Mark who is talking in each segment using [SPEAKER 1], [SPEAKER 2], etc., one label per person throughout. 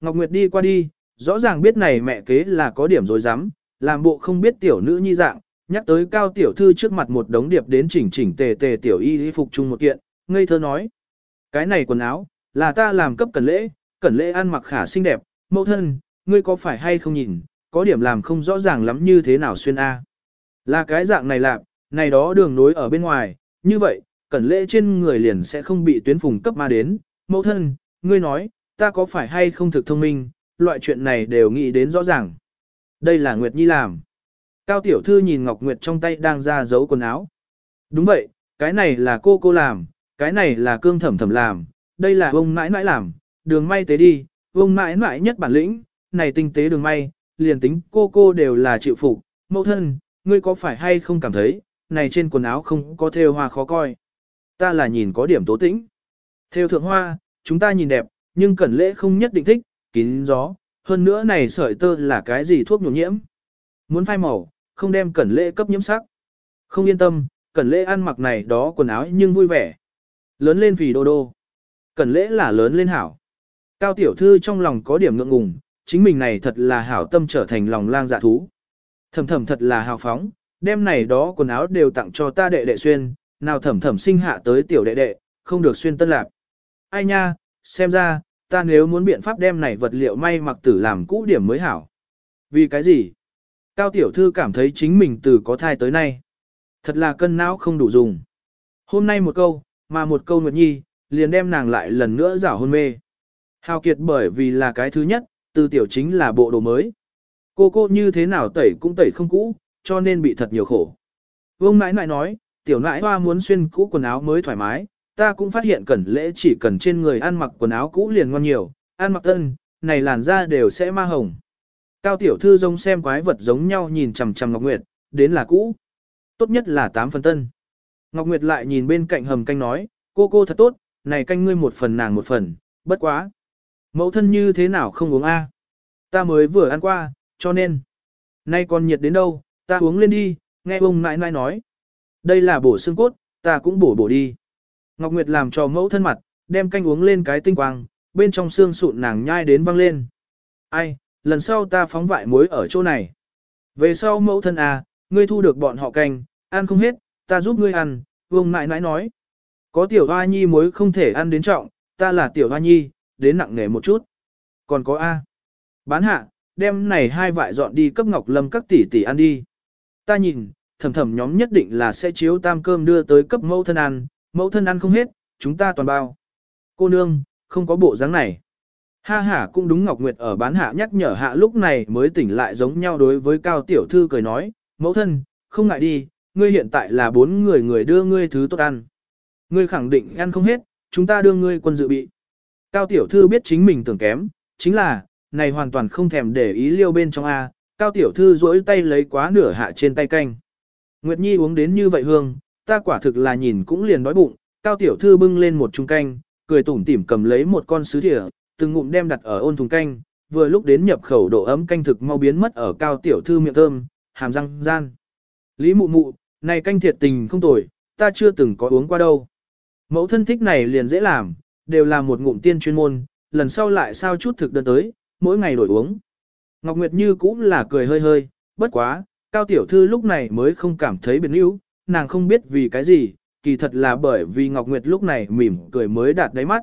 [SPEAKER 1] Ngọc Nguyệt đi qua đi, rõ ràng biết này mẹ kế là có điểm dối rắm làm bộ không biết tiểu nữ nhi dạng, nhắc tới cao tiểu thư trước mặt một đống điệp đến chỉnh chỉnh tề tề tiểu y y phục chung một kiện, ngây thơ nói. Cái này quần áo, là ta làm cấp cẩn lễ, cẩn lễ ăn mặc khả xinh đẹp, mẫu thân, ngươi có phải hay không nhìn, có điểm làm không rõ ràng lắm như thế nào xuyên A. Là cái dạng này lạc, này đó đường nối ở bên ngoài, như vậy, cẩn lễ trên người liền sẽ không bị tuyến phùng cấp ma đến. Mẫu thân, ngươi nói, ta có phải hay không thực thông minh, loại chuyện này đều nghĩ đến rõ ràng. Đây là Nguyệt Nhi làm. Cao tiểu thư nhìn Ngọc Nguyệt trong tay đang ra giấu quần áo. Đúng vậy, cái này là cô cô làm, cái này là cương thẩm thẩm làm, đây là ông mãi mãi làm, đường may tế đi, ông mãi mãi nhất bản lĩnh, này tinh tế đường may, liền tính cô cô đều là chịu phục, mẫu thân, ngươi có phải hay không cảm thấy, này trên quần áo không có thêu hoa khó coi. Ta là nhìn có điểm tố tĩnh. Thêu thượng hoa, chúng ta nhìn đẹp, nhưng cẩn lễ không nhất định thích, kín gió, hơn nữa này sợi tơ là cái gì thuốc nhuộm nhiễm. Muốn phai màu, không đem cẩn lễ cấp nhiễm sắc. Không yên tâm, cẩn lễ ăn mặc này đó quần áo nhưng vui vẻ. Lớn lên vì đô đô. Cẩn lễ là lớn lên hảo. Cao tiểu thư trong lòng có điểm ngượng ngùng, chính mình này thật là hảo tâm trở thành lòng lang dạ thú. Thầm thầm thật là hào phóng, đem này đó quần áo đều tặng cho ta đệ đệ xuyên, nào thầm thầm sinh hạ tới tiểu đệ đệ, không được xuyên tân lạc. Ai nha, xem ra, ta nếu muốn biện pháp đem này vật liệu may mặc tử làm cũ điểm mới hảo. Vì cái gì? Cao tiểu thư cảm thấy chính mình từ có thai tới nay. Thật là cân não không đủ dùng. Hôm nay một câu, mà một câu nguyệt nhi, liền đem nàng lại lần nữa giả hôn mê. Hào kiệt bởi vì là cái thứ nhất, từ tiểu chính là bộ đồ mới. Cô cô như thế nào tẩy cũng tẩy không cũ, cho nên bị thật nhiều khổ. Vương nãi nãi nói, tiểu nãi hoa muốn xuyên cũ quần áo mới thoải mái, ta cũng phát hiện cẩn lễ chỉ cần trên người ăn mặc quần áo cũ liền ngon nhiều, ăn mặc tân, này làn da đều sẽ ma hồng. Cao tiểu thư giống xem quái vật giống nhau nhìn chằm chằm Ngọc Nguyệt, đến là cũ. Tốt nhất là 8 phần tân. Ngọc Nguyệt lại nhìn bên cạnh hầm canh nói, cô cô thật tốt, này canh ngươi một phần nàng một phần, bất quá. Mẫu thân như thế nào không uống a? Ta mới vừa ăn qua, cho nên. Nay còn nhiệt đến đâu, ta uống lên đi, nghe ông nãi nãi nói. Đây là bổ xương cốt, ta cũng bổ bổ đi. Ngọc Nguyệt làm cho mẫu thân mặt, đem canh uống lên cái tinh quang, bên trong xương sụn nàng nhai đến văng lên. Ai, lần sau ta phóng vại muối ở chỗ này. Về sau mẫu thân à, ngươi thu được bọn họ canh, ăn không hết, ta giúp ngươi ăn, vương nãi nãi nói. Có tiểu hoa nhi muối không thể ăn đến trọng, ta là tiểu hoa nhi, đến nặng nề một chút. Còn có A. Bán hạ, đem này hai vại dọn đi cấp Ngọc Lâm các tỷ tỷ ăn đi. Ta nhìn, thầm thầm nhóm nhất định là sẽ chiếu tam cơm đưa tới cấp mẫu thân ăn, mẫu thân ăn không hết, chúng ta toàn bao. Cô nương, không có bộ dáng này. Ha ha cũng đúng Ngọc Nguyệt ở bán hạ nhắc nhở hạ lúc này mới tỉnh lại giống nhau đối với Cao Tiểu Thư cười nói, mẫu thân, không ngại đi, ngươi hiện tại là bốn người người đưa ngươi thứ tốt ăn. Ngươi khẳng định ăn không hết, chúng ta đưa ngươi quân dự bị. Cao Tiểu Thư biết chính mình tưởng kém, chính là, này hoàn toàn không thèm để ý liêu bên trong A, Cao Tiểu Thư duỗi tay lấy quá nửa hạ trên tay canh. Nguyệt Nhi uống đến như vậy hương, ta quả thực là nhìn cũng liền đói bụng, Cao Tiểu Thư bưng lên một chung canh, cười tủm tỉm cầm lấy một con sứ thìa, từng ngụm đem đặt ở ôn thùng canh, vừa lúc đến nhập khẩu độ ấm canh thực mau biến mất ở Cao Tiểu Thư miệng thơm, hàm răng gian. Lý mụ mụ, này canh thiệt tình không tồi, ta chưa từng có uống qua đâu. Mẫu thân thích này liền dễ làm, đều là một ngụm tiên chuyên môn, lần sau lại sao chút thực đơn tới, mỗi ngày đổi uống. Ngọc Nguyệt Như cũng là cười hơi hơi, bất quá, Cao Tiểu Thư lúc này mới không cảm thấy biệt níu, nàng không biết vì cái gì, kỳ thật là bởi vì Ngọc Nguyệt lúc này mỉm cười mới đạt đáy mắt.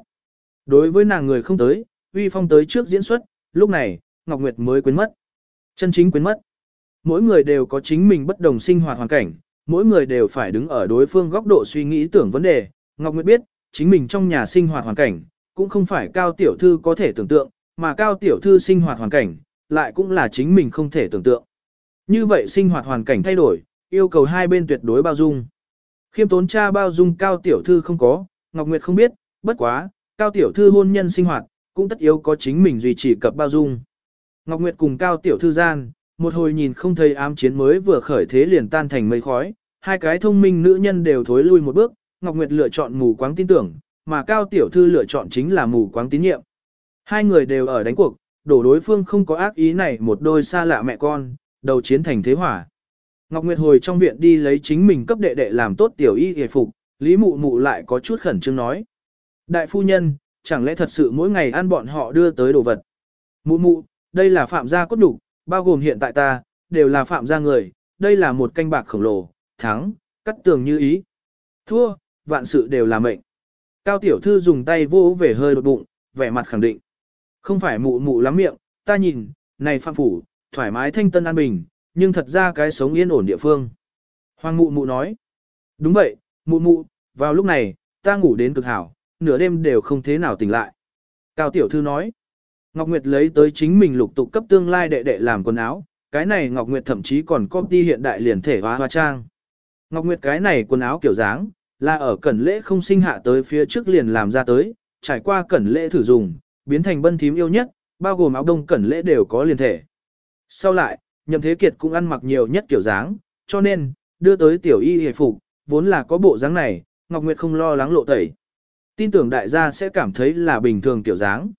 [SPEAKER 1] Đối với nàng người không tới, uy phong tới trước diễn xuất, lúc này, Ngọc Nguyệt mới quên mất. Chân chính quên mất. Mỗi người đều có chính mình bất đồng sinh hoạt hoàn cảnh, mỗi người đều phải đứng ở đối phương góc độ suy nghĩ tưởng vấn đề. Ngọc Nguyệt biết, chính mình trong nhà sinh hoạt hoàn cảnh, cũng không phải cao tiểu thư có thể tưởng tượng, mà cao tiểu thư sinh hoạt hoàn cảnh, lại cũng là chính mình không thể tưởng tượng. Như vậy sinh hoạt hoàn cảnh thay đổi, yêu cầu hai bên tuyệt đối bao dung. Khiêm tốn cha bao dung cao tiểu thư không có, Ngọc Nguyệt không biết, bất quá, cao tiểu thư hôn nhân sinh hoạt, cũng tất yếu có chính mình duy trì cập bao dung. Ngọc Nguyệt cùng cao tiểu thư gian, một hồi nhìn không thấy ám chiến mới vừa khởi thế liền tan thành mây khói, hai cái thông minh nữ nhân đều thối lui một bước, Ngọc Nguyệt lựa chọn mù quáng tin tưởng, mà Cao Tiểu Thư lựa chọn chính là mù quáng tín nhiệm. Hai người đều ở đánh cuộc, đổ đối phương không có ác ý này một đôi xa lạ mẹ con, đầu chiến thành thế hỏa. Ngọc Nguyệt hồi trong viện đi lấy chính mình cấp đệ đệ làm tốt tiểu y hề phục, Lý Mụ Mụ lại có chút khẩn trương nói. Đại phu nhân, chẳng lẽ thật sự mỗi ngày ăn bọn họ đưa tới đồ vật? Mụ mụ, đây là phạm gia cốt đủ, bao gồm hiện tại ta, đều là phạm gia người, đây là một canh bạc khổng lồ, thắng, cắt tường như ý. Thua, vạn sự đều là mệnh. Cao tiểu thư dùng tay vô về hơi đột bụng, vẻ mặt khẳng định. Không phải mụ mụ lắm miệng, ta nhìn, này phạm phủ, thoải mái thanh tân an bình, nhưng thật ra cái sống yên ổn địa phương. Hoàng mụ mụ nói. Đúng vậy, mụ mụ, vào lúc này, ta ngủ đến cực hảo, nửa đêm đều không thế nào tỉnh lại. Cao tiểu thư nói. Ngọc Nguyệt lấy tới chính mình lục tục cấp tương lai đệ đệ làm quần áo, cái này Ngọc Nguyệt thậm chí còn copy hiện đại liền thể hóa hóa trang. Ngọc Nguyệt cái này quần áo kiểu dáng, là ở cẩn lễ không sinh hạ tới phía trước liền làm ra tới, trải qua cẩn lễ thử dùng, biến thành bân thím yêu nhất, bao gồm áo đông cẩn lễ đều có liền thể. Sau lại, nhậm thế kiệt cũng ăn mặc nhiều nhất kiểu dáng, cho nên, đưa tới tiểu y hề phục, vốn là có bộ dáng này, Ngọc Nguyệt không lo lắng lộ tẩy. Tin tưởng đại gia sẽ cảm thấy là bình thường kiểu dáng.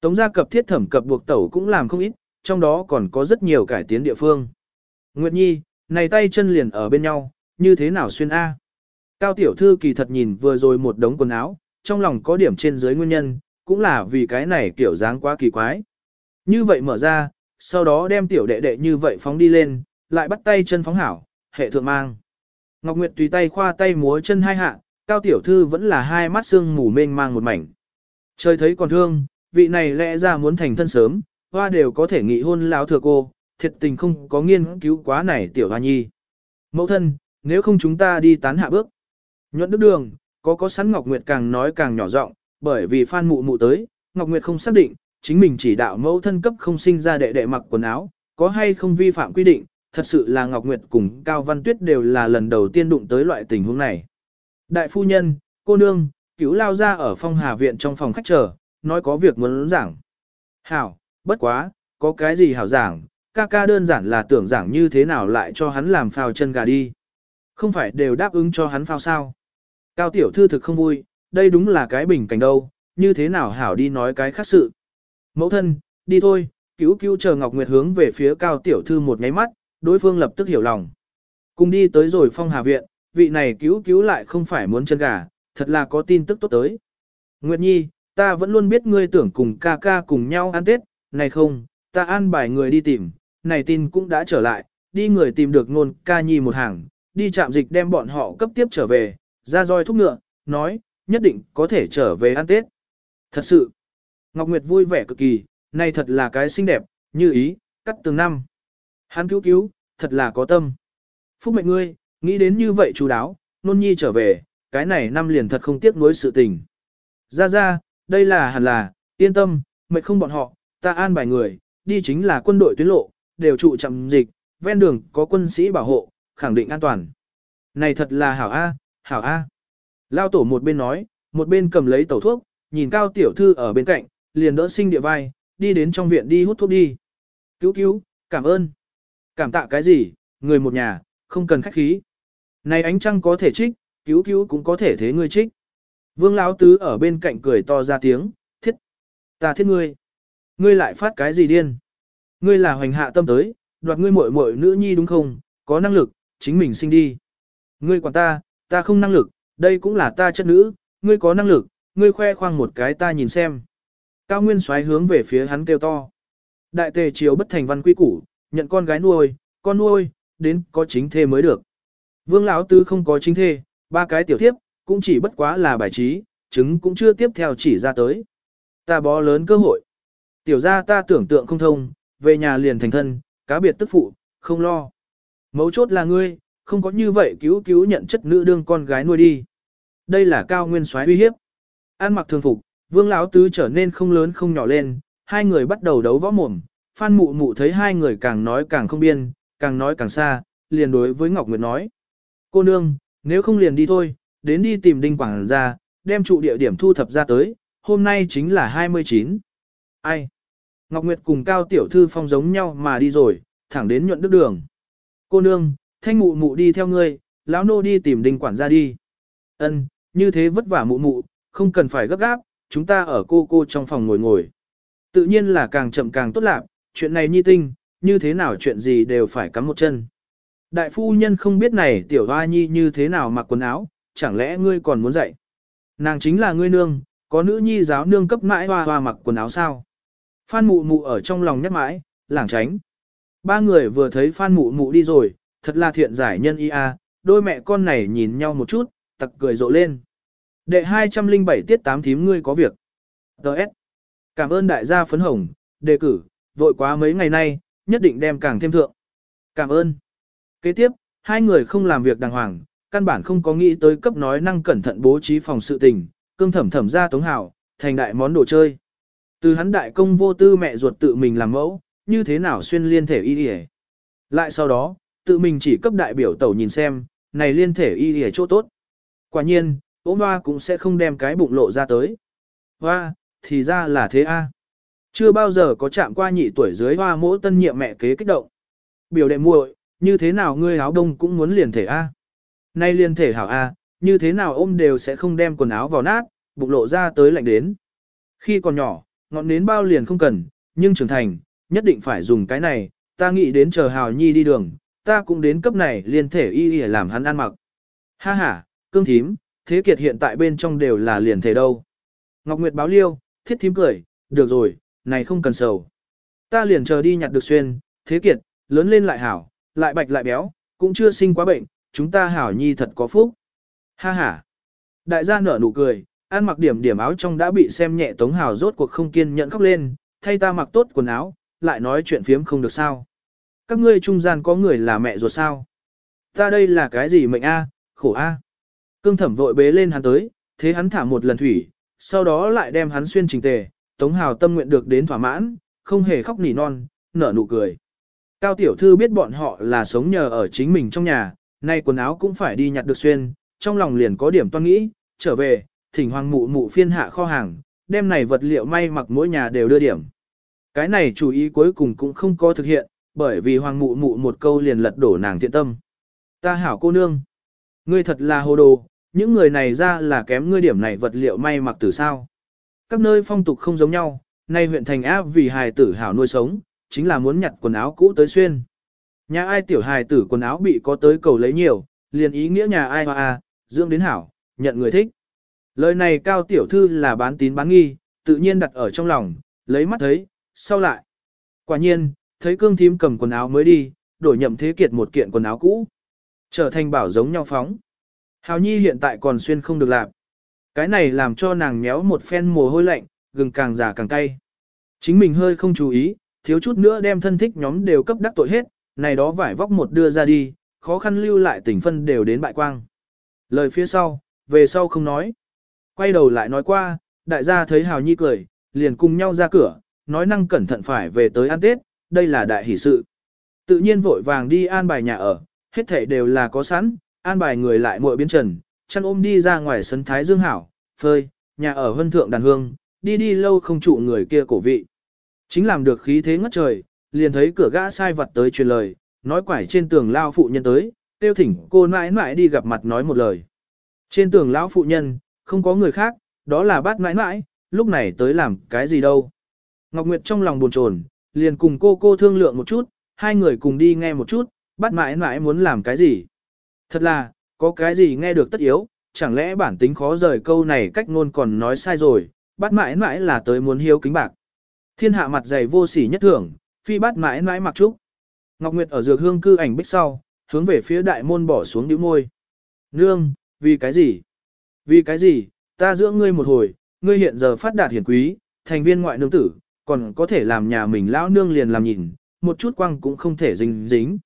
[SPEAKER 1] Tống gia cập thiết thẩm cập buộc tẩu cũng làm không ít, trong đó còn có rất nhiều cải tiến địa phương. Nguyệt Nhi, này tay chân liền ở bên nhau, như thế nào xuyên A. Cao tiểu thư kỳ thật nhìn vừa rồi một đống quần áo, trong lòng có điểm trên dưới nguyên nhân, cũng là vì cái này kiểu dáng quá kỳ quái. Như vậy mở ra, sau đó đem tiểu đệ đệ như vậy phóng đi lên, lại bắt tay chân phóng hảo, hệ thượng mang. Ngọc Nguyệt tùy tay khoa tay múa chân hai hạ, cao tiểu thư vẫn là hai mắt xương mù mênh mang một mảnh. Trời thấy còn thương, vị này lẽ ra muốn thành thân sớm, hoa đều có thể nghị hôn lão thừa cô, thiệt tình không có nghiên cứu quá này tiểu hoa nhi. Mẫu thân, nếu không chúng ta đi tán hạ bước. Nhuận đức đường, có có sẵn Ngọc Nguyệt càng nói càng nhỏ giọng, bởi vì Phan Mụ Mụ tới, Ngọc Nguyệt không xác định, chính mình chỉ đạo mẫu thân cấp không sinh ra đệ đệ mặc quần áo, có hay không vi phạm quy định, thật sự là Ngọc Nguyệt cùng Cao Văn Tuyết đều là lần đầu tiên đụng tới loại tình huống này. Đại phu nhân, cô nương, cứu lao ra ở phong hà viện trong phòng khách chờ, nói có việc muốn giảng. Hảo, bất quá, có cái gì hảo giảng, ca ca đơn giản là tưởng giảng như thế nào lại cho hắn làm phao chân gà đi. Không phải đều đáp ứng cho hắn phao sao. Cao tiểu thư thực không vui, đây đúng là cái bình cảnh đâu, như thế nào hảo đi nói cái khác sự. Mẫu thân, đi thôi, cứu cứu chờ Ngọc Nguyệt hướng về phía cao tiểu thư một nháy mắt, đối phương lập tức hiểu lòng. Cùng đi tới rồi phong hà viện, vị này cứu cứu lại không phải muốn chân gà, thật là có tin tức tốt tới. Nguyệt Nhi, ta vẫn luôn biết ngươi tưởng cùng ca ca cùng nhau ăn Tết, này không, ta an bài người đi tìm, này tin cũng đã trở lại, đi người tìm được ngôn ca nhi một hàng, đi chạm dịch đem bọn họ cấp tiếp trở về, ra roi thúc ngựa, nói, nhất định có thể trở về ăn Tết. Thật sự, Ngọc Nguyệt vui vẻ cực kỳ, này thật là cái xinh đẹp, như ý, cắt từng năm. Hắn cứu cứu, thật là có tâm. Phúc mệnh ngươi, nghĩ đến như vậy chú đáo, nôn nhi trở về, cái này năm liền thật không tiếc nuối sự tình. Ra ra, đây là hẳn là, yên tâm, mệt không bọn họ, ta an bài người, đi chính là quân đội tuyến lộ, đều trụ chậm dịch, ven đường có quân sĩ bảo hộ, khẳng định an toàn. Này thật là hảo A, hảo A. Lao tổ một bên nói, một bên cầm lấy tẩu thuốc, nhìn cao tiểu thư ở bên cạnh, liền đỡ sinh địa vai, đi đến trong viện đi hút thuốc đi. Cứu cứu, cảm ơn. Cảm tạ cái gì, người một nhà, không cần khách khí. Này ánh trăng có thể trích, cứu cứu cũng có thể thế ngươi trích. Vương Lão Tứ ở bên cạnh cười to ra tiếng, thiết. Ta thiết ngươi. Ngươi lại phát cái gì điên? Ngươi là hoành hạ tâm tới, đoạt ngươi muội muội nữ nhi đúng không? Có năng lực, chính mình sinh đi. Ngươi quản ta, ta không năng lực, đây cũng là ta chất nữ, ngươi có năng lực, ngươi khoe khoang một cái ta nhìn xem. Cao Nguyên xoáy hướng về phía hắn kêu to. Đại tề chiếu bất thành văn quy củ, nhận con gái nuôi, con nuôi, đến có chính thê mới được. Vương lão tứ không có chính thê, ba cái tiểu thiếp, cũng chỉ bất quá là bài trí, chứng cũng chưa tiếp theo chỉ ra tới. Ta bó lớn cơ hội. Tiểu ra ta tưởng tượng không thông, về nhà liền thành thân, cá biệt tức phụ, không lo. Mấu chốt là ngươi, không có như vậy cứu cứu nhận chất nữ đương con gái nuôi đi. Đây là cao nguyên soái uy hiếp. An mặc thường phục, vương lão tứ trở nên không lớn không nhỏ lên, hai người bắt đầu đấu võ mồm. Phan mụ mụ thấy hai người càng nói càng không biên, càng nói càng xa, liền đối với Ngọc Nguyệt nói. Cô nương, nếu không liền đi thôi, đến đi tìm đinh quảng ra, đem trụ địa điểm thu thập ra tới, hôm nay chính là 29. Ai? Ngọc Nguyệt cùng Cao Tiểu Thư phong giống nhau mà đi rồi, thẳng đến nhuận đức đường. Cô nương, thanh mụ mụ đi theo ngươi, lão nô đi tìm đinh quản gia đi. Ân, như thế vất vả mụ mụ, không cần phải gấp gáp, chúng ta ở cô cô trong phòng ngồi ngồi. Tự nhiên là càng chậm càng tốt lạc, chuyện này nhi tinh, như thế nào chuyện gì đều phải cắm một chân. Đại phu nhân không biết này tiểu hoa nhi như thế nào mặc quần áo, chẳng lẽ ngươi còn muốn dạy? Nàng chính là ngươi nương, có nữ nhi giáo nương cấp mãi hoa hoa mặc quần áo sao? Phan mụ mụ ở trong lòng nhắc mãi, lảng tránh. Ba người vừa thấy Phan mụ mụ đi rồi, thật là thiện giải nhân ia, đôi mẹ con này nhìn nhau một chút, tặc cười rộ lên. Đệ 207 tiết 8 thím ngươi có việc. Đợt. Cảm ơn đại gia phấn hồng, đề cử, vội quá mấy ngày nay, nhất định đem càng thêm thượng. Cảm ơn. Kế tiếp, hai người không làm việc đàng hoàng, căn bản không có nghĩ tới cấp nói năng cẩn thận bố trí phòng sự tình, cương thẩm thẩm ra tống hảo, thành đại món đồ chơi. Từ hắn đại công vô tư mẹ ruột tự mình làm mẫu, như thế nào xuyên liên thể y đi Lại sau đó, tự mình chỉ cấp đại biểu tẩu nhìn xem, này liên thể y đi chỗ tốt. Quả nhiên, ôm hoa cũng sẽ không đem cái bụng lộ ra tới. Hoa, thì ra là thế a. Chưa bao giờ có chạm qua nhị tuổi dưới hoa mỗ tân nhiệm mẹ kế kích động. Biểu đệ muội, như thế nào ngươi áo đông cũng muốn liền thể a. Nay liền thể hảo a, như thế nào ôm đều sẽ không đem quần áo vào nát, bụng lộ ra tới lạnh đến. Khi còn nhỏ, ngọn nến bao liền không cần, nhưng trưởng thành, nhất định phải dùng cái này, ta nghĩ đến chờ Hào Nhi đi đường, ta cũng đến cấp này liền thể y y làm hắn ăn mặc. Ha ha, cương thím, thế kiệt hiện tại bên trong đều là liền thể đâu. Ngọc Nguyệt báo liêu, thiết thím cười, được rồi, này không cần sầu. Ta liền chờ đi nhặt được xuyên, thế kiệt, lớn lên lại hảo, lại bạch lại béo, cũng chưa sinh quá bệnh, chúng ta hảo nhi thật có phúc. Ha ha. Đại gia nở nụ cười, ăn mặc điểm điểm áo trong đã bị xem nhẹ Tống Hào rốt cuộc không kiên nhẫn khóc lên, thay ta mặc tốt quần áo, lại nói chuyện phiếm không được sao. Các ngươi trung gian có người là mẹ ruột sao? Ta đây là cái gì mệnh a, khổ a. Cương thẩm vội bế lên hắn tới, thế hắn thả một lần thủy, sau đó lại đem hắn xuyên trình tề, Tống Hào tâm nguyện được đến thỏa mãn, không hề khóc nỉ non, nở nụ cười. Cao tiểu thư biết bọn họ là sống nhờ ở chính mình trong nhà, nay quần áo cũng phải đi nhặt được xuyên, trong lòng liền có điểm toan nghĩ, trở về, thỉnh hoàng mụ mụ phiên hạ kho hàng, đem này vật liệu may mặc mỗi nhà đều đưa điểm. Cái này chủ ý cuối cùng cũng không có thực hiện, bởi vì hoàng mụ mụ một câu liền lật đổ nàng thiện tâm. Ta hảo cô nương. Ngươi thật là hồ đồ, những người này ra là kém ngươi điểm này vật liệu may mặc từ sao. Các nơi phong tục không giống nhau, nay huyện thành áp vì hài tử hảo nuôi sống, chính là muốn nhặt quần áo cũ tới xuyên. Nhà ai tiểu hài tử quần áo bị có tới cầu lấy nhiều, liền ý nghĩa nhà ai hoa à, dưỡng đến hảo, nhận người thích. Lời này cao tiểu thư là bán tín bán nghi, tự nhiên đặt ở trong lòng, lấy mắt thấy, sau lại. Quả nhiên, thấy cương thím cầm quần áo mới đi, đổi nhậm thế kiệt một kiện quần áo cũ. Trở thành bảo giống nhau phóng. Hào nhi hiện tại còn xuyên không được làm. Cái này làm cho nàng méo một phen mồ hôi lạnh, gừng càng già càng cay. Chính mình hơi không chú ý, thiếu chút nữa đem thân thích nhóm đều cấp đắc tội hết, này đó vải vóc một đưa ra đi, khó khăn lưu lại tình phân đều đến bại quang. Lời phía sau, về sau không nói. Quay đầu lại nói qua, đại gia thấy Hào Nhi cười, liền cùng nhau ra cửa, nói năng cẩn thận phải về tới ăn Tết, đây là đại hỷ sự. Tự nhiên vội vàng đi an bài nhà ở, hết thảy đều là có sẵn, an bài người lại muội biến trần, chăn ôm đi ra ngoài sân thái dương hảo, phơi, nhà ở hân thượng đàn hương, đi đi lâu không trụ người kia cổ vị. Chính làm được khí thế ngất trời, liền thấy cửa gã sai vật tới truyền lời, nói quải trên tường lao phụ nhân tới, tiêu thỉnh cô mãi mãi đi gặp mặt nói một lời. Trên tường lão phụ nhân, không có người khác, đó là bát mãi mãi, lúc này tới làm cái gì đâu. Ngọc Nguyệt trong lòng buồn chồn, liền cùng cô cô thương lượng một chút, hai người cùng đi nghe một chút, bát mãi mãi muốn làm cái gì. Thật là, có cái gì nghe được tất yếu, chẳng lẽ bản tính khó rời câu này cách ngôn còn nói sai rồi, bắt mãi mãi là tới muốn hiếu kính bạc. Thiên hạ mặt dày vô sỉ nhất thưởng, phi bắt mãi mãi mặc trúc. Ngọc Nguyệt ở dược hương cư ảnh bích sau, hướng về phía đại môn bỏ xuống nhíu môi. Nương, vì cái gì? Vì cái gì, ta dưỡng ngươi một hồi, ngươi hiện giờ phát đạt hiển quý, thành viên ngoại nương tử, còn có thể làm nhà mình lão nương liền làm nhìn, một chút quăng cũng không thể dính dính.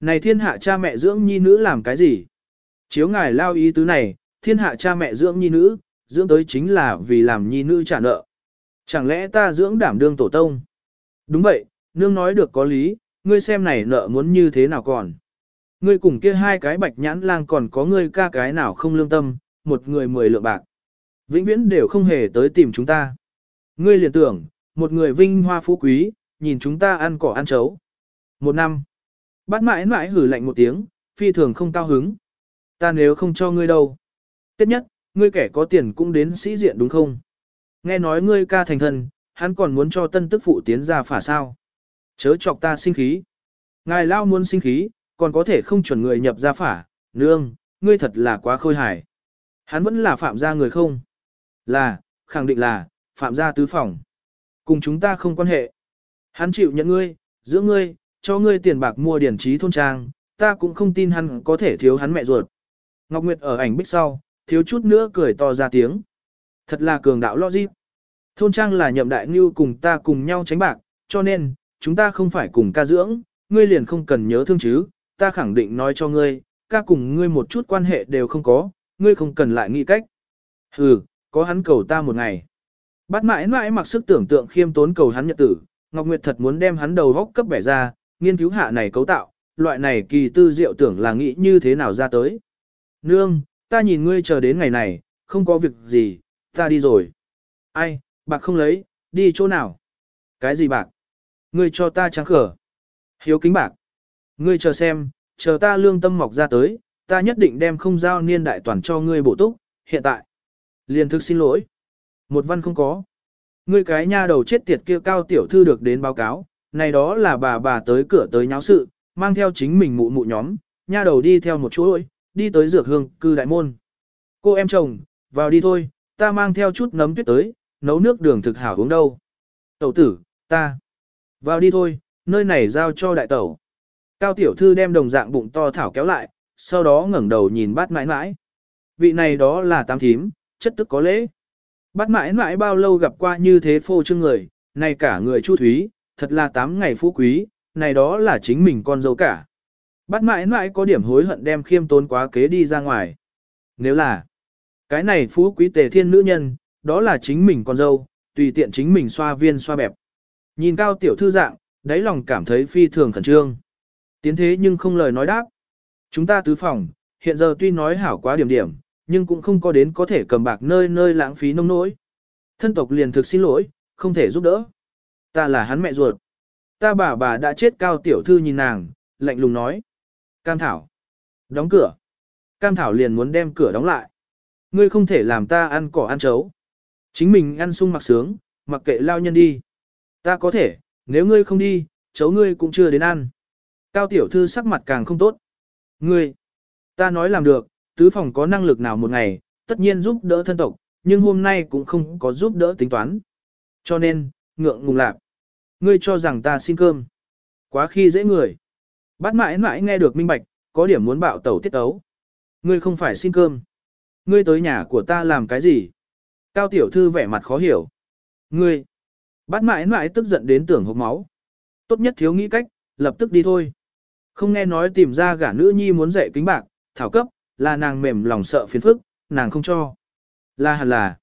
[SPEAKER 1] Này thiên hạ cha mẹ dưỡng nhi nữ làm cái gì? Chiếu ngài lao ý tứ này, thiên hạ cha mẹ dưỡng nhi nữ, dưỡng tới chính là vì làm nhi nữ trả nợ. Chẳng lẽ ta dưỡng đảm đương tổ tông? Đúng vậy, nương nói được có lý, ngươi xem này nợ muốn như thế nào còn. Ngươi cùng kia hai cái bạch nhãn lang còn có ngươi ca cái nào không lương tâm, một người mười lượng bạc. Vĩnh viễn đều không hề tới tìm chúng ta. Ngươi liền tưởng, một người vinh hoa phú quý, nhìn chúng ta ăn cỏ ăn chấu. Một năm. Bát mãi mãi hử lạnh một tiếng, phi thường không cao hứng. Ta nếu không cho ngươi đâu. Tiếp nhất, ngươi kẻ có tiền cũng đến sĩ diện đúng không? Nghe nói ngươi ca thành thần hắn còn muốn cho tân tức phụ tiến ra phả sao. Chớ chọc ta sinh khí. Ngài lao muốn sinh khí, còn có thể không chuẩn người nhập ra phả, nương, ngươi thật là quá khôi hài. Hắn vẫn là phạm gia người không? Là, khẳng định là, phạm gia tứ phòng. Cùng chúng ta không quan hệ. Hắn chịu nhận ngươi, giữa ngươi, cho ngươi tiền bạc mua điển trí thôn trang, ta cũng không tin hắn có thể thiếu hắn mẹ ruột. Ngọc Nguyệt ở ảnh bích sau, thiếu chút nữa cười to ra tiếng. Thật là cường đạo logic. Thôn trang là nhậm đại ngưu cùng ta cùng nhau tránh bạc, cho nên, chúng ta không phải cùng ca dưỡng, ngươi liền không cần nhớ thương chứ, ta khẳng định nói cho ngươi, ca cùng ngươi một chút quan hệ đều không có, ngươi không cần lại nghĩ cách. Hừ, có hắn cầu ta một ngày. Bắt mãi mãi mặc sức tưởng tượng khiêm tốn cầu hắn nhật tử, Ngọc Nguyệt thật muốn đem hắn đầu góc cấp bẻ ra, nghiên cứu hạ này cấu tạo, loại này kỳ tư diệu tưởng là nghĩ như thế nào ra tới. Nương, ta nhìn ngươi chờ đến ngày này, không có việc gì, ta đi rồi. Ai, bạc không lấy, đi chỗ nào? Cái gì bạc? Ngươi cho ta trắng khở. Hiếu kính bạc. Ngươi chờ xem, chờ ta lương tâm mọc ra tới, ta nhất định đem không giao niên đại toàn cho ngươi bổ túc, hiện tại. Liền thức xin lỗi. Một văn không có. Ngươi cái nha đầu chết tiệt kia cao tiểu thư được đến báo cáo, này đó là bà bà tới cửa tới nháo sự, mang theo chính mình mụ mụ nhóm, nha đầu đi theo một chuỗi, đi tới dược hương cư đại môn. Cô em chồng, vào đi thôi, ta mang theo chút nấm tuyết tới, nấu nước đường thực hảo uống đâu. Tẩu tử, ta. Vào đi thôi, nơi này giao cho đại tẩu. Cao tiểu thư đem đồng dạng bụng to thảo kéo lại, sau đó ngẩng đầu nhìn bát mãi mãi. Vị này đó là tam thím, chất tức có lễ. Bát mãi mãi bao lâu gặp qua như thế phô trương người, này cả người chu thúy, thật là tám ngày phú quý, này đó là chính mình con dâu cả. Bắt mãi mãi có điểm hối hận đem khiêm tốn quá kế đi ra ngoài. Nếu là, cái này phú quý tề thiên nữ nhân, đó là chính mình con dâu, tùy tiện chính mình xoa viên xoa bẹp. Nhìn cao tiểu thư dạng, đáy lòng cảm thấy phi thường khẩn trương. Tiến thế nhưng không lời nói đáp. Chúng ta tứ phòng, hiện giờ tuy nói hảo quá điểm điểm, nhưng cũng không có đến có thể cầm bạc nơi nơi lãng phí nông nỗi. Thân tộc liền thực xin lỗi, không thể giúp đỡ. Ta là hắn mẹ ruột. Ta bà bà đã chết cao tiểu thư nhìn nàng, lạnh lùng nói. Cam Thảo. Đóng cửa. Cam Thảo liền muốn đem cửa đóng lại. Ngươi không thể làm ta ăn cỏ ăn chấu. Chính mình ăn sung mặc sướng, mặc kệ lao nhân đi. Ta có thể, nếu ngươi không đi, chấu ngươi cũng chưa đến ăn. Cao tiểu thư sắc mặt càng không tốt. Ngươi, ta nói làm được, tứ phòng có năng lực nào một ngày, tất nhiên giúp đỡ thân tộc, nhưng hôm nay cũng không có giúp đỡ tính toán. Cho nên, ngượng ngùng lạc. Ngươi cho rằng ta xin cơm. Quá khi dễ người. Bát mãi mãi nghe được minh bạch, có điểm muốn bạo tẩu tiết ấu. Ngươi không phải xin cơm. Ngươi tới nhà của ta làm cái gì? Cao tiểu thư vẻ mặt khó hiểu. Ngươi. Bát mãi mãi tức giận đến tưởng hộc máu. Tốt nhất thiếu nghĩ cách, lập tức đi thôi. Không nghe nói tìm ra gả nữ nhi muốn dạy kính bạc, thảo cấp, là nàng mềm lòng sợ phiền phức, nàng không cho. Là hẳn là.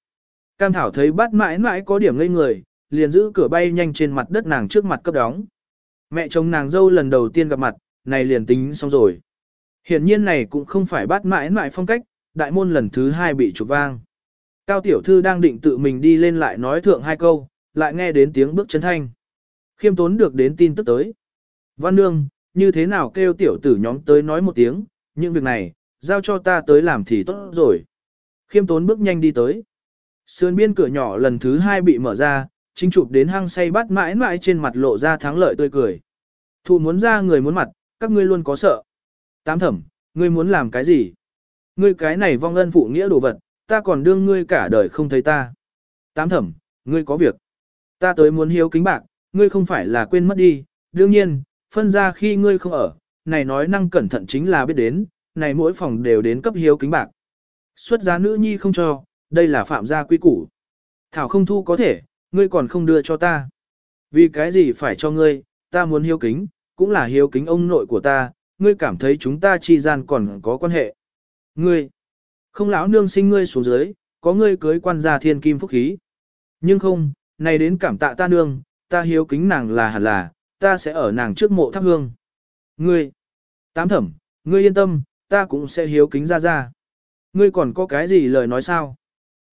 [SPEAKER 1] Cam thảo thấy bát mãi mãi có điểm ngây người, liền giữ cửa bay nhanh trên mặt đất nàng trước mặt cấp đóng. Mẹ chồng nàng dâu lần đầu tiên gặp mặt, này liền tính xong rồi. Hiển nhiên này cũng không phải bắt mãi mãi phong cách, đại môn lần thứ hai bị chụp vang. Cao tiểu thư đang định tự mình đi lên lại nói thượng hai câu, lại nghe đến tiếng bước chân thanh. Khiêm tốn được đến tin tức tới. Văn nương, như thế nào kêu tiểu tử nhóm tới nói một tiếng, những việc này, giao cho ta tới làm thì tốt rồi. Khiêm tốn bước nhanh đi tới. Sườn biên cửa nhỏ lần thứ hai bị mở ra, chính chụp đến hang say bắt mãi mãi trên mặt lộ ra thắng lợi tươi cười. Thụ muốn ra người muốn mặt, các ngươi luôn có sợ. Tám thẩm, ngươi muốn làm cái gì? Ngươi cái này vong ân phụ nghĩa đồ vật, ta còn đương ngươi cả đời không thấy ta. Tám thẩm, ngươi có việc. Ta tới muốn hiếu kính bạc, ngươi không phải là quên mất đi, đương nhiên, phân ra khi ngươi không ở, này nói năng cẩn thận chính là biết đến, này mỗi phòng đều đến cấp hiếu kính bạc. Xuất giá nữ nhi không cho, đây là phạm gia quy củ. Thảo không thu có thể, ngươi còn không đưa cho ta. Vì cái gì phải cho ngươi, ta muốn hiếu kính, cũng là hiếu kính ông nội của ta, ngươi cảm thấy chúng ta chi gian còn có quan hệ. Ngươi, không lão nương sinh ngươi xuống dưới, có ngươi cưới quan gia thiên kim phúc khí. Nhưng không, này đến cảm tạ ta nương, ta hiếu kính nàng là hẳn là, ta sẽ ở nàng trước mộ thắp hương. Ngươi, tám thẩm, ngươi yên tâm, ta cũng sẽ hiếu kính ra ra. Ngươi còn có cái gì lời nói sao?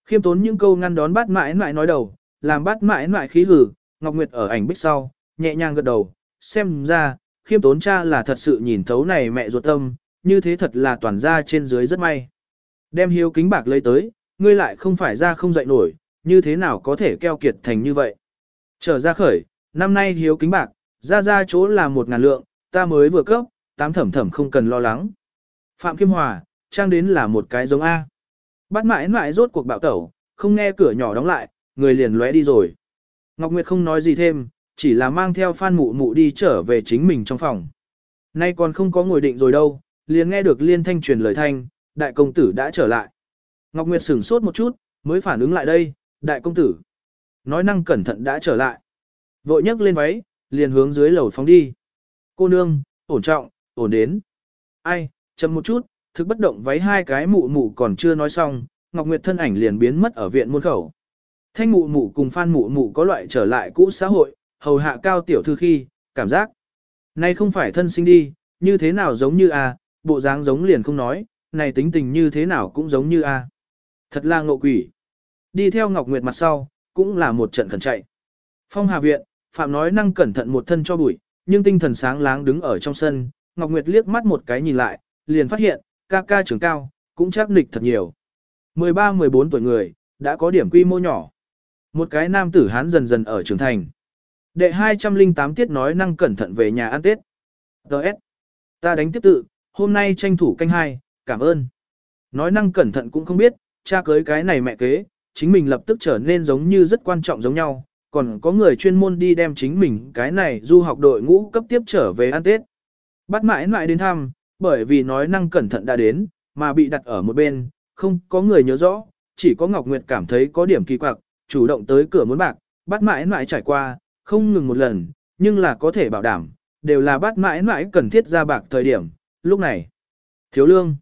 [SPEAKER 1] Khiêm tốn những câu ngăn đón bát mãi mãi nói đầu, làm bát mãi mãi khí hử, Ngọc Nguyệt ở ảnh bích sau, nhẹ nhàng gật đầu, xem ra, khiêm tốn cha là thật sự nhìn thấu này mẹ ruột tâm, như thế thật là toàn ra trên dưới rất may. Đem hiếu kính bạc lấy tới, ngươi lại không phải ra không dậy nổi, như thế nào có thể keo kiệt thành như vậy. Trở ra khởi, năm nay hiếu kính bạc, ra ra chỗ là một ngàn lượng, ta mới vừa cấp, tám thẩm thẩm không cần lo lắng. Phạm Kim Hòa, trang đến là một cái giống A. Bắt mãi mãi rốt cuộc bạo tẩu, không nghe cửa nhỏ đóng lại, người liền lóe đi rồi. Ngọc Nguyệt không nói gì thêm, chỉ là mang theo Phan Mụ Mụ đi trở về chính mình trong phòng. Nay còn không có ngồi định rồi đâu, liền nghe được liên thanh truyền lời thanh, đại công tử đã trở lại. Ngọc Nguyệt sửng sốt một chút, mới phản ứng lại đây, đại công tử. Nói năng cẩn thận đã trở lại. Vội nhấc lên váy, liền hướng dưới lầu phóng đi. Cô nương, ổn trọng, ổn đến. Ai, chậm một chút, thực bất động váy hai cái mụ mụ còn chưa nói xong, Ngọc Nguyệt thân ảnh liền biến mất ở viện môn khẩu. Thanh mụ mụ cùng phan mụ mụ có loại trở lại cũ xã hội, hầu hạ cao tiểu thư khi, cảm giác. Này không phải thân sinh đi, như thế nào giống như a, bộ dáng giống liền không nói, này tính tình như thế nào cũng giống như a. Thật là ngộ quỷ. Đi theo Ngọc Nguyệt mặt sau, cũng là một trận khẩn chạy. Phong Hà Viện, Phạm nói năng cẩn thận một thân cho bụi, nhưng tinh thần sáng láng đứng ở trong sân, Ngọc Nguyệt liếc mắt một cái nhìn lại, liền phát hiện, ca ca trưởng cao, cũng chắc nịch thật nhiều. 13-14 tuổi người, đã có điểm quy mô nhỏ. Một cái nam tử hán dần dần ở trưởng thành. Đệ 208 tiết nói năng cẩn thận về nhà ăn Tết. Đợt. Ta đánh tiếp tự, hôm nay tranh thủ canh hai, cảm ơn. Nói năng cẩn thận cũng không biết, cha cưới cái này mẹ kế, chính mình lập tức trở nên giống như rất quan trọng giống nhau, còn có người chuyên môn đi đem chính mình cái này du học đội ngũ cấp tiếp trở về ăn Tết. Bắt mãi mãi đến thăm, bởi vì nói năng cẩn thận đã đến, mà bị đặt ở một bên, không có người nhớ rõ, chỉ có Ngọc Nguyệt cảm thấy có điểm kỳ quặc, chủ động tới cửa muốn bạc, bắt mãi mãi trải qua, không ngừng một lần, nhưng là có thể bảo đảm, đều là bắt mãi mãi cần thiết ra bạc thời điểm, lúc này. Thiếu lương.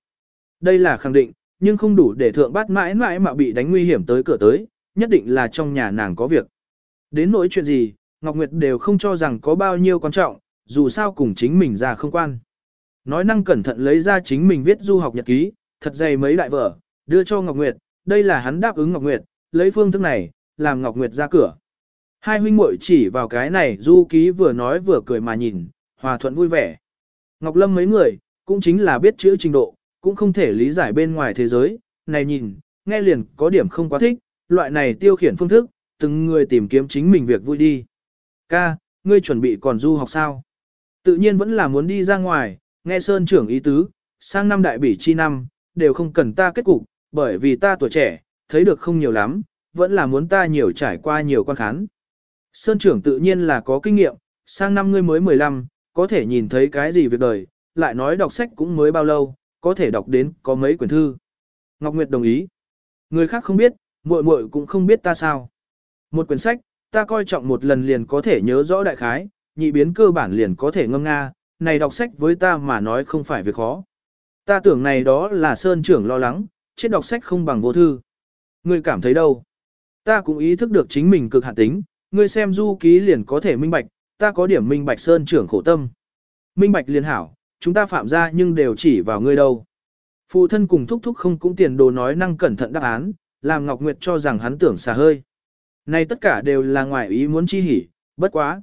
[SPEAKER 1] Đây là khẳng định, nhưng không đủ để thượng bắt mãi mãi mà bị đánh nguy hiểm tới cửa tới, nhất định là trong nhà nàng có việc. Đến nỗi chuyện gì, Ngọc Nguyệt đều không cho rằng có bao nhiêu quan trọng, dù sao cùng chính mình ra không quan. Nói năng cẩn thận lấy ra chính mình viết du học nhật ký, thật dày mấy đại vở, đưa cho Ngọc Nguyệt, đây là hắn đáp ứng Ngọc Nguyệt, lấy phương thức này, làm Ngọc Nguyệt ra cửa. Hai huynh muội chỉ vào cái này du ký vừa nói vừa cười mà nhìn, hòa thuận vui vẻ. Ngọc Lâm mấy người, cũng chính là biết chữ trình độ, cũng không thể lý giải bên ngoài thế giới, này nhìn, nghe liền có điểm không quá thích, loại này tiêu khiển phương thức, từng người tìm kiếm chính mình việc vui đi. Ca, ngươi chuẩn bị còn du học sao? Tự nhiên vẫn là muốn đi ra ngoài, nghe Sơn trưởng ý tứ, sang năm đại bỉ chi năm, đều không cần ta kết cục, bởi vì ta tuổi trẻ, thấy được không nhiều lắm, vẫn là muốn ta nhiều trải qua nhiều quan khán. Sơn trưởng tự nhiên là có kinh nghiệm, sang năm ngươi mới 15, có thể nhìn thấy cái gì việc đời, lại nói đọc sách cũng mới bao lâu, có thể đọc đến có mấy quyển thư. Ngọc Nguyệt đồng ý. Người khác không biết, muội muội cũng không biết ta sao. Một quyển sách, ta coi trọng một lần liền có thể nhớ rõ đại khái, nhị biến cơ bản liền có thể ngâm nga, này đọc sách với ta mà nói không phải việc khó. Ta tưởng này đó là Sơn trưởng lo lắng, chết đọc sách không bằng vô thư. Ngươi cảm thấy đâu? Ta cũng ý thức được chính mình cực hạn tính, ngươi xem du ký liền có thể minh bạch, ta có điểm minh bạch Sơn trưởng khổ tâm. Minh bạch liền hảo, chúng ta phạm ra nhưng đều chỉ vào ngươi đâu. Phụ thân cùng thúc thúc không cũng tiền đồ nói năng cẩn thận đáp án, làm Ngọc Nguyệt cho rằng hắn tưởng xà hơi. Này tất cả đều là ngoài ý muốn chi hỉ, bất quá.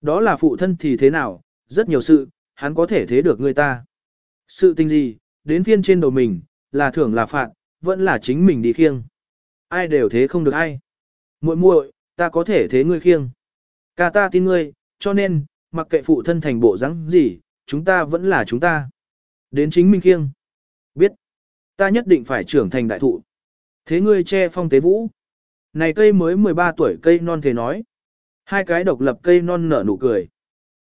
[SPEAKER 1] Đó là phụ thân thì thế nào, rất nhiều sự, hắn có thể thế được người ta. Sự tình gì, đến phiên trên đầu mình, là thưởng là phạt, vẫn là chính mình đi khiêng. Ai đều thế không được ai. muội muội, ta có thể thế ngươi khiêng. Ca ta tin ngươi, cho nên, mặc kệ phụ thân thành bộ rắn gì, chúng ta vẫn là chúng ta. Đến chính mình khiêng. Biết. Ta nhất định phải trưởng thành đại thụ. Thế ngươi che phong tế vũ. Này cây mới 13 tuổi cây non thế nói. Hai cái độc lập cây non nở nụ cười.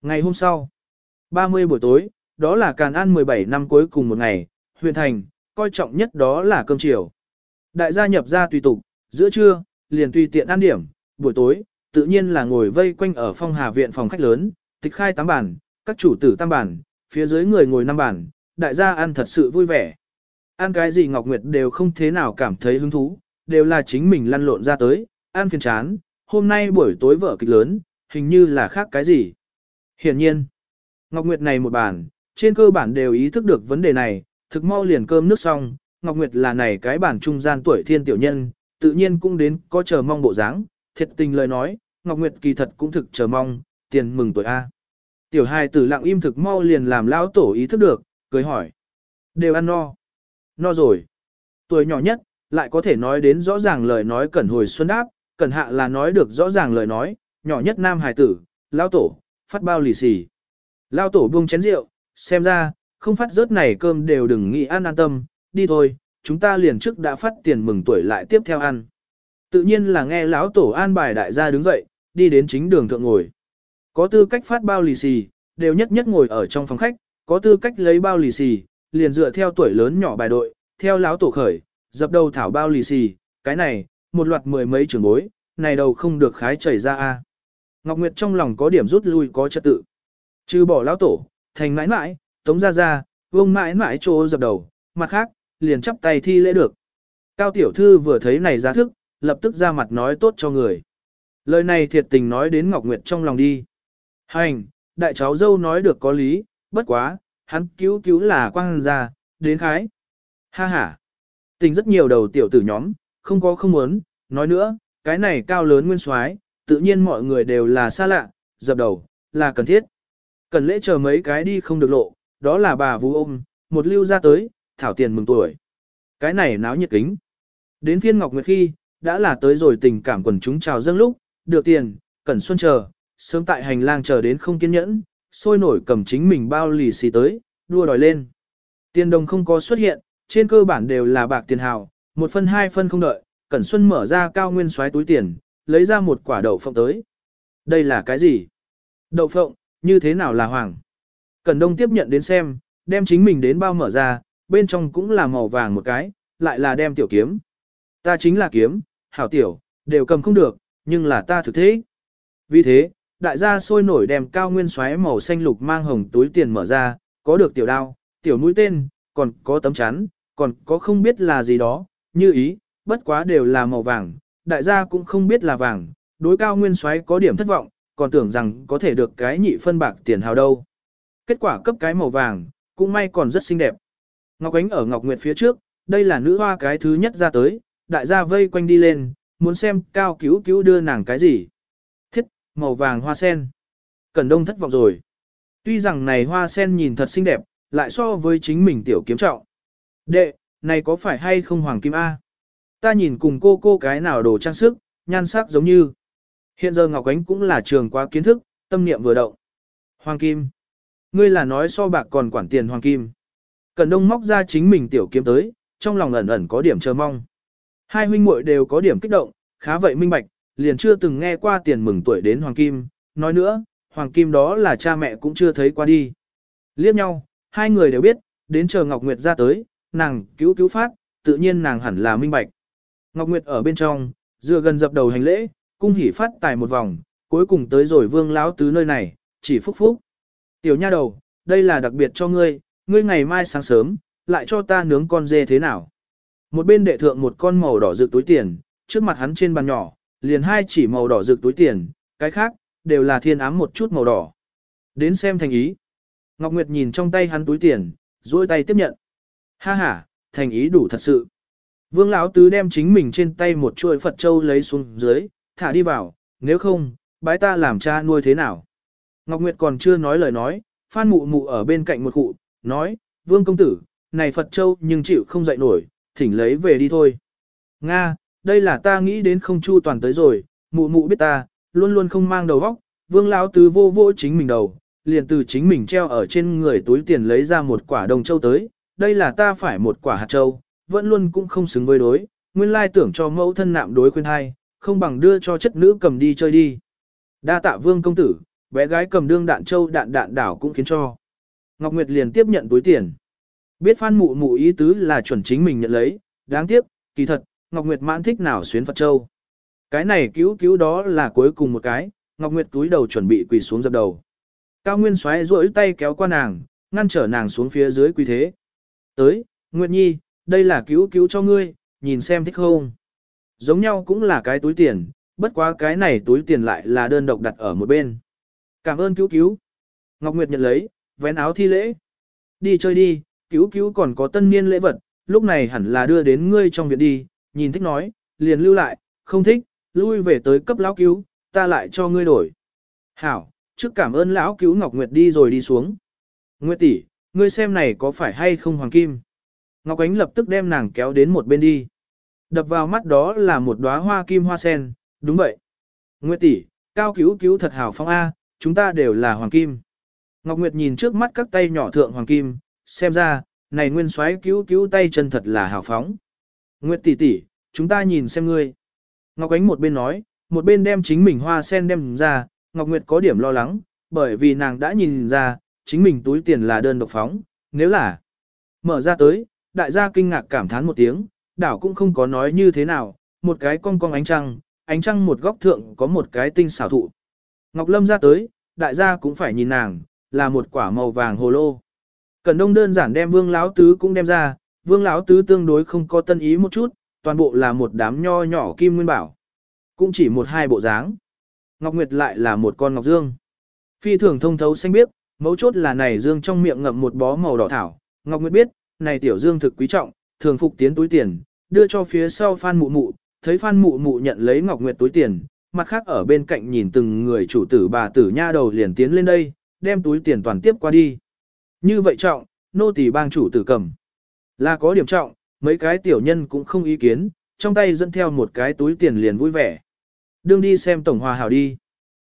[SPEAKER 1] Ngày hôm sau, 30 buổi tối, đó là Càn An 17 năm cuối cùng một ngày, huyện thành, coi trọng nhất đó là cơm chiều. Đại gia nhập ra tùy tục, giữa trưa, liền tùy tiện ăn điểm, buổi tối, tự nhiên là ngồi vây quanh ở phong hà viện phòng khách lớn, tịch khai tám bàn, các chủ tử tam bàn, phía dưới người ngồi năm bàn, đại gia ăn thật sự vui vẻ. Ăn cái gì Ngọc Nguyệt đều không thế nào cảm thấy hứng thú, đều là chính mình lăn lộn ra tới, ăn phiền chán, hôm nay buổi tối vở kịch lớn, hình như là khác cái gì. Hiển nhiên, Ngọc Nguyệt này một bàn, trên cơ bản đều ý thức được vấn đề này, thực mau liền cơm nước xong, Ngọc Nguyệt là này cái bản trung gian tuổi thiên tiểu nhân, tự nhiên cũng đến có chờ mong bộ dáng, thiệt tình lời nói, Ngọc Nguyệt kỳ thật cũng thực chờ mong, tiền mừng tuổi A. Tiểu hài tử lặng im thực mau liền làm lão tổ ý thức được, cười hỏi. Đều ăn no. No rồi. Tuổi nhỏ nhất, lại có thể nói đến rõ ràng lời nói cẩn hồi xuân đáp, cẩn hạ là nói được rõ ràng lời nói, nhỏ nhất nam hài tử, lão tổ, phát bao lì xì. Lão tổ buông chén rượu, xem ra, không phát rớt này cơm đều đừng nghĩ ăn an tâm, đi thôi, chúng ta liền trước đã phát tiền mừng tuổi lại tiếp theo ăn. Tự nhiên là nghe lão tổ an bài đại gia đứng dậy, đi đến chính đường thượng ngồi. Có tư cách phát bao lì xì, đều nhất nhất ngồi ở trong phòng khách, có tư cách lấy bao lì xì, liền dựa theo tuổi lớn nhỏ bài đội, theo lão tổ khởi, dập đầu thảo bao lì xì, cái này, một loạt mười mấy trường bối, này đầu không được khái chảy ra a. Ngọc Nguyệt trong lòng có điểm rút lui có trật tự. Trừ bỏ lão tổ, thành mãi mãi, tống ra ra, vông mãi mãi chỗ dập đầu, mặt khác, liền chắp tay thi lễ được. Cao tiểu thư vừa thấy này giá thức, lập tức ra mặt nói tốt cho người. Lời này thiệt tình nói đến Ngọc Nguyệt trong lòng đi. Hành, đại cháu dâu nói được có lý, bất quá, hắn cứu cứu là quang ra, đến khái. Ha ha. Tình rất nhiều đầu tiểu tử nhóm, không có không muốn, nói nữa, cái này cao lớn nguyên soái, tự nhiên mọi người đều là xa lạ, dập đầu, là cần thiết. Cần lễ chờ mấy cái đi không được lộ, đó là bà vũ ôm, một lưu ra tới, thảo tiền mừng tuổi. Cái này náo nhiệt kính. Đến phiên Ngọc Nguyệt khi, đã là tới rồi tình cảm quần chúng chào dâng lúc, được tiền, Cẩn Xuân chờ, sớm tại hành lang chờ đến không kiên nhẫn, sôi nổi cầm chính mình bao lì xì tới, đua đòi lên. Tiền đồng không có xuất hiện, trên cơ bản đều là bạc tiền hào, một phân hai phân không đợi, Cẩn Xuân mở ra cao nguyên xoáy túi tiền, lấy ra một quả đậu phộng tới. Đây là cái gì? Đậu phộng, như thế nào là hoàng? Cẩn Đông tiếp nhận đến xem, đem chính mình đến bao mở ra, bên trong cũng là màu vàng một cái, lại là đem tiểu kiếm. Ta chính là kiếm, hảo tiểu, đều cầm không được, nhưng là ta thực thế. Vì thế, đại gia sôi nổi đem cao nguyên xoáy màu xanh lục mang hồng túi tiền mở ra, có được tiểu đao, tiểu mũi tên, còn có tấm chắn, còn có không biết là gì đó, như ý, bất quá đều là màu vàng, đại gia cũng không biết là vàng, đối cao nguyên xoáy có điểm thất vọng, còn tưởng rằng có thể được cái nhị phân bạc tiền hào đâu. Kết quả cấp cái màu vàng, cũng may còn rất xinh đẹp. Ngọc Ánh ở Ngọc Nguyệt phía trước, đây là nữ hoa cái thứ nhất ra tới, đại gia vây quanh đi lên, muốn xem cao cứu cứu đưa nàng cái gì. Thiết, màu vàng hoa sen. Cẩn đông thất vọng rồi. Tuy rằng này hoa sen nhìn thật xinh đẹp, lại so với chính mình tiểu kiếm trọng. Đệ, này có phải hay không hoàng kim A? Ta nhìn cùng cô cô cái nào đồ trang sức, nhan sắc giống như. Hiện giờ Ngọc Ánh cũng là trường quá kiến thức, tâm niệm vừa động. Hoàng kim. Ngươi là nói so bạc còn quản tiền hoàng kim. Cẩn đông móc ra chính mình tiểu kiếm tới, trong lòng ẩn ẩn có điểm chờ mong. Hai huynh muội đều có điểm kích động, khá vậy minh bạch, liền chưa từng nghe qua tiền mừng tuổi đến hoàng kim. Nói nữa, hoàng kim đó là cha mẹ cũng chưa thấy qua đi. Liếc nhau, hai người đều biết, đến chờ Ngọc Nguyệt ra tới, nàng cứu cứu phát, tự nhiên nàng hẳn là minh bạch. Ngọc Nguyệt ở bên trong, dựa gần dập đầu hành lễ, cung hỉ phát tài một vòng, cuối cùng tới rồi vương lão tứ nơi này, chỉ phúc phúc. Tiểu nha đầu, đây là đặc biệt cho ngươi, ngươi ngày mai sáng sớm, lại cho ta nướng con dê thế nào. Một bên đệ thượng một con màu đỏ rực túi tiền, trước mặt hắn trên bàn nhỏ, liền hai chỉ màu đỏ rực túi tiền, cái khác, đều là thiên ám một chút màu đỏ. Đến xem thành ý. Ngọc Nguyệt nhìn trong tay hắn túi tiền, duỗi tay tiếp nhận. Ha ha, thành ý đủ thật sự. Vương Lão Tứ đem chính mình trên tay một chuỗi Phật Châu lấy xuống dưới, thả đi vào, nếu không, bái ta làm cha nuôi thế nào. Ngọc Nguyệt còn chưa nói lời nói, Phan Mụ Mụ ở bên cạnh một cụ, nói, Vương Công Tử, này Phật Châu nhưng chịu không dậy nổi, thỉnh lấy về đi thôi. Nga, đây là ta nghĩ đến không chu toàn tới rồi, Mụ Mụ biết ta, luôn luôn không mang đầu vóc, Vương Lão Tứ vô vô chính mình đầu, liền từ chính mình treo ở trên người túi tiền lấy ra một quả đồng châu tới, đây là ta phải một quả hạt châu, vẫn luôn cũng không xứng với đối, nguyên lai tưởng cho mẫu thân nạm đối khuyên hai, không bằng đưa cho chất nữ cầm đi chơi đi. Đa tạ vương công tử, bé gái cầm đương đạn châu đạn đạn đảo cũng khiến cho. Ngọc Nguyệt liền tiếp nhận túi tiền. Biết phan mụ mụ ý tứ là chuẩn chính mình nhận lấy, đáng tiếc, kỳ thật, Ngọc Nguyệt mãn thích nào xuyến Phật Châu. Cái này cứu cứu đó là cuối cùng một cái, Ngọc Nguyệt túi đầu chuẩn bị quỳ xuống dập đầu. Cao Nguyên xoáy duỗi tay kéo qua nàng, ngăn trở nàng xuống phía dưới quỳ thế. Tới, Nguyệt Nhi, đây là cứu cứu cho ngươi, nhìn xem thích không. Giống nhau cũng là cái túi tiền, bất quá cái này túi tiền lại là đơn độc đặt ở một bên. Cảm ơn cứu cứu. Ngọc Nguyệt nhận lấy, vén áo thi lễ. Đi chơi đi, cứu cứu còn có tân niên lễ vật, lúc này hẳn là đưa đến ngươi trong viện đi, nhìn thích nói, liền lưu lại, không thích, lui về tới cấp lão cứu, ta lại cho ngươi đổi. Hảo, trước cảm ơn lão cứu Ngọc Nguyệt đi rồi đi xuống. Nguyệt tỷ, ngươi xem này có phải hay không hoàng kim? Ngọc Ánh lập tức đem nàng kéo đến một bên đi. Đập vào mắt đó là một đóa hoa kim hoa sen, đúng vậy. Nguyệt tỷ, cao cứu cứu thật hảo phong A, chúng ta đều là hoàng kim. Ngọc Nguyệt nhìn trước mắt các tay nhỏ thượng hoàng kim, xem ra, này nguyên soái cứu cứu tay chân thật là hảo phóng. Nguyệt tỷ tỷ, chúng ta nhìn xem ngươi. Ngọc Ánh một bên nói, một bên đem chính mình hoa sen đem ra, Ngọc Nguyệt có điểm lo lắng, bởi vì nàng đã nhìn ra, chính mình túi tiền là đơn độc phóng, nếu là mở ra tới, đại gia kinh ngạc cảm thán một tiếng, đảo cũng không có nói như thế nào, một cái cong cong ánh trăng, ánh trăng một góc thượng có một cái tinh xảo thụ. Ngọc Lâm ra tới, đại gia cũng phải nhìn nàng, là một quả màu vàng hồ lô. Cẩn Đông đơn giản đem Vương Lão Tứ cũng đem ra, Vương Lão Tứ tương đối không có tân ý một chút, toàn bộ là một đám nho nhỏ kim nguyên bảo. Cũng chỉ một hai bộ dáng. Ngọc Nguyệt lại là một con ngọc dương. Phi thường thông thấu xanh biếc, mấu chốt là này dương trong miệng ngậm một bó màu đỏ thảo. Ngọc Nguyệt biết, này tiểu dương thực quý trọng, thường phục tiến túi tiền, đưa cho phía sau Phan Mụ Mụ, thấy Phan Mụ Mụ nhận lấy Ngọc Nguyệt túi tiền, mặt khác ở bên cạnh nhìn từng người chủ tử bà tử nha đầu liền tiến lên đây, đem túi tiền toàn tiếp qua đi. Như vậy trọng, nô tỳ bang chủ tử cầm. Là có điểm trọng, mấy cái tiểu nhân cũng không ý kiến, trong tay dẫn theo một cái túi tiền liền vui vẻ. Đương đi xem tổng hòa hảo đi.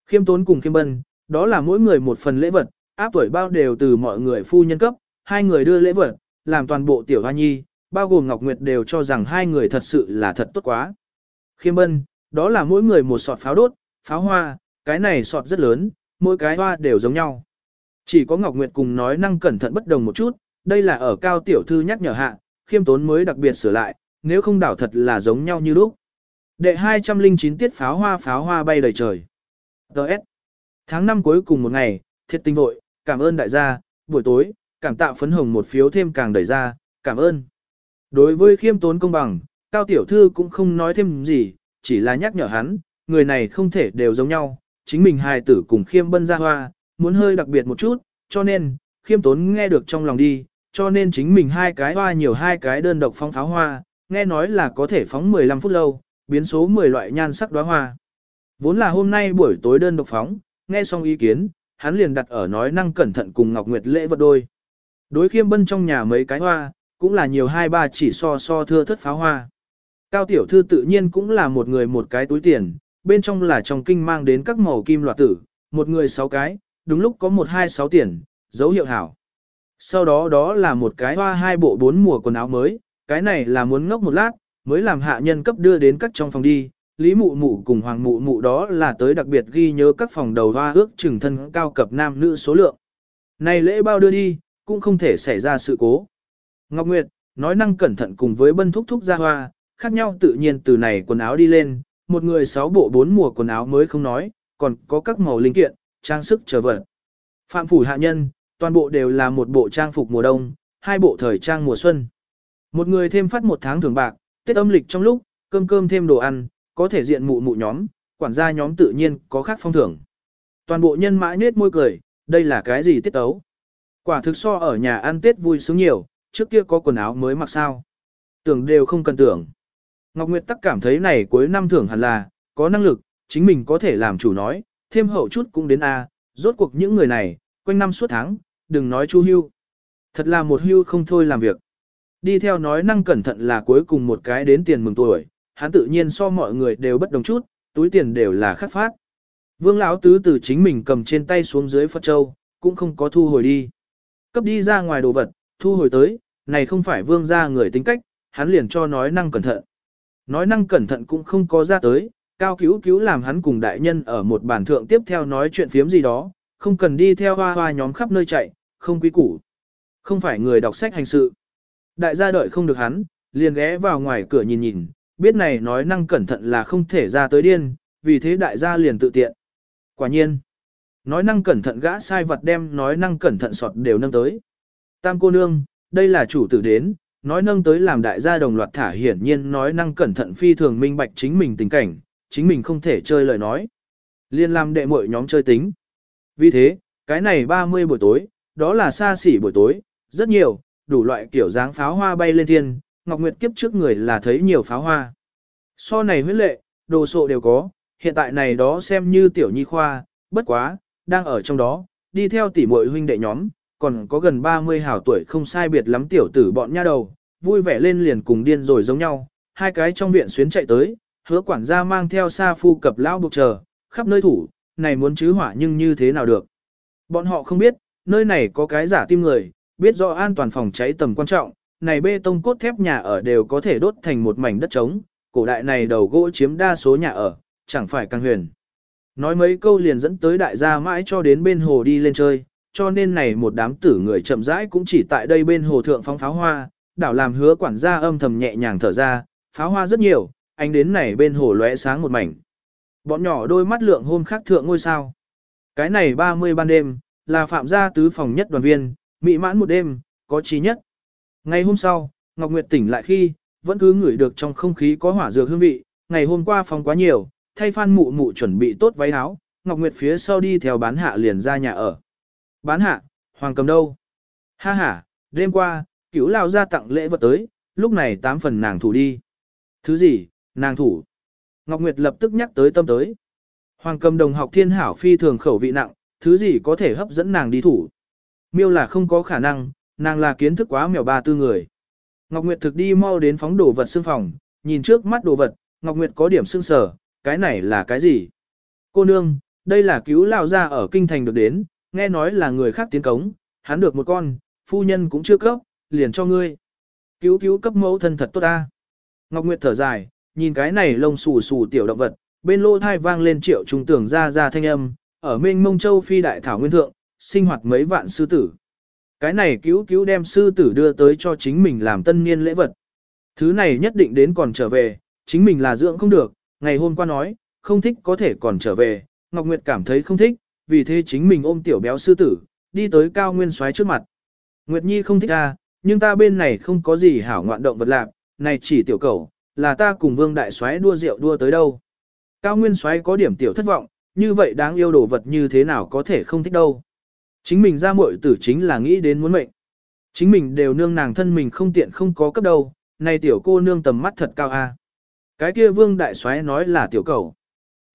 [SPEAKER 1] Khiêm tốn cùng khiêm bân, đó là mỗi người một phần lễ vật, áp tuổi bao đều từ mọi người phu nhân cấp, hai người đưa lễ vật, làm toàn bộ tiểu hoa nhi, bao gồm Ngọc Nguyệt đều cho rằng hai người thật sự là thật tốt quá. Khiêm bân, đó là mỗi người một sọt pháo đốt, pháo hoa, cái này sọt rất lớn, mỗi cái hoa đều giống nhau. Chỉ có Ngọc Nguyệt cùng nói năng cẩn thận bất đồng một chút, đây là ở cao tiểu thư nhắc nhở hạ, khiêm tốn mới đặc biệt sửa lại, nếu không đảo thật là giống nhau như lúc. Đệ 209 tiết pháo hoa pháo hoa bay đầy trời. Đợt. Tháng 5 cuối cùng một ngày, thiệt tinh vội, cảm ơn đại gia, buổi tối, cảm tạ phấn hồng một phiếu thêm càng đẩy ra, cảm ơn. Đối với khiêm tốn công bằng, cao tiểu thư cũng không nói thêm gì, chỉ là nhắc nhở hắn, người này không thể đều giống nhau, chính mình hài tử cùng khiêm bân ra hoa, muốn hơi đặc biệt một chút, cho nên, khiêm tốn nghe được trong lòng đi, cho nên chính mình hai cái hoa nhiều hai cái đơn độc phóng pháo hoa, nghe nói là có thể phóng 15 phút lâu, biến số 10 loại nhan sắc đóa hoa. Vốn là hôm nay buổi tối đơn độc phóng, nghe xong ý kiến, hắn liền đặt ở nói năng cẩn thận cùng Ngọc Nguyệt lễ vật đôi. Đối khiêm bân trong nhà mấy cái hoa, cũng là nhiều hai ba chỉ so so thưa thất pháo hoa. Cao tiểu thư tự nhiên cũng là một người một cái túi tiền, bên trong là trong kinh mang đến các màu kim loại tử, một người sáu cái, đúng lúc có một hai sáu tiền, dấu hiệu hảo. Sau đó đó là một cái hoa hai bộ bốn mùa quần áo mới, cái này là muốn ngốc một lát, mới làm hạ nhân cấp đưa đến các trong phòng đi. Lý mụ mụ cùng hoàng mụ mụ đó là tới đặc biệt ghi nhớ các phòng đầu hoa ước chừng thân cao cập nam nữ số lượng. Này lễ bao đưa đi, cũng không thể xảy ra sự cố. Ngọc Nguyệt, nói năng cẩn thận cùng với bân thúc thúc ra hoa, khác nhau tự nhiên từ này quần áo đi lên, một người sáu bộ bốn mùa quần áo mới không nói, còn có các màu linh kiện, trang sức trở vật. Phạm phủ hạ nhân, toàn bộ đều là một bộ trang phục mùa đông, hai bộ thời trang mùa xuân. Một người thêm phát một tháng thưởng bạc, Tết âm lịch trong lúc, cơm cơm thêm đồ ăn, có thể diện mụ mụ nhóm, quản gia nhóm tự nhiên có khác phong thưởng. Toàn bộ nhân mãi nết môi cười, đây là cái gì tiết tấu? Quả thực so ở nhà ăn Tết vui sướng nhiều, trước kia có quần áo mới mặc sao. Tưởng đều không cần tưởng. Ngọc Nguyệt tắc cảm thấy này cuối năm thưởng hẳn là, có năng lực, chính mình có thể làm chủ nói, thêm hậu chút cũng đến A, rốt cuộc những người này, quanh năm suốt tháng, đừng nói chu hưu. Thật là một hưu không thôi làm việc. Đi theo nói năng cẩn thận là cuối cùng một cái đến tiền mừng tuổi, hắn tự nhiên so mọi người đều bất đồng chút, túi tiền đều là khắc phát. Vương lão tứ từ chính mình cầm trên tay xuống dưới Phật Châu, cũng không có thu hồi đi. Cấp đi ra ngoài đồ vật, thu hồi tới, này không phải vương gia người tính cách, hắn liền cho nói năng cẩn thận. Nói năng cẩn thận cũng không có ra tới, cao cứu cứu làm hắn cùng đại nhân ở một bản thượng tiếp theo nói chuyện phiếm gì đó, không cần đi theo hoa hoa nhóm khắp nơi chạy, không quý củ. Không phải người đọc sách hành sự. Đại gia đợi không được hắn, liền ghé vào ngoài cửa nhìn nhìn, biết này nói năng cẩn thận là không thể ra tới điên, vì thế đại gia liền tự tiện. Quả nhiên, nói năng cẩn thận gã sai vật đem nói năng cẩn thận sọt đều nâng tới. Tam cô nương, đây là chủ tử đến, nói nâng tới làm đại gia đồng loạt thả hiển nhiên nói năng cẩn thận phi thường minh bạch chính mình tình cảnh, chính mình không thể chơi lời nói. Liên làm đệ muội nhóm chơi tính. Vì thế, cái này 30 buổi tối, đó là xa xỉ buổi tối, rất nhiều, đủ loại kiểu dáng pháo hoa bay lên thiên, Ngọc Nguyệt kiếp trước người là thấy nhiều pháo hoa. So này huyết lệ, đồ sộ đều có, hiện tại này đó xem như tiểu nhi khoa, bất quá, đang ở trong đó, đi theo tỷ muội huynh đệ nhóm, còn có gần 30 hảo tuổi không sai biệt lắm tiểu tử bọn nha đầu, vui vẻ lên liền cùng điên rồi giống nhau, hai cái trong viện xuyến chạy tới, hứa quản gia mang theo xa phu cập lão buộc chờ, khắp nơi thủ, này muốn chứ hỏa nhưng như thế nào được. Bọn họ không biết, nơi này có cái giả tim người, biết rõ an toàn phòng cháy tầm quan trọng, này bê tông cốt thép nhà ở đều có thể đốt thành một mảnh đất trống, cổ đại này đầu gỗ chiếm đa số nhà ở, chẳng phải càng huyền. Nói mấy câu liền dẫn tới đại gia mãi cho đến bên hồ đi lên chơi, cho nên này một đám tử người chậm rãi cũng chỉ tại đây bên hồ thượng phóng pháo hoa, đảo làm hứa quản gia âm thầm nhẹ nhàng thở ra, pháo hoa rất nhiều, anh đến này bên hồ lóe sáng một mảnh. Bọn nhỏ đôi mắt lượng hôm khác thượng ngôi sao. Cái này 30 ban đêm, là phạm gia tứ phòng nhất đoàn viên, mỹ mãn một đêm, có trí nhất. Ngày hôm sau, Ngọc Nguyệt tỉnh lại khi, vẫn cứ ngửi được trong không khí có hỏa dược hương vị, ngày hôm qua phòng quá nhiều, thay phan mụ mụ chuẩn bị tốt váy áo, Ngọc Nguyệt phía sau đi theo bán hạ liền ra nhà ở. Bán hạ, hoàng cầm đâu? Ha ha, đêm qua, cứu lao ra tặng lễ vật tới, lúc này tám phần nàng thủ đi. Thứ gì, nàng thủ? Ngọc Nguyệt lập tức nhắc tới tâm tới. Hoàng cầm đồng học thiên hảo phi thường khẩu vị nặng, thứ gì có thể hấp dẫn nàng đi thủ. Miêu là không có khả năng, nàng là kiến thức quá mèo ba tư người. Ngọc Nguyệt thực đi mau đến phóng đồ vật xương phòng, nhìn trước mắt đồ vật, Ngọc Nguyệt có điểm sưng sở, cái này là cái gì? Cô nương, đây là cứu lao ra ở kinh thành được đến, nghe nói là người khác tiến cống, hắn được một con, phu nhân cũng chưa cấp, liền cho ngươi. Cứu cứu cấp mẫu thân thật tốt ta. Ngọc Nguyệt thở dài, nhìn cái này lông xù xù tiểu động vật, bên lô thai vang lên triệu trung tưởng ra ra thanh âm, ở mênh mông châu phi đại thảo nguyên thượng, sinh hoạt mấy vạn sư tử. Cái này cứu cứu đem sư tử đưa tới cho chính mình làm tân niên lễ vật. Thứ này nhất định đến còn trở về, chính mình là dưỡng không được, ngày hôm qua nói, không thích có thể còn trở về, Ngọc Nguyệt cảm thấy không thích, vì thế chính mình ôm tiểu béo sư tử, đi tới cao nguyên xoáy trước mặt. Nguyệt Nhi không thích à, nhưng ta bên này không có gì hảo ngoạn động vật lạc, này chỉ tiểu cầu, là ta cùng vương đại xoáy đua rượu đua tới đâu. Cao nguyên xoáy có điểm tiểu thất vọng, như vậy đáng yêu đồ vật như thế nào có thể không thích đâu. Chính mình ra muội tử chính là nghĩ đến muốn mệnh. Chính mình đều nương nàng thân mình không tiện không có cấp đâu, này tiểu cô nương tầm mắt thật cao a. Cái kia vương đại soái nói là tiểu cầu.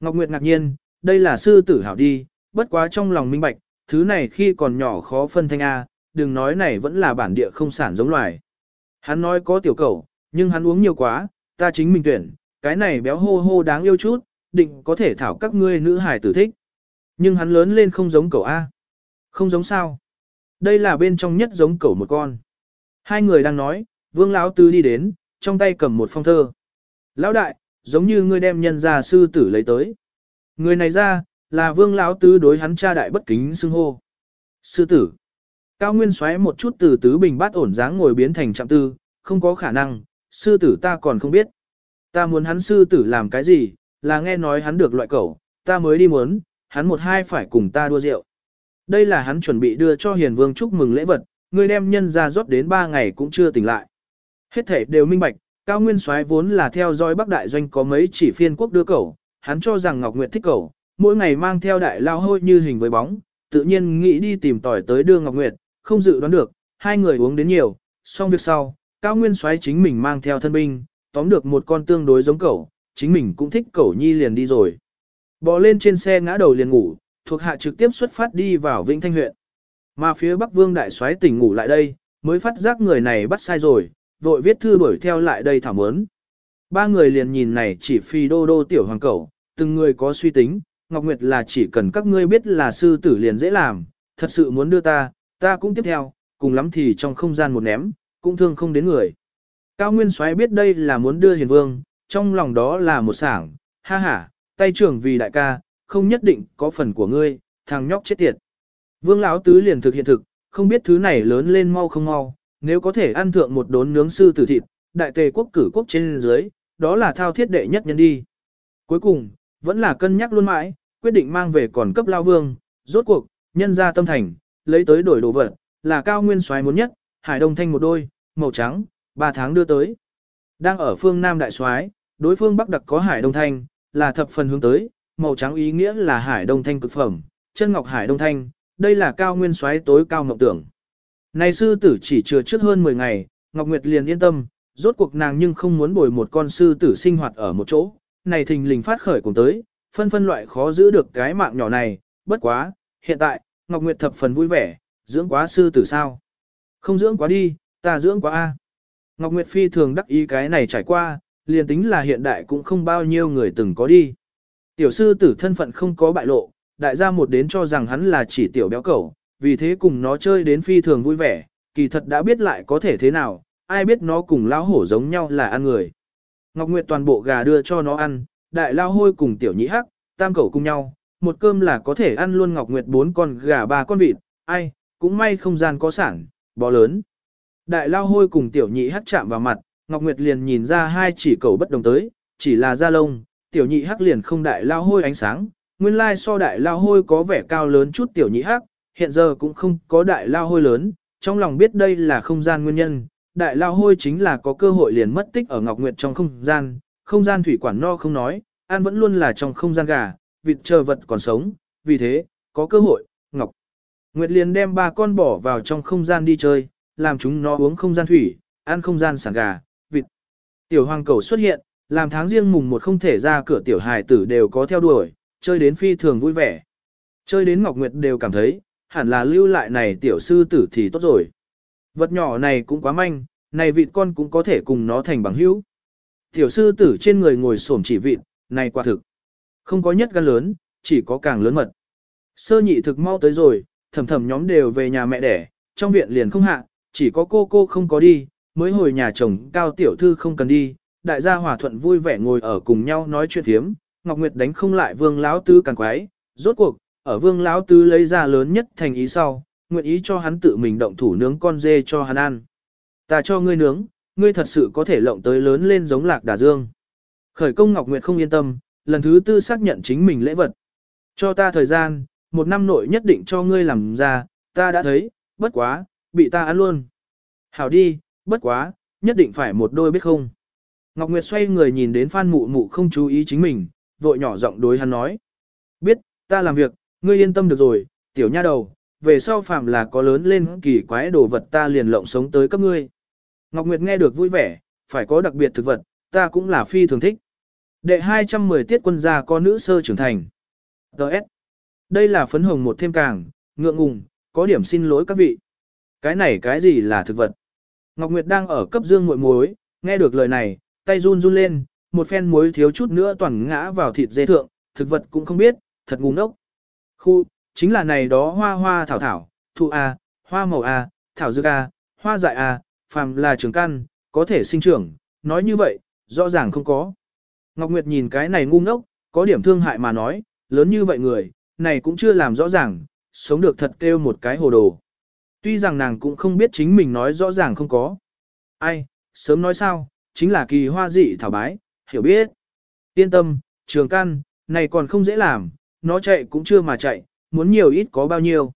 [SPEAKER 1] Ngọc Nguyệt ngạc nhiên, đây là sư tử hảo đi, bất quá trong lòng minh bạch, thứ này khi còn nhỏ khó phân thanh a, đừng nói này vẫn là bản địa không sản giống loài. Hắn nói có tiểu cầu, nhưng hắn uống nhiều quá, ta chính mình tuyển, cái này béo hô hô đáng yêu chút, định có thể thảo các ngươi nữ hài tử thích. Nhưng hắn lớn lên không giống cậu A. Không giống sao. Đây là bên trong nhất giống cậu một con. Hai người đang nói, vương lão tứ đi đến, trong tay cầm một phong thơ. Lão đại, giống như ngươi đem nhân gia sư tử lấy tới. Người này ra, là vương lão tứ đối hắn cha đại bất kính xưng hô. Sư tử. Cao Nguyên xoáy một chút từ tứ bình bát ổn dáng ngồi biến thành trạm tư, không có khả năng, sư tử ta còn không biết. Ta muốn hắn sư tử làm cái gì, là nghe nói hắn được loại cẩu, ta mới đi muốn, hắn một hai phải cùng ta đua rượu. Đây là hắn chuẩn bị đưa cho hiền vương chúc mừng lễ vật, người đem nhân ra rót đến ba ngày cũng chưa tỉnh lại. Hết thể đều minh bạch, cao nguyên soái vốn là theo dõi bắc đại doanh có mấy chỉ phiên quốc đưa cẩu, hắn cho rằng Ngọc Nguyệt thích cẩu, mỗi ngày mang theo đại lao hôi như hình với bóng, tự nhiên nghĩ đi tìm tỏi tới đưa Ngọc Nguyệt, không dự đoán được, hai người uống đến nhiều, xong việc sau, cao nguyên soái chính mình mang theo thân binh, tóm được một con tương đối giống cẩu, chính mình cũng thích cẩu nhi liền đi rồi. Bò lên trên xe ngã đầu liền ngủ, thuộc hạ trực tiếp xuất phát đi vào Vĩnh Thanh huyện. Mà phía Bắc Vương đại soái tỉnh ngủ lại đây, mới phát giác người này bắt sai rồi, vội viết thư đuổi theo lại đây thảm ớn. Ba người liền nhìn này chỉ phi đô đô tiểu hoàng cẩu, từng người có suy tính, Ngọc Nguyệt là chỉ cần các ngươi biết là sư tử liền dễ làm, thật sự muốn đưa ta, ta cũng tiếp theo, cùng lắm thì trong không gian một ném, cũng thương không đến người. Cao Nguyên Soái biết đây là muốn đưa hiền vương, trong lòng đó là một sảng, ha ha, tay trưởng vì đại ca, không nhất định có phần của ngươi, thằng nhóc chết tiệt. Vương Lão Tứ liền thực hiện thực, không biết thứ này lớn lên mau không mau, nếu có thể ăn thượng một đốn nướng sư tử thịt, đại tề quốc cử quốc trên dưới, đó là thao thiết đệ nhất nhân đi. Cuối cùng, vẫn là cân nhắc luôn mãi, quyết định mang về còn cấp Lao Vương, rốt cuộc, nhân ra tâm thành, lấy tới đổi đồ vật, là cao nguyên xoáy muốn nhất, hải đông thanh một đôi, màu trắng, 3 tháng đưa tới. Đang ở phương Nam Đại xoáy đối phương Bắc đặc có hải đông thanh, là thập phần hướng tới, màu trắng ý nghĩa là hải đông thanh cực phẩm, chân ngọc hải đông thanh, đây là cao nguyên xoáy tối cao ngọc tưởng. Này sư tử chỉ chừa trước hơn 10 ngày, Ngọc Nguyệt liền yên tâm, rốt cuộc nàng nhưng không muốn bồi một con sư tử sinh hoạt ở một chỗ, này thình lình phát khởi cùng tới, phân phân loại khó giữ được cái mạng nhỏ này, bất quá, hiện tại, Ngọc Nguyệt thập phần vui vẻ, dưỡng quá sư tử sao? Không dưỡng quá đi, ta dưỡng quá a. Ngọc Nguyệt Phi thường đắc ý cái này trải qua, liền tính là hiện đại cũng không bao nhiêu người từng có đi. Tiểu sư tử thân phận không có bại lộ, đại gia một đến cho rằng hắn là chỉ tiểu béo cẩu, vì thế cùng nó chơi đến phi thường vui vẻ, kỳ thật đã biết lại có thể thế nào, ai biết nó cùng lão hổ giống nhau là ăn người. Ngọc Nguyệt toàn bộ gà đưa cho nó ăn, đại lao hôi cùng tiểu nhị hắc, tam cẩu cùng nhau, một cơm là có thể ăn luôn Ngọc Nguyệt bốn con gà ba con vịt, ai, cũng may không gian có sản, bò lớn. Đại lao hôi cùng tiểu nhị hắc chạm vào mặt, Ngọc Nguyệt liền nhìn ra hai chỉ cầu bất đồng tới, chỉ là da lông, tiểu nhị hắc liền không đại lao hôi ánh sáng, nguyên lai so đại lao hôi có vẻ cao lớn chút tiểu nhị hắc, hiện giờ cũng không có đại lao hôi lớn, trong lòng biết đây là không gian nguyên nhân, đại lao hôi chính là có cơ hội liền mất tích ở Ngọc Nguyệt trong không gian, không gian thủy quản no không nói, an vẫn luôn là trong không gian gà, vịt chờ vật còn sống, vì thế, có cơ hội, Ngọc Nguyệt liền đem ba con bỏ vào trong không gian đi chơi, làm chúng nó uống không gian thủy, ăn không gian sản gà, vịt. Tiểu hoàng cầu xuất hiện, làm tháng riêng mùng một không thể ra cửa tiểu hài tử đều có theo đuổi, chơi đến phi thường vui vẻ. Chơi đến Ngọc Nguyệt đều cảm thấy, hẳn là lưu lại này tiểu sư tử thì tốt rồi. Vật nhỏ này cũng quá manh, này vịt con cũng có thể cùng nó thành bằng hữu. Tiểu sư tử trên người ngồi xổm chỉ vịt, này quả thực. Không có nhất gan lớn, chỉ có càng lớn mật. Sơ nhị thực mau tới rồi, thầm thầm nhóm đều về nhà mẹ đẻ, trong viện liền không hạ, chỉ có cô cô không có đi, mới hồi nhà chồng cao tiểu thư không cần đi, đại gia hòa thuận vui vẻ ngồi ở cùng nhau nói chuyện thiếm, Ngọc Nguyệt đánh không lại vương lão tứ càng quái, rốt cuộc, ở vương lão tứ lấy ra lớn nhất thành ý sau, nguyện ý cho hắn tự mình động thủ nướng con dê cho hắn ăn. Ta cho ngươi nướng, ngươi thật sự có thể lộng tới lớn lên giống lạc đà dương. Khởi công Ngọc Nguyệt không yên tâm, lần thứ tư xác nhận chính mình lễ vật. Cho ta thời gian, một năm nội nhất định cho ngươi làm ra, ta đã thấy, bất quá, bị ta ăn luôn. Hảo đi, bất quá, nhất định phải một đôi biết không. Ngọc Nguyệt xoay người nhìn đến Phan Mụ Mụ không chú ý chính mình, vội nhỏ giọng đối hắn nói. Biết, ta làm việc, ngươi yên tâm được rồi, tiểu nha đầu, về sau phạm là có lớn lên kỳ quái đồ vật ta liền lộng sống tới cấp ngươi. Ngọc Nguyệt nghe được vui vẻ, phải có đặc biệt thực vật, ta cũng là phi thường thích. Đệ 210 tiết quân gia có nữ sơ trưởng thành. Đợt. Đây là phấn hồng một thêm càng, ngượng ngùng, có điểm xin lỗi các vị. Cái này cái gì là thực vật? Ngọc Nguyệt đang ở cấp dương muội muối, nghe được lời này, tay run run lên, một phen muối thiếu chút nữa toàn ngã vào thịt dê thượng, thực vật cũng không biết, thật ngu ngốc. Khu, chính là này đó hoa hoa thảo thảo, thu A, hoa màu A, thảo dược A, hoa dại A, phàm là trường căn, có thể sinh trưởng, nói như vậy, rõ ràng không có. Ngọc Nguyệt nhìn cái này ngu ngốc, có điểm thương hại mà nói, lớn như vậy người, này cũng chưa làm rõ ràng, sống được thật kêu một cái hồ đồ. Tuy rằng nàng cũng không biết chính mình nói rõ ràng không có. Ai, sớm nói sao, chính là kỳ hoa dị thảo bái, hiểu biết. Yên tâm, trường căn, này còn không dễ làm, nó chạy cũng chưa mà chạy, muốn nhiều ít có bao nhiêu.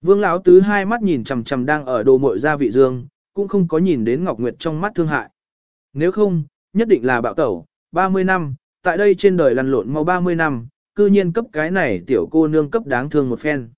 [SPEAKER 1] Vương Lão tứ hai mắt nhìn chằm chằm đang ở đồ mội gia vị dương, cũng không có nhìn đến Ngọc Nguyệt trong mắt thương hại. Nếu không, nhất định là bạo tẩu, 30 năm, tại đây trên đời lăn lộn mau 30 năm, cư nhiên cấp cái này tiểu cô nương cấp đáng thương một phen.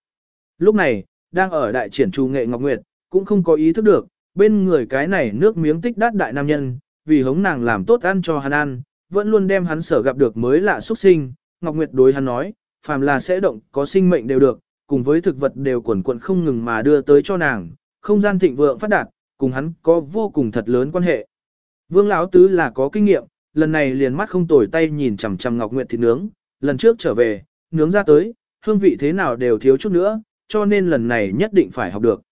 [SPEAKER 1] Lúc này, đang ở đại triển trù nghệ Ngọc Nguyệt, cũng không có ý thức được, bên người cái này nước miếng tích đát đại nam nhân, vì hống nàng làm tốt ăn cho hắn ăn, vẫn luôn đem hắn sở gặp được mới lạ xuất sinh. Ngọc Nguyệt đối hắn nói, phàm là sẽ động, có sinh mệnh đều được, cùng với thực vật đều quần quận không ngừng mà đưa tới cho nàng, không gian thịnh vượng phát đạt, cùng hắn có vô cùng thật lớn quan hệ. Vương Lão Tứ là có kinh nghiệm, lần này liền mắt không tồi tay nhìn chằm chằm Ngọc Nguyệt thịt nướng, lần trước trở về, nướng ra tới, hương vị thế nào đều thiếu chút nữa, cho nên lần này nhất định phải học được.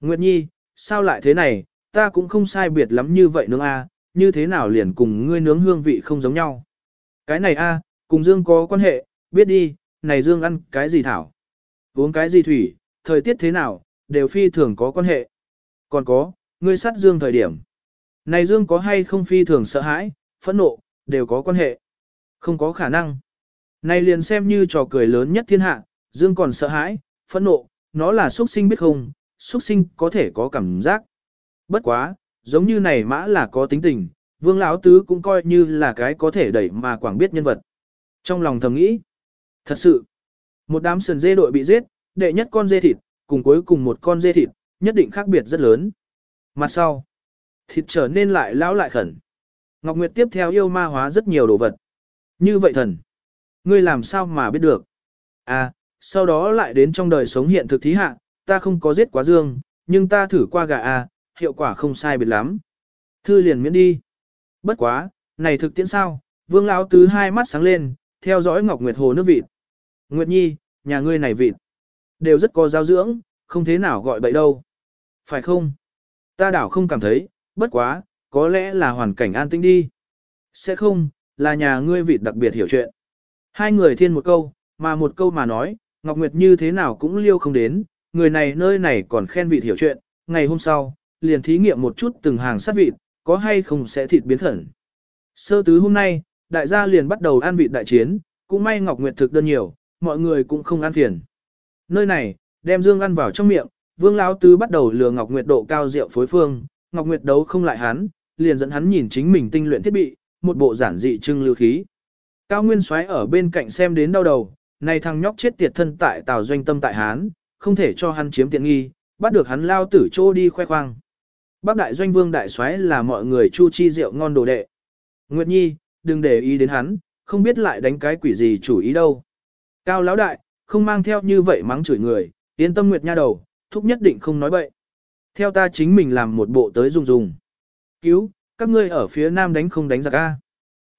[SPEAKER 1] Nguyệt Nhi, sao lại thế này, ta cũng không sai biệt lắm như vậy nướng a, như thế nào liền cùng ngươi nướng hương vị không giống nhau. Cái này a, cùng Dương có quan hệ, biết đi, này Dương ăn cái gì thảo, uống cái gì thủy, thời tiết thế nào, đều phi thường có quan hệ. Còn có, ngươi sát Dương thời điểm. Này Dương có hay không phi thường sợ hãi, phẫn nộ, đều có quan hệ. Không có khả năng. Này liền xem như trò cười lớn nhất thiên hạ, Dương còn sợ hãi, phẫn nộ, nó là xuất sinh biết không, xuất sinh có thể có cảm giác. Bất quá, giống như này mã là có tính tình, vương lão tứ cũng coi như là cái có thể đẩy mà quảng biết nhân vật. Trong lòng thầm nghĩ, thật sự, một đám sườn dê đội bị giết, đệ nhất con dê thịt, cùng cuối cùng một con dê thịt, nhất định khác biệt rất lớn. Mặt sau, thịt trở nên lại lão lại khẩn. Ngọc Nguyệt tiếp theo yêu ma hóa rất nhiều đồ vật. Như vậy thần, ngươi làm sao mà biết được? À, sau đó lại đến trong đời sống hiện thực thí hạ, ta không có giết quá dương, nhưng ta thử qua gà à, hiệu quả không sai biệt lắm. Thư liền miễn đi. Bất quá, này thực tiễn sao? Vương lão tứ hai mắt sáng lên, theo dõi Ngọc Nguyệt Hồ nước vịt. Nguyệt Nhi, nhà ngươi này vịt, đều rất có giáo dưỡng, không thế nào gọi bậy đâu. Phải không? Ta đảo không cảm thấy, bất quá, có lẽ là hoàn cảnh an tĩnh đi. Sẽ không, là nhà ngươi vịt đặc biệt hiểu chuyện. Hai người thiên một câu, mà một câu mà nói, Ngọc Nguyệt như thế nào cũng liêu không đến, người này nơi này còn khen vịt hiểu chuyện, ngày hôm sau, liền thí nghiệm một chút từng hàng sát vịt, có hay không sẽ thịt biến khẩn. Sơ tứ hôm nay, đại gia liền bắt đầu ăn vịt đại chiến, cũng may Ngọc Nguyệt thực đơn nhiều, mọi người cũng không ăn phiền. Nơi này, đem dương ăn vào trong miệng, Vương Lão Tứ bắt đầu lừa Ngọc Nguyệt độ cao rượu phối phương, Ngọc Nguyệt đấu không lại hắn, liền dẫn hắn nhìn chính mình tinh luyện thiết bị, một bộ giản dị trưng lưu khí. Cao Nguyên Soái ở bên cạnh xem đến đau đầu, này thằng nhóc chết tiệt thân tại Tào Doanh Tâm tại Hán, không thể cho hắn chiếm tiện nghi, bắt được hắn lao tử chỗ đi khoe khoang. Bác đại doanh vương đại soái là mọi người chu chi rượu ngon đồ đệ. Nguyệt Nhi, đừng để ý đến hắn, không biết lại đánh cái quỷ gì chủ ý đâu. Cao lão đại, không mang theo như vậy mắng chửi người, yên tâm Nguyệt nha đầu, thúc nhất định không nói bậy. Theo ta chính mình làm một bộ tới dùng dùng. Cứu, các ngươi ở phía nam đánh không đánh giặc a.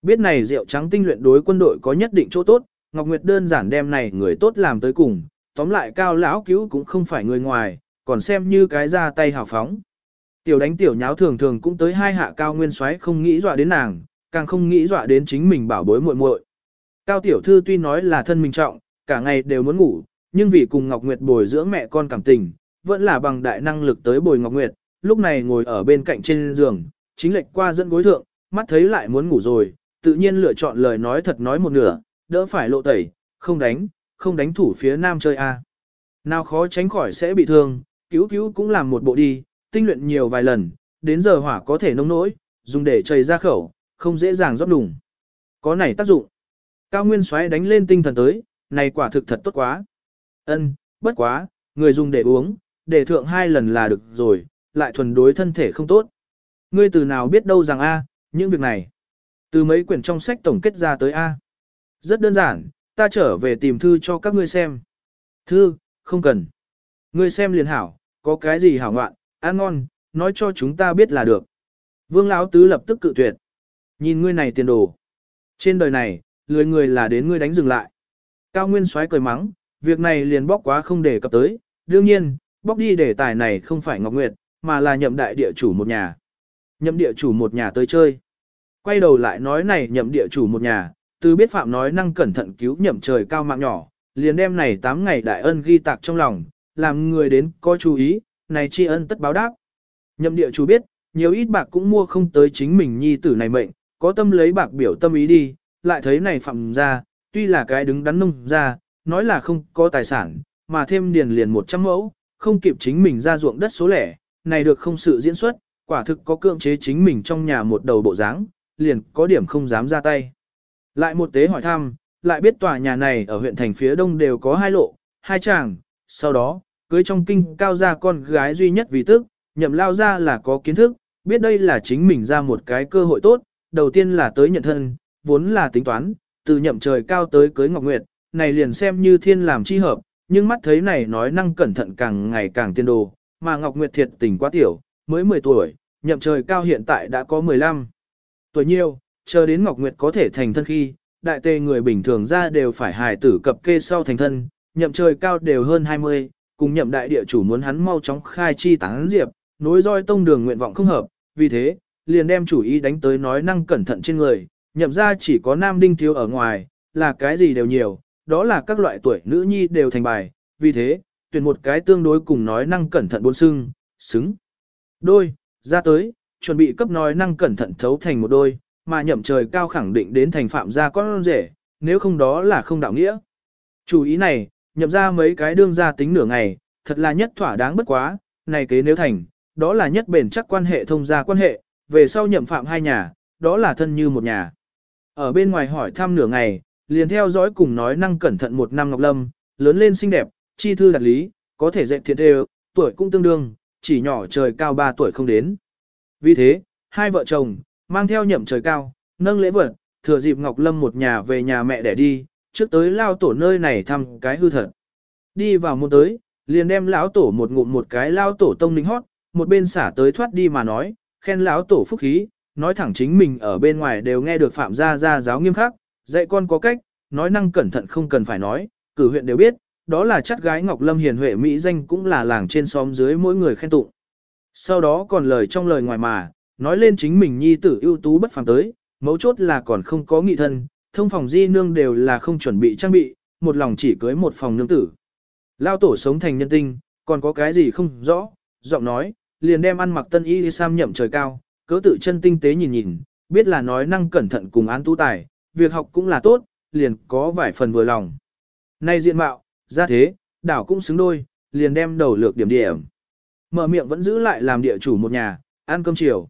[SPEAKER 1] Biết này rượu trắng tinh luyện đối quân đội có nhất định chỗ tốt, Ngọc Nguyệt đơn giản đem này người tốt làm tới cùng, tóm lại cao lão cứu cũng không phải người ngoài, còn xem như cái ra tay hào phóng. Tiểu đánh tiểu nháo thường thường cũng tới hai hạ cao nguyên soái không nghĩ dọa đến nàng, càng không nghĩ dọa đến chính mình bảo bối muội muội. Cao tiểu thư tuy nói là thân mình trọng, cả ngày đều muốn ngủ, nhưng vì cùng Ngọc Nguyệt bồi dưỡng mẹ con cảm tình, vẫn là bằng đại năng lực tới bồi Ngọc Nguyệt, lúc này ngồi ở bên cạnh trên giường, chính lệch qua dẫn gối thượng, mắt thấy lại muốn ngủ rồi, tự nhiên lựa chọn lời nói thật nói một nửa, đỡ phải lộ tẩy, không đánh, không đánh thủ phía nam chơi a. Nào khó tránh khỏi sẽ bị thương, cứu cứu cũng làm một bộ đi, tinh luyện nhiều vài lần, đến giờ hỏa có thể nông nỗi, dùng để chảy ra khẩu, không dễ dàng rót đùng. Có này tác dụng. Cao Nguyên xoáy đánh lên tinh thần tới, này quả thực thật tốt quá. Ân, bất quá, người dùng để uống, để thượng hai lần là được rồi, lại thuần đối thân thể không tốt. Ngươi từ nào biết đâu rằng a, những việc này. Từ mấy quyển trong sách tổng kết ra tới a. Rất đơn giản, ta trở về tìm thư cho các ngươi xem. Thư, không cần. Ngươi xem liền hảo, có cái gì hảo ngoạn, ăn ngon, nói cho chúng ta biết là được. Vương Lão Tứ lập tức cự tuyệt. Nhìn ngươi này tiền đồ. Trên đời này, lười người là đến ngươi đánh dừng lại. Cao Nguyên xoáy cười mắng, việc này liền bóc quá không để cập tới. Đương nhiên, bóc đi đề tài này không phải Ngọc Nguyệt, mà là nhậm đại địa chủ một nhà. Nhậm địa chủ một nhà tới chơi. Quay đầu lại nói này nhậm địa chủ một nhà, từ biết phạm nói năng cẩn thận cứu nhậm trời cao mạng nhỏ, liền đem này 8 ngày đại ân ghi tạc trong lòng, làm người đến có chú ý, này tri ân tất báo đáp. Nhậm địa chủ biết, nhiều ít bạc cũng mua không tới chính mình nhi tử này mệnh, có tâm lấy bạc biểu tâm ý đi, lại thấy này phạm ra, tuy là cái đứng đắn nông ra, nói là không có tài sản, mà thêm điền liền 100 mẫu, không kịp chính mình ra ruộng đất số lẻ, này được không sự diễn xuất, quả thực có cưỡng chế chính mình trong nhà một đầu bộ dáng, liền có điểm không dám ra tay. Lại một tế hỏi thăm, lại biết tòa nhà này ở huyện thành phía đông đều có hai lộ, hai chàng, sau đó, cưới trong kinh cao gia con gái duy nhất vì tức, nhậm lao ra là có kiến thức, biết đây là chính mình ra một cái cơ hội tốt, đầu tiên là tới nhận thân, vốn là tính toán, từ nhậm trời cao tới cưới Ngọc Nguyệt, này liền xem như thiên làm chi hợp, nhưng mắt thấy này nói năng cẩn thận càng ngày càng tiên đồ, mà Ngọc Nguyệt thiệt tình quá tiểu, mới 10 tuổi, nhậm trời cao hiện tại đã có 15 tuổi nhiều, chờ đến Ngọc Nguyệt có thể thành thân khi, đại tề người bình thường ra đều phải hài tử cập kê sau thành thân, nhậm trời cao đều hơn 20, cùng nhậm đại địa chủ muốn hắn mau chóng khai chi tán diệp, nối roi tông đường nguyện vọng không hợp, vì thế, liền đem chủ ý đánh tới nói năng cẩn thận trên người, nhậm ra chỉ có nam đinh thiếu ở ngoài, là cái gì đều nhiều, đó là các loại tuổi nữ nhi đều thành bài, vì thế, tuyển một cái tương đối cùng nói năng cẩn thận bốn xưng, xứng. Đôi, ra tới, chuẩn bị cấp nói năng cẩn thận thấu thành một đôi, mà nhậm trời cao khẳng định đến thành phạm gia con rể, nếu không đó là không đạo nghĩa. Chủ ý này, nhậm ra mấy cái đương gia tính nửa ngày, thật là nhất thỏa đáng bất quá, này kế nếu thành, đó là nhất bền chắc quan hệ thông gia quan hệ, về sau nhậm phạm hai nhà, đó là thân như một nhà. Ở bên ngoài hỏi thăm nửa ngày, liền theo dõi cùng nói năng cẩn thận một năm Ngọc Lâm, lớn lên xinh đẹp, chi thư đạt lý, có thể dạy thiện đều, tuổi cũng tương đương, chỉ nhỏ trời cao 3 tuổi không đến. Vì thế, hai vợ chồng, mang theo nhậm trời cao, nâng lễ vật, thừa dịp Ngọc Lâm một nhà về nhà mẹ để đi, trước tới lao tổ nơi này thăm cái hư thật. Đi vào môn tới, liền đem lão tổ một ngụm một cái lao tổ tông lính hót, một bên xả tới thoát đi mà nói, khen lão tổ phúc khí, nói thẳng chính mình ở bên ngoài đều nghe được phạm gia gia giáo nghiêm khắc, dạy con có cách, nói năng cẩn thận không cần phải nói, cử huyện đều biết, đó là chắt gái Ngọc Lâm hiền huệ mỹ danh cũng là làng trên xóm dưới mỗi người khen tụng. Sau đó còn lời trong lời ngoài mà, nói lên chính mình nhi tử ưu tú bất phàm tới, mấu chốt là còn không có nghị thân, thông phòng di nương đều là không chuẩn bị trang bị, một lòng chỉ cưới một phòng nương tử. Lao tổ sống thành nhân tinh, còn có cái gì không rõ, giọng nói, liền đem ăn mặc tân y sam nhậm trời cao, cớ tự chân tinh tế nhìn nhìn, biết là nói năng cẩn thận cùng án tu tài, việc học cũng là tốt, liền có vài phần vừa lòng. Nay diện mạo, ra thế, đảo cũng xứng đôi, liền đem đầu lược điểm điểm. Mở miệng vẫn giữ lại làm địa chủ một nhà, ăn cơm chiều.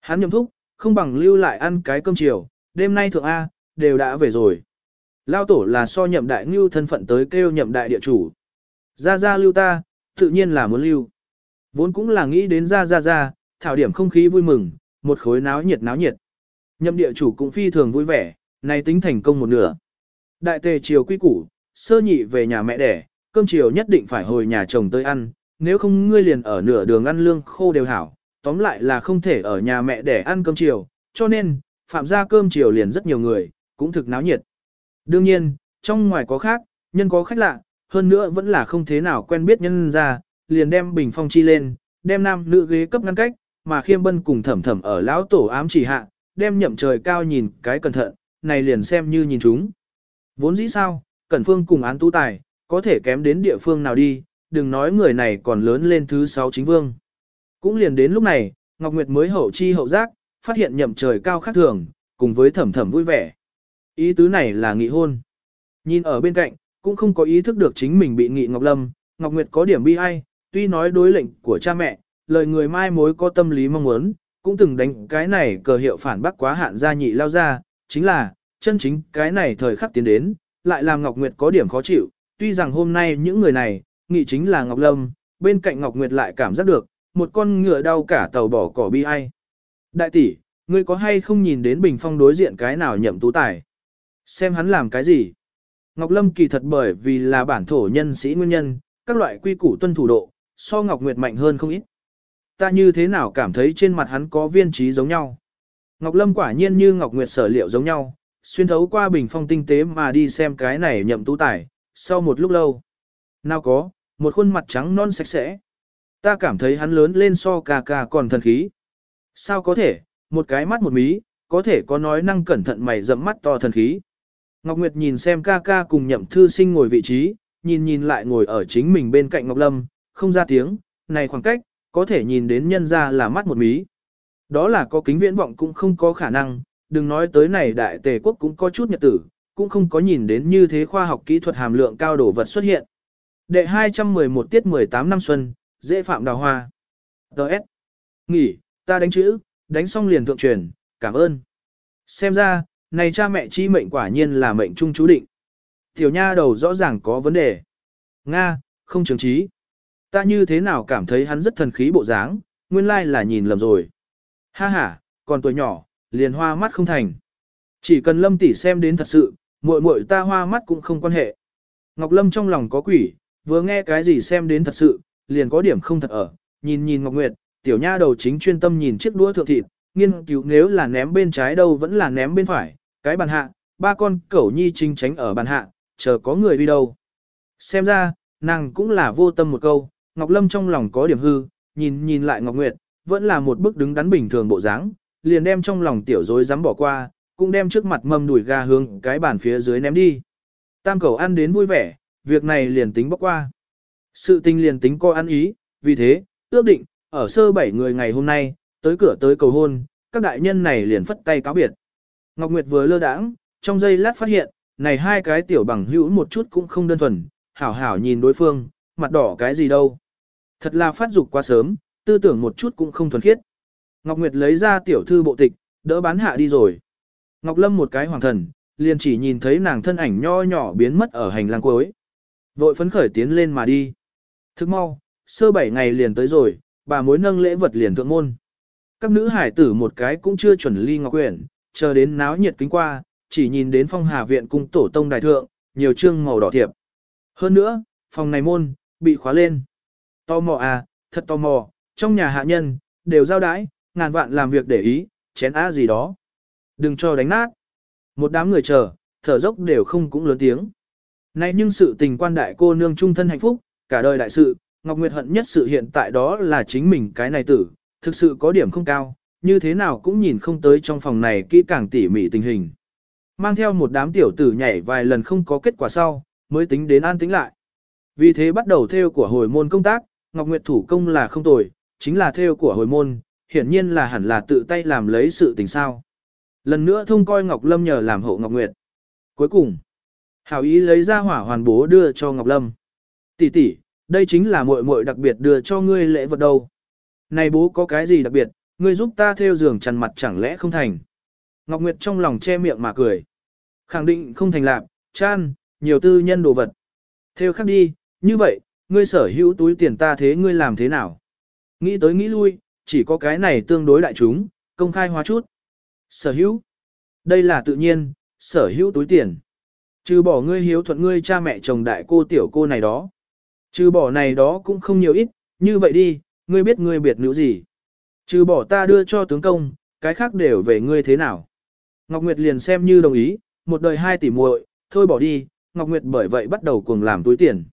[SPEAKER 1] Hắn nhậm thúc, không bằng lưu lại ăn cái cơm chiều, đêm nay thượng A, đều đã về rồi. Lao tổ là so nhậm đại ngưu thân phận tới kêu nhậm đại địa chủ. Ra ra lưu ta, tự nhiên là muốn lưu. Vốn cũng là nghĩ đến ra ra ra, thảo điểm không khí vui mừng, một khối náo nhiệt náo nhiệt. Nhậm địa chủ cũng phi thường vui vẻ, này tính thành công một nửa. Đại tề chiều quy củ, sơ nhị về nhà mẹ đẻ, cơm chiều nhất định phải hồi nhà chồng tới ăn, nếu không ngươi liền ở nửa đường ăn lương khô đều hảo, tóm lại là không thể ở nhà mẹ đẻ ăn cơm chiều, cho nên, phạm ra cơm chiều liền rất nhiều người, cũng thực náo nhiệt. Đương nhiên, trong ngoài có khác, nhân có khách lạ, hơn nữa vẫn là không thế nào quen biết nhân ra, liền đem bình phong chi lên, đem nam nữ ghế cấp ngăn cách, mà khiêm bân cùng thẩm thẩm ở lão tổ ám chỉ hạ, đem nhậm trời cao nhìn cái cẩn thận, này liền xem như nhìn chúng. Vốn dĩ sao, Cẩn Phương cùng án tu tài, có thể kém đến địa phương nào đi, đừng nói người này còn lớn lên thứ sáu chính vương. Cũng liền đến lúc này, Ngọc Nguyệt mới hậu chi hậu giác, phát hiện nhậm trời cao khác thường, cùng với thẩm thẩm vui vẻ. Ý tứ này là nghị hôn. Nhìn ở bên cạnh, cũng không có ý thức được chính mình bị nghị Ngọc Lâm, Ngọc Nguyệt có điểm bi ai, tuy nói đối lệnh của cha mẹ, lời người mai mối có tâm lý mong muốn, cũng từng đánh cái này cờ hiệu phản bác quá hạn gia nhị lao ra, chính là, chân chính cái này thời khắc tiến đến, lại làm Ngọc Nguyệt có điểm khó chịu, tuy rằng hôm nay những người này, nghị chính là Ngọc Lâm, bên cạnh Ngọc Nguyệt lại cảm giác được, một con ngựa đau cả tàu bỏ cỏ bi ai. Đại tỷ, ngươi có hay không nhìn đến bình phong đối diện cái nào nhậm tú tài? Xem hắn làm cái gì? Ngọc Lâm kỳ thật bởi vì là bản thổ nhân sĩ nguyên nhân, các loại quy củ tuân thủ độ, so Ngọc Nguyệt mạnh hơn không ít. Ta như thế nào cảm thấy trên mặt hắn có viên trí giống nhau? Ngọc Lâm quả nhiên như Ngọc Nguyệt sở liệu giống nhau, xuyên thấu qua bình phong tinh tế mà đi xem cái này nhậm tú tài, sau một lúc lâu. Nào có, một khuôn mặt trắng non sạch sẽ. Ta cảm thấy hắn lớn lên so cà cà còn thần khí. Sao có thể, một cái mắt một mí, có thể có nói năng cẩn thận mày dẫm mắt to thần khí. Ngọc Nguyệt nhìn xem ca ca cùng nhậm thư sinh ngồi vị trí, nhìn nhìn lại ngồi ở chính mình bên cạnh Ngọc Lâm, không ra tiếng, này khoảng cách, có thể nhìn đến nhân ra là mắt một mí. Đó là có kính viễn vọng cũng không có khả năng, đừng nói tới này đại tề quốc cũng có chút nhật tử, cũng không có nhìn đến như thế khoa học kỹ thuật hàm lượng cao đổ vật xuất hiện. Đệ 211 tiết 18 năm xuân, dễ phạm đào hoa. Đợt. Nghỉ, ta đánh chữ, đánh xong liền thượng truyền, cảm ơn. Xem ra, này cha mẹ chi mệnh quả nhiên là mệnh trung chú định. Tiểu nha đầu rõ ràng có vấn đề. Nga, không chứng trí. Ta như thế nào cảm thấy hắn rất thần khí bộ dáng, nguyên lai là nhìn lầm rồi. Ha ha, còn tuổi nhỏ, liền hoa mắt không thành. Chỉ cần lâm tỷ xem đến thật sự, muội muội ta hoa mắt cũng không quan hệ. Ngọc Lâm trong lòng có quỷ, vừa nghe cái gì xem đến thật sự, liền có điểm không thật ở, nhìn nhìn Ngọc Nguyệt, tiểu nha đầu chính chuyên tâm nhìn chiếc đũa thượng thịt, nghiên cứu nếu là ném bên trái đâu vẫn là ném bên phải, cái bàn hạ, ba con cẩu nhi chính tránh ở bàn hạ, chờ có người đi đâu. Xem ra, nàng cũng là vô tâm một câu, Ngọc Lâm trong lòng có điểm hư, nhìn nhìn lại Ngọc Nguyệt, vẫn là một bức đứng đắn bình thường bộ dáng, liền đem trong lòng tiểu dối dám bỏ qua, cũng đem trước mặt mâm đùi gà hướng cái bàn phía dưới ném đi. Tam cầu ăn đến vui vẻ, việc này liền tính bóc qua. Sự tình liền tính coi ăn ý, vì thế, ước định, ở sơ bảy người ngày hôm nay, tới cửa tới cầu hôn, các đại nhân này liền phất tay cáo biệt. Ngọc Nguyệt vừa lơ đãng, trong giây lát phát hiện, này hai cái tiểu bằng hữu một chút cũng không đơn thuần, hảo hảo nhìn đối phương, mặt đỏ cái gì đâu. Thật là phát dục quá sớm, tư tưởng một chút cũng không thuần khiết. Ngọc Nguyệt lấy ra tiểu thư bộ tịch, đỡ bán hạ đi rồi. Ngọc Lâm một cái hoàng thần, liền chỉ nhìn thấy nàng thân ảnh nho nhỏ biến mất ở hành lang cuối. Vội phấn khởi tiến lên mà đi. Thức mau, sơ bảy ngày liền tới rồi, bà mối nâng lễ vật liền thượng môn. Các nữ hải tử một cái cũng chưa chuẩn ly ngọc quyển, chờ đến náo nhiệt kính qua, chỉ nhìn đến phong hà viện cung tổ tông đại thượng, nhiều chương màu đỏ thiệp. Hơn nữa, phòng này môn, bị khóa lên. Tò mò à, thật tò mò, trong nhà hạ nhân, đều giao đái, ngàn vạn làm việc để ý, chén á gì đó. Đừng cho đánh nát. Một đám người chờ, thở dốc đều không cũng lớn tiếng. Nay nhưng sự tình quan đại cô nương trung thân hạnh phúc, cả đời đại sự, Ngọc Nguyệt hận nhất sự hiện tại đó là chính mình cái này tử, thực sự có điểm không cao, như thế nào cũng nhìn không tới trong phòng này kỹ càng tỉ mỉ tình hình. Mang theo một đám tiểu tử nhảy vài lần không có kết quả sau, mới tính đến an tính lại. Vì thế bắt đầu theo của hồi môn công tác, Ngọc Nguyệt thủ công là không tồi, chính là theo của hồi môn, hiển nhiên là hẳn là tự tay làm lấy sự tình sao. Lần nữa thông coi Ngọc Lâm nhờ làm hộ Ngọc Nguyệt. Cuối cùng, hảo ý lấy ra hỏa hoàn bố đưa cho Ngọc Lâm. Tỷ tỷ, đây chính là muội muội đặc biệt đưa cho ngươi lễ vật đâu. Này bố có cái gì đặc biệt, ngươi giúp ta theo giường chăn mặt chẳng lẽ không thành. Ngọc Nguyệt trong lòng che miệng mà cười. Khẳng định không thành lạc, chan, nhiều tư nhân đồ vật. Theo khác đi, như vậy, ngươi sở hữu túi tiền ta thế ngươi làm thế nào? Nghĩ tới nghĩ lui, chỉ có cái này tương đối đại chúng, công khai hóa chút. Sở hữu. Đây là tự nhiên, sở hữu túi tiền. Trừ bỏ ngươi hiếu thuận ngươi cha mẹ chồng đại cô tiểu cô này đó. Trừ bỏ này đó cũng không nhiều ít, như vậy đi, ngươi biết ngươi biệt nữ gì. Trừ bỏ ta đưa cho tướng công, cái khác đều về ngươi thế nào. Ngọc Nguyệt liền xem như đồng ý, một đời hai tỷ muội, thôi bỏ đi, Ngọc Nguyệt bởi vậy bắt đầu cuồng làm túi tiền.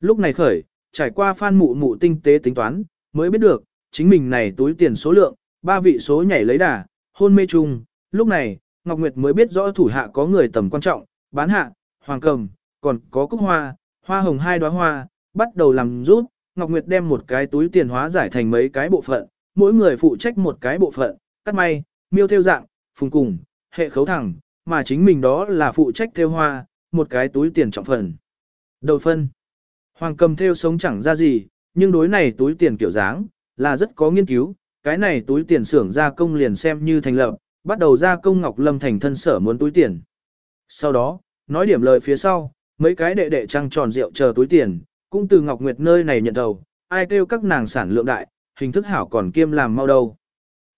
[SPEAKER 1] Lúc này khởi, trải qua phan mụ mụ tinh tế tính toán, mới biết được, chính mình này túi tiền số lượng, ba vị số nhảy lấy đà, hôn mê chung, lúc này, Ngọc Nguyệt mới biết rõ thủ hạ có người tầm quan trọng, bán hạ, hoàng cầm, còn có cúc hoa, hoa hồng hai đóa hoa, bắt đầu làm rút, Ngọc Nguyệt đem một cái túi tiền hóa giải thành mấy cái bộ phận, mỗi người phụ trách một cái bộ phận, cắt may, miêu theo dạng, phùng cùng, hệ khấu thẳng, mà chính mình đó là phụ trách theo hoa, một cái túi tiền trọng phần. Đầu phân. Hoàng cầm theo sống chẳng ra gì, nhưng đối này túi tiền kiểu dáng, là rất có nghiên cứu, cái này túi tiền xưởng gia công liền xem như thành lập, bắt đầu gia công Ngọc Lâm thành thân sở muốn túi tiền. Sau đó, nói điểm lời phía sau, mấy cái đệ đệ trăng tròn rượu chờ túi tiền, cũng từ Ngọc Nguyệt nơi này nhận đầu, ai kêu các nàng sản lượng đại, hình thức hảo còn kiêm làm mau đâu.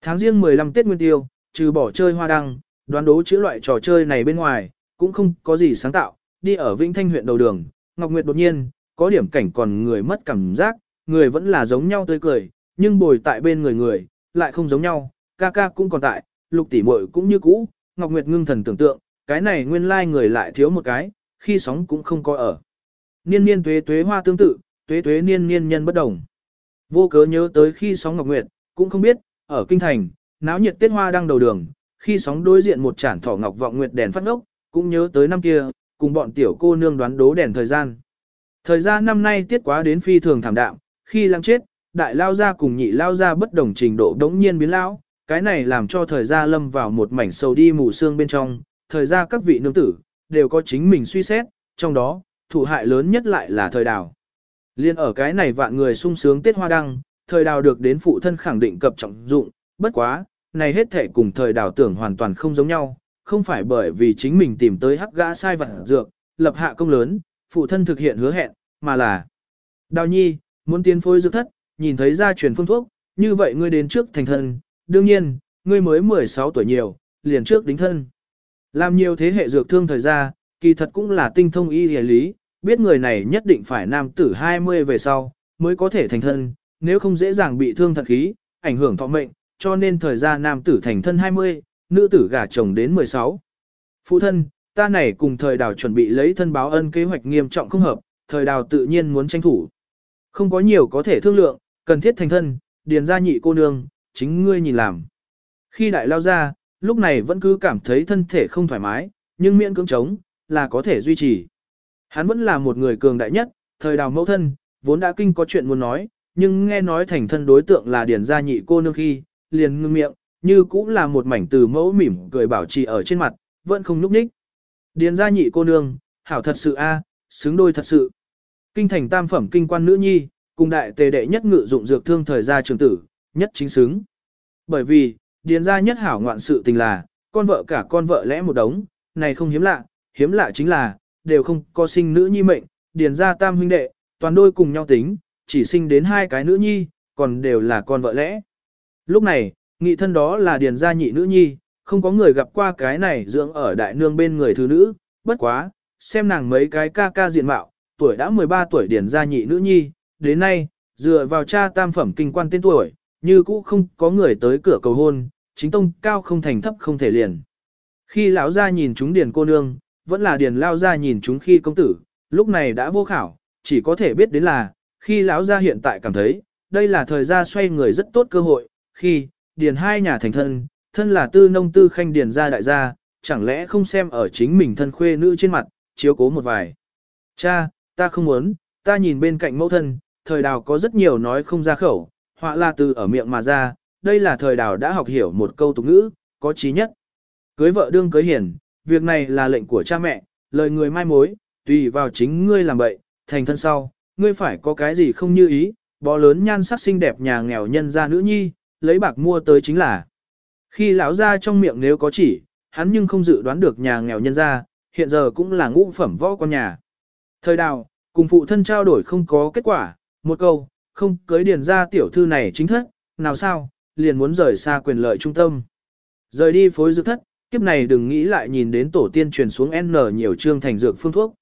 [SPEAKER 1] Tháng riêng 15 Tết Nguyên Tiêu, trừ bỏ chơi hoa đăng, đoán đố chữ loại trò chơi này bên ngoài, cũng không có gì sáng tạo, đi ở Vĩnh Thanh huyện đầu đường, Ngọc Nguyệt đột nhiên, có điểm cảnh còn người mất cảm giác, người vẫn là giống nhau tươi cười, nhưng bồi tại bên người người, lại không giống nhau, ca ca cũng còn tại, lục tỷ muội cũng như cũ, Ngọc Nguyệt ngưng thần tưởng tượng, cái này nguyên lai người lại thiếu một cái, khi sóng cũng không có ở. Niên niên tuế tuế hoa tương tự, tuế tuế niên niên nhân bất đồng. Vô cớ nhớ tới khi sóng Ngọc Nguyệt, cũng không biết, ở kinh thành, náo nhiệt tiết hoa đang đầu đường, khi sóng đối diện một chản thỏ ngọc vọng nguyệt đèn phát ngốc, cũng nhớ tới năm kia, cùng bọn tiểu cô nương đoán đố đèn thời gian. Thời gian năm nay tiết quá đến phi thường thảm đạm, khi lăng chết, đại lao ra cùng nhị lao ra bất đồng trình độ đống nhiên biến lão, cái này làm cho thời gia lâm vào một mảnh sầu đi mù sương bên trong, thời gia các vị nương tử, đều có chính mình suy xét, trong đó, thủ hại lớn nhất lại là thời đào. Liên ở cái này vạn người sung sướng Tết Hoa Đăng, thời đào được đến phụ thân khẳng định cập trọng dụng, bất quá, này hết thể cùng thời đào tưởng hoàn toàn không giống nhau, không phải bởi vì chính mình tìm tới hắc gã sai vật dược, lập hạ công lớn, phụ thân thực hiện hứa hẹn, mà là Đào nhi, muốn tiến phôi dược thất, nhìn thấy gia truyền phương thuốc, như vậy ngươi đến trước thành thân, đương nhiên, ngươi mới 16 tuổi nhiều, liền trước đính thân. Làm nhiều thế hệ dược thương thời gian, kỳ thật cũng là tinh thông y lý, lý, biết người này nhất định phải nam tử 20 về sau, mới có thể thành thân, nếu không dễ dàng bị thương thật khí, ảnh hưởng thọ mệnh, cho nên thời gian nam tử thành thân 20, nữ tử gả chồng đến 16. Phụ thân, ta này cùng thời đào chuẩn bị lấy thân báo ân kế hoạch nghiêm trọng không hợp, thời đào tự nhiên muốn tranh thủ. Không có nhiều có thể thương lượng, cần thiết thành thân, điền ra nhị cô nương, chính ngươi nhìn làm. Khi đại lao ra, lúc này vẫn cứ cảm thấy thân thể không thoải mái, nhưng miễn cưỡng chống, là có thể duy trì. Hắn vẫn là một người cường đại nhất, thời đào mẫu thân, vốn đã kinh có chuyện muốn nói, nhưng nghe nói thành thân đối tượng là điền gia nhị cô nương khi, liền ngưng miệng, như cũng là một mảnh từ mẫu mỉm cười bảo trì ở trên mặt, vẫn không núp ních. Điền gia nhị cô nương, hảo thật sự a, xứng đôi thật sự. Kinh thành tam phẩm kinh quan nữ nhi, cùng đại tề đệ nhất ngự dụng dược thương thời gia trường tử, nhất chính xứng. Bởi vì, điền gia nhất hảo ngoạn sự tình là, con vợ cả con vợ lẽ một đống, này không hiếm lạ, hiếm lạ chính là, đều không có sinh nữ nhi mệnh, điền gia tam huynh đệ, toàn đôi cùng nhau tính, chỉ sinh đến hai cái nữ nhi, còn đều là con vợ lẽ. Lúc này, nghị thân đó là điền gia nhị nữ nhi, không có người gặp qua cái này dưỡng ở đại nương bên người thứ nữ, bất quá, xem nàng mấy cái ca ca diện mạo, tuổi đã 13 tuổi điền gia nhị nữ nhi, đến nay, dựa vào cha tam phẩm kinh quan tên tuổi, như cũ không có người tới cửa cầu hôn, chính tông cao không thành thấp không thể liền. Khi lão gia nhìn chúng điền cô nương, vẫn là điền lao gia nhìn chúng khi công tử, lúc này đã vô khảo, chỉ có thể biết đến là, khi lão gia hiện tại cảm thấy, đây là thời gian xoay người rất tốt cơ hội, khi, điền hai nhà thành thân, thân là tư nông tư khanh điền gia đại gia, chẳng lẽ không xem ở chính mình thân khuê nữ trên mặt, chiếu cố một vài. Cha, ta không muốn, ta nhìn bên cạnh mẫu thân, thời đào có rất nhiều nói không ra khẩu, họa là từ ở miệng mà ra, đây là thời đào đã học hiểu một câu tục ngữ, có trí nhất. Cưới vợ đương cưới hiền, việc này là lệnh của cha mẹ, lời người mai mối, tùy vào chính ngươi làm bậy, thành thân sau, ngươi phải có cái gì không như ý, bó lớn nhan sắc xinh đẹp nhà nghèo nhân gia nữ nhi, lấy bạc mua tới chính là. Khi lão ra trong miệng nếu có chỉ, hắn nhưng không dự đoán được nhà nghèo nhân gia, hiện giờ cũng là ngũ phẩm võ con nhà. Thời đào, cùng phụ thân trao đổi không có kết quả, một câu, không cưới điền ra tiểu thư này chính thất, nào sao, liền muốn rời xa quyền lợi trung tâm. Rời đi phối dược thất, kiếp này đừng nghĩ lại nhìn đến tổ tiên truyền xuống N nhiều chương thành dược phương thuốc.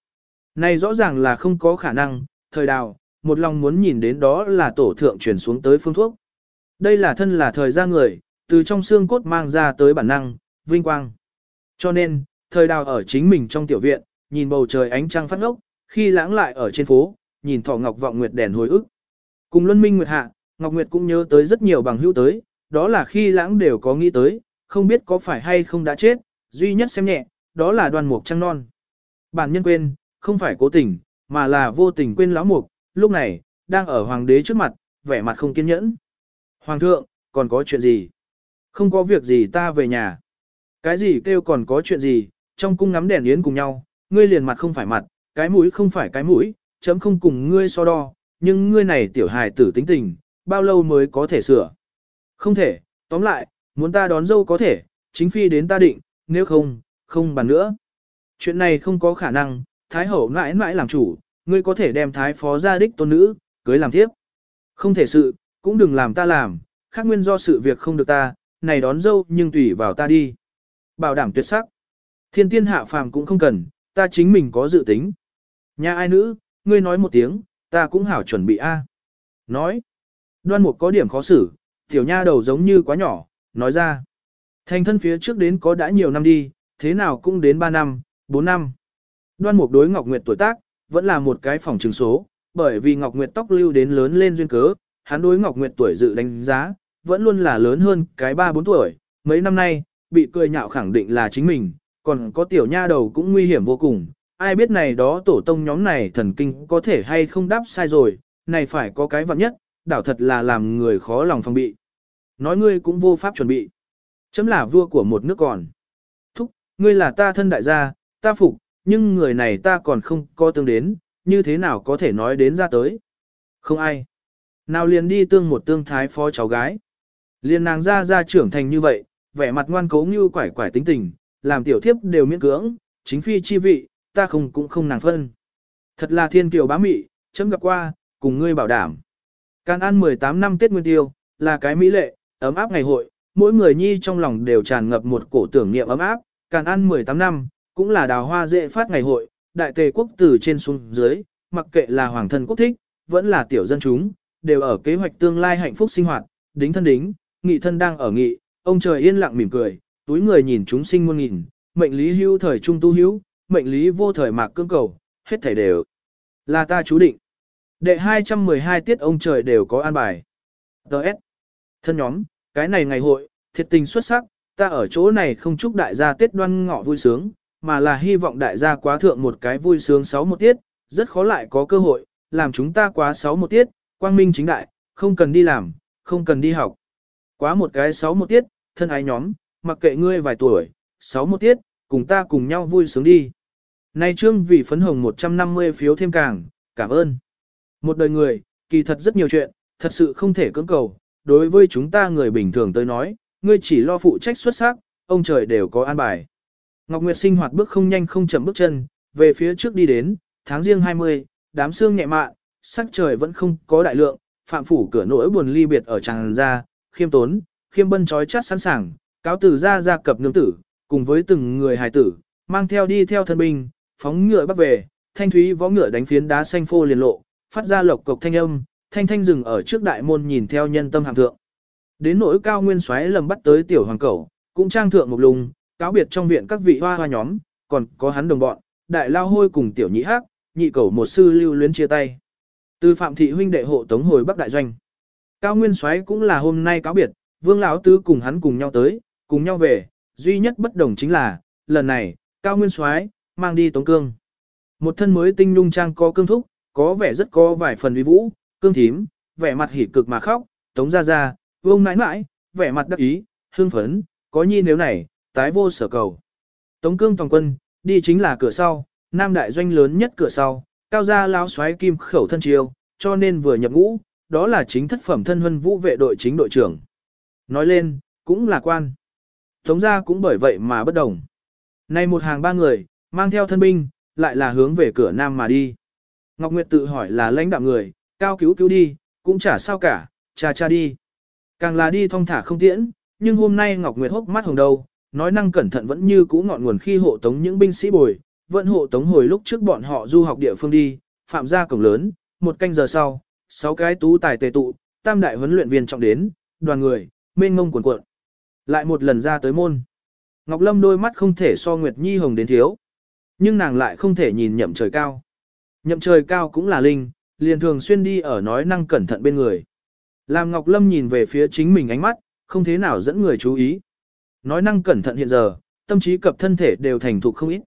[SPEAKER 1] Này rõ ràng là không có khả năng, thời đào, một lòng muốn nhìn đến đó là tổ thượng truyền xuống tới phương thuốc. Đây là thân là thời gian người, từ trong xương cốt mang ra tới bản năng, vinh quang. Cho nên, thời đào ở chính mình trong tiểu viện, nhìn bầu trời ánh trăng phát ngốc, khi lãng lại ở trên phố, nhìn thỏ ngọc vọng nguyệt đèn hồi ức. Cùng Luân Minh Nguyệt Hạ, Ngọc Nguyệt cũng nhớ tới rất nhiều bằng hữu tới, đó là khi lãng đều có nghĩ tới, không biết có phải hay không đã chết, duy nhất xem nhẹ, đó là đoàn mục trăng non. Bản nhân quên, không phải cố tình, mà là vô tình quên lão mục, lúc này, đang ở hoàng đế trước mặt, vẻ mặt không kiên nhẫn. Hoàng thượng, còn có chuyện gì? Không có việc gì ta về nhà. Cái gì kêu còn có chuyện gì, trong cung ngắm đèn yến cùng nhau, ngươi liền mặt không phải mặt, cái mũi không phải cái mũi, chấm không cùng ngươi so đo, nhưng ngươi này tiểu hài tử tính tình, bao lâu mới có thể sửa? Không thể, tóm lại, muốn ta đón dâu có thể, chính phi đến ta định, nếu không, không bàn nữa. Chuyện này không có khả năng, Thái hậu mãi mãi làm chủ, ngươi có thể đem Thái phó gia đích tôn nữ, cưới làm tiếp. Không thể sự, cũng đừng làm ta làm, khác nguyên do sự việc không được ta, này đón dâu nhưng tùy vào ta đi. Bảo đảm tuyệt sắc. Thiên tiên hạ phàm cũng không cần, ta chính mình có dự tính. Nhà ai nữ, ngươi nói một tiếng, ta cũng hảo chuẩn bị A. Nói. Đoan mục có điểm khó xử, tiểu nha đầu giống như quá nhỏ, nói ra. Thành thân phía trước đến có đã nhiều năm đi, thế nào cũng đến 3 năm, 4 năm. Đoan mục đối Ngọc Nguyệt tuổi tác, vẫn là một cái phòng chứng số, bởi vì Ngọc Nguyệt tóc lưu đến lớn lên duyên cớ, hắn đối Ngọc Nguyệt tuổi dự đánh giá, vẫn luôn là lớn hơn cái 3-4 tuổi, mấy năm nay, bị cười nhạo khẳng định là chính mình, còn có tiểu nha đầu cũng nguy hiểm vô cùng, ai biết này đó tổ tông nhóm này thần kinh có thể hay không đáp sai rồi, này phải có cái vật nhất, đảo thật là làm người khó lòng phòng bị. Nói ngươi cũng vô pháp chuẩn bị. Chấm là vua của một nước còn. Thúc, ngươi là ta thân đại gia, ta phục, nhưng người này ta còn không có tương đến, như thế nào có thể nói đến ra tới. Không ai. Nào liền đi tương một tương thái phó cháu gái. Liền nàng ra ra trưởng thành như vậy, vẻ mặt ngoan cố như quải quải tính tình, làm tiểu thiếp đều miễn cưỡng, chính phi chi vị, ta không cũng không nàng phân. Thật là thiên kiều bá mị, chấm gặp qua, cùng ngươi bảo đảm. Can ăn 18 năm Tết Nguyên Tiêu, là cái mỹ lệ, ấm áp ngày hội, mỗi người nhi trong lòng đều tràn ngập một cổ tưởng niệm ấm áp, Can ăn 18 năm, cũng là đào hoa dễ phát ngày hội, đại tề quốc từ trên xuống dưới, mặc kệ là hoàng thân quốc thích, vẫn là tiểu dân chúng, đều ở kế hoạch tương lai hạnh phúc sinh hoạt, đính thân đính, nghị thân đang ở nghị, ông trời yên lặng mỉm cười, túi người nhìn chúng sinh muôn nghìn, mệnh lý hưu thời trung tu hữu, mệnh lý vô thời mạc cương cầu, hết thảy đều là ta chú định. Đệ 212 tiết ông trời đều có an bài. Đợt. Thân nhóm, cái này ngày hội, thiệt tình xuất sắc, ta ở chỗ này không chúc đại gia Tết đoan ngọ vui sướng, mà là hy vọng đại gia quá thượng một cái vui sướng sáu một tiết, rất khó lại có cơ hội, làm chúng ta quá sáu một tiết, quang minh chính đại, không cần đi làm, không cần đi học. Quá một cái sáu một tiết, thân ái nhóm, mặc kệ ngươi vài tuổi, sáu một tiết, cùng ta cùng nhau vui sướng đi. Nay trương vì phấn hồng 150 phiếu thêm càng, cảm ơn. Một đời người, kỳ thật rất nhiều chuyện, thật sự không thể cưỡng cầu, đối với chúng ta người bình thường tới nói, ngươi chỉ lo phụ trách xuất sắc, ông trời đều có an bài. Ngọc Nguyệt sinh hoạt bước không nhanh không chậm bước chân, về phía trước đi đến, tháng riêng 20, đám sương nhẹ mạ sắc trời vẫn không có đại lượng, phạm phủ cửa nỗi buồn ly biệt ở tràng ra, khiêm tốn, khiêm bân trói chát sẵn sàng, cáo tử ra ra cập nương tử, cùng với từng người hài tử, mang theo đi theo thân binh, phóng ngựa bắt về, thanh thúy võ ngựa đánh phiến đá xanh phô liền lộ, phát ra lộc cộc thanh âm, thanh thanh dừng ở trước đại môn nhìn theo nhân tâm hạng thượng. Đến nỗi cao nguyên xoáy lầm bắt tới tiểu hoàng cẩu, cũng trang thượng một lùng, cáo biệt trong viện các vị hoa hoa nhóm, còn có hắn đồng bọn, đại lao hôi cùng tiểu nhị hắc, nhị cẩu một sư lưu luyến chia tay. Từ phạm thị huynh đệ hộ tống hồi bắc đại doanh. Cao nguyên xoáy cũng là hôm nay cáo biệt, Vương lão tứ cùng hắn cùng nhau tới, cùng nhau về, duy nhất bất đồng chính là, lần này, Cao Nguyên Soái mang đi Tống Cương. Một thân mới tinh nhung trang có cương thúc, có vẻ rất có vài phần uy vũ, cương thím, vẻ mặt hỉ cực mà khóc, Tống ra ra, vương nãi nãi, vẻ mặt đắc ý, hương phấn, có nhi nếu này, tái vô sở cầu. Tống cương toàn quân, đi chính là cửa sau, nam đại doanh lớn nhất cửa sau, cao gia lao xoáy kim khẩu thân chiêu, cho nên vừa nhập ngũ, đó là chính thất phẩm thân huân vũ vệ đội chính đội trưởng. Nói lên, cũng là quan. Tống gia cũng bởi vậy mà bất đồng. Nay một hàng ba người, mang theo thân binh, lại là hướng về cửa nam mà đi. Ngọc Nguyệt tự hỏi là lãnh đạo người, cao cứu cứu đi, cũng chả sao cả, cha cha đi. Càng là đi thong thả không tiễn, nhưng hôm nay Ngọc Nguyệt hốc mắt hồng đầu, nói năng cẩn thận vẫn như cũ ngọn nguồn khi hộ tống những binh sĩ bồi, vẫn hộ tống hồi lúc trước bọn họ du học địa phương đi, phạm ra cổng lớn, một canh giờ sau, sáu cái tú tài tề tụ, tam đại huấn luyện viên trọng đến, đoàn người, mênh mông cuộn cuộn. Lại một lần ra tới môn. Ngọc Lâm đôi mắt không thể so Nguyệt Nhi hồng đến thiếu, nhưng nàng lại không thể nhìn nhậm trời cao. Nhậm trời cao cũng là linh, liền thường xuyên đi ở nói năng cẩn thận bên người. Làm Ngọc Lâm nhìn về phía chính mình ánh mắt, không thế nào dẫn người chú ý. Nói năng cẩn thận hiện giờ, tâm trí cập thân thể đều thành thục không ít.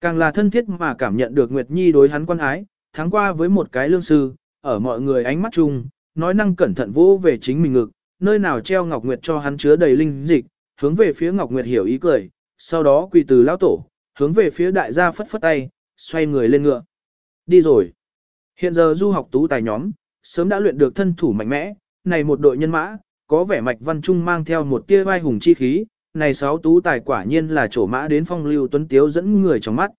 [SPEAKER 1] Càng là thân thiết mà cảm nhận được Nguyệt Nhi đối hắn quan ái, tháng qua với một cái lương sư, ở mọi người ánh mắt chung, nói năng cẩn thận vô về chính mình ngực, nơi nào treo Ngọc Nguyệt cho hắn chứa đầy linh dịch, hướng về phía Ngọc Nguyệt hiểu ý cười, sau đó quỳ từ lão tổ, hướng về phía đại gia phất phất tay, xoay người lên ngựa. Đi rồi. Hiện giờ du học tú tài nhóm, sớm đã luyện được thân thủ mạnh mẽ, này một đội nhân mã, có vẻ mạch văn trung mang theo một tia vai hùng chi khí, này sáu tú tài quả nhiên là chỗ mã đến phong lưu tuấn tiếu dẫn người trong mắt.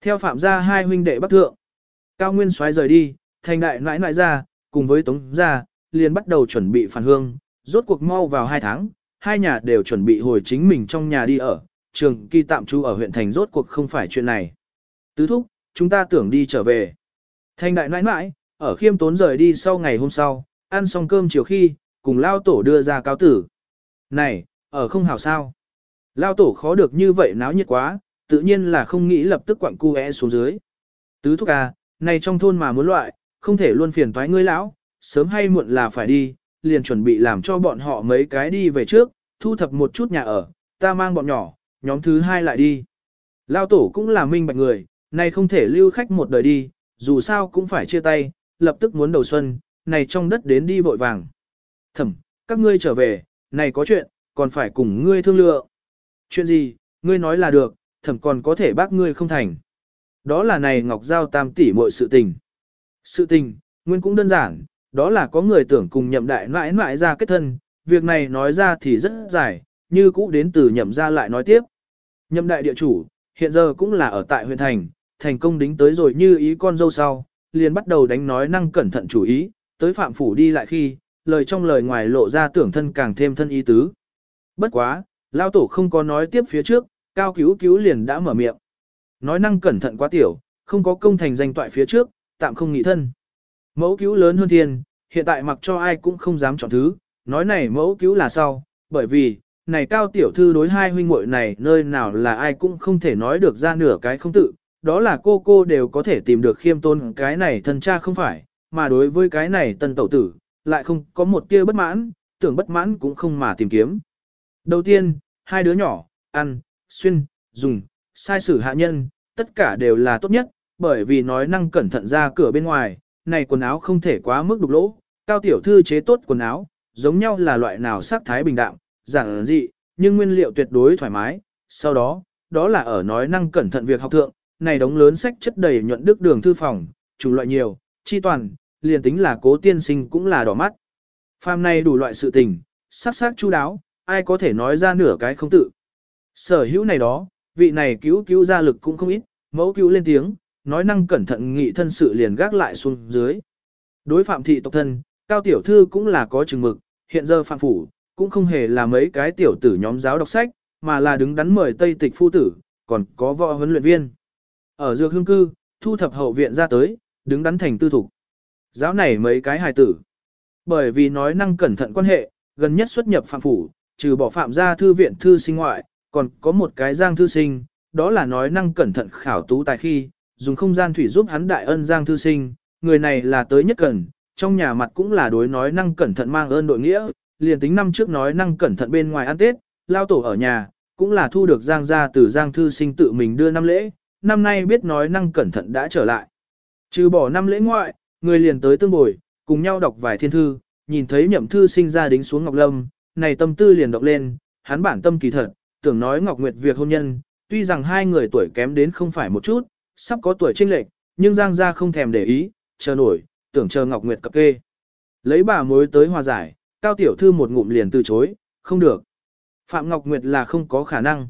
[SPEAKER 1] Theo phạm gia hai huynh đệ bắc thượng, cao nguyên xoáy rời đi, thành đại nãi nãi ra, cùng với tống gia, liền bắt đầu chuẩn bị phản hương, rốt cuộc mau vào hai tháng, hai nhà đều chuẩn bị hồi chính mình trong nhà đi ở, trường kỳ tạm trú ở huyện thành rốt cuộc không phải chuyện này. Tứ thúc, chúng ta tưởng đi trở về. Thanh đại nãi nãi, ở khiêm tốn rời đi sau ngày hôm sau, ăn xong cơm chiều khi, cùng lao tổ đưa ra cáo tử. Này, ở không hảo sao. Lao tổ khó được như vậy náo nhiệt quá, tự nhiên là không nghĩ lập tức quặng cu e xuống dưới. Tứ thúc à, này trong thôn mà muốn loại, không thể luôn phiền toái ngươi lão, sớm hay muộn là phải đi, liền chuẩn bị làm cho bọn họ mấy cái đi về trước, thu thập một chút nhà ở, ta mang bọn nhỏ, nhóm thứ hai lại đi. Lao tổ cũng là minh bạch người, này không thể lưu khách một đời đi, dù sao cũng phải chia tay, lập tức muốn đầu xuân, này trong đất đến đi vội vàng. Thẩm, các ngươi trở về, này có chuyện, còn phải cùng ngươi thương lượng. Chuyện gì, ngươi nói là được, thẩm còn có thể bác ngươi không thành. Đó là này Ngọc Giao tam tỷ mọi sự tình. Sự tình, nguyên cũng đơn giản, đó là có người tưởng cùng nhậm đại mãi mãi ra kết thân, việc này nói ra thì rất dài, như cũ đến từ nhậm ra lại nói tiếp. Nhậm đại địa chủ, hiện giờ cũng là ở tại huyện thành, thành công đính tới rồi như ý con dâu sau, liền bắt đầu đánh nói năng cẩn thận chủ ý, tới phạm phủ đi lại khi, lời trong lời ngoài lộ ra tưởng thân càng thêm thân ý tứ. Bất quá, lao tổ không có nói tiếp phía trước, cao cứu cứu liền đã mở miệng. Nói năng cẩn thận quá tiểu, không có công thành danh toại phía trước, tạm không nghĩ thân. Mẫu cứu lớn hơn thiên, hiện tại mặc cho ai cũng không dám chọn thứ, nói này mẫu cứu là sau, bởi vì, này cao tiểu thư đối hai huynh muội này nơi nào là ai cũng không thể nói được ra nửa cái không tự, đó là cô cô đều có thể tìm được khiêm tôn cái này thân cha không phải, mà đối với cái này tân tẩu tử, lại không có một tia bất mãn, tưởng bất mãn cũng không mà tìm kiếm. Đầu tiên, hai đứa nhỏ, ăn, xuyên, dùng, sai sử hạ nhân, tất cả đều là tốt nhất, bởi vì nói năng cẩn thận ra cửa bên ngoài, này quần áo không thể quá mức đục lỗ, cao tiểu thư chế tốt quần áo, giống nhau là loại nào sắc thái bình đạm, giản dị, nhưng nguyên liệu tuyệt đối thoải mái, sau đó, đó là ở nói năng cẩn thận việc học thượng, này đống lớn sách chất đầy nhuận đức đường thư phòng, chủ loại nhiều, chi toàn, liền tính là cố tiên sinh cũng là đỏ mắt. Phàm này đủ loại sự tình, sắc sắc chu đáo, ai có thể nói ra nửa cái không tự. Sở hữu này đó, vị này cứu cứu ra lực cũng không ít, mẫu cứu lên tiếng, nói năng cẩn thận nghị thân sự liền gác lại xuống dưới. Đối phạm thị tộc thân, cao tiểu thư cũng là có chừng mực, hiện giờ phạm phủ, cũng không hề là mấy cái tiểu tử nhóm giáo đọc sách, mà là đứng đắn mời Tây tịch phu tử, còn có võ huấn luyện viên. Ở dược hương cư, thu thập hậu viện ra tới, đứng đắn thành tư thủ. Giáo này mấy cái hài tử. Bởi vì nói năng cẩn thận quan hệ, gần nhất xuất nhập phạm phủ, trừ bỏ phạm ra thư viện thư sinh ngoại, còn có một cái giang thư sinh, đó là nói năng cẩn thận khảo tú tài khi, dùng không gian thủy giúp hắn đại ân giang thư sinh, người này là tới nhất cần, trong nhà mặt cũng là đối nói năng cẩn thận mang ơn đội nghĩa, liền tính năm trước nói năng cẩn thận bên ngoài ăn Tết, lao tổ ở nhà, cũng là thu được Giang gia từ Giang thư sinh tự mình đưa năm lễ, năm nay biết nói năng cẩn thận đã trở lại. Trừ bỏ năm lễ ngoại, người liền tới tương bồi, cùng nhau đọc vài thiên thư, nhìn thấy nhậm thư sinh ra đính xuống Ngọc Lâm, này tâm tư liền động lên, hắn bản tâm kỳ thật, tưởng nói Ngọc Nguyệt việc hôn nhân, tuy rằng hai người tuổi kém đến không phải một chút, sắp có tuổi trinh lệch, nhưng Giang gia không thèm để ý, chờ nổi, tưởng chờ Ngọc Nguyệt cập kê. Lấy bà mối tới hòa giải, cao tiểu thư một ngụm liền từ chối, không được. Phạm Ngọc Nguyệt là không có khả năng.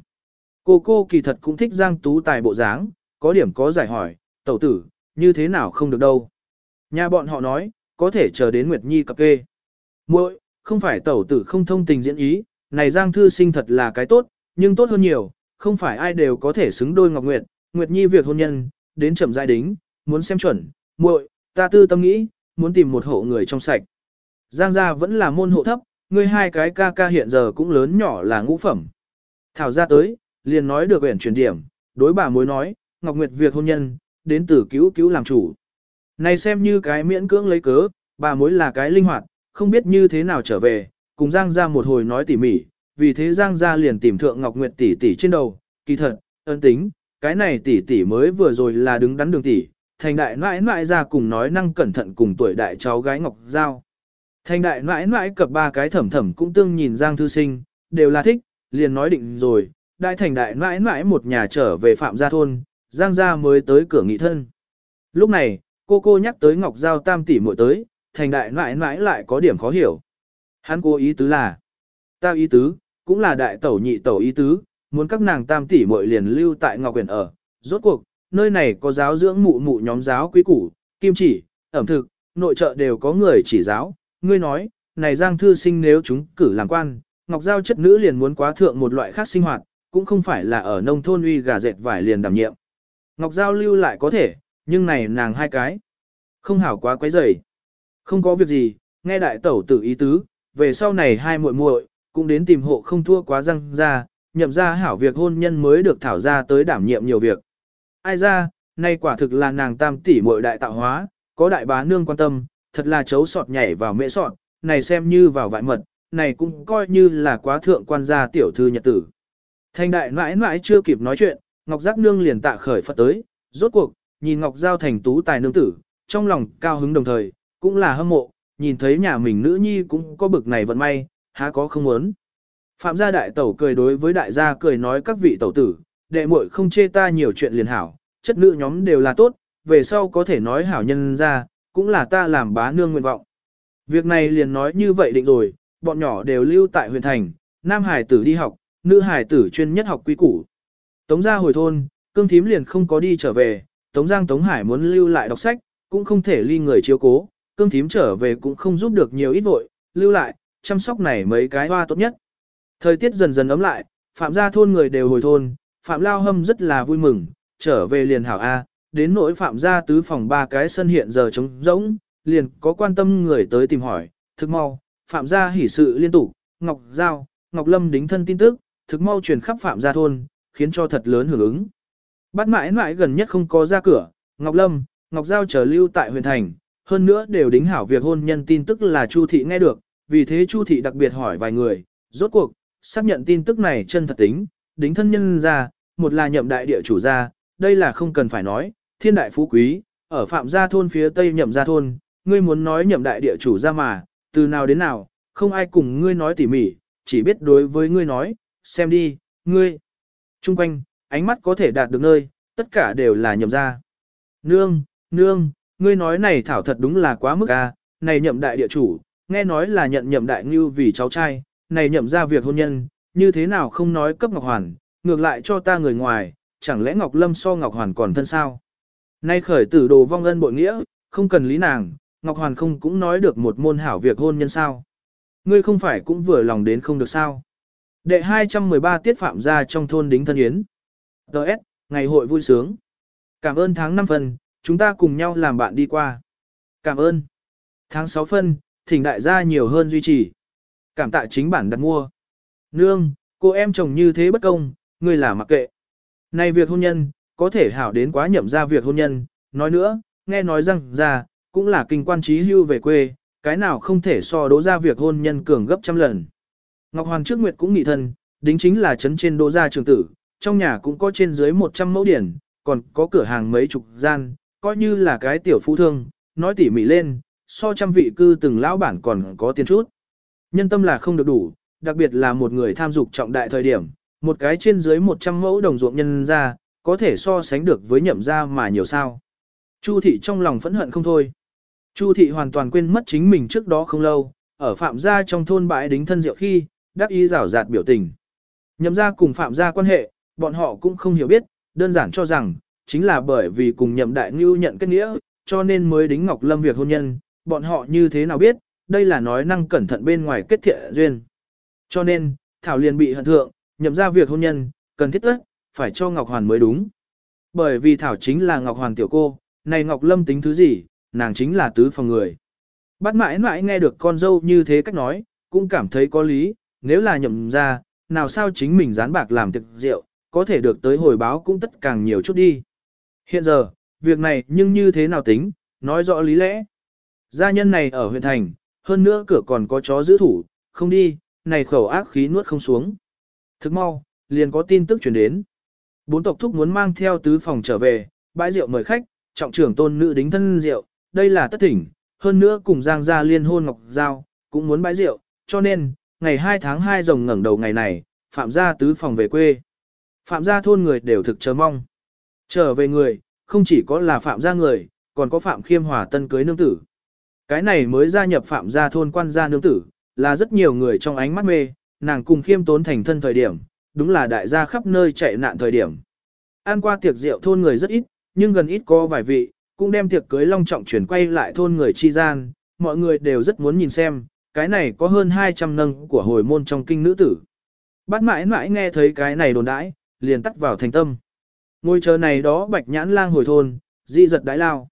[SPEAKER 1] Cô cô kỳ thật cũng thích Giang Tú tài bộ dáng, có điểm có giải hỏi, tẩu tử, như thế nào không được đâu. Nhà bọn họ nói, có thể chờ đến Nguyệt Nhi cập kê. muội không phải tẩu tử không thông tình diễn ý, này Giang Thư sinh thật là cái tốt, nhưng tốt hơn nhiều, không phải ai đều có thể xứng đôi Ngọc Nguyệt, Nguyệt Nhi việc hôn nhân, đến chậm giai đính, muốn xem chuẩn, muội, ta tư tâm nghĩ, muốn tìm một hộ người trong sạch. Giang gia vẫn là môn hộ thấp, ngươi hai cái ca ca hiện giờ cũng lớn nhỏ là ngũ phẩm. Thảo ra tới, liền nói được uyển chuyển điểm, đối bà mối nói, Ngọc Nguyệt việc hôn nhân, đến từ cứu cứu làm chủ. Này xem như cái miễn cưỡng lấy cớ, bà mối là cái linh hoạt, không biết như thế nào trở về, cùng Giang gia một hồi nói tỉ mỉ, vì thế Giang gia liền tìm thượng Ngọc Nguyệt tỷ tỷ trên đầu, kỳ thật, ân tính, cái này tỷ tỷ mới vừa rồi là đứng đắn đường tỷ, thành đại nãi nãi ra cùng nói năng cẩn thận cùng tuổi đại cháu gái Ngọc Giao. Thành đại mãi mãi cập ba cái thẩm thẩm cũng tương nhìn Giang Thư Sinh, đều là thích, liền nói định rồi, đại thành đại mãi mãi một nhà trở về Phạm Gia Thôn, Giang Gia mới tới cửa nghị thân. Lúc này, cô cô nhắc tới Ngọc Giao tam tỷ muội tới, thành đại mãi mãi lại có điểm khó hiểu. Hắn cô ý tứ là, ta ý tứ, cũng là đại tẩu nhị tẩu ý tứ, muốn các nàng tam tỷ muội liền lưu tại Ngọc Quyền ở. Rốt cuộc, nơi này có giáo dưỡng mụ mụ nhóm giáo quý củ, kim chỉ, ẩm thực, nội trợ đều có người chỉ giáo, ngươi nói, này Giang Thư Sinh nếu chúng cử làm quan, Ngọc Giao chất nữ liền muốn quá thượng một loại khác sinh hoạt, cũng không phải là ở nông thôn uy gà dệt vải liền đảm nhiệm. Ngọc Giao lưu lại có thể, nhưng này nàng hai cái. Không hảo quá quấy rầy. Không có việc gì, nghe đại tẩu tự ý tứ, về sau này hai muội muội cũng đến tìm hộ không thua quá răng ra, nhậm ra hảo việc hôn nhân mới được thảo ra tới đảm nhiệm nhiều việc. Ai ra, nay quả thực là nàng tam tỷ muội đại tạo hóa, có đại bá nương quan tâm, thật là chấu sọt nhảy vào mễ sọt, này xem như vào vại mật, này cũng coi như là quá thượng quan gia tiểu thư nhật tử. Thanh đại mãi mãi chưa kịp nói chuyện, Ngọc Giác Nương liền tạ khởi Phật tới, rốt cuộc, nhìn Ngọc Giao thành tú tài nương tử, trong lòng cao hứng đồng thời, cũng là hâm mộ, nhìn thấy nhà mình nữ nhi cũng có bực này vận may, há có không muốn. Phạm gia đại tẩu cười đối với đại gia cười nói các vị tẩu tử, đệ muội không chê ta nhiều chuyện liền hảo, chất nữ nhóm đều là tốt, về sau có thể nói hảo nhân ra, cũng là ta làm bá nương nguyện vọng. Việc này liền nói như vậy định rồi, bọn nhỏ đều lưu tại huyện thành, nam hải tử đi học, nữ hải tử chuyên nhất học quý củ. Tống gia hồi thôn, cương thím liền không có đi trở về, Tống Giang Tống Hải muốn lưu lại đọc sách, cũng không thể ly người chiếu cố, cương thím trở về cũng không giúp được nhiều ít vội, lưu lại, chăm sóc này mấy cái hoa tốt nhất. Thời tiết dần dần ấm lại, phạm gia thôn người đều hồi thôn, phạm lao hâm rất là vui mừng, trở về liền hảo A, đến nỗi phạm gia tứ phòng ba cái sân hiện giờ trống rỗng, liền có quan tâm người tới tìm hỏi, thực mau, phạm gia hỉ sự liên tục, Ngọc Giao, Ngọc Lâm đính thân tin tức, thực mau truyền khắp phạm gia thôn, khiến cho thật lớn hưởng ứng. Bắt mãi mãi gần nhất không có ra cửa, Ngọc Lâm, Ngọc Giao chờ lưu tại huyền thành, hơn nữa đều đính hảo việc hôn nhân tin tức là Chu thị nghe được, vì thế Chu thị đặc biệt hỏi vài người, rốt cuộc, xác nhận tin tức này chân thật tính, đính thân nhân ra, một là nhậm đại địa chủ gia, đây là không cần phải nói, thiên đại phú quý, ở phạm gia thôn phía tây nhậm gia thôn, ngươi muốn nói nhậm đại địa chủ gia mà, từ nào đến nào, không ai cùng ngươi nói tỉ mỉ, chỉ biết đối với ngươi nói, xem đi, ngươi. Trung quanh, ánh mắt có thể đạt được nơi, tất cả đều là nhậm gia. Nương, nương, ngươi nói này thảo thật đúng là quá mức à, này nhậm đại địa chủ, nghe nói là nhận nhậm đại ngưu vì cháu trai, này nhậm ra việc hôn nhân, như thế nào không nói cấp Ngọc Hoàn, ngược lại cho ta người ngoài, chẳng lẽ Ngọc Lâm so Ngọc Hoàn còn thân sao? Nay khởi tử đồ vong ân bội nghĩa, không cần lý nàng, Ngọc Hoàn không cũng nói được một môn hảo việc hôn nhân sao. Ngươi không phải cũng vừa lòng đến không được sao. Đệ 213 tiết phạm ra trong thôn đính thân yến. Đợt, ngày hội vui sướng. Cảm ơn tháng 5 phần, chúng ta cùng nhau làm bạn đi qua. Cảm ơn. Tháng 6 phân, thỉnh đại gia nhiều hơn duy trì. Cảm tạ chính bản đặt mua. Nương, cô em chồng như thế bất công, ngươi là mặc kệ. Này việc hôn nhân, có thể hảo đến quá nhậm ra việc hôn nhân, nói nữa, nghe nói rằng ra, cũng là kinh quan trí hưu về quê, cái nào không thể so đỗ ra việc hôn nhân cường gấp trăm lần. Ngọc Hoàng trước Nguyệt cũng nghị thân, đính chính là chấn trên đỗ gia trường tử, trong nhà cũng có trên dưới 100 mẫu điển, còn có cửa hàng mấy chục gian, coi như là cái tiểu phú thương, nói tỉ mỉ lên, so trăm vị cư từng lão bản còn có tiền chút. Nhân tâm là không được đủ, đặc biệt là một người tham dục trọng đại thời điểm, một cái trên dưới 100 mẫu đồng ruộng nhân ra, có thể so sánh được với nhậm ra mà nhiều sao. Chu thị trong lòng phẫn hận không thôi. Chu thị hoàn toàn quên mất chính mình trước đó không lâu, ở phạm gia trong thôn bãi đính thân rượu khi, đắc ý rảo rạt biểu tình. Nhậm ra cùng phạm gia quan hệ, bọn họ cũng không hiểu biết, đơn giản cho rằng, chính là bởi vì cùng nhậm đại ngưu nhận kết nghĩa, cho nên mới đính Ngọc Lâm việc hôn nhân, bọn họ như thế nào biết, đây là nói năng cẩn thận bên ngoài kết thiện duyên. Cho nên, Thảo liền bị hận thượng, nhậm ra việc hôn nhân, cần thiết tất, phải cho Ngọc Hoàn mới đúng. Bởi vì Thảo chính là Ngọc Hoàn tiểu cô, này Ngọc Lâm tính thứ gì, nàng chính là tứ phòng người. Bắt mãi mãi nghe được con dâu như thế cách nói, cũng cảm thấy có lý, nếu là nhậm ra, nào sao chính mình dán bạc làm tiệc rượu, có thể được tới hồi báo cũng tất càng nhiều chút đi. Hiện giờ, việc này nhưng như thế nào tính, nói rõ lý lẽ. Gia nhân này ở huyện thành, hơn nữa cửa còn có chó giữ thủ, không đi, này khẩu ác khí nuốt không xuống. Thức mau, liền có tin tức truyền đến. Bốn tộc thúc muốn mang theo tứ phòng trở về, bãi rượu mời khách, trọng trưởng tôn nữ đính thân rượu, đây là tất thỉnh, hơn nữa cùng Giang gia liên hôn Ngọc Giao, cũng muốn bãi rượu, cho nên, ngày 2 tháng 2 rồng ngẩng đầu ngày này, Phạm gia tứ phòng về quê. Phạm gia thôn người đều thực chờ mong. Trở về người, không chỉ có là Phạm gia người, còn có Phạm Khiêm Hòa tân cưới nương tử. Cái này mới gia nhập Phạm gia thôn quan gia nương tử, là rất nhiều người trong ánh mắt mê, nàng cùng Khiêm tốn thành thân thời điểm, đúng là đại gia khắp nơi chạy nạn thời điểm. Ăn qua tiệc rượu thôn người rất ít, nhưng gần ít có vài vị, cũng đem tiệc cưới long trọng chuyển quay lại thôn người chi gian, mọi người đều rất muốn nhìn xem, cái này có hơn 200 nâng của hồi môn trong kinh nữ tử. Bát mãi mãi nghe thấy cái này đồn đãi, liền tắt vào thành tâm. Ngôi chờ này đó bạch nhãn lang hồi thôn, di giật đái lao.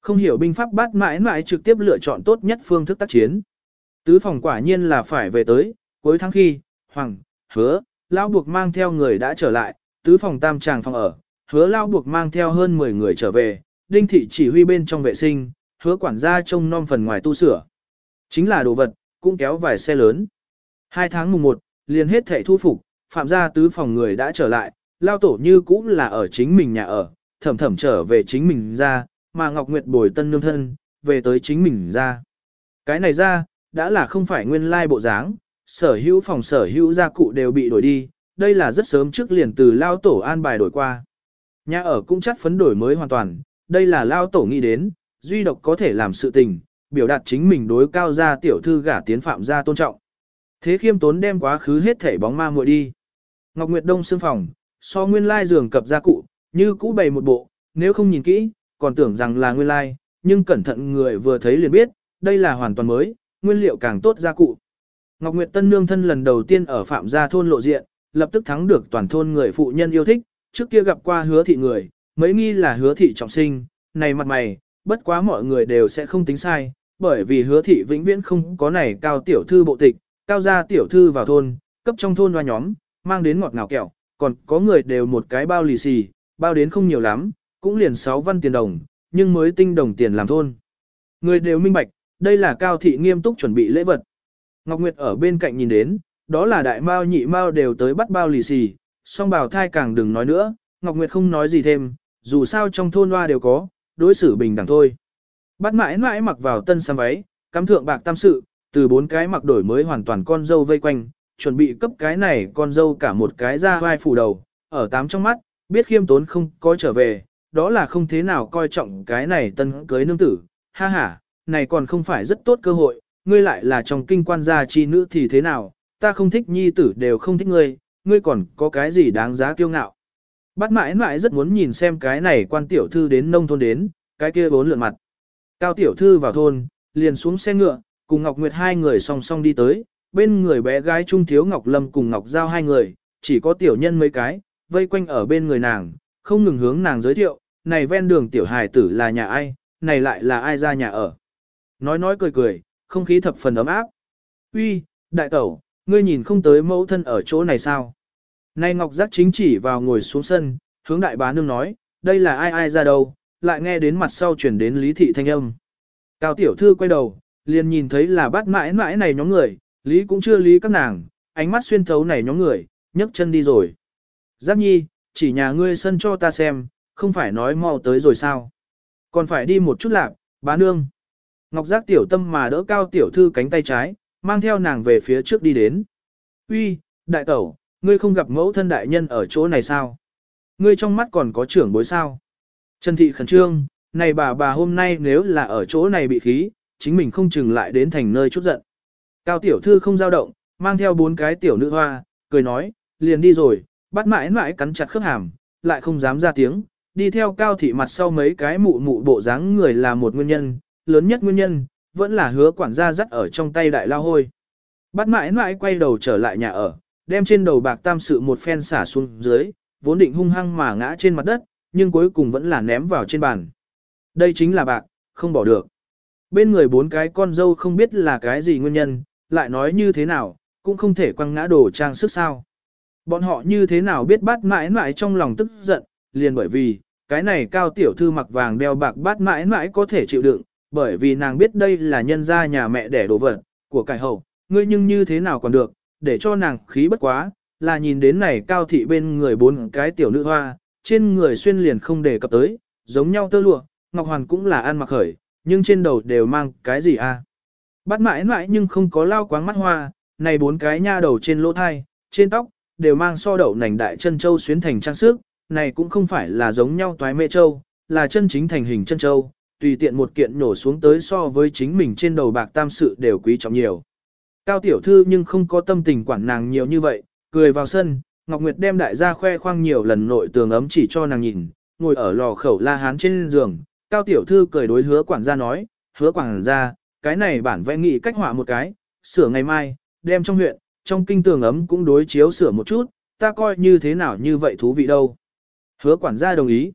[SPEAKER 1] Không hiểu binh pháp bát mãi mãi trực tiếp lựa chọn tốt nhất phương thức tác chiến. Tứ phòng quả nhiên là phải về tới, cuối tháng khi, hoàng, hứa, lao buộc mang theo người đã trở lại, tứ phòng tam tràng phòng ở, hứa lao buộc mang theo hơn 10 người trở về, đinh thị chỉ huy bên trong vệ sinh, hứa quản gia trông non phần ngoài tu sửa. Chính là đồ vật, cũng kéo vài xe lớn. Hai tháng mùng 1, liền hết thảy thu phục, phạm gia tứ phòng người đã trở lại, lao tổ như cũng là ở chính mình nhà ở, thẩm thẩm trở về chính mình ra, mà Ngọc Nguyệt bồi tân nương thân, về tới chính mình ra. Cái này ra, đã là không phải nguyên lai bộ dáng, sở hữu phòng sở hữu gia cụ đều bị đổi đi, đây là rất sớm trước liền từ lao tổ an bài đổi qua. Nhà ở cũng chắc phấn đổi mới hoàn toàn, đây là lao tổ nghĩ đến, duy độc có thể làm sự tình, biểu đạt chính mình đối cao gia tiểu thư gả tiến phạm gia tôn trọng. Thế khiêm tốn đem quá khứ hết thể bóng ma muội đi. Ngọc Nguyệt Đông xương phòng, so nguyên lai giường cập gia cụ, như cũ bày một bộ, nếu không nhìn kỹ, còn tưởng rằng là nguyên lai, nhưng cẩn thận người vừa thấy liền biết, đây là hoàn toàn mới, nguyên liệu càng tốt gia cụ. Ngọc Nguyệt Tân nương thân lần đầu tiên ở phạm gia thôn lộ diện, lập tức thắng được toàn thôn người phụ nhân yêu thích, trước kia gặp qua hứa thị người, mấy nghi là hứa thị trọng sinh, này mặt mày, bất quá mọi người đều sẽ không tính sai, bởi vì hứa thị vĩnh viễn không có này cao tiểu thư bộ tịch, cao gia tiểu thư vào thôn, cấp trong thôn hoa nhóm, mang đến ngọt ngào kẹo, còn có người đều một cái bao lì xì, bao đến không nhiều lắm, cũng liền 6 văn tiền đồng, nhưng mới tinh đồng tiền làm thôn. Người đều minh bạch, đây là cao thị nghiêm túc chuẩn bị lễ vật. Ngọc Nguyệt ở bên cạnh nhìn đến, đó là đại mao nhị mao đều tới bắt bao lì xì, song bào thai càng đừng nói nữa, Ngọc Nguyệt không nói gì thêm, dù sao trong thôn loa đều có, đối xử bình đẳng thôi. Bắt mãi mãi mặc vào tân xăm váy, cắm thượng bạc tam sự, từ bốn cái mặc đổi mới hoàn toàn con dâu vây quanh, chuẩn bị cấp cái này con dâu cả một cái ra vai phủ đầu, ở tám trong mắt, biết khiêm tốn không có trở về, đó là không thế nào coi trọng cái này tân cưới nương tử, ha ha, này còn không phải rất tốt cơ hội, ngươi lại là trong kinh quan gia chi nữ thì thế nào, ta không thích nhi tử đều không thích ngươi, ngươi còn có cái gì đáng giá kiêu ngạo. Bắt mãi mãi rất muốn nhìn xem cái này quan tiểu thư đến nông thôn đến, cái kia bốn lượn mặt. Cao tiểu thư vào thôn, liền xuống xe ngựa, cùng Ngọc Nguyệt hai người song song đi tới, bên người bé gái Trung Thiếu Ngọc Lâm cùng Ngọc Giao hai người, chỉ có tiểu nhân mấy cái, vây quanh ở bên người nàng, không ngừng hướng nàng giới thiệu, này ven đường tiểu hài tử là nhà ai, này lại là ai ra nhà ở. Nói nói cười cười, không khí thập phần ấm áp. Uy, đại tẩu, ngươi nhìn không tới mẫu thân ở chỗ này sao? Nay Ngọc Giác chính chỉ vào ngồi xuống sân, hướng đại bá nương nói, đây là ai ai ra đâu, lại nghe đến mặt sau chuyển đến lý thị thanh âm. Cao tiểu thư quay đầu, liền nhìn thấy là bắt mãi mãi này nhóm người, lý cũng chưa lý các nàng, ánh mắt xuyên thấu này nhóm người, nhấc chân đi rồi. Giác nhi, chỉ nhà ngươi sân cho ta xem, không phải nói mau tới rồi sao. Còn phải đi một chút lạc, bá nương. Ngọc giác tiểu tâm mà đỡ cao tiểu thư cánh tay trái, mang theo nàng về phía trước đi đến. Uy, đại tẩu, ngươi không gặp mẫu thân đại nhân ở chỗ này sao? Ngươi trong mắt còn có trưởng bối sao? Trần thị khẩn trương, này bà bà hôm nay nếu là ở chỗ này bị khí, chính mình không chừng lại đến thành nơi chút giận. Cao tiểu thư không dao động, mang theo bốn cái tiểu nữ hoa, cười nói, liền đi rồi, bắt mãi mãi cắn chặt khớp hàm, lại không dám ra tiếng, đi theo cao thị mặt sau mấy cái mụ mụ bộ dáng người là một nguyên nhân, lớn nhất nguyên nhân, vẫn là hứa quản gia dắt ở trong tay đại lao hôi. Bắt mãi mãi quay đầu trở lại nhà ở, đem trên đầu bạc tam sự một phen xả xuống dưới, vốn định hung hăng mà ngã trên mặt đất, nhưng cuối cùng vẫn là ném vào trên bàn. Đây chính là bạc, không bỏ được. Bên người bốn cái con dâu không biết là cái gì nguyên nhân, lại nói như thế nào, cũng không thể quăng ngã đồ trang sức sao. Bọn họ như thế nào biết bắt mãi mãi trong lòng tức giận, liền bởi vì, cái này cao tiểu thư mặc vàng đeo bạc bắt mãi mãi có thể chịu đựng, bởi vì nàng biết đây là nhân gia nhà mẹ đẻ đồ vật, của cải hậu, ngươi nhưng như thế nào còn được, để cho nàng khí bất quá, là nhìn đến này cao thị bên người bốn cái tiểu nữ hoa, trên người xuyên liền không để cập tới, giống nhau tơ lụa, Ngọc Hoàn cũng là ăn mặc khởi, nhưng trên đầu đều mang cái gì a? À? Bắt mãi mãi nhưng không có lao quáng mắt hoa, này bốn cái nha đầu trên lỗ thai, trên tóc, đều mang so đậu nành đại chân châu xuyến thành trang sức, này cũng không phải là giống nhau toái mê châu, là chân chính thành hình chân châu, tùy tiện một kiện nổ xuống tới so với chính mình trên đầu bạc tam sự đều quý trọng nhiều. Cao tiểu thư nhưng không có tâm tình quản nàng nhiều như vậy, cười vào sân, Ngọc Nguyệt đem đại gia khoe khoang nhiều lần nội tường ấm chỉ cho nàng nhìn, ngồi ở lò khẩu la hán trên giường, Cao tiểu thư cười đối hứa quản gia nói, hứa quản gia, cái này bản vẽ nghị cách họa một cái, sửa ngày mai, đem trong huyện, trong kinh tường ấm cũng đối chiếu sửa một chút, ta coi như thế nào như vậy thú vị đâu. Hứa quản gia đồng ý.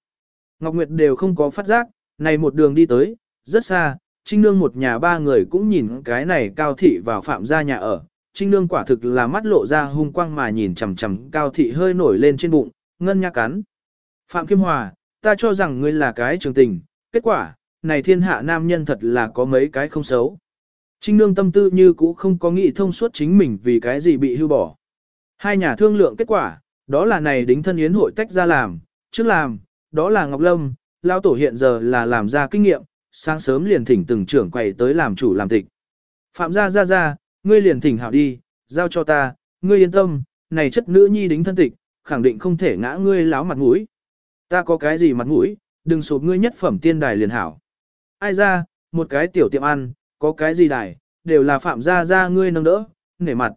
[SPEAKER 1] Ngọc Nguyệt đều không có phát giác, này một đường đi tới, rất xa, Trinh Nương một nhà ba người cũng nhìn cái này cao thị vào phạm gia nhà ở. Trinh Nương quả thực là mắt lộ ra hung quang mà nhìn chằm chằm cao thị hơi nổi lên trên bụng, ngân nha cắn. Phạm Kim Hòa, ta cho rằng ngươi là cái trường tình, kết quả, này thiên hạ nam nhân thật là có mấy cái không xấu. Trinh Nương tâm tư như cũ không có nghĩ thông suốt chính mình vì cái gì bị hưu bỏ. Hai nhà thương lượng kết quả, đó là này đính thân yến hội tách ra làm, trước làm, đó là Ngọc Lâm, lao tổ hiện giờ là làm ra kinh nghiệm, sáng sớm liền thỉnh từng trưởng quầy tới làm chủ làm tịch. Phạm gia gia gia, ngươi liền thỉnh hảo đi, giao cho ta, ngươi yên tâm, này chất nữ nhi đính thân tịch, khẳng định không thể ngã ngươi láo mặt mũi. Ta có cái gì mặt mũi, đừng sụp ngươi nhất phẩm tiên đài liền hảo. Ai ra, một cái tiểu tiệm ăn, có cái gì đài, đều là phạm gia gia ngươi nâng đỡ, nể mặt.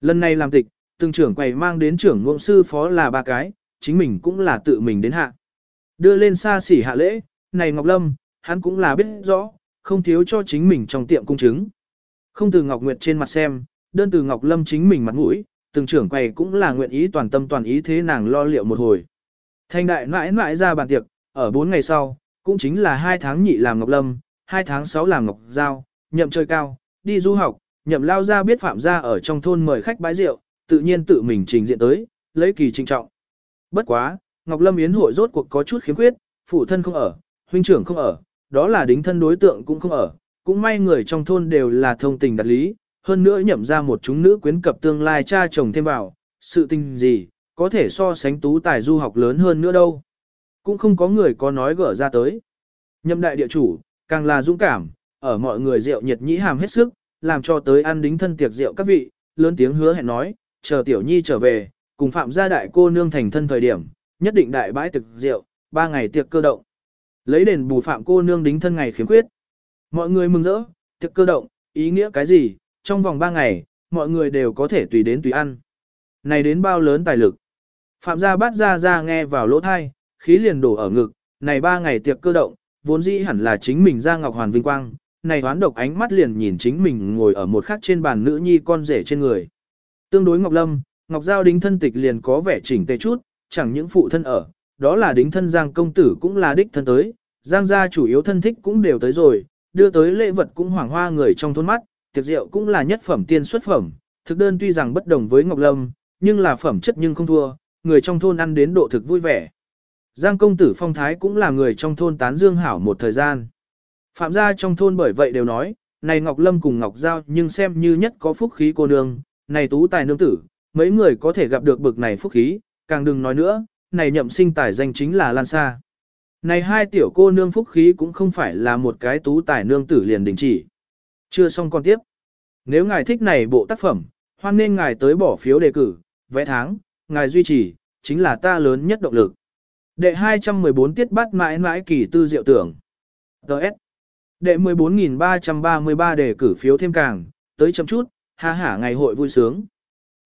[SPEAKER 1] Lần này làm tịch, từng trưởng quầy mang đến trưởng ngôn sư phó là ba cái, chính mình cũng là tự mình đến hạ. Đưa lên xa xỉ hạ lễ, này Ngọc Lâm, hắn cũng là biết rõ, không thiếu cho chính mình trong tiệm cung chứng. Không từ Ngọc Nguyệt trên mặt xem, đơn từ Ngọc Lâm chính mình mặt mũi, từng trưởng quầy cũng là nguyện ý toàn tâm toàn ý thế nàng lo liệu một hồi. Thanh đại mãi mãi ra bàn tiệc, ở 4 ngày sau, cũng chính là 2 tháng nhị làm Ngọc Lâm, 2 tháng 6 làm Ngọc Giao, nhậm chơi cao, đi du học, nhậm lao ra biết phạm gia ở trong thôn mời khách bái rượu, tự nhiên tự mình trình diện tới, lấy kỳ trinh trọng. Bất quá, Ngọc Lâm Yến hội rốt cuộc có chút khiếm khuyết, phụ thân không ở, huynh trưởng không ở, đó là đính thân đối tượng cũng không ở, cũng may người trong thôn đều là thông tình đạt lý, hơn nữa nhậm ra một chúng nữ quyến cập tương lai cha chồng thêm vào, sự tình gì, có thể so sánh tú tài du học lớn hơn nữa đâu. Cũng không có người có nói gỡ ra tới. Nhậm đại địa chủ, càng là dũng cảm, ở mọi người rượu nhiệt nhĩ hàm hết sức, làm cho tới ăn đính thân tiệc rượu các vị, lớn tiếng hứa hẹn nói, chờ tiểu nhi trở về, cùng phạm gia đại cô nương thành thân thời điểm, nhất định đại bãi thực rượu, ba ngày tiệc cơ động. Lấy đền bù phạm cô nương đính thân ngày khiếm khuyết. Mọi người mừng rỡ, tiệc cơ động, ý nghĩa cái gì, trong vòng ba ngày, mọi người đều có thể tùy đến tùy ăn. Này đến bao lớn tài lực. Phạm gia bát ra ra nghe vào lỗ thai, khí liền đổ ở ngực, này ba ngày tiệc cơ động, vốn dĩ hẳn là chính mình ra ngọc hoàn vinh quang, này hoán độc ánh mắt liền nhìn chính mình ngồi ở một khắc trên bàn nữ nhi con rể trên người. Tương đối Ngọc Lâm, Ngọc Giao đính thân tịch liền có vẻ chỉnh tề chút, chẳng những phụ thân ở, đó là đính thân Giang công tử cũng là đích thân tới, Giang gia chủ yếu thân thích cũng đều tới rồi, đưa tới lễ vật cũng hoàng hoa người trong thôn mắt, tiệc rượu cũng là nhất phẩm tiên xuất phẩm, thực đơn tuy rằng bất đồng với Ngọc Lâm, nhưng là phẩm chất nhưng không thua, người trong thôn ăn đến độ thực vui vẻ. Giang công tử phong thái cũng là người trong thôn tán dương hảo một thời gian. Phạm gia trong thôn bởi vậy đều nói, này Ngọc Lâm cùng Ngọc Giao nhưng xem như nhất có phúc khí cô nương, này tú tài nương tử, mấy người có thể gặp được bực này phúc khí, càng đừng nói nữa, này nhậm sinh tài danh chính là Lan Sa. Này hai tiểu cô nương phúc khí cũng không phải là một cái tú tài nương tử liền đình chỉ. Chưa xong con tiếp. Nếu ngài thích này bộ tác phẩm, hoan nên ngài tới bỏ phiếu đề cử, vẽ tháng, ngài duy trì, chính là ta lớn nhất động lực. Đệ 214 tiết bắt mãi mãi kỳ tư diệu tưởng. Đợt. Đệ 14.333 đề cử phiếu thêm càng, tới chậm chút, ha hả ngày hội vui sướng.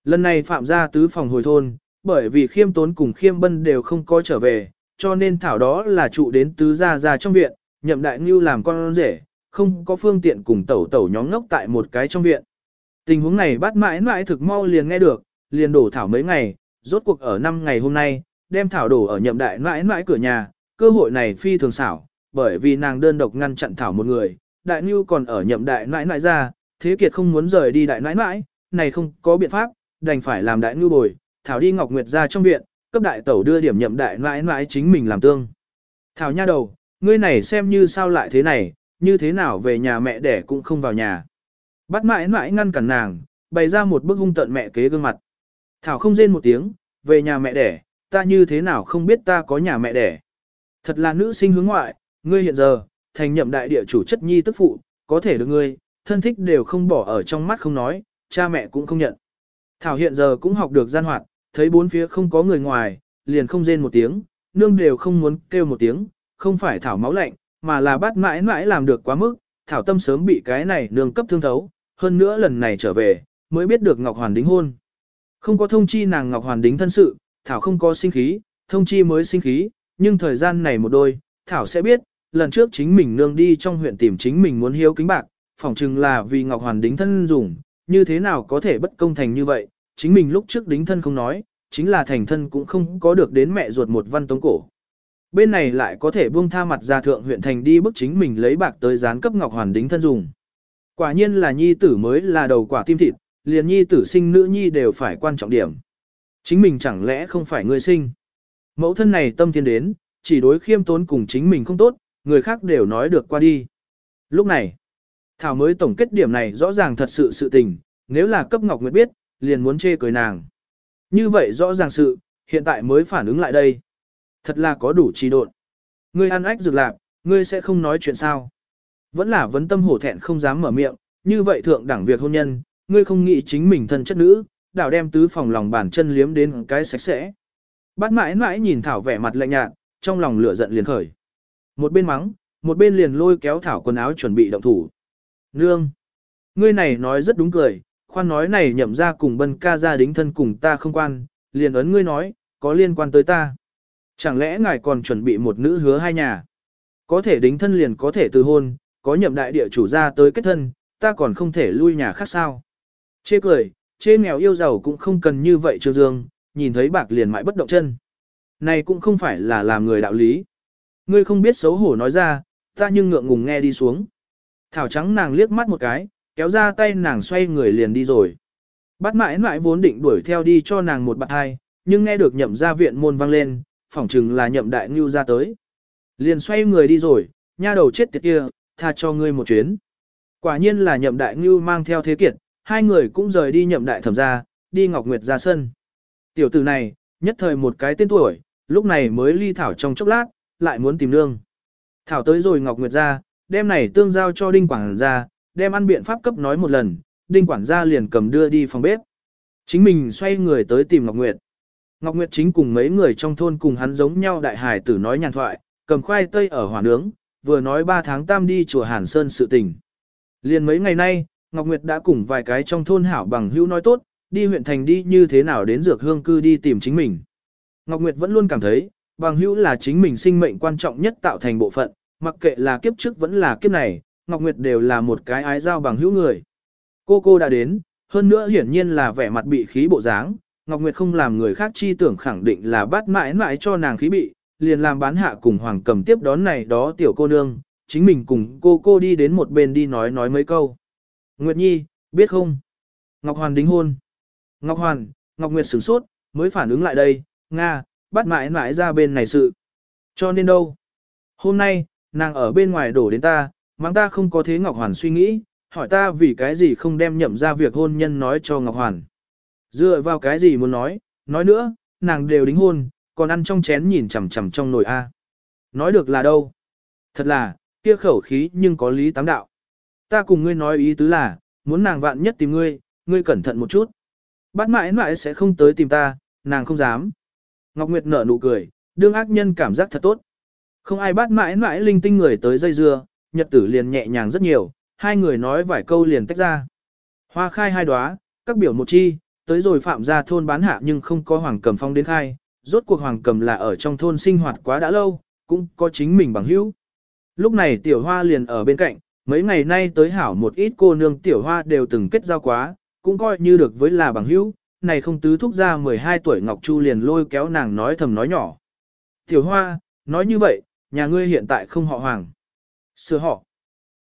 [SPEAKER 1] Lần này phạm gia tứ phòng hồi thôn, bởi vì khiêm tốn cùng khiêm bân đều không có trở về, cho nên thảo đó là trụ đến tứ gia gia trong viện, nhậm đại ngưu làm con rể, không có phương tiện cùng tẩu tẩu nhóm ngốc tại một cái trong viện. Tình huống này bắt mãi mãi thực mau liền nghe được, liền đổ thảo mấy ngày, rốt cuộc ở năm ngày hôm nay, đem thảo đổ ở nhậm đại mãi mãi cửa nhà, cơ hội này phi thường xảo, bởi vì nàng đơn độc ngăn chặn thảo một người, đại ngưu còn ở nhậm đại mãi mãi ra, thế kiệt không muốn rời đi đại mãi mãi, này không có biện pháp, đành phải làm đại ngưu bồi, thảo đi ngọc nguyệt ra trong viện, cấp đại tẩu đưa điểm nhậm đại mãi mãi chính mình làm tương. Thảo nha đầu, ngươi này xem như sao lại thế này, như thế nào về nhà mẹ đẻ cũng không vào nhà. Bắt mãi mãi ngăn cản nàng, bày ra một bức hung tận mẹ kế gương mặt. Thảo không rên một tiếng, về nhà mẹ đẻ, ta như thế nào không biết ta có nhà mẹ đẻ. Thật là nữ sinh hướng ngoại, ngươi hiện giờ, thành nhậm đại địa chủ chất nhi tức phụ, có thể được ngươi, thân thích đều không bỏ ở trong mắt không nói, cha mẹ cũng không nhận. Thảo hiện giờ cũng học được gian hoạt, thấy bốn phía không có người ngoài, liền không rên một tiếng, nương đều không muốn kêu một tiếng, không phải Thảo máu lạnh, mà là bắt mãi mãi làm được quá mức, Thảo tâm sớm bị cái này nương cấp thương thấu, hơn nữa lần này trở về, mới biết được Ngọc Hoàn đính hôn. Không có thông chi nàng Ngọc Hoàn đính thân sự, Thảo không có sinh khí, thông chi mới sinh khí, nhưng thời gian này một đôi, Thảo sẽ biết, lần trước chính mình nương đi trong huyện tìm chính mình muốn hiếu kính bạc, phỏng chừng là vì Ngọc Hoàn đính thân dùng, như thế nào có thể bất công thành như vậy, chính mình lúc trước đính thân không nói, chính là thành thân cũng không có được đến mẹ ruột một văn tống cổ. Bên này lại có thể buông tha mặt ra thượng huyện thành đi bức chính mình lấy bạc tới gián cấp Ngọc Hoàn đính thân dùng. Quả nhiên là nhi tử mới là đầu quả tim thịt, liền nhi tử sinh nữ nhi đều phải quan trọng điểm. Chính mình chẳng lẽ không phải người sinh. Mẫu thân này tâm thiên đến, chỉ đối khiêm tốn cùng chính mình không tốt, người khác đều nói được qua đi. Lúc này, Thảo mới tổng kết điểm này rõ ràng thật sự sự tình, nếu là cấp Ngọc Nguyệt biết, liền muốn chê cười nàng. Như vậy rõ ràng sự, hiện tại mới phản ứng lại đây. Thật là có đủ trí độn. Ngươi ăn ách dược lạc, ngươi sẽ không nói chuyện sao. Vẫn là vấn tâm hổ thẹn không dám mở miệng, như vậy thượng đẳng việc hôn nhân, ngươi không nghĩ chính mình thân chất nữ, đảo đem tứ phòng lòng bàn chân liếm đến cái sạch sẽ. Bát mãi mãi nhìn Thảo vẻ mặt lạnh nhạt, trong lòng lửa giận liền khởi. Một bên mắng, một bên liền lôi kéo Thảo quần áo chuẩn bị động thủ. Nương! Ngươi này nói rất đúng cười, khoan nói này nhậm ra cùng bân ca gia đính thân cùng ta không quan, liền ấn ngươi nói, có liên quan tới ta. Chẳng lẽ ngài còn chuẩn bị một nữ hứa hai nhà? Có thể đính thân liền có thể từ hôn, có nhậm đại địa chủ ra tới kết thân, ta còn không thể lui nhà khác sao? Chê cười, chê nghèo yêu giàu cũng không cần như vậy trương dương, nhìn thấy bạc liền mãi bất động chân. Này cũng không phải là làm người đạo lý. Ngươi không biết xấu hổ nói ra, ta nhưng ngượng ngùng nghe đi xuống. Thảo trắng nàng liếc mắt một cái, kéo ra tay nàng xoay người liền đi rồi. Bắt mãi mãi vốn định đuổi theo đi cho nàng một bạn hai, nhưng nghe được nhậm ra viện môn vang lên, phỏng chừng là nhậm đại ngưu ra tới. Liền xoay người đi rồi, nha đầu chết tiệt kia, tha cho ngươi một chuyến. Quả nhiên là nhậm đại ngưu mang theo thế kiệt, hai người cũng rời đi nhậm đại thẩm ra, đi Ngọc Nguyệt ra sân. Tiểu tử này, nhất thời một cái tên tuổi, lúc này mới ly thảo trong chốc lát, lại muốn tìm nương. Thảo tới rồi Ngọc Nguyệt ra, đem này tương giao cho Đinh Quảng ra, đem ăn biện pháp cấp nói một lần, Đinh quản gia liền cầm đưa đi phòng bếp. Chính mình xoay người tới tìm Ngọc Nguyệt. Ngọc Nguyệt chính cùng mấy người trong thôn cùng hắn giống nhau đại hải tử nói nhàn thoại, cầm khoai tây ở hỏa nướng, vừa nói 3 tháng tam đi chùa Hàn Sơn sự tình. Liền mấy ngày nay, Ngọc Nguyệt đã cùng vài cái trong thôn hảo bằng hữu nói tốt, đi huyện thành đi như thế nào đến dược hương cư đi tìm chính mình. Ngọc Nguyệt vẫn luôn cảm thấy, bằng hữu là chính mình sinh mệnh quan trọng nhất tạo thành bộ phận, mặc kệ là kiếp trước vẫn là kiếp này, Ngọc Nguyệt đều là một cái ái giao bằng hữu người. Cô cô đã đến, hơn nữa hiển nhiên là vẻ mặt bị khí bộ dáng, Ngọc Nguyệt không làm người khác chi tưởng khẳng định là bắt mãi mãi cho nàng khí bị, liền làm bán hạ cùng Hoàng Cầm tiếp đón này đó tiểu cô nương, chính mình cùng cô cô đi đến một bên đi nói nói mấy câu. Nguyệt Nhi, biết không? Ngọc Hoàn đính hôn. Ngọc Hoàn, Ngọc Nguyệt sửng sốt, mới phản ứng lại đây, Nga, bắt mãi mãi ra bên này sự. Cho nên đâu? Hôm nay, nàng ở bên ngoài đổ đến ta, mang ta không có thế Ngọc Hoàn suy nghĩ, hỏi ta vì cái gì không đem nhậm ra việc hôn nhân nói cho Ngọc Hoàn. Dựa vào cái gì muốn nói, nói nữa, nàng đều đính hôn, còn ăn trong chén nhìn chằm chằm trong nồi A. Nói được là đâu? Thật là, kia khẩu khí nhưng có lý tám đạo. Ta cùng ngươi nói ý tứ là, muốn nàng vạn nhất tìm ngươi, ngươi cẩn thận một chút. Bắt mãi mãi sẽ không tới tìm ta, nàng không dám. Ngọc Nguyệt nở nụ cười, đương ác nhân cảm giác thật tốt. Không ai bắt mãi mãi linh tinh người tới dây dưa, nhật tử liền nhẹ nhàng rất nhiều, hai người nói vài câu liền tách ra. Hoa khai hai đóa, các biểu một chi, tới rồi phạm ra thôn bán hạ nhưng không có hoàng cầm phong đến khai, rốt cuộc hoàng cầm là ở trong thôn sinh hoạt quá đã lâu, cũng có chính mình bằng hữu. Lúc này tiểu hoa liền ở bên cạnh, mấy ngày nay tới hảo một ít cô nương tiểu hoa đều từng kết giao quá, cũng coi như được với là bằng hữu, này không tứ thúc ra 12 tuổi Ngọc Chu liền lôi kéo nàng nói thầm nói nhỏ. Tiểu hoa, nói như vậy, nhà ngươi hiện tại không họ hoàng. Sửa họ.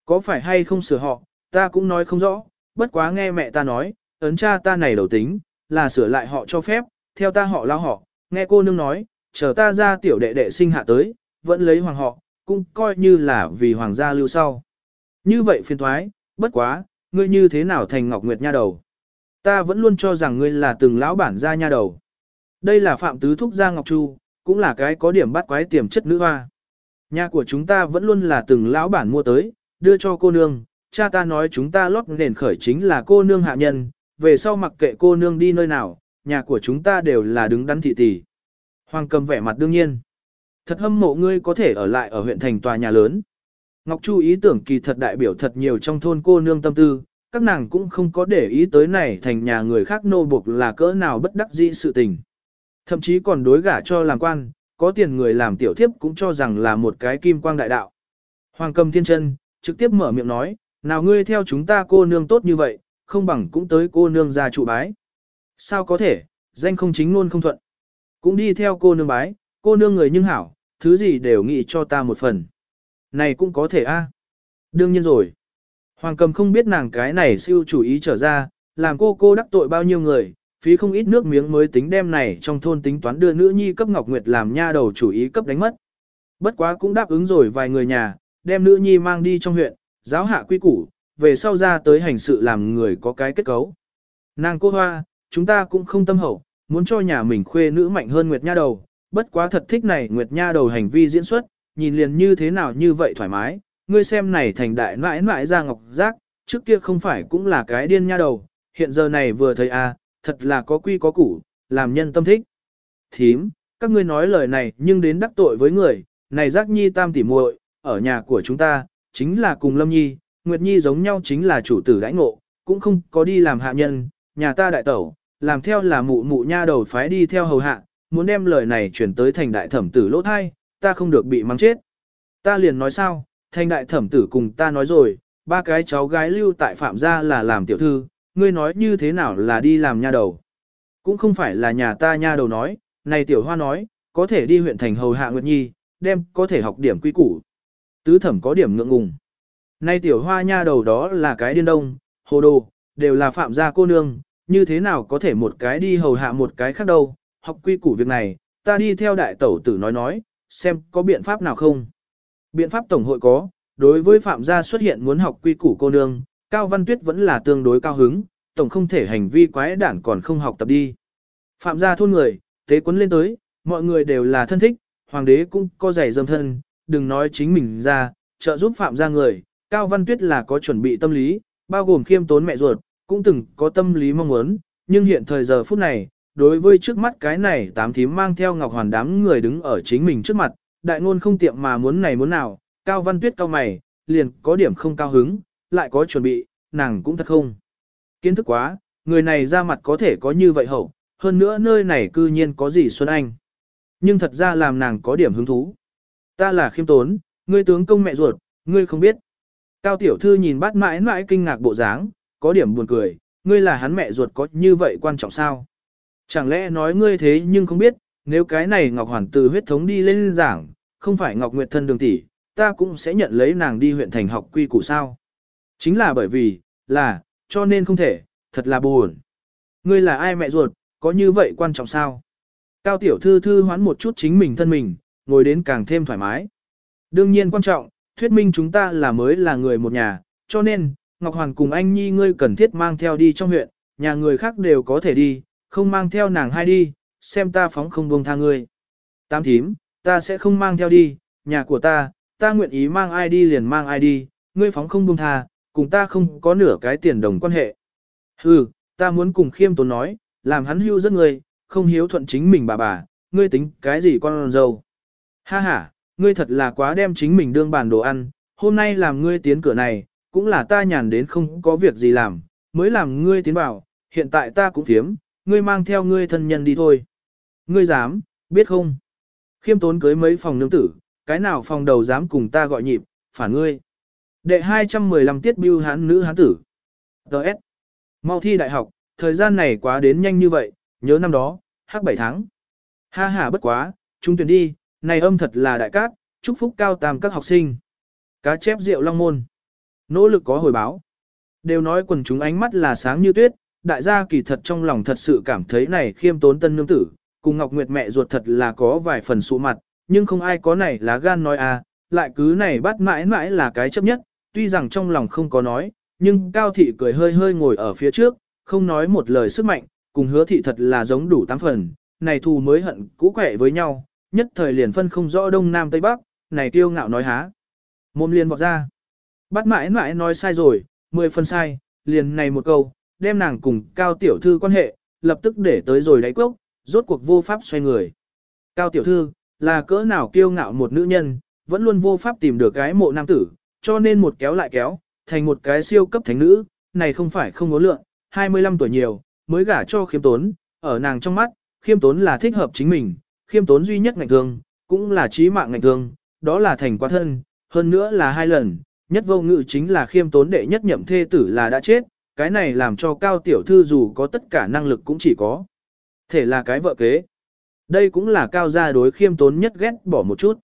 [SPEAKER 1] Có phải hay không sửa họ, ta cũng nói không rõ, bất quá nghe mẹ ta nói, ấn cha ta này đầu tính, là sửa lại họ cho phép, theo ta họ lao họ, nghe cô nương nói, chờ ta ra tiểu đệ đệ sinh hạ tới, vẫn lấy hoàng họ, cũng coi như là vì hoàng gia lưu sau. Như vậy phiền thoái, bất quá, ngươi như thế nào thành Ngọc Nguyệt nha đầu? Ta vẫn luôn cho rằng ngươi là từng lão bản gia nha đầu. Đây là Phạm Tứ Thúc Gia Ngọc Chu, cũng là cái có điểm bắt quái tiềm chất nữ hoa. Nhà của chúng ta vẫn luôn là từng lão bản mua tới, đưa cho cô nương, cha ta nói chúng ta lót nền khởi chính là cô nương hạ nhân, về sau mặc kệ cô nương đi nơi nào, nhà của chúng ta đều là đứng đắn thị tỷ. Hoàng cầm vẻ mặt đương nhiên. Thật hâm mộ ngươi có thể ở lại ở huyện thành tòa nhà lớn. Ngọc Chu ý tưởng kỳ thật đại biểu thật nhiều trong thôn cô nương tâm tư, các nàng cũng không có để ý tới này thành nhà người khác nô buộc là cỡ nào bất đắc dĩ sự tình. Thậm chí còn đối gả cho làm quan, có tiền người làm tiểu thiếp cũng cho rằng là một cái kim quang đại đạo. Hoàng cầm thiên chân, trực tiếp mở miệng nói, nào ngươi theo chúng ta cô nương tốt như vậy, không bằng cũng tới cô nương ra trụ bái. Sao có thể, danh không chính luôn không thuận. Cũng đi theo cô nương bái, cô nương người nhưng hảo, thứ gì đều nghĩ cho ta một phần. Này cũng có thể a. Đương nhiên rồi. Hoàng cầm không biết nàng cái này siêu chủ ý trở ra, làm cô cô đắc tội bao nhiêu người, phí không ít nước miếng mới tính đem này trong thôn tính toán đưa nữ nhi cấp Ngọc Nguyệt làm nha đầu chủ ý cấp đánh mất. Bất quá cũng đáp ứng rồi vài người nhà, đem nữ nhi mang đi trong huyện, giáo hạ quy củ, về sau ra tới hành sự làm người có cái kết cấu. Nàng cô hoa, chúng ta cũng không tâm hậu, muốn cho nhà mình khuê nữ mạnh hơn Nguyệt Nha đầu, bất quá thật thích này Nguyệt Nha đầu hành vi diễn xuất, nhìn liền như thế nào như vậy thoải mái, ngươi xem này thành đại nãi nãi ra ngọc giác, trước kia không phải cũng là cái điên nha đầu, hiện giờ này vừa thấy a, à, thật là có quy có củ, làm nhân tâm thích. Thím, các ngươi nói lời này nhưng đến đắc tội với người, này giác nhi tam tỉ muội, ở nhà của chúng ta, chính là cùng lâm nhi, nguyệt nhi giống nhau chính là chủ tử đãi ngộ, cũng không có đi làm hạ nhân, nhà ta đại tẩu, làm theo là mụ mụ nha đầu phái đi theo hầu hạ, muốn đem lời này chuyển tới thành đại thẩm tử lỗ thai, ta không được bị mắng chết. Ta liền nói sao, thành đại thẩm tử cùng ta nói rồi, ba cái cháu gái lưu tại phạm gia là làm tiểu thư, ngươi nói như thế nào là đi làm nha đầu. Cũng không phải là nhà ta nha đầu nói, này tiểu hoa nói, có thể đi huyện thành hầu hạ Nguyệt Nhi, đem có thể học điểm quy củ. Tứ thẩm có điểm ngượng ngùng. Nay tiểu hoa nha đầu đó là cái điên đông, hồ đồ, đều là phạm gia cô nương, như thế nào có thể một cái đi hầu hạ một cái khác đâu, học quy củ việc này, ta đi theo đại tẩu tử nói nói, xem có biện pháp nào không. Biện pháp tổng hội có, đối với phạm gia xuất hiện muốn học quy củ cô nương, Cao Văn Tuyết vẫn là tương đối cao hứng, tổng không thể hành vi quái đản còn không học tập đi. Phạm gia thôn người, tế quấn lên tới, mọi người đều là thân thích, hoàng đế cũng có giày dâm thân, đừng nói chính mình ra, trợ giúp phạm gia người, Cao Văn Tuyết là có chuẩn bị tâm lý, bao gồm khiêm tốn mẹ ruột, cũng từng có tâm lý mong muốn, nhưng hiện thời giờ phút này, đối với trước mắt cái này tám thím mang theo ngọc hoàn đám người đứng ở chính mình trước mặt, đại ngôn không tiệm mà muốn này muốn nào, Cao Văn Tuyết cao mày, liền có điểm không cao hứng, lại có chuẩn bị, nàng cũng thật không. Kiến thức quá, người này ra mặt có thể có như vậy hậu, hơn nữa nơi này cư nhiên có gì Xuân Anh. Nhưng thật ra làm nàng có điểm hứng thú. Ta là khiêm tốn, ngươi tướng công mẹ ruột, ngươi không biết. Cao tiểu thư nhìn bát mãi mãi kinh ngạc bộ dáng, có điểm buồn cười, ngươi là hắn mẹ ruột có như vậy quan trọng sao? Chẳng lẽ nói ngươi thế nhưng không biết, nếu cái này Ngọc Hoàn từ huyết thống đi lên giảng, không phải Ngọc Nguyệt thân đường tỷ, ta cũng sẽ nhận lấy nàng đi huyện thành học quy củ sao? Chính là bởi vì, là, cho nên không thể, thật là buồn. Ngươi là ai mẹ ruột, có như vậy quan trọng sao? Cao tiểu thư thư hoán một chút chính mình thân mình, ngồi đến càng thêm thoải mái. Đương nhiên quan trọng, thuyết minh chúng ta là mới là người một nhà, cho nên, Ngọc Hoàn cùng anh Nhi ngươi cần thiết mang theo đi trong huyện, nhà người khác đều có thể đi, không mang theo nàng hai đi, xem ta phóng không buông tha ngươi. Tám thím, ta sẽ không mang theo đi, nhà của ta, ta nguyện ý mang ai đi liền mang ai đi, ngươi phóng không buông tha, cùng ta không có nửa cái tiền đồng quan hệ. Hừ, ta muốn cùng khiêm tốn nói, làm hắn hưu rất ngươi, không hiếu thuận chính mình bà bà, ngươi tính cái gì con dâu. Ha ha, ngươi thật là quá đem chính mình đương bàn đồ ăn, hôm nay làm ngươi tiến cửa này, cũng là ta nhàn đến không có việc gì làm, mới làm ngươi tiến vào, hiện tại ta cũng phiếm, ngươi mang theo ngươi thân nhân đi thôi. Ngươi dám, biết không? Khiêm tốn cưới mấy phòng nương tử, cái nào phòng đầu dám cùng ta gọi nhịp, phản ngươi. Đệ 215 tiết bưu hán nữ hán tử. Đợt. Mau thi đại học, thời gian này quá đến nhanh như vậy, nhớ năm đó, hắc 7 tháng. Ha ha bất quá, chúng tuyển đi, này âm thật là đại cát, chúc phúc cao tam các học sinh. Cá chép rượu long môn. Nỗ lực có hồi báo. Đều nói quần chúng ánh mắt là sáng như tuyết, đại gia kỳ thật trong lòng thật sự cảm thấy này khiêm tốn tân nương tử, cùng Ngọc Nguyệt mẹ ruột thật là có vài phần sụ mặt, nhưng không ai có này lá gan nói à, lại cứ này bắt mãi mãi là cái chấp nhất, tuy rằng trong lòng không có nói, nhưng Cao Thị cười hơi hơi ngồi ở phía trước, không nói một lời sức mạnh, cùng hứa thị thật là giống đủ tám phần, này thù mới hận cũ quẻ với nhau, nhất thời liền phân không rõ đông nam tây bắc, này tiêu ngạo nói há. Mồm liền vọt ra. Bắt mãi mãi nói sai rồi, mười phần sai, liền này một câu, đem nàng cùng Cao Tiểu Thư quan hệ, lập tức để tới rồi đáy cốc, rốt cuộc vô pháp xoay người. Cao Tiểu Thư, là cỡ nào kiêu ngạo một nữ nhân, vẫn luôn vô pháp tìm được cái mộ nam tử, cho nên một kéo lại kéo, thành một cái siêu cấp thánh nữ, này không phải không có lượng, 25 tuổi nhiều, mới gả cho khiêm tốn, ở nàng trong mắt, khiêm tốn là thích hợp chính mình, khiêm tốn duy nhất ngành thương, cũng là trí mạng ngành thương, đó là thành quá thân, hơn nữa là hai lần, nhất vô ngự chính là khiêm tốn đệ nhất nhậm thê tử là đã chết, cái này làm cho cao tiểu thư dù có tất cả năng lực cũng chỉ có. Thể là cái vợ kế. Đây cũng là cao gia đối khiêm tốn nhất ghét bỏ một chút.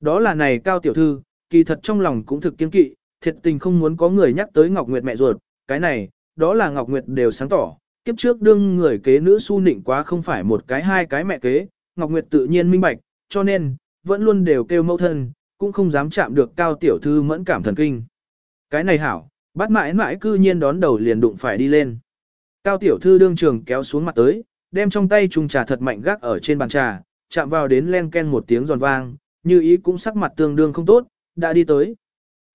[SPEAKER 1] Đó là này cao tiểu thư, kỳ thật trong lòng cũng thực kiên kỵ, thiệt tình không muốn có người nhắc tới Ngọc Nguyệt mẹ ruột, cái này, đó là Ngọc Nguyệt đều sáng tỏ, kiếp trước đương người kế nữ su nịnh quá không phải một cái hai cái mẹ kế, Ngọc Nguyệt tự nhiên minh bạch, cho nên, vẫn luôn đều kêu mẫu thân, cũng không dám chạm được cao tiểu thư mẫn cảm thần kinh. Cái này hảo, bắt mãi mãi cư nhiên đón đầu liền đụng phải đi lên. Cao tiểu thư đương trường kéo xuống mặt tới, đem trong tay chung trà thật mạnh gác ở trên bàn trà, chạm vào đến len ken một tiếng giòn vang, như ý cũng sắc mặt tương đương không tốt, đã đi tới.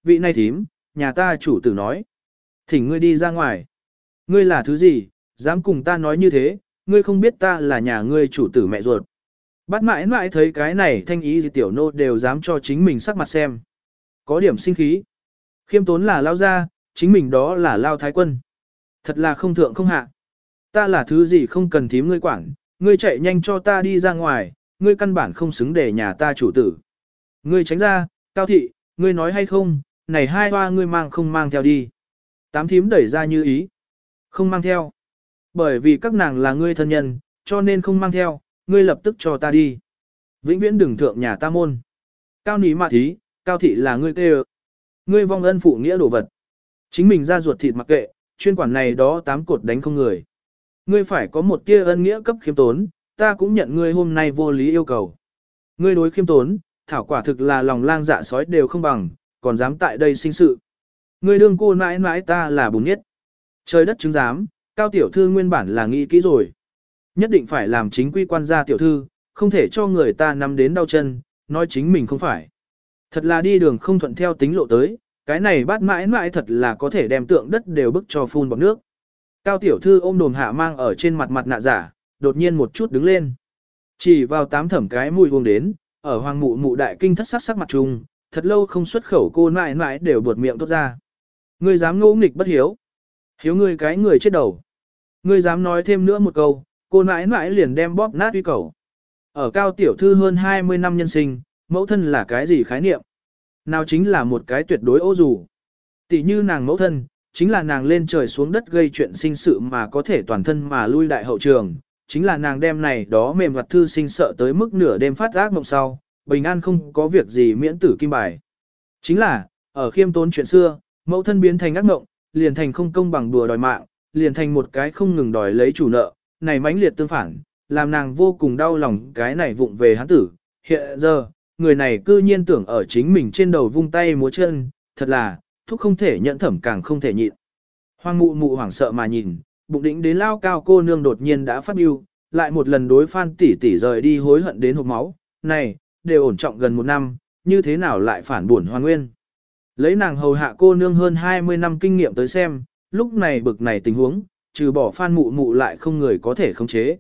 [SPEAKER 1] Vị này thím, nhà ta chủ tử nói. Thỉnh ngươi đi ra ngoài. Ngươi là thứ gì, dám cùng ta nói như thế, ngươi không biết ta là nhà ngươi chủ tử mẹ ruột. Bắt mãi mãi thấy cái này thanh ý gì tiểu nô đều dám cho chính mình sắc mặt xem. Có điểm sinh khí. Khiêm tốn là lao gia chính mình đó là lao thái quân. Thật là không thượng không hạ. Ta là thứ gì không cần thím ngươi quản, ngươi chạy nhanh cho ta đi ra ngoài, ngươi căn bản không xứng để nhà ta chủ tử. Ngươi tránh ra, cao thị, ngươi nói hay không, này hai hoa ngươi mang không mang theo đi. Tám thím đẩy ra như ý. Không mang theo. Bởi vì các nàng là ngươi thân nhân, cho nên không mang theo, ngươi lập tức cho ta đi. Vĩnh viễn đừng thượng nhà ta môn. Cao ní mạ thí, cao thị là ngươi kêu. Ngươi vong ân phụ nghĩa đồ vật. Chính mình ra ruột thịt mặc kệ, chuyên quản này đó tám cột đánh không người. Ngươi phải có một tia ân nghĩa cấp khiêm tốn, ta cũng nhận ngươi hôm nay vô lý yêu cầu. Ngươi đối khiêm tốn, thảo quả thực là lòng lang dạ sói đều không bằng, còn dám tại đây sinh sự. Ngươi đương cô mãi mãi ta là bùn nhất. Trời đất chứng giám, cao tiểu thư nguyên bản là nghĩ kỹ rồi. Nhất định phải làm chính quy quan gia tiểu thư, không thể cho người ta nắm đến đau chân, nói chính mình không phải. Thật là đi đường không thuận theo tính lộ tới, cái này bát mãi mãi thật là có thể đem tượng đất đều bức cho phun bọt nước. Cao tiểu thư ôm đồm hạ mang ở trên mặt mặt nạ giả, đột nhiên một chút đứng lên. Chỉ vào tám thẩm cái mùi buông đến, ở hoàng mụ mụ đại kinh thất sắc sắc mặt trùng, thật lâu không xuất khẩu cô mãi mãi đều buột miệng tốt ra. Ngươi dám ngỗ nghịch bất hiếu. Hiếu ngươi cái người chết đầu. Ngươi dám nói thêm nữa một câu, cô mãi mãi liền đem bóp nát uy cầu. Ở cao tiểu thư hơn 20 năm nhân sinh, mẫu thân là cái gì khái niệm? Nào chính là một cái tuyệt đối ô dù. Tỷ như nàng mẫu thân, chính là nàng lên trời xuống đất gây chuyện sinh sự mà có thể toàn thân mà lui đại hậu trường, chính là nàng đem này đó mềm mặt thư sinh sợ tới mức nửa đêm phát ác mộng sau, bình an không có việc gì miễn tử kim bài. Chính là, ở khiêm tốn chuyện xưa, mẫu thân biến thành ác mộng, liền thành không công bằng đùa đòi mạng, liền thành một cái không ngừng đòi lấy chủ nợ, này mãnh liệt tương phản, làm nàng vô cùng đau lòng cái này vụng về hắn tử. Hiện giờ, người này cư nhiên tưởng ở chính mình trên đầu vung tay múa chân, thật là, thúc không thể nhận thẩm càng không thể nhịn. hoang mụ mụ hoảng sợ mà nhìn, bụng đỉnh đến lao cao cô nương đột nhiên đã phát biêu, lại một lần đối phan tỷ tỷ rời đi hối hận đến hộp máu, này, đều ổn trọng gần một năm, như thế nào lại phản buồn hoàn nguyên. Lấy nàng hầu hạ cô nương hơn 20 năm kinh nghiệm tới xem, lúc này bực này tình huống, trừ bỏ phan mụ mụ lại không người có thể khống chế.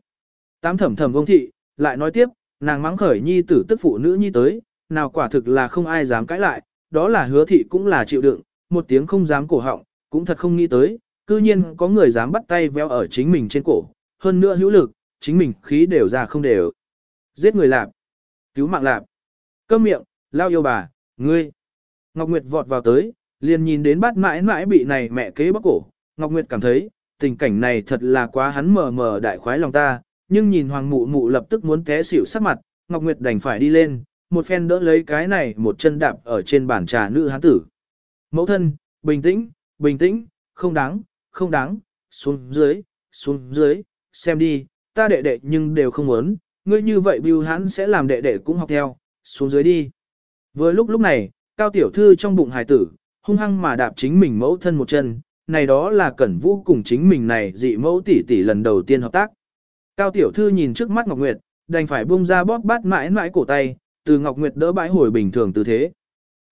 [SPEAKER 1] Tám thẩm thẩm vông thị, lại nói tiếp, nàng mắng khởi nhi tử tức phụ nữ nhi tới, nào quả thực là không ai dám cãi lại, đó là hứa thị cũng là chịu đựng, một tiếng không dám cổ họng, cũng thật không nghĩ tới, cư nhiên có người dám bắt tay véo ở chính mình trên cổ, hơn nữa hữu lực, chính mình khí đều ra không đều. Giết người lạp, cứu mạng lạp, câm miệng, lao yêu bà, ngươi. Ngọc Nguyệt vọt vào tới, liền nhìn đến bát mãi mãi bị này mẹ kế bóc cổ, Ngọc Nguyệt cảm thấy, tình cảnh này thật là quá hắn mờ mờ đại khoái lòng ta, nhưng nhìn hoàng mụ mụ lập tức muốn té xỉu sắc mặt, Ngọc Nguyệt đành phải đi lên, một phen đỡ lấy cái này một chân đạp ở trên bàn trà nữ hán tử. Mẫu thân, bình tĩnh, bình tĩnh, không đáng, không đáng, xuống dưới, xuống dưới, xem đi, ta đệ đệ nhưng đều không muốn, ngươi như vậy bưu hắn sẽ làm đệ đệ cũng học theo, xuống dưới đi. Vừa lúc lúc này, cao tiểu thư trong bụng hài tử, hung hăng mà đạp chính mình mẫu thân một chân, này đó là cẩn vũ cùng chính mình này dị mẫu tỷ tỷ lần đầu tiên hợp tác. Cao tiểu thư nhìn trước mắt Ngọc Nguyệt, đành phải buông ra bóp bát mãi mãi cổ tay, từ Ngọc Nguyệt đỡ bãi hồi bình thường tư thế.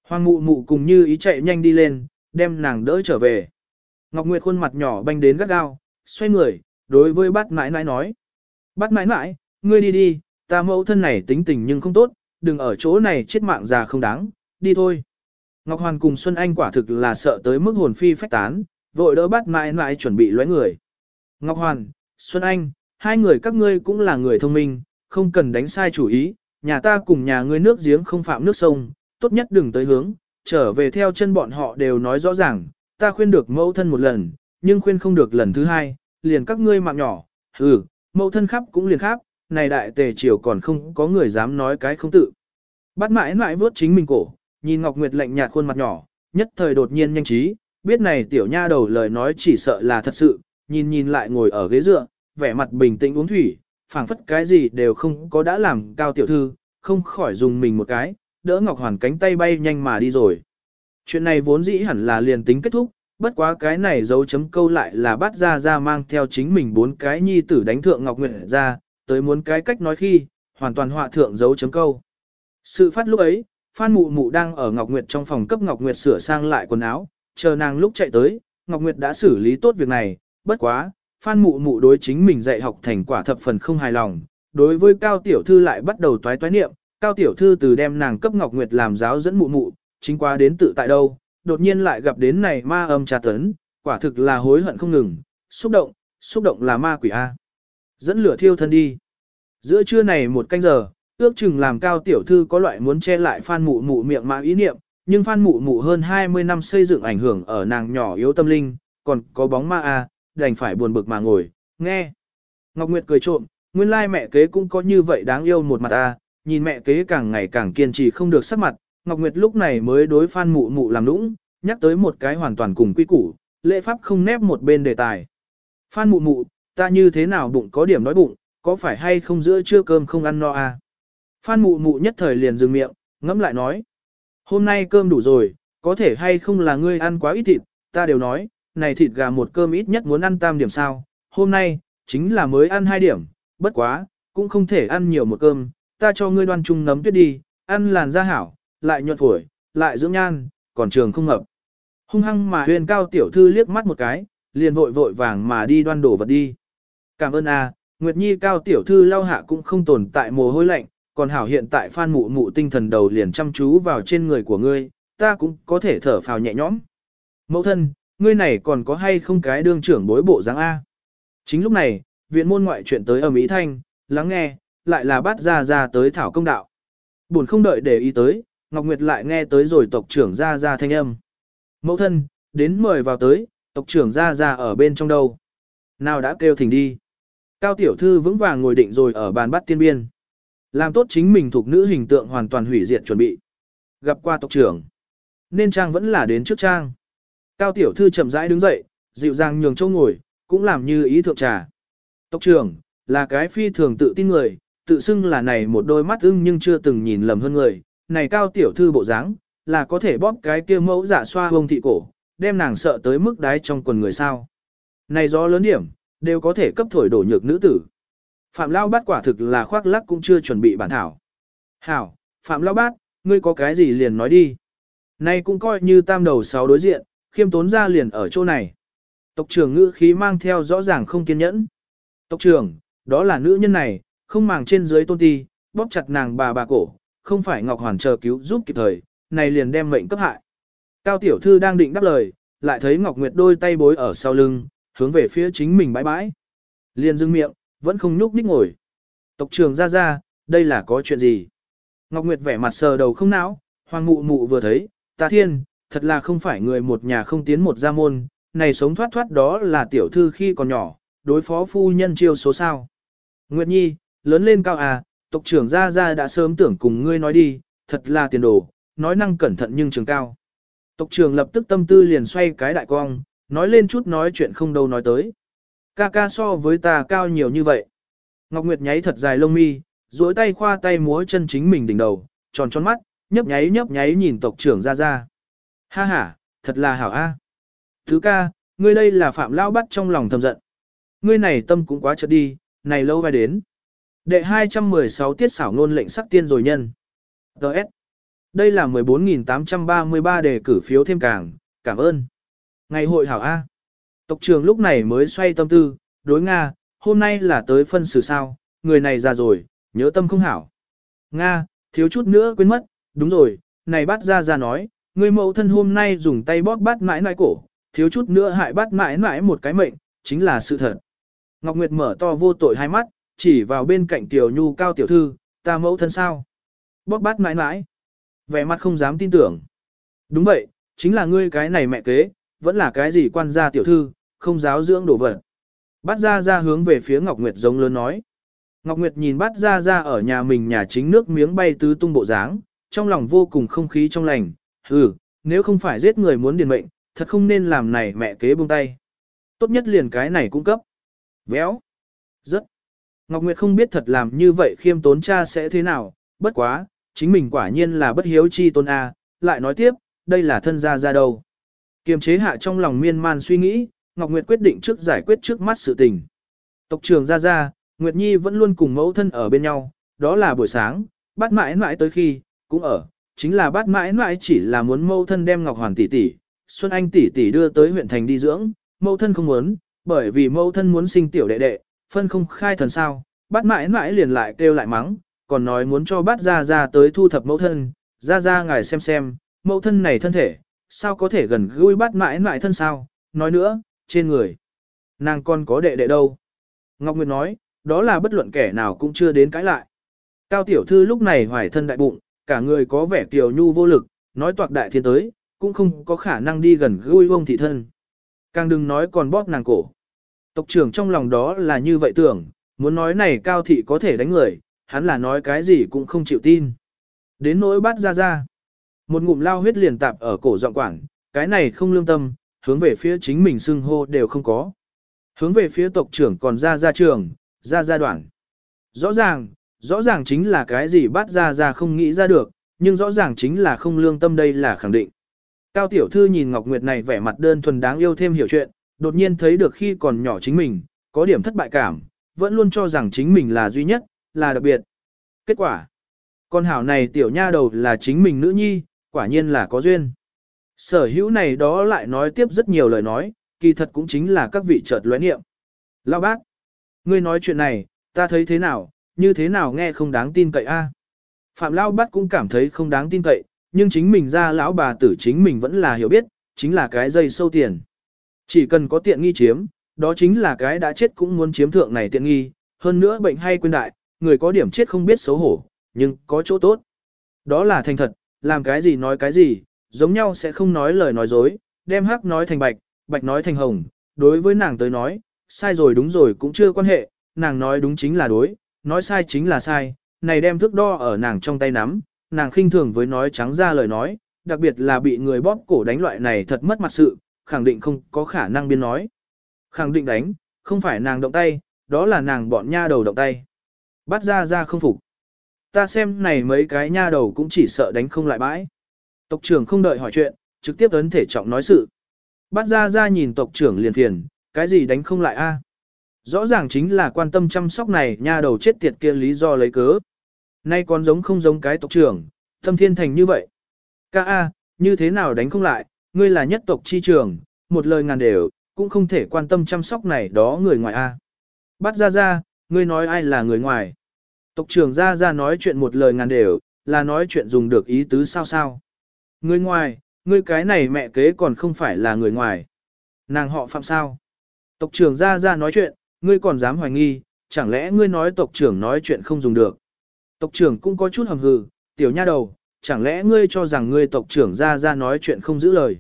[SPEAKER 1] Hoàng mụ mụ cùng như ý chạy nhanh đi lên, đem nàng đỡ trở về. Ngọc Nguyệt khuôn mặt nhỏ banh đến gắt gao, xoay người, đối với bát mãi mãi nói. Bát mãi mãi, ngươi đi đi, ta mẫu thân này tính tình nhưng không tốt, đừng ở chỗ này chết mạng già không đáng, đi thôi. Ngọc Hoàn cùng Xuân Anh quả thực là sợ tới mức hồn phi phách tán, vội đỡ bát mãi mãi chuẩn bị lóe người. Ngọc Hoàn, Xuân Anh, hai người các ngươi cũng là người thông minh, không cần đánh sai chủ ý, nhà ta cùng nhà ngươi nước giếng không phạm nước sông, tốt nhất đừng tới hướng, trở về theo chân bọn họ đều nói rõ ràng, ta khuyên được mẫu thân một lần, nhưng khuyên không được lần thứ hai, liền các ngươi mạng nhỏ, ừ, mẫu thân khắp cũng liền khắp, này đại tề triều còn không có người dám nói cái không tự. Bắt mãi mãi vớt chính mình cổ, nhìn Ngọc Nguyệt lạnh nhạt khuôn mặt nhỏ, nhất thời đột nhiên nhanh trí, biết này tiểu nha đầu lời nói chỉ sợ là thật sự, nhìn nhìn lại ngồi ở ghế dựa, vẻ mặt bình tĩnh uống thủy, phảng phất cái gì đều không có đã làm cao tiểu thư, không khỏi dùng mình một cái, đỡ Ngọc Hoàn cánh tay bay nhanh mà đi rồi. Chuyện này vốn dĩ hẳn là liền tính kết thúc, bất quá cái này dấu chấm câu lại là bắt ra ra mang theo chính mình bốn cái nhi tử đánh thượng Ngọc Nguyệt ra, tới muốn cái cách nói khi, hoàn toàn họa thượng dấu chấm câu. Sự phát lúc ấy, Phan Mụ Mụ đang ở Ngọc Nguyệt trong phòng cấp Ngọc Nguyệt sửa sang lại quần áo, chờ nàng lúc chạy tới, Ngọc Nguyệt đã xử lý tốt việc này, bất quá, Phan Mụ Mụ đối chính mình dạy học thành quả thập phần không hài lòng, đối với Cao Tiểu Thư lại bắt đầu toái toái niệm, Cao Tiểu Thư từ đem nàng cấp Ngọc Nguyệt làm giáo dẫn Mụ Mụ, chính qua đến tự tại đâu, đột nhiên lại gặp đến này ma âm trà tấn, quả thực là hối hận không ngừng, xúc động, xúc động là ma quỷ A. Dẫn lửa thiêu thân đi. Giữa trưa này một canh giờ, ước chừng làm cao tiểu thư có loại muốn che lại phan mụ mụ miệng mà ý niệm, nhưng phan mụ mụ hơn 20 năm xây dựng ảnh hưởng ở nàng nhỏ yếu tâm linh, còn có bóng ma A, đành phải buồn bực mà ngồi, nghe. Ngọc Nguyệt cười trộm, nguyên lai mẹ kế cũng có như vậy đáng yêu một mặt A, nhìn mẹ kế càng ngày càng kiên trì không được sắc mặt, Ngọc Nguyệt lúc này mới đối Phan Mụ Mụ làm nũng, nhắc tới một cái hoàn toàn cùng quy củ, lễ pháp không nép một bên đề tài. Phan Mụ Mụ, ta như thế nào bụng có điểm đói bụng, có phải hay không giữa trưa cơm không ăn no à? Phan Mụ Mụ nhất thời liền dừng miệng, ngẫm lại nói. Hôm nay cơm đủ rồi, có thể hay không là ngươi ăn quá ít thịt, ta đều nói, này thịt gà một cơm ít nhất muốn ăn tam điểm sao, hôm nay, chính là mới ăn hai điểm, bất quá, cũng không thể ăn nhiều một cơm, ta cho ngươi đoan chung nấm tuyết đi, ăn làn da hảo, lại nhuận phổi, lại dưỡng nhan, còn trường không ngập. Hung hăng mà huyền cao tiểu thư liếc mắt một cái, liền vội vội vàng mà đi đoan đổ vật đi. Cảm ơn a, Nguyệt Nhi cao tiểu thư lau hạ cũng không tồn tại mồ hôi lạnh, còn hảo hiện tại phan mụ mụ tinh thần đầu liền chăm chú vào trên người của ngươi, ta cũng có thể thở phào nhẹ nhõm. Mẫu thân, ngươi này còn có hay không cái đương trưởng bối bộ dáng A. Chính lúc này, viện môn ngoại chuyện tới ở Mỹ Thanh, lắng nghe, lại là bắt ra ra tới thảo công đạo. Buồn không đợi để ý tới, Ngọc Nguyệt lại nghe tới rồi tộc trưởng ra ra thanh âm. Mẫu thân, đến mời vào tới, tộc trưởng ra ra ở bên trong đâu. Nào đã kêu thỉnh đi. Cao tiểu thư vững vàng ngồi định rồi ở bàn bắt tiên biên. Làm tốt chính mình thuộc nữ hình tượng hoàn toàn hủy diệt chuẩn bị. Gặp qua tộc trưởng. Nên trang vẫn là đến trước trang. Cao tiểu thư chậm rãi đứng dậy, dịu dàng nhường châu ngồi, cũng làm như ý thượng trà. Tộc trưởng, là cái phi thường tự tin người, tự xưng là này một đôi mắt ưng nhưng chưa từng nhìn lầm hơn người, này cao tiểu thư bộ dáng, là có thể bóp cái kia mẫu dạ xoa hông thị cổ, đem nàng sợ tới mức đái trong quần người sao. Này gió lớn điểm, đều có thể cấp thổi đổ nhược nữ tử. Phạm Lao Bát quả thực là khoác lắc cũng chưa chuẩn bị bản thảo. Hảo, Phạm Lao Bát, ngươi có cái gì liền nói đi. Này cũng coi như tam đầu sáu đối diện, khiêm tốn ra liền ở chỗ này. Tộc trưởng ngữ khí mang theo rõ ràng không kiên nhẫn. Tộc trưởng, đó là nữ nhân này, không màng trên dưới tôn ti, bóp chặt nàng bà bà cổ, không phải Ngọc Hoàn chờ cứu giúp kịp thời, này liền đem mệnh cấp hại. Cao tiểu thư đang định đáp lời, lại thấy Ngọc Nguyệt đôi tay bối ở sau lưng, hướng về phía chính mình bãi bãi. Liền dưng miệng, vẫn không nhúc nhích ngồi. Tộc trưởng ra ra, đây là có chuyện gì? Ngọc Nguyệt vẻ mặt sờ đầu không não, hoàng mụ mụ vừa thấy, ta thiên, thật là không phải người một nhà không tiến một gia môn, này sống thoát thoát đó là tiểu thư khi còn nhỏ, đối phó phu nhân chiêu số sao. Nguyệt Nhi, lớn lên cao à, tộc trưởng ra ra đã sớm tưởng cùng ngươi nói đi, thật là tiền đồ, nói năng cẩn thận nhưng trường cao. Tộc trưởng lập tức tâm tư liền xoay cái đại cong, nói lên chút nói chuyện không đâu nói tới. Ca ca so với ta cao nhiều như vậy. Ngọc Nguyệt nháy thật dài lông mi, duỗi tay khoa tay múa chân chính mình đỉnh đầu, tròn tròn mắt, nhấp nháy nhấp nháy nhìn tộc trưởng ra ra. Ha ha, thật là hảo a. Thứ ca, ngươi đây là phạm lao bắt trong lòng thầm giận. Ngươi này tâm cũng quá chợt đi, này lâu vai đến. Đệ 216 tiết xảo ngôn lệnh sắc tiên rồi nhân. Đợt. Đây là 14.833 đề cử phiếu thêm càng, cảm ơn. Ngày hội hảo A. Tộc trưởng lúc này mới xoay tâm tư, đối Nga, hôm nay là tới phân xử sao, người này già rồi, nhớ tâm không hảo. Nga, thiếu chút nữa quên mất, đúng rồi, này bắt ra ra nói, người mẫu thân hôm nay dùng tay bóp bắt mãi mãi cổ, thiếu chút nữa hại bắt mãi mãi một cái mệnh, chính là sự thật. Ngọc Nguyệt mở to vô tội hai mắt, chỉ vào bên cạnh tiểu nhu cao tiểu thư, ta mẫu thân sao? Bóp bát mãi mãi. Vẻ mặt không dám tin tưởng. Đúng vậy, chính là ngươi cái này mẹ kế, vẫn là cái gì quan gia tiểu thư, không giáo dưỡng đồ vật. bát ra ra hướng về phía Ngọc Nguyệt giống lớn nói. Ngọc Nguyệt nhìn bát ra ra ở nhà mình nhà chính nước miếng bay tứ tung bộ dáng, trong lòng vô cùng không khí trong lành. Ừ, nếu không phải giết người muốn điền mệnh, thật không nên làm này mẹ kế buông tay. Tốt nhất liền cái này cung cấp. Véo. Rất. Ngọc Nguyệt không biết thật làm như vậy khiêm tốn cha sẽ thế nào, bất quá, chính mình quả nhiên là bất hiếu chi tôn A, lại nói tiếp, đây là thân gia ra đâu. Kiềm chế hạ trong lòng miên man suy nghĩ, Ngọc Nguyệt quyết định trước giải quyết trước mắt sự tình. Tộc trưởng ra ra, Nguyệt Nhi vẫn luôn cùng mẫu thân ở bên nhau, đó là buổi sáng, bắt mãi mãi tới khi, cũng ở, chính là bắt mãi mãi chỉ là muốn mẫu thân đem Ngọc Hoàn tỷ tỷ, Xuân Anh tỷ tỷ đưa tới huyện thành đi dưỡng, mẫu thân không muốn, bởi vì mẫu thân muốn sinh tiểu đệ đệ, phân không khai thần sao, bắt mãi mãi liền lại kêu lại mắng, còn nói muốn cho bắt ra ra tới thu thập mẫu thân, ra ra ngài xem xem, mẫu thân này thân thể, sao có thể gần gũi bắt mãi mãi thân sao, nói nữa, trên người. Nàng còn có đệ đệ đâu. Ngọc Nguyệt nói, đó là bất luận kẻ nào cũng chưa đến cãi lại. Cao tiểu thư lúc này hoài thân đại bụng, cả người có vẻ kiều nhu vô lực, nói toạc đại thiên tới, cũng không có khả năng đi gần gũi vông thị thân. Càng đừng nói còn bóp nàng cổ. Tộc trưởng trong lòng đó là như vậy tưởng, muốn nói này cao thị có thể đánh người, hắn là nói cái gì cũng không chịu tin. Đến nỗi bắt ra ra. Một ngụm lao huyết liền tạp ở cổ giọng quảng, cái này không lương tâm, hướng về phía chính mình xưng hô đều không có. Hướng về phía tộc trưởng còn ra ra trường, ra ra đoạn. Rõ ràng, rõ ràng chính là cái gì bắt ra ra không nghĩ ra được, nhưng rõ ràng chính là không lương tâm đây là khẳng định. Cao tiểu thư nhìn Ngọc Nguyệt này vẻ mặt đơn thuần đáng yêu thêm hiểu chuyện, đột nhiên thấy được khi còn nhỏ chính mình, có điểm thất bại cảm, vẫn luôn cho rằng chính mình là duy nhất, là đặc biệt. Kết quả, con hảo này tiểu nha đầu là chính mình nữ nhi, quả nhiên là có duyên. Sở hữu này đó lại nói tiếp rất nhiều lời nói, kỳ thật cũng chính là các vị chợt lóe niệm. Lão bác, ngươi nói chuyện này, ta thấy thế nào, như thế nào nghe không đáng tin cậy a? À? Phạm Lão bác cũng cảm thấy không đáng tin cậy, nhưng chính mình ra lão bà tử chính mình vẫn là hiểu biết, chính là cái dây sâu tiền. Chỉ cần có tiện nghi chiếm, đó chính là cái đã chết cũng muốn chiếm thượng này tiện nghi, hơn nữa bệnh hay quên đại, người có điểm chết không biết xấu hổ, nhưng có chỗ tốt. Đó là thành thật, làm cái gì nói cái gì, giống nhau sẽ không nói lời nói dối, đem hắc nói thành bạch, bạch nói thành hồng, đối với nàng tới nói, sai rồi đúng rồi cũng chưa quan hệ, nàng nói đúng chính là đối, nói sai chính là sai, này đem thước đo ở nàng trong tay nắm, nàng khinh thường với nói trắng ra lời nói, đặc biệt là bị người bóp cổ đánh loại này thật mất mặt sự, khẳng định không có khả năng biên nói. Khẳng định đánh, không phải nàng động tay, đó là nàng bọn nha đầu động tay. Bắt ra ra không phục. Ta xem này mấy cái nha đầu cũng chỉ sợ đánh không lại bãi. Tộc trưởng không đợi hỏi chuyện, trực tiếp ấn thể trọng nói sự. Bắt ra ra nhìn tộc trưởng liền phiền, cái gì đánh không lại a? Rõ ràng chính là quan tâm chăm sóc này nha đầu chết tiệt kia lý do lấy cớ. Nay còn giống không giống cái tộc trưởng, thâm thiên thành như vậy. Ca a, như thế nào đánh không lại, ngươi là nhất tộc chi trường, một lời ngàn đều, cũng không thể quan tâm chăm sóc này đó người ngoài a. Bắt ra ra, ngươi nói ai là người ngoài. Tộc trưởng ra ra nói chuyện một lời ngàn đều, là nói chuyện dùng được ý tứ sao sao. Người ngoài, ngươi cái này mẹ kế còn không phải là người ngoài. Nàng họ phạm sao. Tộc trưởng ra ra nói chuyện, ngươi còn dám hoài nghi, chẳng lẽ ngươi nói tộc trưởng nói chuyện không dùng được. Tộc trưởng cũng có chút hầm hừ, tiểu nha đầu, chẳng lẽ ngươi cho rằng ngươi tộc trưởng ra ra nói chuyện không giữ lời.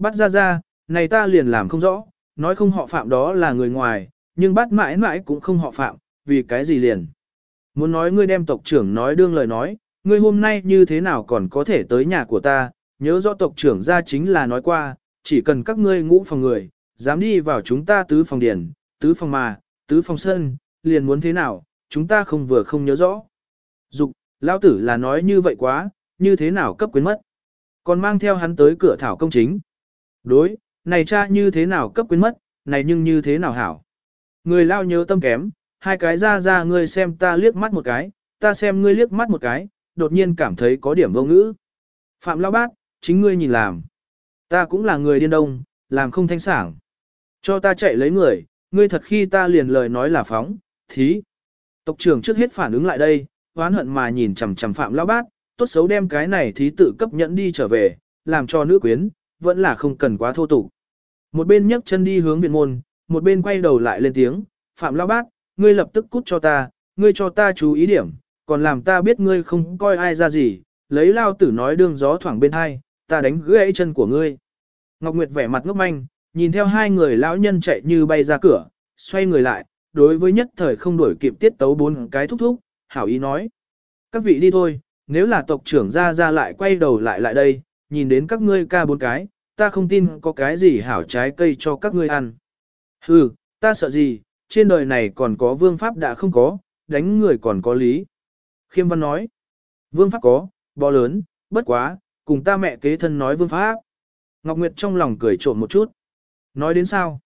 [SPEAKER 1] Bắt ra ra, này ta liền làm không rõ, nói không họ phạm đó là người ngoài, nhưng bắt mãi mãi cũng không họ phạm, vì cái gì liền. Muốn nói ngươi đem tộc trưởng nói đương lời nói, ngươi hôm nay như thế nào còn có thể tới nhà của ta, nhớ rõ tộc trưởng ra chính là nói qua, chỉ cần các ngươi ngũ phòng người, dám đi vào chúng ta tứ phòng điển, tứ phòng mà, tứ phòng sân, liền muốn thế nào, chúng ta không vừa không nhớ rõ. Dục, lão tử là nói như vậy quá, như thế nào cấp quyến mất. Còn mang theo hắn tới cửa thảo công chính. Đối, này cha như thế nào cấp quyến mất, này nhưng như thế nào hảo. Người lao nhớ tâm kém, hai cái ra ra ngươi xem ta liếc mắt một cái, ta xem ngươi liếc mắt một cái, đột nhiên cảm thấy có điểm vô ngữ. Phạm lao bát, chính ngươi nhìn làm. Ta cũng là người điên đông, làm không thanh sảng. Cho ta chạy lấy người, ngươi thật khi ta liền lời nói là phóng, thí. Tộc trưởng trước hết phản ứng lại đây, hoán hận mà nhìn chằm chằm phạm lao bát, tốt xấu đem cái này thí tự cấp nhẫn đi trở về, làm cho nữ quyến, vẫn là không cần quá thô tục. Một bên nhấc chân đi hướng viện môn, một bên quay đầu lại lên tiếng, phạm lão bác, ngươi lập tức cút cho ta, ngươi cho ta chú ý điểm, còn làm ta biết ngươi không coi ai ra gì, lấy lao tử nói đường gió thoảng bên hai, ta đánh gãy chân của ngươi. Ngọc Nguyệt vẻ mặt ngốc manh, nhìn theo hai người lão nhân chạy như bay ra cửa, xoay người lại, đối với nhất thời không đổi kịp tiết tấu bốn cái thúc thúc, hảo ý nói. Các vị đi thôi, nếu là tộc trưởng ra ra lại quay đầu lại lại đây, nhìn đến các ngươi ca bốn cái, ta không tin có cái gì hảo trái cây cho các ngươi ăn. Hừ, ta sợ gì, trên đời này còn có vương pháp đã không có, đánh người còn có lý. Khiêm văn nói, vương pháp có, bò lớn, bất quá, cùng ta mẹ kế thân nói vương pháp. Ngọc Nguyệt trong lòng cười trộm một chút. Nói đến sao?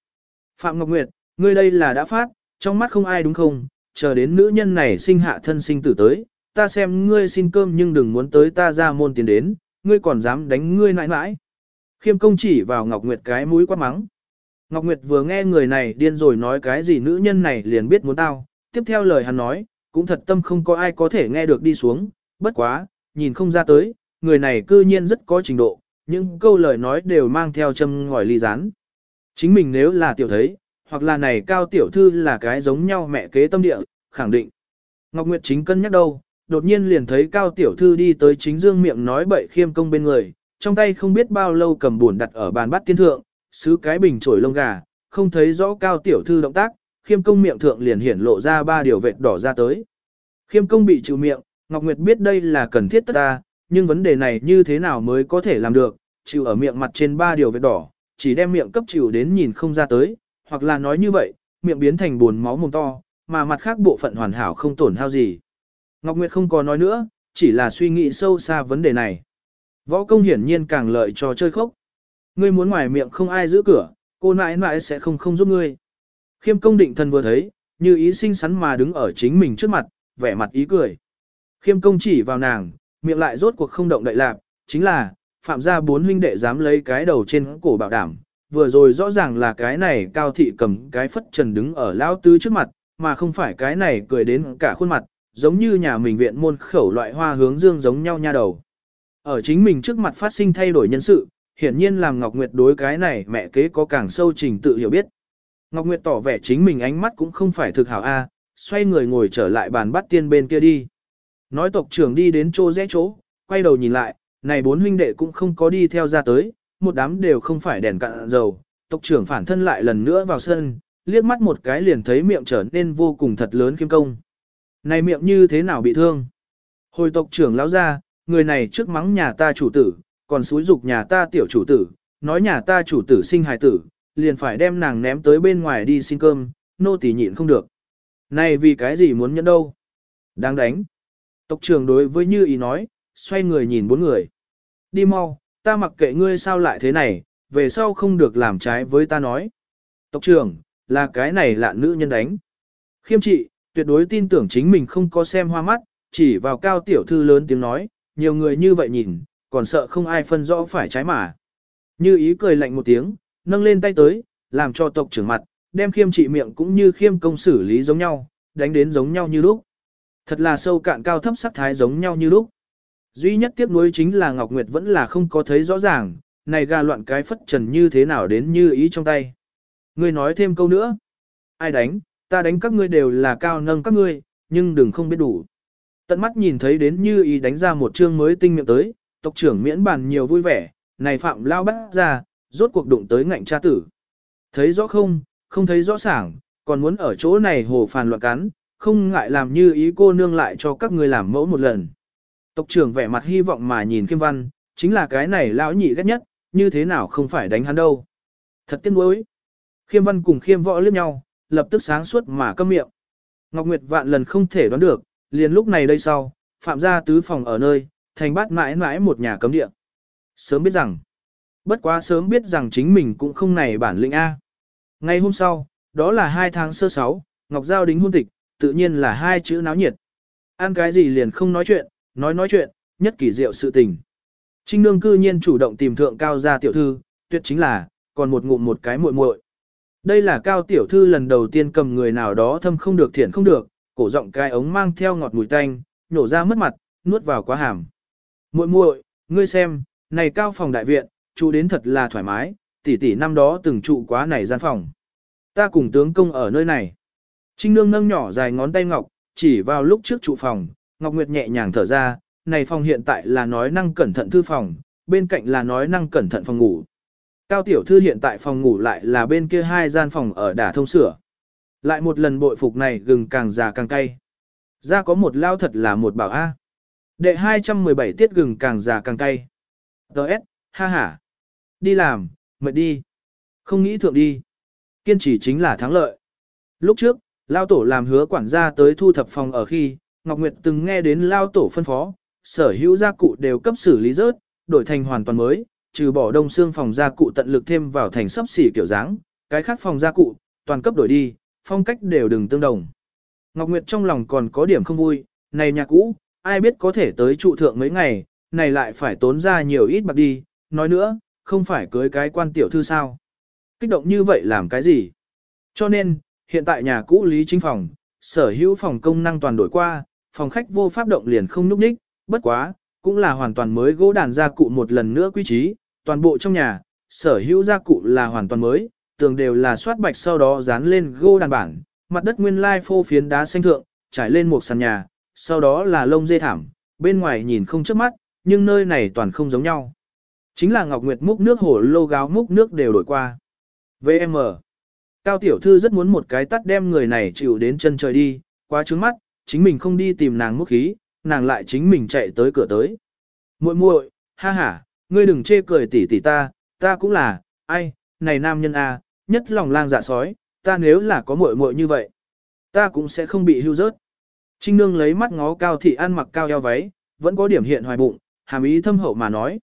[SPEAKER 1] Phạm Ngọc Nguyệt, ngươi đây là đã phát, trong mắt không ai đúng không? Chờ đến nữ nhân này sinh hạ thân sinh tử tới, ta xem ngươi xin cơm nhưng đừng muốn tới ta ra môn tiền đến, ngươi còn dám đánh ngươi nãi nãi. Khiêm công chỉ vào Ngọc Nguyệt cái mũi quát mắng. Ngọc Nguyệt vừa nghe người này điên rồi nói cái gì nữ nhân này liền biết muốn tao, tiếp theo lời hắn nói, cũng thật tâm không có ai có thể nghe được đi xuống, bất quá, nhìn không ra tới, người này cư nhiên rất có trình độ, những câu lời nói đều mang theo châm ngòi ly rán. Chính mình nếu là tiểu thấy, hoặc là này cao tiểu thư là cái giống nhau mẹ kế tâm địa, khẳng định. Ngọc Nguyệt chính cân nhắc đâu, đột nhiên liền thấy cao tiểu thư đi tới chính dương miệng nói bậy khiêm công bên người, trong tay không biết bao lâu cầm buồn đặt ở bàn bát tiên thượng, xứ cái bình trổi lông gà, không thấy rõ cao tiểu thư động tác, khiêm công miệng thượng liền hiển lộ ra ba điều vệt đỏ ra tới. Khiêm công bị chịu miệng, Ngọc Nguyệt biết đây là cần thiết tất ta, nhưng vấn đề này như thế nào mới có thể làm được, chịu ở miệng mặt trên ba điều vết đỏ, chỉ đem miệng cấp chịu đến nhìn không ra tới, hoặc là nói như vậy, miệng biến thành buồn máu mồm to, mà mặt khác bộ phận hoàn hảo không tổn hao gì. Ngọc Nguyệt không có nói nữa, chỉ là suy nghĩ sâu xa vấn đề này. Võ công hiển nhiên càng lợi cho chơi khốc. Ngươi muốn ngoài miệng không ai giữ cửa, cô nãi nãi sẽ không không giúp ngươi. Khiêm công định thần vừa thấy, như ý sinh sắn mà đứng ở chính mình trước mặt, vẻ mặt ý cười. Khiêm công chỉ vào nàng, miệng lại rốt cuộc không động đậy lạp, chính là, phạm gia bốn huynh đệ dám lấy cái đầu trên cổ bảo đảm, vừa rồi rõ ràng là cái này cao thị cầm cái phất trần đứng ở lão tứ trước mặt, mà không phải cái này cười đến cả khuôn mặt, giống như nhà mình viện môn khẩu loại hoa hướng dương giống nhau nha đầu. Ở chính mình trước mặt phát sinh thay đổi nhân sự, hiển nhiên làm Ngọc Nguyệt đối cái này mẹ kế có càng sâu trình tự hiểu biết. Ngọc Nguyệt tỏ vẻ chính mình ánh mắt cũng không phải thực hảo a, xoay người ngồi trở lại bàn bắt tiên bên kia đi. Nói tộc trưởng đi đến chỗ rẽ chỗ, quay đầu nhìn lại, này bốn huynh đệ cũng không có đi theo ra tới, một đám đều không phải đèn cạn dầu. Tộc trưởng phản thân lại lần nữa vào sân, liếc mắt một cái liền thấy miệng trở nên vô cùng thật lớn khiêm công. Này miệng như thế nào bị thương? Hồi tộc trưởng lão ra, người này trước mắng nhà ta chủ tử, còn xúi dục nhà ta tiểu chủ tử, nói nhà ta chủ tử sinh hài tử, liền phải đem nàng ném tới bên ngoài đi xin cơm, nô tỳ nhịn không được. Này vì cái gì muốn nhẫn đâu? Đang đánh. Tộc trưởng đối với Như ý nói, xoay người nhìn bốn người. Đi mau, ta mặc kệ ngươi sao lại thế này, về sau không được làm trái với ta nói. Tộc trưởng, là cái này lạ nữ nhân đánh. Khiêm trị, tuyệt đối tin tưởng chính mình không có xem hoa mắt, chỉ vào cao tiểu thư lớn tiếng nói, nhiều người như vậy nhìn, còn sợ không ai phân rõ phải trái mà. Như ý cười lạnh một tiếng, nâng lên tay tới, làm cho tộc trưởng mặt, đem khiêm trị miệng cũng như khiêm công xử lý giống nhau, đánh đến giống nhau như lúc. Thật là sâu cạn cao thấp sắc thái giống nhau như lúc. Duy nhất tiếc nuối chính là Ngọc Nguyệt vẫn là không có thấy rõ ràng, này gà loạn cái phất trần như thế nào đến như ý trong tay. người nói thêm câu nữa. Ai đánh, ta đánh các ngươi đều là cao nâng các ngươi, nhưng đừng không biết đủ. Tận mắt nhìn thấy đến như ý đánh ra một chương mới tinh miệng tới, tộc trưởng miễn bàn nhiều vui vẻ, này phạm lao bắt ra, rốt cuộc đụng tới ngạnh cha tử. Thấy rõ không, không thấy rõ sảng, còn muốn ở chỗ này hồ phàn loạn cắn, không ngại làm như ý cô nương lại cho các ngươi làm mẫu một lần. Tộc trưởng vẻ mặt hy vọng mà nhìn Kim Văn, chính là cái này lão nhị ghét nhất, như thế nào không phải đánh hắn đâu. Thật tiếc nuối. Khiêm Văn cùng Khiêm Võ liếc nhau, lập tức sáng suốt mà câm miệng. Ngọc Nguyệt vạn lần không thể đoán được, liền lúc này đây sau, phạm gia tứ phòng ở nơi, thành bát mãi mãi một nhà cấm địa. Sớm biết rằng, bất quá sớm biết rằng chính mình cũng không này bản lĩnh A. Ngày hôm sau, đó là hai tháng sơ sáu, Ngọc Giao đính hôn tịch, tự nhiên là hai chữ náo nhiệt. Ăn cái gì liền không nói chuyện, nói nói chuyện, nhất kỳ diệu sự tình. Trinh Nương cư nhiên chủ động tìm thượng cao gia tiểu thư, tuyệt chính là, còn một ngụm một cái muội muội. Đây là cao tiểu thư lần đầu tiên cầm người nào đó thâm không được thiện không được, cổ giọng cái ống mang theo ngọt mùi tanh, nhổ ra mất mặt, nuốt vào quá hàm. Muội muội, ngươi xem, này cao phòng đại viện, trụ đến thật là thoải mái, tỷ tỷ năm đó từng trụ quá này gian phòng. Ta cùng tướng công ở nơi này. Trinh Nương nâng nhỏ dài ngón tay ngọc, chỉ vào lúc trước trụ phòng, Ngọc Nguyệt nhẹ nhàng thở ra, này phòng hiện tại là nói năng cẩn thận thư phòng, bên cạnh là nói năng cẩn thận phòng ngủ. Cao tiểu thư hiện tại phòng ngủ lại là bên kia hai gian phòng ở đả thông sửa. Lại một lần bội phục này gừng càng già càng cay. Ra có một lao thật là một bảo A. Đệ 217 tiết gừng càng già càng cay. Đợt, ha ha. Đi làm, mệt đi. Không nghĩ thượng đi. Kiên trì chính là thắng lợi. Lúc trước, lao tổ làm hứa quản gia tới thu thập phòng ở khi, Ngọc Nguyệt từng nghe đến lao tổ phân phó, sở hữu gia cụ đều cấp xử lý rớt, đổi thành hoàn toàn mới, trừ bỏ đông xương phòng gia cụ tận lực thêm vào thành sấp xỉ kiểu dáng, cái khác phòng gia cụ, toàn cấp đổi đi, phong cách đều đừng tương đồng. Ngọc Nguyệt trong lòng còn có điểm không vui, này nhà cũ, ai biết có thể tới trụ thượng mấy ngày, này lại phải tốn ra nhiều ít bạc đi, nói nữa, không phải cưới cái quan tiểu thư sao. Kích động như vậy làm cái gì? Cho nên, hiện tại nhà cũ lý chính phòng, sở hữu phòng công năng toàn đổi qua, phòng khách vô pháp động liền không núp ních, bất quá, cũng là hoàn toàn mới gỗ đàn gia cụ một lần nữa quy trí, toàn bộ trong nhà, sở hữu gia cụ là hoàn toàn mới, tường đều là soát bạch sau đó dán lên gỗ đàn bản, mặt đất nguyên lai phô phiến đá xanh thượng, trải lên một sàn nhà, sau đó là lông dê thảm, bên ngoài nhìn không chớp mắt, nhưng nơi này toàn không giống nhau. Chính là Ngọc Nguyệt múc nước hồ lô gáo múc nước đều đổi qua. VM Cao tiểu thư rất muốn một cái tắt đem người này chịu đến chân trời đi, quá trướng mắt, chính mình không đi tìm nàng múc khí, nàng lại chính mình chạy tới cửa tới. muội muội, ha ha, ngươi đừng chê cười tỉ tỉ ta, ta cũng là, ai, này nam nhân a, nhất lòng lang dạ sói, ta nếu là có muội muội như vậy, ta cũng sẽ không bị hưu rớt. Trinh Nương lấy mắt ngó cao thị ăn mặc cao eo váy, vẫn có điểm hiện hoài bụng, hàm ý thâm hậu mà nói.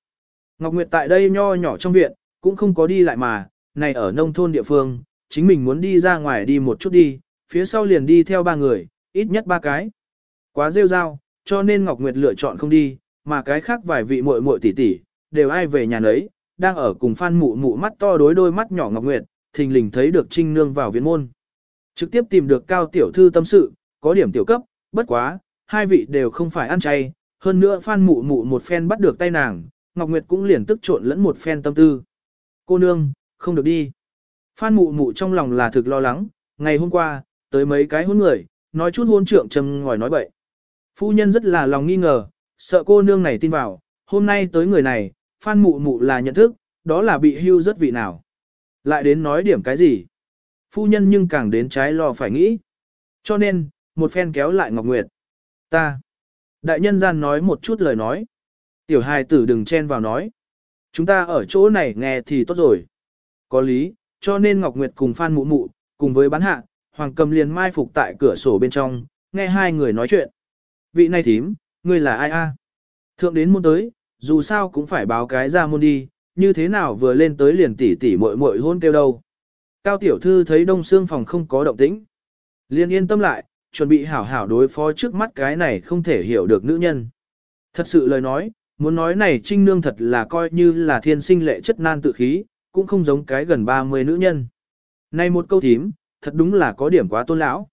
[SPEAKER 1] Ngọc Nguyệt tại đây nho nhỏ trong viện, cũng không có đi lại mà, này ở nông thôn địa phương, chính mình muốn đi ra ngoài đi một chút đi, phía sau liền đi theo ba người, ít nhất ba cái. Quá rêu rao, cho nên Ngọc Nguyệt lựa chọn không đi, mà cái khác vài vị muội muội tỷ tỷ, đều ai về nhà nấy, đang ở cùng Phan Mụ Mụ mắt to đối đôi mắt nhỏ Ngọc Nguyệt, thình lình thấy được Trinh Nương vào viện môn. Trực tiếp tìm được cao tiểu thư tâm sự, có điểm tiểu cấp, bất quá, hai vị đều không phải ăn chay, hơn nữa Phan Mụ Mụ một phen bắt được tay nàng, Ngọc Nguyệt cũng liền tức trộn lẫn một phen tâm tư. Cô nương, không được đi. Phan Mụ Mụ trong lòng là thực lo lắng, ngày hôm qua, tới mấy cái hôn người, nói chút hôn trượng trầm ngòi nói bậy. Phu nhân rất là lòng nghi ngờ, sợ cô nương này tin vào, hôm nay tới người này, Phan Mụ Mụ là nhận thức, đó là bị hưu rất vị nào. Lại đến nói điểm cái gì? Phu nhân nhưng càng đến trái lo phải nghĩ. Cho nên, một phen kéo lại Ngọc Nguyệt. Ta. Đại nhân gian nói một chút lời nói. Tiểu hài tử đừng chen vào nói. Chúng ta ở chỗ này nghe thì tốt rồi. Có lý, cho nên Ngọc Nguyệt cùng Phan Mụ Mụ, cùng với bán hạ, Hoàng Cầm liền mai phục tại cửa sổ bên trong, nghe hai người nói chuyện. Vị này thím, ngươi là ai a? Thượng đến môn tới, dù sao cũng phải báo cái ra môn đi, như thế nào vừa lên tới liền tỉ tỉ muội muội hôn kêu đâu. Cao tiểu thư thấy đông xương phòng không có động tĩnh. Liền yên tâm lại, chuẩn bị hảo hảo đối phó trước mắt cái này không thể hiểu được nữ nhân. Thật sự lời nói, muốn nói này trinh nương thật là coi như là thiên sinh lệ chất nan tự khí, cũng không giống cái gần 30 nữ nhân. Này một câu thím, thật đúng là có điểm quá tôn lão.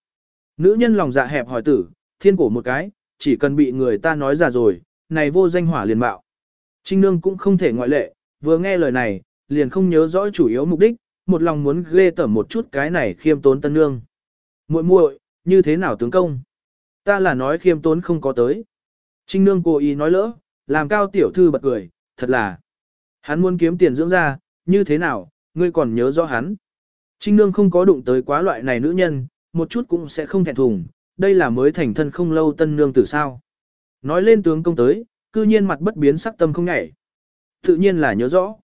[SPEAKER 1] Nữ nhân lòng dạ hẹp hỏi tử, thiên cổ một cái, chỉ cần bị người ta nói ra rồi, này vô danh hỏa liền bạo. Trinh nương cũng không thể ngoại lệ, vừa nghe lời này, liền không nhớ rõ chủ yếu mục đích, một lòng muốn ghê tởm một chút cái này khiêm tốn tân nương. muội muội như thế nào tướng công? Ta là nói khiêm tốn không có tới. Trinh nương cố ý nói lỡ, làm cao tiểu thư bật cười, thật là. Hắn muốn kiếm tiền dưỡng ra, như thế nào, ngươi còn nhớ rõ hắn. Trinh nương không có đụng tới quá loại này nữ nhân, một chút cũng sẽ không thẹn thùng, đây là mới thành thân không lâu tân nương từ sao. Nói lên tướng công tới, cư nhiên mặt bất biến sắc tâm không nhảy. Tự nhiên là nhớ rõ.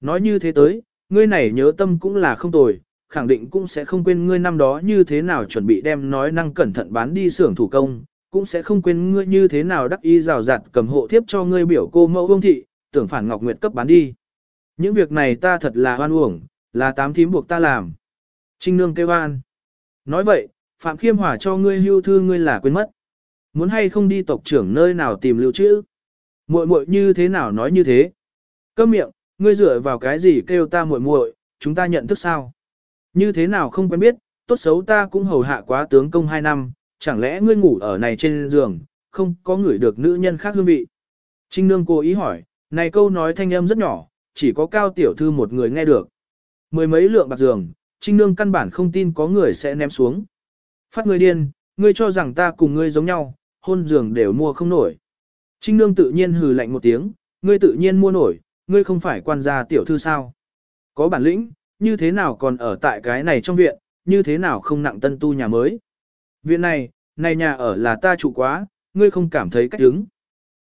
[SPEAKER 1] Nói như thế tới, ngươi này nhớ tâm cũng là không tồi, khẳng định cũng sẽ không quên ngươi năm đó như thế nào chuẩn bị đem nói năng cẩn thận bán đi xưởng thủ công, cũng sẽ không quên ngươi như thế nào đắc ý rào rạt cầm hộ thiếp cho ngươi biểu cô mẫu ông thị, tưởng phản Ngọc Nguyệt cấp bán đi. Những việc này ta thật là hoan uổng, là tám thím buộc ta làm. Trinh Nương kêu an. Nói vậy, Phạm Khiêm Hòa cho ngươi hưu thư ngươi là quên mất. Muốn hay không đi tộc trưởng nơi nào tìm lưu trữ? Muội muội như thế nào nói như thế? Câm miệng, ngươi dựa vào cái gì kêu ta muội muội, chúng ta nhận thức sao? Như thế nào không quen biết, tốt xấu ta cũng hầu hạ quá tướng công hai năm, chẳng lẽ ngươi ngủ ở này trên giường, không có người được nữ nhân khác hương vị? Trinh Nương cố ý hỏi, này câu nói thanh âm rất nhỏ, chỉ có cao tiểu thư một người nghe được. Mười mấy lượng bạc giường, Trinh Nương căn bản không tin có người sẽ ném xuống. Phát người điên, ngươi cho rằng ta cùng ngươi giống nhau, hôn giường đều mua không nổi. Trinh Nương tự nhiên hừ lạnh một tiếng, ngươi tự nhiên mua nổi, ngươi không phải quan gia tiểu thư sao. Có bản lĩnh, như thế nào còn ở tại cái này trong viện, như thế nào không nặng tân tu nhà mới. Viện này, này nhà ở là ta trụ quá, ngươi không cảm thấy cách đứng.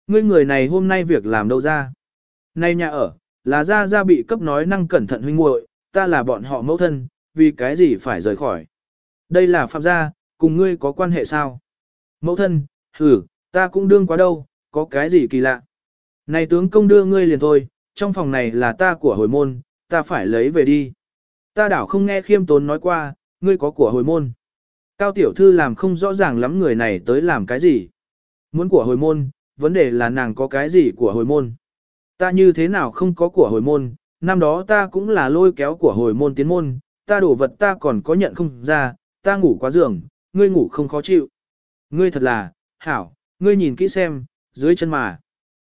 [SPEAKER 1] Ngươi người này hôm nay việc làm đâu ra. Này nhà ở, là ra ra bị cấp nói năng cẩn thận huynh muội, ta là bọn họ mẫu thân, vì cái gì phải rời khỏi. Đây là phạm gia, cùng ngươi có quan hệ sao? Mẫu thân, hử, ta cũng đương quá đâu, có cái gì kỳ lạ. Này tướng công đưa ngươi liền thôi, trong phòng này là ta của hồi môn, ta phải lấy về đi. Ta đảo không nghe khiêm tốn nói qua, ngươi có của hồi môn. Cao tiểu thư làm không rõ ràng lắm người này tới làm cái gì. Muốn của hồi môn, vấn đề là nàng có cái gì của hồi môn. Ta như thế nào không có của hồi môn, năm đó ta cũng là lôi kéo của hồi môn tiến môn, ta đổ vật ta còn có nhận không ra, ta ngủ quá giường, ngươi ngủ không khó chịu. Ngươi thật là, hảo, ngươi nhìn kỹ xem, dưới chân mà.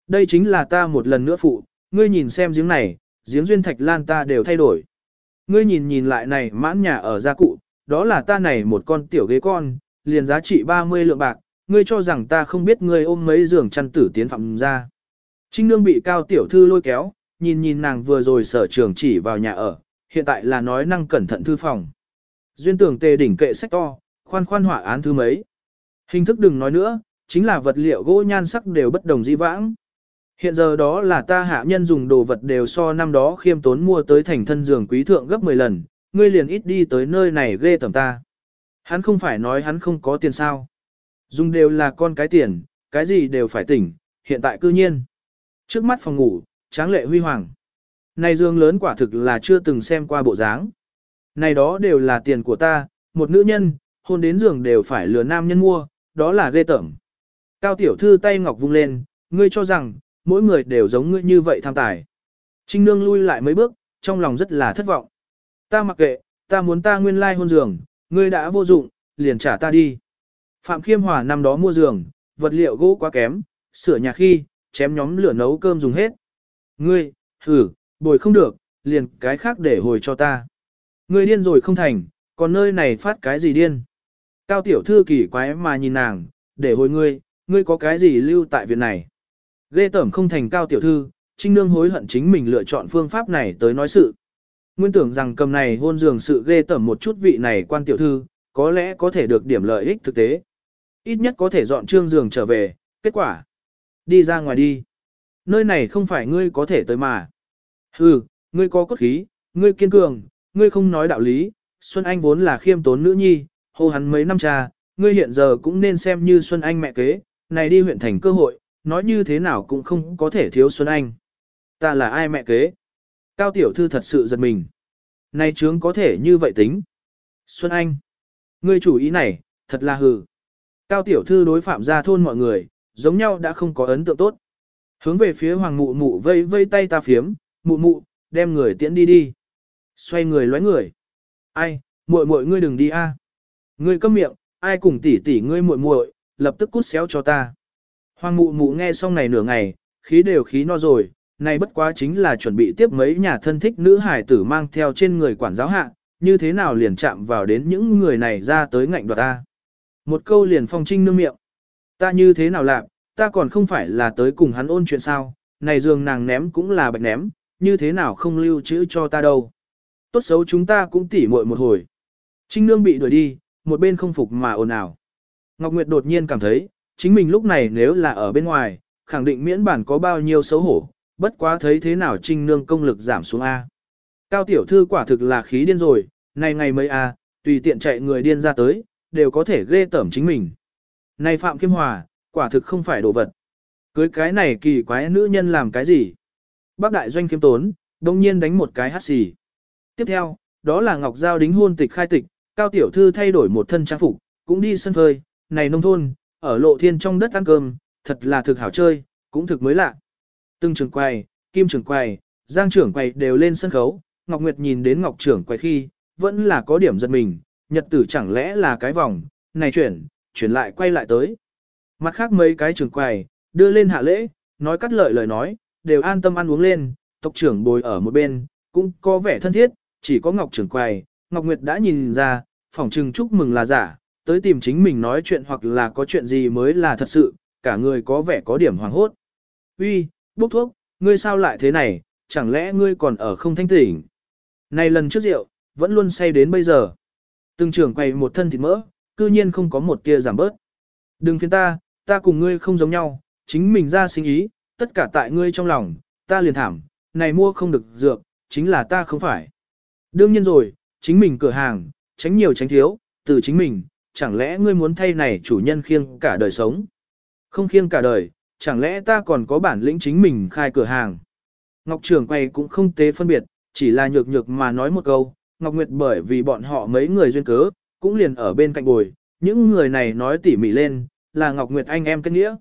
[SPEAKER 1] Đây chính là ta một lần nữa phụ, ngươi nhìn xem giếng này, giếng duyên thạch lan ta đều thay đổi. Ngươi nhìn nhìn lại này mãn nhà ở gia cụ, đó là ta này một con tiểu ghế con, liền giá trị 30 lượng bạc, ngươi cho rằng ta không biết ngươi ôm mấy giường chăn tử tiến phạm ra. Trinh nương bị cao tiểu thư lôi kéo, nhìn nhìn nàng vừa rồi sở trường chỉ vào nhà ở, hiện tại là nói năng cẩn thận thư phòng. Duyên tưởng tề đỉnh kệ sách to, khoan khoan hỏa án thứ mấy. Hình thức đừng nói nữa, chính là vật liệu gỗ nhan sắc đều bất đồng di vãng. Hiện giờ đó là ta hạ nhân dùng đồ vật đều so năm đó khiêm tốn mua tới thành thân giường quý thượng gấp 10 lần, ngươi liền ít đi tới nơi này ghê tầm ta. Hắn không phải nói hắn không có tiền sao. Dùng đều là con cái tiền, cái gì đều phải tỉnh, hiện tại cư nhiên. Trước mắt phòng ngủ, tráng lệ huy hoàng. Này giường lớn quả thực là chưa từng xem qua bộ dáng. Này đó đều là tiền của ta, một nữ nhân, hôn đến giường đều phải lừa nam nhân mua, đó là ghê tởm. Cao tiểu thư tay ngọc vung lên, ngươi cho rằng, mỗi người đều giống ngươi như vậy tham tài. Trinh nương lui lại mấy bước, trong lòng rất là thất vọng. Ta mặc kệ, ta muốn ta nguyên lai hôn giường, ngươi đã vô dụng, liền trả ta đi. Phạm Khiêm Hòa năm đó mua giường, vật liệu gỗ quá kém, sửa nhà khi, chém nhóm lửa nấu cơm dùng hết. Ngươi, thử, bồi không được, liền cái khác để hồi cho ta. Ngươi điên rồi không thành, còn nơi này phát cái gì điên. Cao tiểu thư kỳ quái mà nhìn nàng, để hồi ngươi, ngươi có cái gì lưu tại viện này. Ghê tởm không thành cao tiểu thư, trinh nương hối hận chính mình lựa chọn phương pháp này tới nói sự. Nguyên tưởng rằng cầm này hôn dường sự ghê tởm một chút vị này quan tiểu thư, có lẽ có thể được điểm lợi ích thực tế. Ít nhất có thể dọn trương giường trở về, kết quả. Đi ra ngoài đi. Nơi này không phải ngươi có thể tới mà. Hừ, ngươi có cốt khí, ngươi kiên cường, ngươi không nói đạo lý. Xuân Anh vốn là khiêm tốn nữ nhi, hô hắn mấy năm cha, ngươi hiện giờ cũng nên xem như Xuân Anh mẹ kế, này đi huyện thành cơ hội, nói như thế nào cũng không có thể thiếu Xuân Anh. Ta là ai mẹ kế? Cao tiểu thư thật sự giật mình. Này trướng có thể như vậy tính. Xuân Anh. Ngươi chủ ý này, thật là hừ. Cao tiểu thư đối phạm gia thôn mọi người, giống nhau đã không có ấn tượng tốt. Hướng về phía hoàng mụ mụ vây vây tay ta phiếm, mụ mụ, đem người tiễn đi đi. Xoay người lóe người. Ai, muội muội ngươi đừng đi a. Ngươi câm miệng, ai cùng tỷ tỷ ngươi muội muội, lập tức cút xéo cho ta. Hoàng mụ mụ nghe xong này nửa ngày, khí đều khí no rồi, này bất quá chính là chuẩn bị tiếp mấy nhà thân thích nữ hải tử mang theo trên người quản giáo hạ, như thế nào liền chạm vào đến những người này ra tới ngạnh đoạt ta. Một câu liền phong trinh nương miệng. Ta như thế nào làm, ta còn không phải là tới cùng hắn ôn chuyện sao, này giường nàng ném cũng là bạch ném, như thế nào không lưu trữ cho ta đâu. Tốt xấu chúng ta cũng tỉ muội một hồi. Trinh nương bị đuổi đi, một bên không phục mà ồn ào. Ngọc Nguyệt đột nhiên cảm thấy, chính mình lúc này nếu là ở bên ngoài, khẳng định miễn bản có bao nhiêu xấu hổ, bất quá thấy thế nào trinh nương công lực giảm xuống A. Cao tiểu thư quả thực là khí điên rồi, này ngày mấy A, tùy tiện chạy người điên ra tới, đều có thể ghê tẩm chính mình. Này Phạm Kim Hòa, quả thực không phải đồ vật. Cưới cái này kỳ quái nữ nhân làm cái gì? Bác đại doanh kiếm tốn, đồng nhiên đánh một cái hát xì. Tiếp theo, đó là Ngọc Giao đính hôn tịch khai tịch, Cao Tiểu Thư thay đổi một thân trang phục, cũng đi sân phơi, này nông thôn, ở lộ thiên trong đất ăn cơm, thật là thực hảo chơi, cũng thực mới lạ. Từng trưởng quầy, kim trưởng quầy, giang trưởng quầy đều lên sân khấu, Ngọc Nguyệt nhìn đến Ngọc trưởng quầy khi, vẫn là có điểm giật mình, nhật tử chẳng lẽ là cái vòng, này chuyển, chuyển lại quay lại tới. Mặt khác mấy cái trưởng quầy, đưa lên hạ lễ, nói cắt lợi lời nói, đều an tâm ăn uống lên, tộc trưởng bồi ở một bên, cũng có vẻ thân thiết, chỉ có Ngọc trưởng quầy, Ngọc Nguyệt đã nhìn ra, phỏng trừng chúc mừng là giả, tới tìm chính mình nói chuyện hoặc là có chuyện gì mới là thật sự, cả người có vẻ có điểm hoàng hốt. Uy, bốc thuốc, ngươi sao lại thế này, chẳng lẽ ngươi còn ở không thanh tỉnh? Này lần trước rượu, vẫn luôn say đến bây giờ. Từng trưởng quầy một thân thịt mỡ, cư nhiên không có một tia giảm bớt. Đừng phiền ta, ta cùng ngươi không giống nhau, chính mình ra sinh ý, tất cả tại ngươi trong lòng, ta liền thảm, này mua không được dược, chính là ta không phải. Đương nhiên rồi, chính mình cửa hàng, tránh nhiều tránh thiếu, từ chính mình, chẳng lẽ ngươi muốn thay này chủ nhân khiêng cả đời sống? Không khiêng cả đời, chẳng lẽ ta còn có bản lĩnh chính mình khai cửa hàng? Ngọc Trường quay cũng không tế phân biệt, chỉ là nhược nhược mà nói một câu, Ngọc Nguyệt bởi vì bọn họ mấy người duyên cớ, cũng liền ở bên cạnh bồi, những người này nói tỉ mỉ lên, là Ngọc Nguyệt anh em kết nghĩa.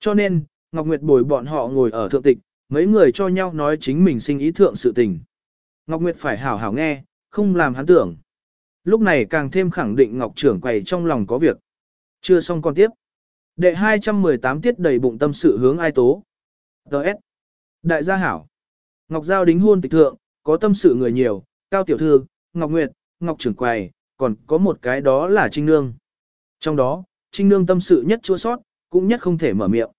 [SPEAKER 1] Cho nên, Ngọc Nguyệt bồi bọn họ ngồi ở thượng tịch, mấy người cho nhau nói chính mình sinh ý thượng sự tình. Ngọc Nguyệt phải hảo hảo nghe, không làm hắn tưởng. Lúc này càng thêm khẳng định Ngọc trưởng quầy trong lòng có việc. Chưa xong con tiếp. Đệ 218 tiết đầy bụng tâm sự hướng ai tố. Đợt. Đại gia hảo. Ngọc Giao đính hôn tịch thượng, có tâm sự người nhiều, Cao Tiểu Thư, Ngọc Nguyệt, Ngọc trưởng quầy, còn có một cái đó là Trinh Nương. Trong đó, Trinh Nương tâm sự nhất chua sót, cũng nhất không thể mở miệng.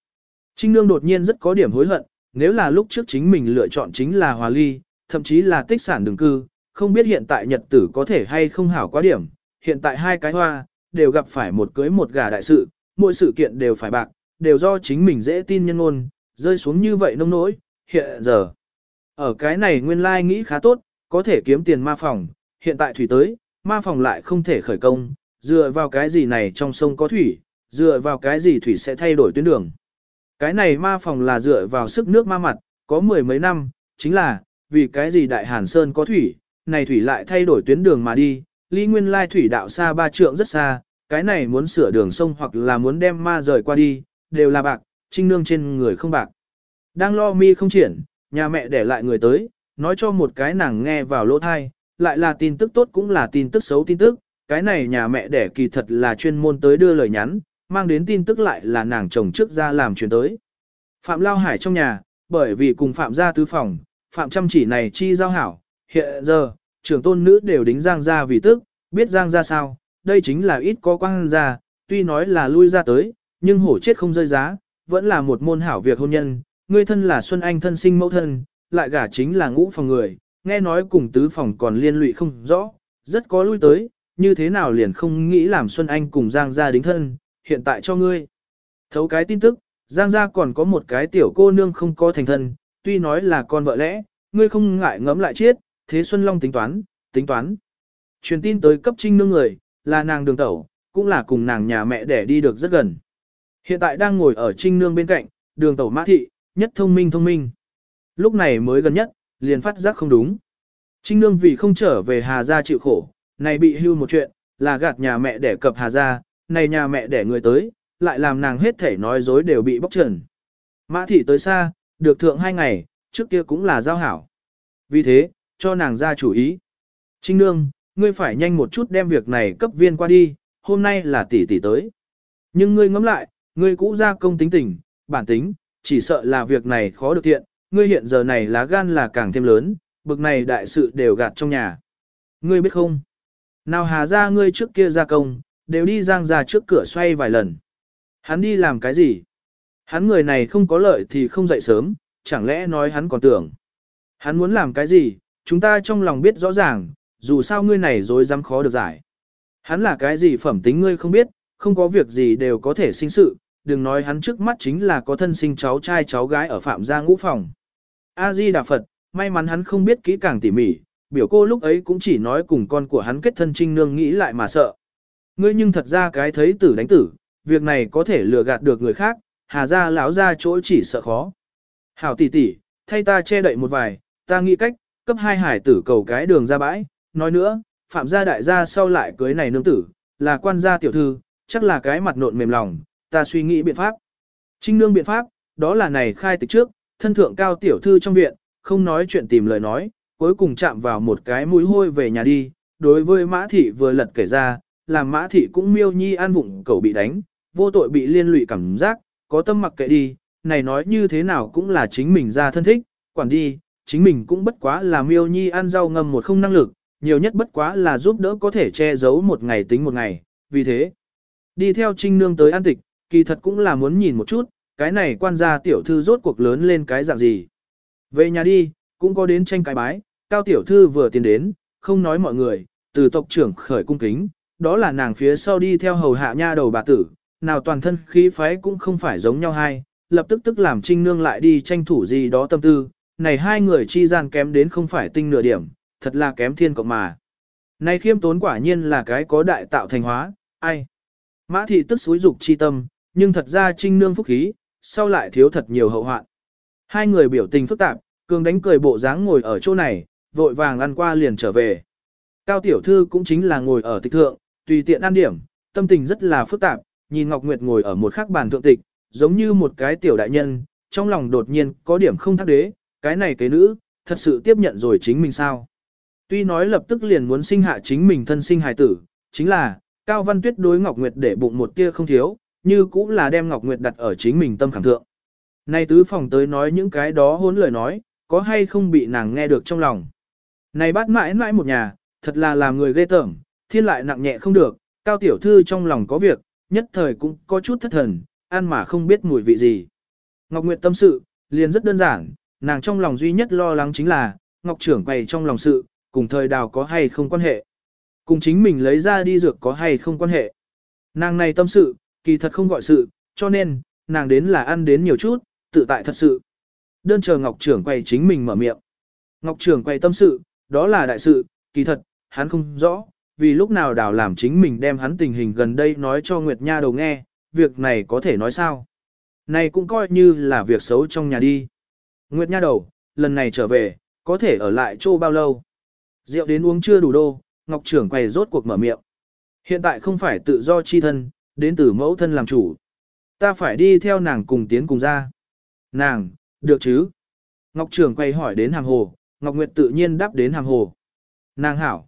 [SPEAKER 1] Trinh Nương đột nhiên rất có điểm hối hận, nếu là lúc trước chính mình lựa chọn chính là hòa ly, thậm chí là tích sản đường cư, không biết hiện tại nhật tử có thể hay không hảo quá điểm, hiện tại hai cái hoa, đều gặp phải một cưới một gà đại sự, mỗi sự kiện đều phải bạc, đều do chính mình dễ tin nhân ngôn, rơi xuống như vậy nông nỗi, hiện giờ. Ở cái này nguyên lai nghĩ khá tốt, có thể kiếm tiền ma phòng, hiện tại thủy tới, ma phòng lại không thể khởi công, dựa vào cái gì này trong sông có thủy, dựa vào cái gì thủy sẽ thay đổi tuyến đường. Cái này ma phòng là dựa vào sức nước ma mặt, có mười mấy năm, chính là, vì cái gì đại hàn sơn có thủy, này thủy lại thay đổi tuyến đường mà đi, ly nguyên lai thủy đạo xa ba trượng rất xa, cái này muốn sửa đường sông hoặc là muốn đem ma rời qua đi, đều là bạc, trinh nương trên người không bạc. Đang lo mi không triển, nhà mẹ để lại người tới, nói cho một cái nàng nghe vào lỗ thai, lại là tin tức tốt cũng là tin tức xấu tin tức, cái này nhà mẹ đẻ kỳ thật là chuyên môn tới đưa lời nhắn, mang đến tin tức lại là nàng chồng trước ra làm chuyển tới. Phạm Lao Hải trong nhà, bởi vì cùng Phạm gia tứ phòng, Phạm chăm chỉ này chi giao hảo, hiện giờ, trưởng tôn nữ đều đính Giang gia vì tức, biết Giang gia sao, đây chính là ít có quang gia, tuy nói là lui ra tới, nhưng hổ chết không rơi giá, vẫn là một môn hảo việc hôn nhân, ngươi thân là Xuân Anh thân sinh mẫu thân, lại gả chính là ngũ phòng người, nghe nói cùng tứ phòng còn liên lụy không rõ, rất có lui tới, như thế nào liền không nghĩ làm Xuân Anh cùng Giang gia đính thân, hiện tại cho ngươi. Thấu cái tin tức, Giang gia còn có một cái tiểu cô nương không có thành thân, tuy nói là con vợ lẽ, ngươi không ngại ngẫm lại chết, thế Xuân Long tính toán, tính toán. Truyền tin tới cấp trinh nương người, là nàng đường tẩu, cũng là cùng nàng nhà mẹ để đi được rất gần. Hiện tại đang ngồi ở trinh nương bên cạnh, đường tẩu mã thị, nhất thông minh thông minh. Lúc này mới gần nhất, liền phát giác không đúng. Trinh Nương vì không trở về Hà Gia chịu khổ, này bị hưu một chuyện, là gạt nhà mẹ để cập Hà Gia, này nhà mẹ để người tới, lại làm nàng hết thể nói dối đều bị bóc trần. Mã thị tới xa, được thượng hai ngày, trước kia cũng là giao hảo. Vì thế, cho nàng ra chủ ý. Trinh Nương, ngươi phải nhanh một chút đem việc này cấp viên qua đi, hôm nay là tỷ tỷ tới. Nhưng ngươi ngẫm lại, ngươi cũ ra công tính tình, bản tính, chỉ sợ là việc này khó được thiện, ngươi hiện giờ này lá gan là càng thêm lớn, bực này đại sự đều gạt trong nhà. Ngươi biết không? Nào hà ra ngươi trước kia ra công, đều đi giang ra trước cửa xoay vài lần. Hắn đi làm cái gì? Hắn người này không có lợi thì không dậy sớm, chẳng lẽ nói hắn còn tưởng. Hắn muốn làm cái gì, chúng ta trong lòng biết rõ ràng, dù sao ngươi này dối dám khó được giải. Hắn là cái gì phẩm tính ngươi không biết, không có việc gì đều có thể sinh sự, đừng nói hắn trước mắt chính là có thân sinh cháu trai cháu gái ở phạm gia ngũ phòng. A-di Đà Phật, may mắn hắn không biết kỹ càng tỉ mỉ, biểu cô lúc ấy cũng chỉ nói cùng con của hắn kết thân trinh nương nghĩ lại mà sợ. Ngươi nhưng thật ra cái thấy tử đánh tử, việc này có thể lừa gạt được người khác, hà ra lão ra chỗ chỉ sợ khó. Hảo tỷ tỷ, thay ta che đậy một vài, ta nghĩ cách, cấp hai hải tử cầu cái đường ra bãi, nói nữa, phạm gia đại gia sau lại cưới này nương tử, là quan gia tiểu thư, chắc là cái mặt nộn mềm lòng, ta suy nghĩ biện pháp. Trinh nương biện pháp, đó là này khai tịch trước, thân thượng cao tiểu thư trong viện, không nói chuyện tìm lời nói, cuối cùng chạm vào một cái mũi hôi về nhà đi, đối với mã thị vừa lật kể ra, làm mã thị cũng miêu nhi an vụng cầu bị đánh, vô tội bị liên lụy cảm giác, có tâm mặc kệ đi, này nói như thế nào cũng là chính mình ra thân thích, quản đi, chính mình cũng bất quá là miêu nhi ăn rau ngâm một không năng lực, nhiều nhất bất quá là giúp đỡ có thể che giấu một ngày tính một ngày, vì thế, đi theo trinh nương tới an tịch, kỳ thật cũng là muốn nhìn một chút, cái này quan gia tiểu thư rốt cuộc lớn lên cái dạng gì. Về nhà đi, cũng có đến tranh cái bái, cao tiểu thư vừa tiến đến, không nói mọi người, từ tộc trưởng khởi cung kính, đó là nàng phía sau đi theo hầu hạ nha đầu bà tử, nào toàn thân khí phái cũng không phải giống nhau hay, lập tức tức làm trinh nương lại đi tranh thủ gì đó tâm tư, này hai người chi gian kém đến không phải tinh nửa điểm, thật là kém thiên cộng mà. Này khiêm tốn quả nhiên là cái có đại tạo thành hóa, ai? Mã thị tức xúi dục chi tâm, nhưng thật ra trinh nương phúc khí, sau lại thiếu thật nhiều hậu hoạn. Hai người biểu tình phức tạp, cường đánh cười bộ dáng ngồi ở chỗ này, vội vàng ăn qua liền trở về. Cao tiểu thư cũng chính là ngồi ở tịch thượng, tùy tiện ăn điểm, tâm tình rất là phức tạp, nhìn Ngọc Nguyệt ngồi ở một khắc bàn thượng tịch, giống như một cái tiểu đại nhân, trong lòng đột nhiên có điểm không thắc đế, cái này cái nữ, thật sự tiếp nhận rồi chính mình sao. Tuy nói lập tức liền muốn sinh hạ chính mình thân sinh hài tử, chính là, Cao Văn Tuyết đối Ngọc Nguyệt để bụng một tia không thiếu, như cũng là đem Ngọc Nguyệt đặt ở chính mình tâm khảm thượng. nay tứ phòng tới nói những cái đó hốn lời nói, có hay không bị nàng nghe được trong lòng. Này bắt mãi mãi một nhà, thật là làm người ghê tởm, thiên lại nặng nhẹ không được, cao tiểu thư trong lòng có việc, nhất thời cũng có chút thất thần, ăn mà không biết mùi vị gì. Ngọc Nguyệt tâm sự, liền rất đơn giản, nàng trong lòng duy nhất lo lắng chính là, Ngọc trưởng quầy trong lòng sự, cùng thời đào có hay không quan hệ. Cùng chính mình lấy ra đi dược có hay không quan hệ. Nàng này tâm sự, kỳ thật không gọi sự, cho nên, nàng đến là ăn đến nhiều chút, tự tại thật sự. Đơn chờ Ngọc trưởng quay chính mình mở miệng. Ngọc trưởng quay tâm sự, đó là đại sự, kỳ thật, hắn không rõ, vì lúc nào đào làm chính mình đem hắn tình hình gần đây nói cho Nguyệt Nha đầu nghe, việc này có thể nói sao. Này cũng coi như là việc xấu trong nhà đi. Nguyệt Nha đầu, lần này trở về, có thể ở lại chỗ bao lâu? Rượu đến uống chưa đủ đô, Ngọc trưởng quầy rốt cuộc mở miệng. Hiện tại không phải tự do chi thân, đến từ mẫu thân làm chủ. Ta phải đi theo nàng cùng tiến cùng ra. Nàng, được chứ? Ngọc trưởng quay hỏi đến hàng hồ, Ngọc Nguyệt tự nhiên đáp đến hàng hồ. Nàng hảo.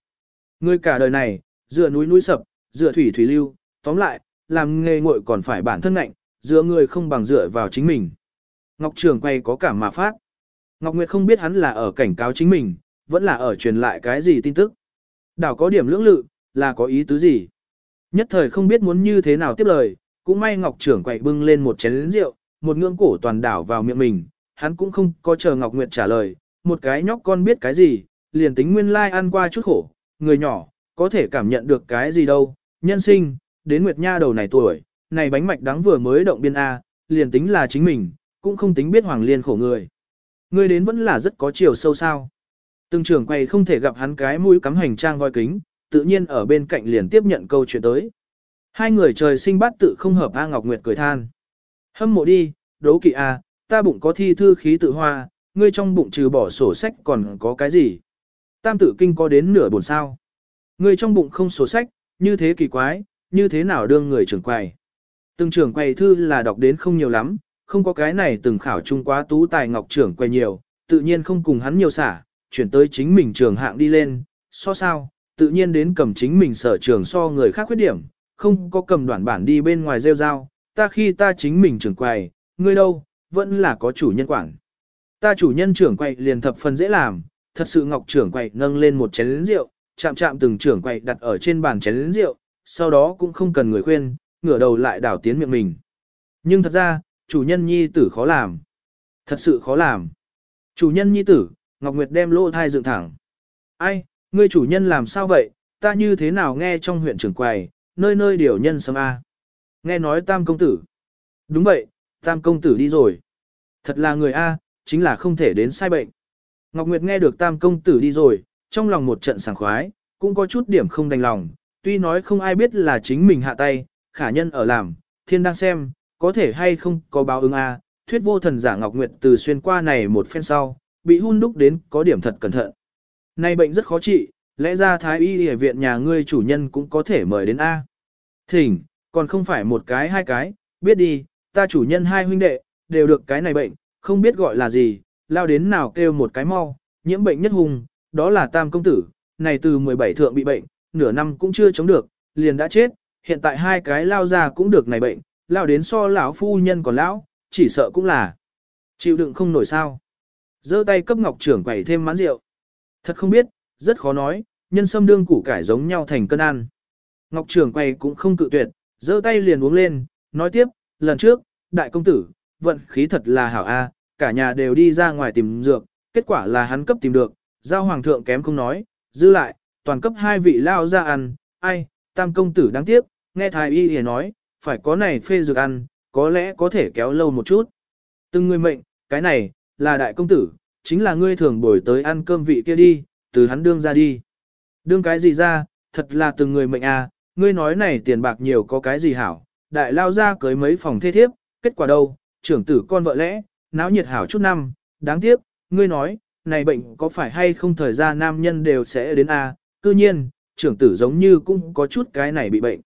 [SPEAKER 1] Ngươi cả đời này, dựa núi núi sập, dựa thủy thủy lưu, tóm lại, làm nghề ngội còn phải bản thân ngạnh, dựa người không bằng dựa vào chính mình. Ngọc Trường quay có cảm mà phát. Ngọc Nguyệt không biết hắn là ở cảnh cáo chính mình, vẫn là ở truyền lại cái gì tin tức. Đảo có điểm lưỡng lự, là có ý tứ gì. Nhất thời không biết muốn như thế nào tiếp lời, cũng may Ngọc Trường quậy bưng lên một chén rượu, một ngưỡng cổ toàn đảo vào miệng mình, hắn cũng không có chờ Ngọc Nguyệt trả lời, một cái nhóc con biết cái gì, liền tính nguyên lai like ăn qua chút khổ, người nhỏ, có thể cảm nhận được cái gì đâu, nhân sinh, đến Nguyệt Nha đầu này tuổi, này bánh mạch đắng vừa mới động biên A, liền tính là chính mình, cũng không tính biết Hoàng Liên khổ người. Người đến vẫn là rất có chiều sâu sao. Từng trưởng quầy không thể gặp hắn cái mũi cắm hành trang voi kính, tự nhiên ở bên cạnh liền tiếp nhận câu chuyện tới. Hai người trời sinh bát tự không hợp A Ngọc Nguyệt cười than. Hâm mộ đi, đố kỵ A, ta bụng có thi thư khí tự hoa, ngươi trong bụng trừ bỏ sổ sách còn có cái gì? Tam tự kinh có đến nửa buồn sao. Ngươi trong bụng không sổ sách, như thế kỳ quái, như thế nào đương người trưởng quầy. Từng trưởng quầy thư là đọc đến không nhiều lắm, không có cái này từng khảo trung quá tú tài ngọc trưởng quay nhiều, tự nhiên không cùng hắn nhiều xả, chuyển tới chính mình trường hạng đi lên, so sao, tự nhiên đến cầm chính mình sở trường so người khác khuyết điểm, không có cầm đoạn bản đi bên ngoài rêu rao, ta khi ta chính mình trưởng quầy, ngươi đâu, vẫn là có chủ nhân quản. Ta chủ nhân trưởng quầy liền thập phần dễ làm, thật sự ngọc trưởng quầy nâng lên một chén rượu, chạm chạm từng trưởng quầy đặt ở trên bàn chén rượu, sau đó cũng không cần người khuyên, ngửa đầu lại đảo tiến miệng mình. Nhưng thật ra, chủ nhân nhi tử khó làm. Thật sự khó làm. Chủ nhân nhi tử, Ngọc Nguyệt đem lỗ thai dựng thẳng. Ai, ngươi chủ nhân làm sao vậy, ta như thế nào nghe trong huyện trưởng quầy, nơi nơi điều nhân sâm A. Nghe nói tam công tử. Đúng vậy, tam công tử đi rồi. Thật là người A, chính là không thể đến sai bệnh. Ngọc Nguyệt nghe được tam công tử đi rồi, trong lòng một trận sảng khoái, cũng có chút điểm không đành lòng, tuy nói không ai biết là chính mình hạ tay, khả nhân ở làm, thiên đang xem, có thể hay không có báo ứng A, thuyết vô thần giả Ngọc Nguyệt từ xuyên qua này một phen sau, bị hun đúc đến có điểm thật cẩn thận. Này bệnh rất khó trị, lẽ ra thái y y viện nhà ngươi chủ nhân cũng có thể mời đến A. Thỉnh, còn không phải một cái hai cái, biết đi, ta chủ nhân hai huynh đệ, đều được cái này bệnh, không biết gọi là gì, lao đến nào kêu một cái mau, nhiễm bệnh nhất hùng, đó là tam công tử, này từ 17 thượng bị bệnh, nửa năm cũng chưa chống được, liền đã chết, hiện tại hai cái lao ra cũng được này bệnh, lao đến so lão phu nhân còn lão, chỉ sợ cũng là chịu đựng không nổi sao. giơ tay cấp ngọc trưởng quẩy thêm mãn rượu. Thật không biết, rất khó nói, nhân sâm đương củ cải giống nhau thành cân ăn. Ngọc trưởng quay cũng không cự tuyệt, giơ tay liền uống lên, nói tiếp, lần trước, đại công tử, vận khí thật là hảo a, cả nhà đều đi ra ngoài tìm dược, kết quả là hắn cấp tìm được, giao hoàng thượng kém không nói, dư lại, toàn cấp hai vị lao ra ăn, ai, tam công tử đáng tiếc, nghe thái y hề nói, phải có này phê dược ăn, có lẽ có thể kéo lâu một chút. Từng người mệnh, cái này, là đại công tử, chính là ngươi thường bồi tới ăn cơm vị kia đi, từ hắn đương ra đi. Đương cái gì ra, thật là từng người mệnh à, ngươi nói này tiền bạc nhiều có cái gì hảo, đại lao ra cưới mấy phòng thê thiếp, kết quả đâu, trưởng tử con vợ lẽ, náo nhiệt hảo chút năm, đáng tiếc, ngươi nói, này bệnh có phải hay không thời gian nam nhân đều sẽ đến? À? cư nhiên, trưởng tử giống như cũng có chút cái này bị bệnh.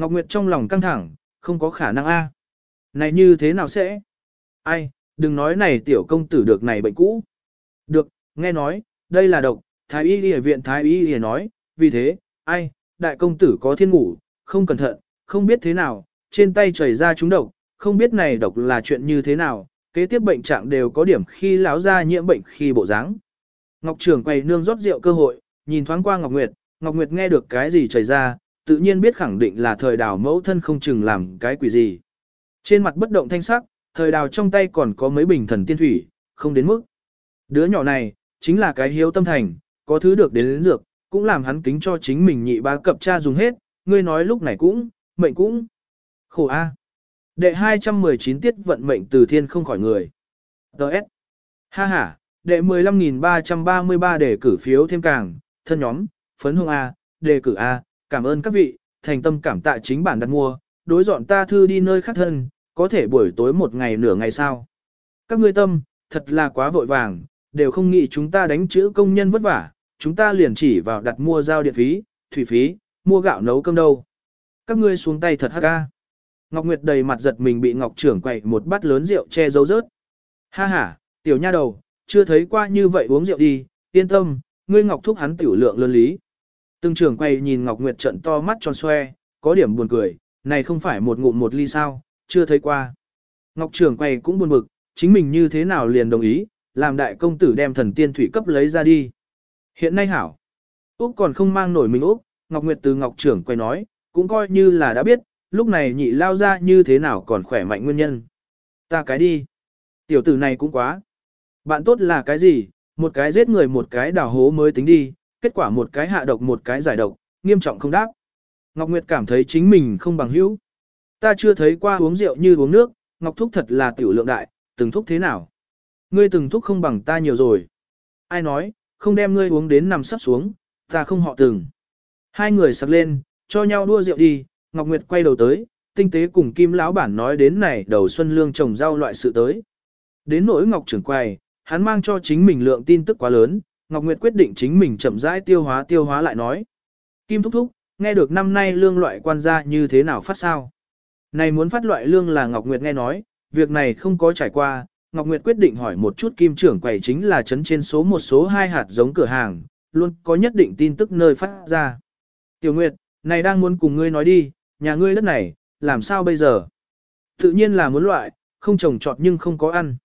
[SPEAKER 1] Ngọc Nguyệt trong lòng căng thẳng, không có khả năng a. Này như thế nào sẽ? Ai, đừng nói này tiểu công tử được này bệnh cũ. Được, nghe nói, đây là độc, thái y lìa viện thái y lìa nói, vì thế, ai, đại công tử có thiên ngủ, không cẩn thận, không biết thế nào, trên tay chảy ra chúng độc, không biết này độc là chuyện như thế nào, kế tiếp bệnh trạng đều có điểm khi lão ra nhiễm bệnh khi bộ dáng. Ngọc Trường quay nương rót rượu cơ hội, nhìn thoáng qua Ngọc Nguyệt, Ngọc Nguyệt nghe được cái gì chảy ra, tự nhiên biết khẳng định là thời đào mẫu thân không chừng làm cái quỷ gì. Trên mặt bất động thanh sắc, thời đào trong tay còn có mấy bình thần tiên thủy, không đến mức. Đứa nhỏ này, chính là cái hiếu tâm thành, có thứ được đến đến dược, cũng làm hắn kính cho chính mình nhị ba cập cha dùng hết, ngươi nói lúc này cũng, mệnh cũng. Khổ a. Đệ 219 tiết vận mệnh từ thiên không khỏi người. Đợt. Ha ha, đệ 15.333 đề cử phiếu thêm càng, thân nhóm, phấn hương A, đề cử A, cảm ơn các vị, thành tâm cảm tạ chính bản đặt mua, đối dọn ta thư đi nơi khác thân, có thể buổi tối một ngày nửa ngày sau. Các ngươi tâm, thật là quá vội vàng, đều không nghĩ chúng ta đánh chữ công nhân vất vả, chúng ta liền chỉ vào đặt mua giao điện phí, thủy phí, mua gạo nấu cơm đâu. Các ngươi xuống tay thật hắc ca. Ngọc Nguyệt đầy mặt giật mình bị Ngọc trưởng quậy một bát lớn rượu che giấu rớt. Ha ha, tiểu nha đầu, chưa thấy qua như vậy uống rượu đi, yên tâm, ngươi Ngọc thúc hắn tiểu lượng lớn lý. Từng trưởng quay nhìn Ngọc Nguyệt trận to mắt tròn xoe, có điểm buồn cười, này không phải một ngụm một ly sao, chưa thấy qua. Ngọc trưởng quay cũng buồn bực, chính mình như thế nào liền đồng ý, làm đại công tử đem thần tiên thủy cấp lấy ra đi. Hiện nay hảo, Úc còn không mang nổi mình Úc, Ngọc Nguyệt từ Ngọc trưởng quay nói, cũng coi như là đã biết, lúc này nhị lao ra như thế nào còn khỏe mạnh nguyên nhân. Ta cái đi. Tiểu tử này cũng quá. Bạn tốt là cái gì, một cái giết người một cái đào hố mới tính đi, kết quả một cái hạ độc một cái giải độc, nghiêm trọng không đáp. Ngọc Nguyệt cảm thấy chính mình không bằng hữu. Ta chưa thấy qua uống rượu như uống nước, Ngọc Thúc thật là tiểu lượng đại, từng thúc thế nào. Ngươi từng thúc không bằng ta nhiều rồi. Ai nói, không đem ngươi uống đến nằm sắp xuống, ta không họ từng. Hai người sặc lên, cho nhau đua rượu đi, Ngọc Nguyệt quay đầu tới, tinh tế cùng Kim lão bản nói đến này đầu xuân lương trồng rau loại sự tới. Đến nỗi Ngọc trưởng quầy, Hắn mang cho chính mình lượng tin tức quá lớn, Ngọc Nguyệt quyết định chính mình chậm rãi tiêu hóa tiêu hóa lại nói. Kim thúc thúc, nghe được năm nay lương loại quan gia như thế nào phát sao? Này muốn phát loại lương là Ngọc Nguyệt nghe nói, việc này không có trải qua, Ngọc Nguyệt quyết định hỏi một chút kim trưởng quầy chính là chấn trên số một số hai hạt giống cửa hàng, luôn có nhất định tin tức nơi phát ra. Tiểu Nguyệt, này đang muốn cùng ngươi nói đi, nhà ngươi đất này, làm sao bây giờ? Tự nhiên là muốn loại, không trồng trọt nhưng không có ăn.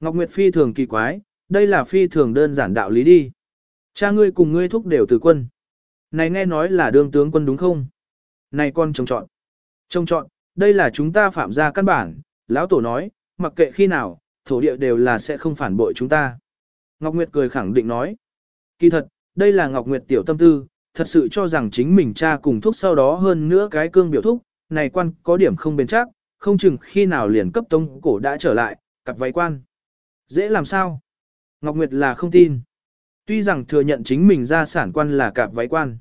[SPEAKER 1] Ngọc Nguyệt phi thường kỳ quái, đây là phi thường đơn giản đạo lý đi. Cha ngươi cùng ngươi thúc đều từ quân. Này nghe nói là đương tướng quân đúng không? Này con trông trọn trông trọn đây là chúng ta phạm ra căn bản, lão tổ nói, mặc kệ khi nào, thổ địa đều là sẽ không phản bội chúng ta. Ngọc Nguyệt cười khẳng định nói. Kỳ thật, đây là Ngọc Nguyệt tiểu tâm tư, thật sự cho rằng chính mình cha cùng thúc sau đó hơn nữa cái cương biểu thúc, này quan có điểm không bền chắc, không chừng khi nào liền cấp tông cổ đã trở lại, cặp váy quan. Dễ làm sao? Ngọc Nguyệt là không tin. Tuy rằng thừa nhận chính mình ra sản quan là cạp váy quan.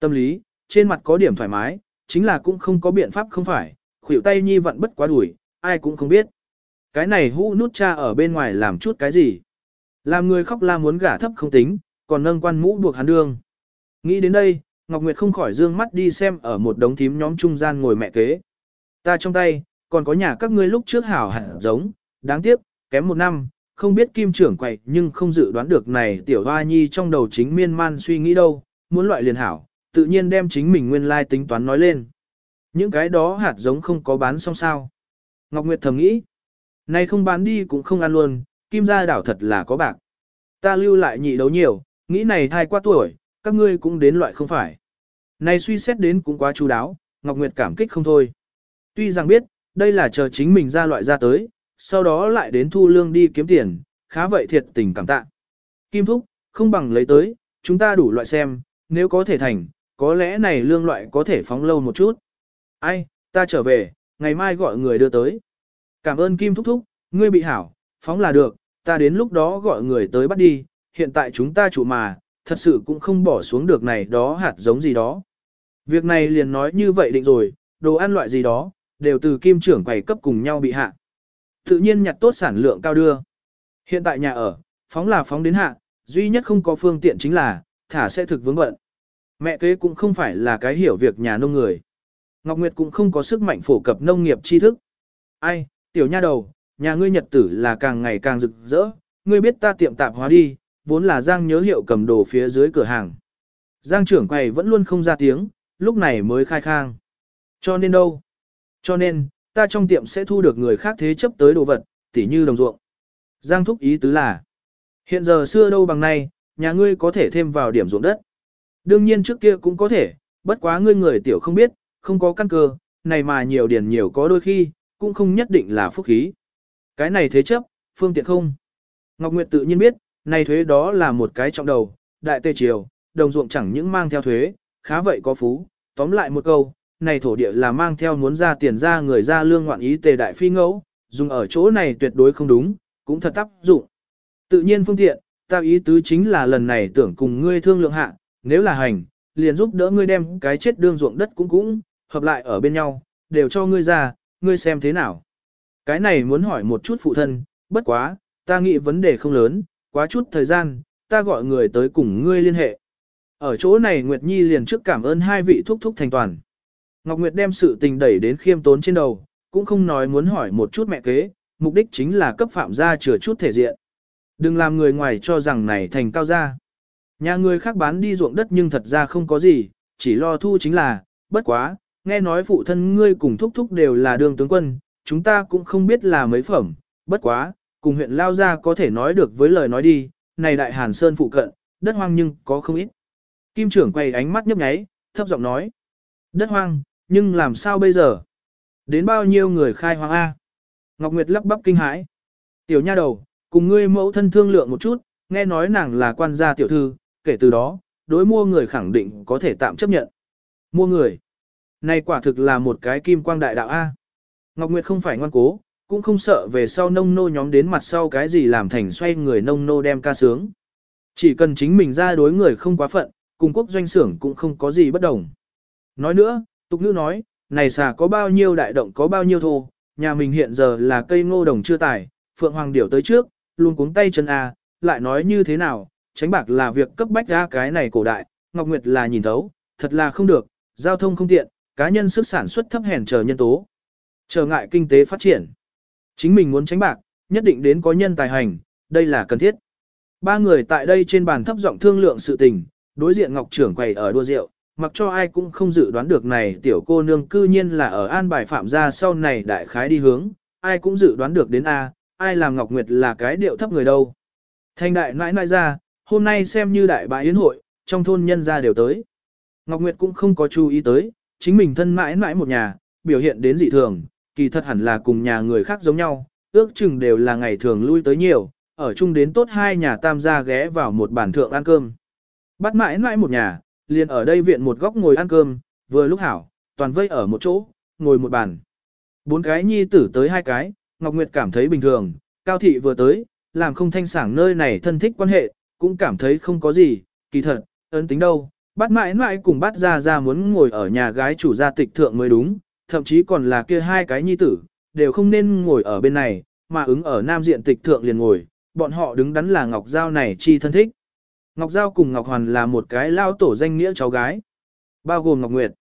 [SPEAKER 1] Tâm lý, trên mặt có điểm thoải mái, chính là cũng không có biện pháp không phải, khuỷu tay nhi vận bất quá đuổi, ai cũng không biết. Cái này hũ nút cha ở bên ngoài làm chút cái gì. Làm người khóc la muốn gả thấp không tính, còn nâng quan mũ buộc hắn đương. Nghĩ đến đây, Ngọc Nguyệt không khỏi dương mắt đi xem ở một đống thím nhóm trung gian ngồi mẹ kế. Ta trong tay, còn có nhà các ngươi lúc trước hảo hẳn giống, đáng tiếc, kém một năm, không biết kim trưởng quậy nhưng không dự đoán được này tiểu hoa nhi trong đầu chính miên man suy nghĩ đâu, muốn loại liền hảo, tự nhiên đem chính mình nguyên lai tính toán nói lên. Những cái đó hạt giống không có bán xong sao. Ngọc Nguyệt thầm nghĩ, này không bán đi cũng không ăn luôn, kim gia đảo thật là có bạc. Ta lưu lại nhị đấu nhiều, nghĩ này thai qua tuổi, các ngươi cũng đến loại không phải. Này suy xét đến cũng quá chú đáo, Ngọc Nguyệt cảm kích không thôi. Tuy rằng biết, đây là chờ chính mình ra loại ra tới, sau đó lại đến thu lương đi kiếm tiền, khá vậy thiệt tình cảm tạ. Kim Thúc, không bằng lấy tới, chúng ta đủ loại xem, nếu có thể thành, có lẽ này lương loại có thể phóng lâu một chút. Ai, ta trở về, ngày mai gọi người đưa tới. Cảm ơn Kim Thúc Thúc, ngươi bị hảo, phóng là được, ta đến lúc đó gọi người tới bắt đi, hiện tại chúng ta chủ mà, thật sự cũng không bỏ xuống được này đó hạt giống gì đó. Việc này liền nói như vậy định rồi, đồ ăn loại gì đó, đều từ kim trưởng quầy cấp cùng nhau bị hạ. Tự nhiên nhặt tốt sản lượng cao đưa. Hiện tại nhà ở, phóng là phóng đến hạ, duy nhất không có phương tiện chính là, thả sẽ thực vướng bận. Mẹ kế cũng không phải là cái hiểu việc nhà nông người. Ngọc Nguyệt cũng không có sức mạnh phổ cập nông nghiệp tri thức. Ai, tiểu nha đầu, nhà ngươi nhật tử là càng ngày càng rực rỡ, ngươi biết ta tiệm tạp hóa đi, vốn là Giang nhớ hiệu cầm đồ phía dưới cửa hàng. Giang trưởng quầy vẫn luôn không ra tiếng, lúc này mới khai khang. Cho nên đâu? Cho nên, ta trong tiệm sẽ thu được người khác thế chấp tới đồ vật, tỉ như đồng ruộng. Giang thúc ý tứ là, hiện giờ xưa đâu bằng nay, nhà ngươi có thể thêm vào điểm ruộng đất. Đương nhiên trước kia cũng có thể, bất quá ngươi người tiểu không biết, không có căn cơ, này mà nhiều điển nhiều có đôi khi, cũng không nhất định là phúc khí. Cái này thế chấp, phương tiện không? Ngọc Nguyệt tự nhiên biết, này thuế đó là một cái trọng đầu, đại tê triều, đồng ruộng chẳng những mang theo thuế, khá vậy có phú, tóm lại một câu, này thổ địa là mang theo muốn ra tiền ra người ra lương ngoạn ý tề đại phi ngẫu, dùng ở chỗ này tuyệt đối không đúng, cũng thật tác dụng. Tự nhiên phương tiện, ta ý tứ chính là lần này tưởng cùng ngươi thương lượng hạ, nếu là hành, liền giúp đỡ ngươi đem cái chết đương ruộng đất cũng cũng, hợp lại ở bên nhau, đều cho ngươi ra, ngươi xem thế nào. Cái này muốn hỏi một chút phụ thân, bất quá, ta nghĩ vấn đề không lớn, quá chút thời gian, ta gọi người tới cùng ngươi liên hệ. Ở chỗ này Nguyệt Nhi liền trước cảm ơn hai vị thúc thúc thành toàn. Ngọc Nguyệt đem sự tình đẩy đến khiêm tốn trên đầu, cũng không nói muốn hỏi một chút mẹ kế, mục đích chính là cấp phạm gia chừa chút thể diện. Đừng làm người ngoài cho rằng này thành cao gia. Nhà người khác bán đi ruộng đất nhưng thật ra không có gì, chỉ lo thu chính là, bất quá, nghe nói phụ thân ngươi cùng thúc thúc đều là đường tướng quân, chúng ta cũng không biết là mấy phẩm, bất quá, cùng huyện Lao Gia có thể nói được với lời nói đi, này đại hàn sơn phụ cận, đất hoang nhưng có không ít. Kim trưởng quay ánh mắt nhấp nháy, thấp giọng nói, đất hoang, nhưng làm sao bây giờ? Đến bao nhiêu người khai hoang A? Ngọc Nguyệt lắp bắp kinh hãi. Tiểu nha đầu, cùng ngươi mẫu thân thương lượng một chút, nghe nói nàng là quan gia tiểu thư, kể từ đó, đối mua người khẳng định có thể tạm chấp nhận. Mua người. Này quả thực là một cái kim quang đại đạo A. Ngọc Nguyệt không phải ngoan cố, cũng không sợ về sau nông nô nhóm đến mặt sau cái gì làm thành xoay người nông nô đem ca sướng. Chỉ cần chính mình ra đối người không quá phận, cùng quốc doanh xưởng cũng không có gì bất đồng. Nói nữa, tục ngữ nói, này xà có bao nhiêu đại động có bao nhiêu thô, nhà mình hiện giờ là cây ngô đồng chưa tải, phượng hoàng điểu tới trước, luôn cuống tay chân A, lại nói như thế nào, tránh bạc là việc cấp bách ra cái này cổ đại, Ngọc Nguyệt là nhìn thấu, thật là không được, giao thông không tiện, cá nhân sức sản xuất thấp hèn chờ nhân tố. Trở ngại kinh tế phát triển. Chính mình muốn tránh bạc, nhất định đến có nhân tài hành, đây là cần thiết. Ba người tại đây trên bàn thấp giọng thương lượng sự tình, đối diện Ngọc trưởng quầy ở đua rượu, mặc cho ai cũng không dự đoán được này tiểu cô nương cư nhiên là ở an bài phạm gia sau này đại khái đi hướng, ai cũng dự đoán được đến A, ai làm Ngọc Nguyệt là cái điệu thấp người đâu. Thanh đại nãi nãi ra, hôm nay xem như đại bãi yến hội, trong thôn nhân gia đều tới. Ngọc Nguyệt cũng không có chú ý tới, chính mình thân mãi mãi một nhà, biểu hiện đến dị thường, kỳ thật hẳn là cùng nhà người khác giống nhau, ước chừng đều là ngày thường lui tới nhiều, ở chung đến tốt hai nhà tam gia ghé vào một bàn thượng ăn cơm. Bắt mãi mãi một nhà, liền ở đây viện một góc ngồi ăn cơm, vừa lúc hảo, toàn vây ở một chỗ, ngồi một bàn. Bốn cái nhi tử tới hai cái, Ngọc Nguyệt cảm thấy bình thường, Cao Thị vừa tới, làm không thanh sảng nơi này thân thích quan hệ, cũng cảm thấy không có gì, kỳ thật, ấn tính đâu. Bắt mãi mãi cùng bắt ra ra muốn ngồi ở nhà gái chủ gia tịch thượng mới đúng, thậm chí còn là kia hai cái nhi tử, đều không nên ngồi ở bên này, mà ứng ở nam diện tịch thượng liền ngồi, bọn họ đứng đắn là Ngọc Giao này chi thân thích. Ngọc Giao cùng Ngọc Hoàn là một cái lao tổ danh nghĩa cháu gái, bao gồm Ngọc Nguyệt.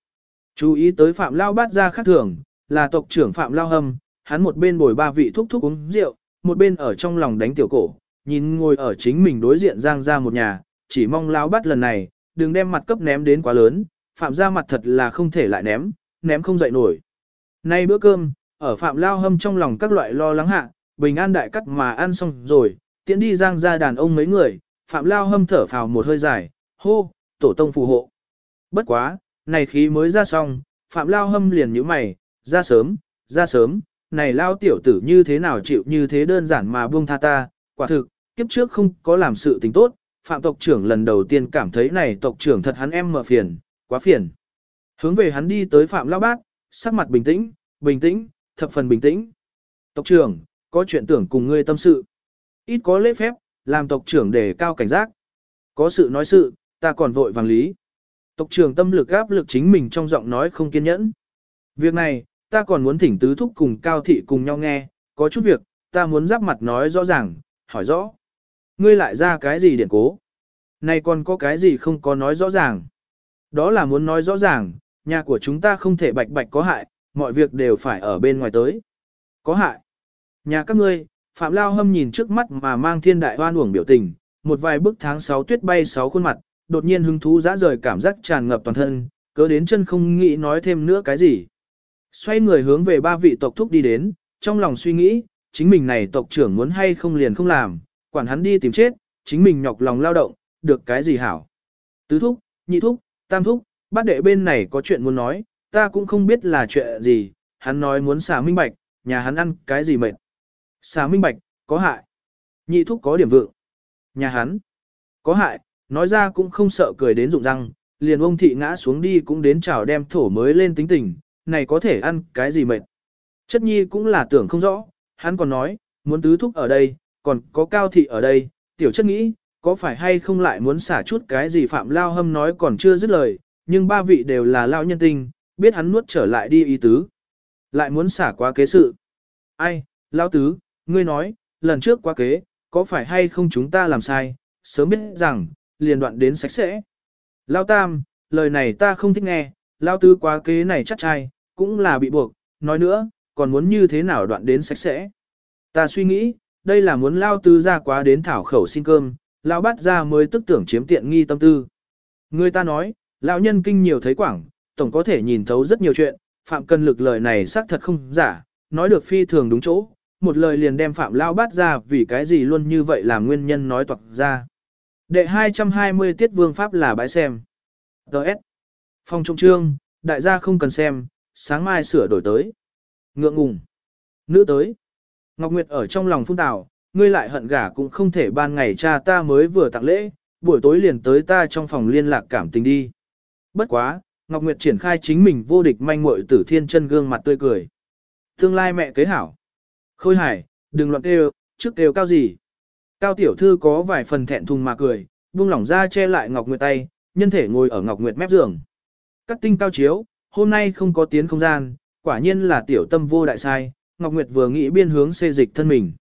[SPEAKER 1] Chú ý tới Phạm Lao bát ra khác thường, là tộc trưởng Phạm Lao Hâm, hắn một bên bồi ba vị thúc thúc uống rượu, một bên ở trong lòng đánh tiểu cổ, nhìn ngồi ở chính mình đối diện giang ra một nhà, chỉ mong Lao Bát lần này, đừng đem mặt cấp ném đến quá lớn, Phạm ra mặt thật là không thể lại ném, ném không dậy nổi. Nay bữa cơm, ở Phạm Lao Hâm trong lòng các loại lo lắng hạ, bình an đại cắt mà ăn xong rồi, tiễn đi giang ra đàn ông mấy người, Phạm Lao Hâm thở phào một hơi dài, hô, tổ tông phù hộ. Bất quá, này khí mới ra xong, Phạm Lao Hâm liền nhíu mày, ra sớm, ra sớm, này Lao tiểu tử như thế nào chịu như thế đơn giản mà buông tha ta, quả thực, kiếp trước không có làm sự tình tốt, Phạm tộc trưởng lần đầu tiên cảm thấy này tộc trưởng thật hắn em mở phiền, quá phiền. Hướng về hắn đi tới Phạm Lao bác, sắc mặt bình tĩnh, bình tĩnh, thập phần bình tĩnh. Tộc trưởng, có chuyện tưởng cùng ngươi tâm sự. Ít có lễ phép, làm tộc trưởng đề cao cảnh giác. Có sự nói sự, ta còn vội vàng lý. Tộc trưởng tâm lực áp lực chính mình trong giọng nói không kiên nhẫn. Việc này, ta còn muốn thỉnh tứ thúc cùng cao thị cùng nhau nghe, có chút việc, ta muốn giáp mặt nói rõ ràng, hỏi rõ. Ngươi lại ra cái gì điện cố? Này còn có cái gì không có nói rõ ràng? Đó là muốn nói rõ ràng, nhà của chúng ta không thể bạch bạch có hại, mọi việc đều phải ở bên ngoài tới. Có hại. Nhà các ngươi, Phạm Lao Hâm nhìn trước mắt mà mang thiên đại hoan uổng biểu tình, một vài bức tháng 6 tuyết bay 6 khuôn mặt, đột nhiên hứng thú dã rời cảm giác tràn ngập toàn thân, cớ đến chân không nghĩ nói thêm nữa cái gì. Xoay người hướng về ba vị tộc thúc đi đến, trong lòng suy nghĩ, chính mình này tộc trưởng muốn hay không liền không làm, quản hắn đi tìm chết, chính mình nhọc lòng lao động, được cái gì hảo. Tứ thúc, nhị thúc, tam thúc, bát đệ bên này có chuyện muốn nói, ta cũng không biết là chuyện gì, hắn nói muốn xả minh bạch, nhà hắn ăn cái gì mệt. Xả minh bạch, có hại. Nhị thúc có điểm vượng. Nhà hắn, có hại, nói ra cũng không sợ cười đến rụng răng, liền ông thị ngã xuống đi cũng đến chào đem thổ mới lên tính tình, này có thể ăn cái gì mệt. Chất nhi cũng là tưởng không rõ, hắn còn nói, muốn tứ thúc ở đây, còn có cao thị ở đây, tiểu chất nghĩ, có phải hay không lại muốn xả chút cái gì phạm lao hâm nói còn chưa dứt lời, nhưng ba vị đều là lao nhân tinh, biết hắn nuốt trở lại đi ý tứ. Lại muốn xả quá kế sự. Ai, lao tứ, ngươi nói, lần trước quá kế, có phải hay không chúng ta làm sai, sớm biết rằng, liền đoạn đến sạch sẽ. Lao tam, lời này ta không thích nghe, lao tứ quá kế này chắc trai, cũng là bị buộc, nói nữa, còn muốn như thế nào đoạn đến sạch sẽ. Ta suy nghĩ, đây là muốn lao tứ ra quá đến thảo khẩu xin cơm, lao bắt ra mới tức tưởng chiếm tiện nghi tâm tư. Người ta nói, lão nhân kinh nhiều thấy quảng, tổng có thể nhìn thấu rất nhiều chuyện, phạm cân lực lời này xác thật không giả, nói được phi thường đúng chỗ, một lời liền đem phạm lao bắt ra vì cái gì luôn như vậy là nguyên nhân nói toạc ra. Đệ 220 tiết vương pháp là bãi xem. Đợt. Phong trung trương, đại gia không cần xem, sáng mai sửa đổi tới. Ngượng ngùng. Nữ tới. Ngọc Nguyệt ở trong lòng phun tào, ngươi lại hận gả cũng không thể ban ngày cha ta mới vừa tặng lễ, buổi tối liền tới ta trong phòng liên lạc cảm tình đi. Bất quá, Ngọc Nguyệt triển khai chính mình vô địch manh muội tử thiên chân gương mặt tươi cười. Tương lai mẹ kế hảo. Khôi hải, đừng loạn kêu, trước kêu cao gì. Cao tiểu thư có vài phần thẹn thùng mà cười, buông lỏng ra che lại Ngọc Nguyệt tay, nhân thể ngồi ở Ngọc Nguyệt mép giường. Cắt tinh cao chiếu, hôm nay không có tiến không gian, quả nhiên là tiểu tâm vô đại sai, Ngọc Nguyệt vừa nghĩ biên hướng xê dịch thân mình.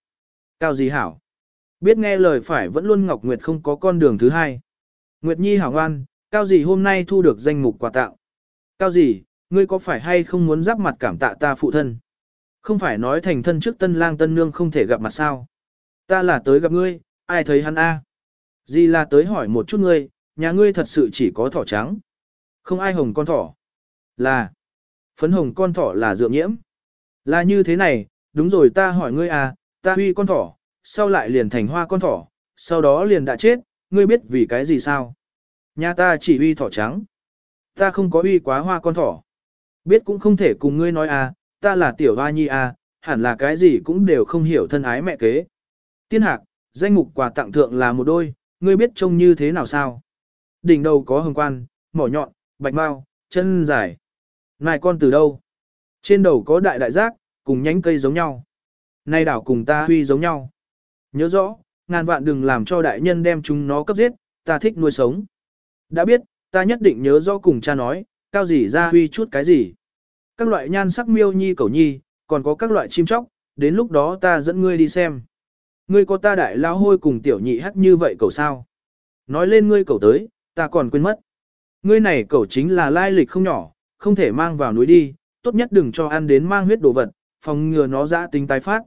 [SPEAKER 1] Cao gì hảo? Biết nghe lời phải vẫn luôn Ngọc Nguyệt không có con đường thứ hai. Nguyệt Nhi hảo ngoan, cao gì hôm nay thu được danh mục quà tặng. Cao gì, ngươi có phải hay không muốn giáp mặt cảm tạ ta phụ thân? Không phải nói thành thân trước tân lang tân nương không thể gặp mặt sao? Ta là tới gặp ngươi, ai thấy hắn a? Di là tới hỏi một chút ngươi, nhà ngươi thật sự chỉ có thỏ trắng. Không ai hồng con thỏ. Là. Phấn hồng con thỏ là dượng nhiễm. Là như thế này, đúng rồi ta hỏi ngươi à, ta huy con thỏ, sau lại liền thành hoa con thỏ, sau đó liền đã chết, ngươi biết vì cái gì sao? Nhà ta chỉ huy thỏ trắng. Ta không có huy quá hoa con thỏ. Biết cũng không thể cùng ngươi nói à, ta là tiểu hoa nhi à, hẳn là cái gì cũng đều không hiểu thân ái mẹ kế. Tiên hạc, danh mục quà tặng thượng là một đôi, ngươi biết trông như thế nào sao? Đỉnh đầu có hồng quan, mỏ nhọn, bạch mau, chân dài. Này con từ đâu? Trên đầu có đại đại giác, cùng nhánh cây giống nhau. Nay đảo cùng ta huy giống nhau. Nhớ rõ, ngàn vạn đừng làm cho đại nhân đem chúng nó cấp giết, ta thích nuôi sống. Đã biết, ta nhất định nhớ rõ cùng cha nói, cao gì ra huy chút cái gì. Các loại nhan sắc miêu nhi cầu nhi, còn có các loại chim chóc, đến lúc đó ta dẫn ngươi đi xem. Ngươi có ta đại lao hôi cùng tiểu nhị hắt như vậy cầu sao? Nói lên ngươi cầu tới, ta còn quên mất. Ngươi này cầu chính là lai lịch không nhỏ, không thể mang vào núi đi, tốt nhất đừng cho ăn đến mang huyết đồ vật, phòng ngừa nó dã tính tái phát.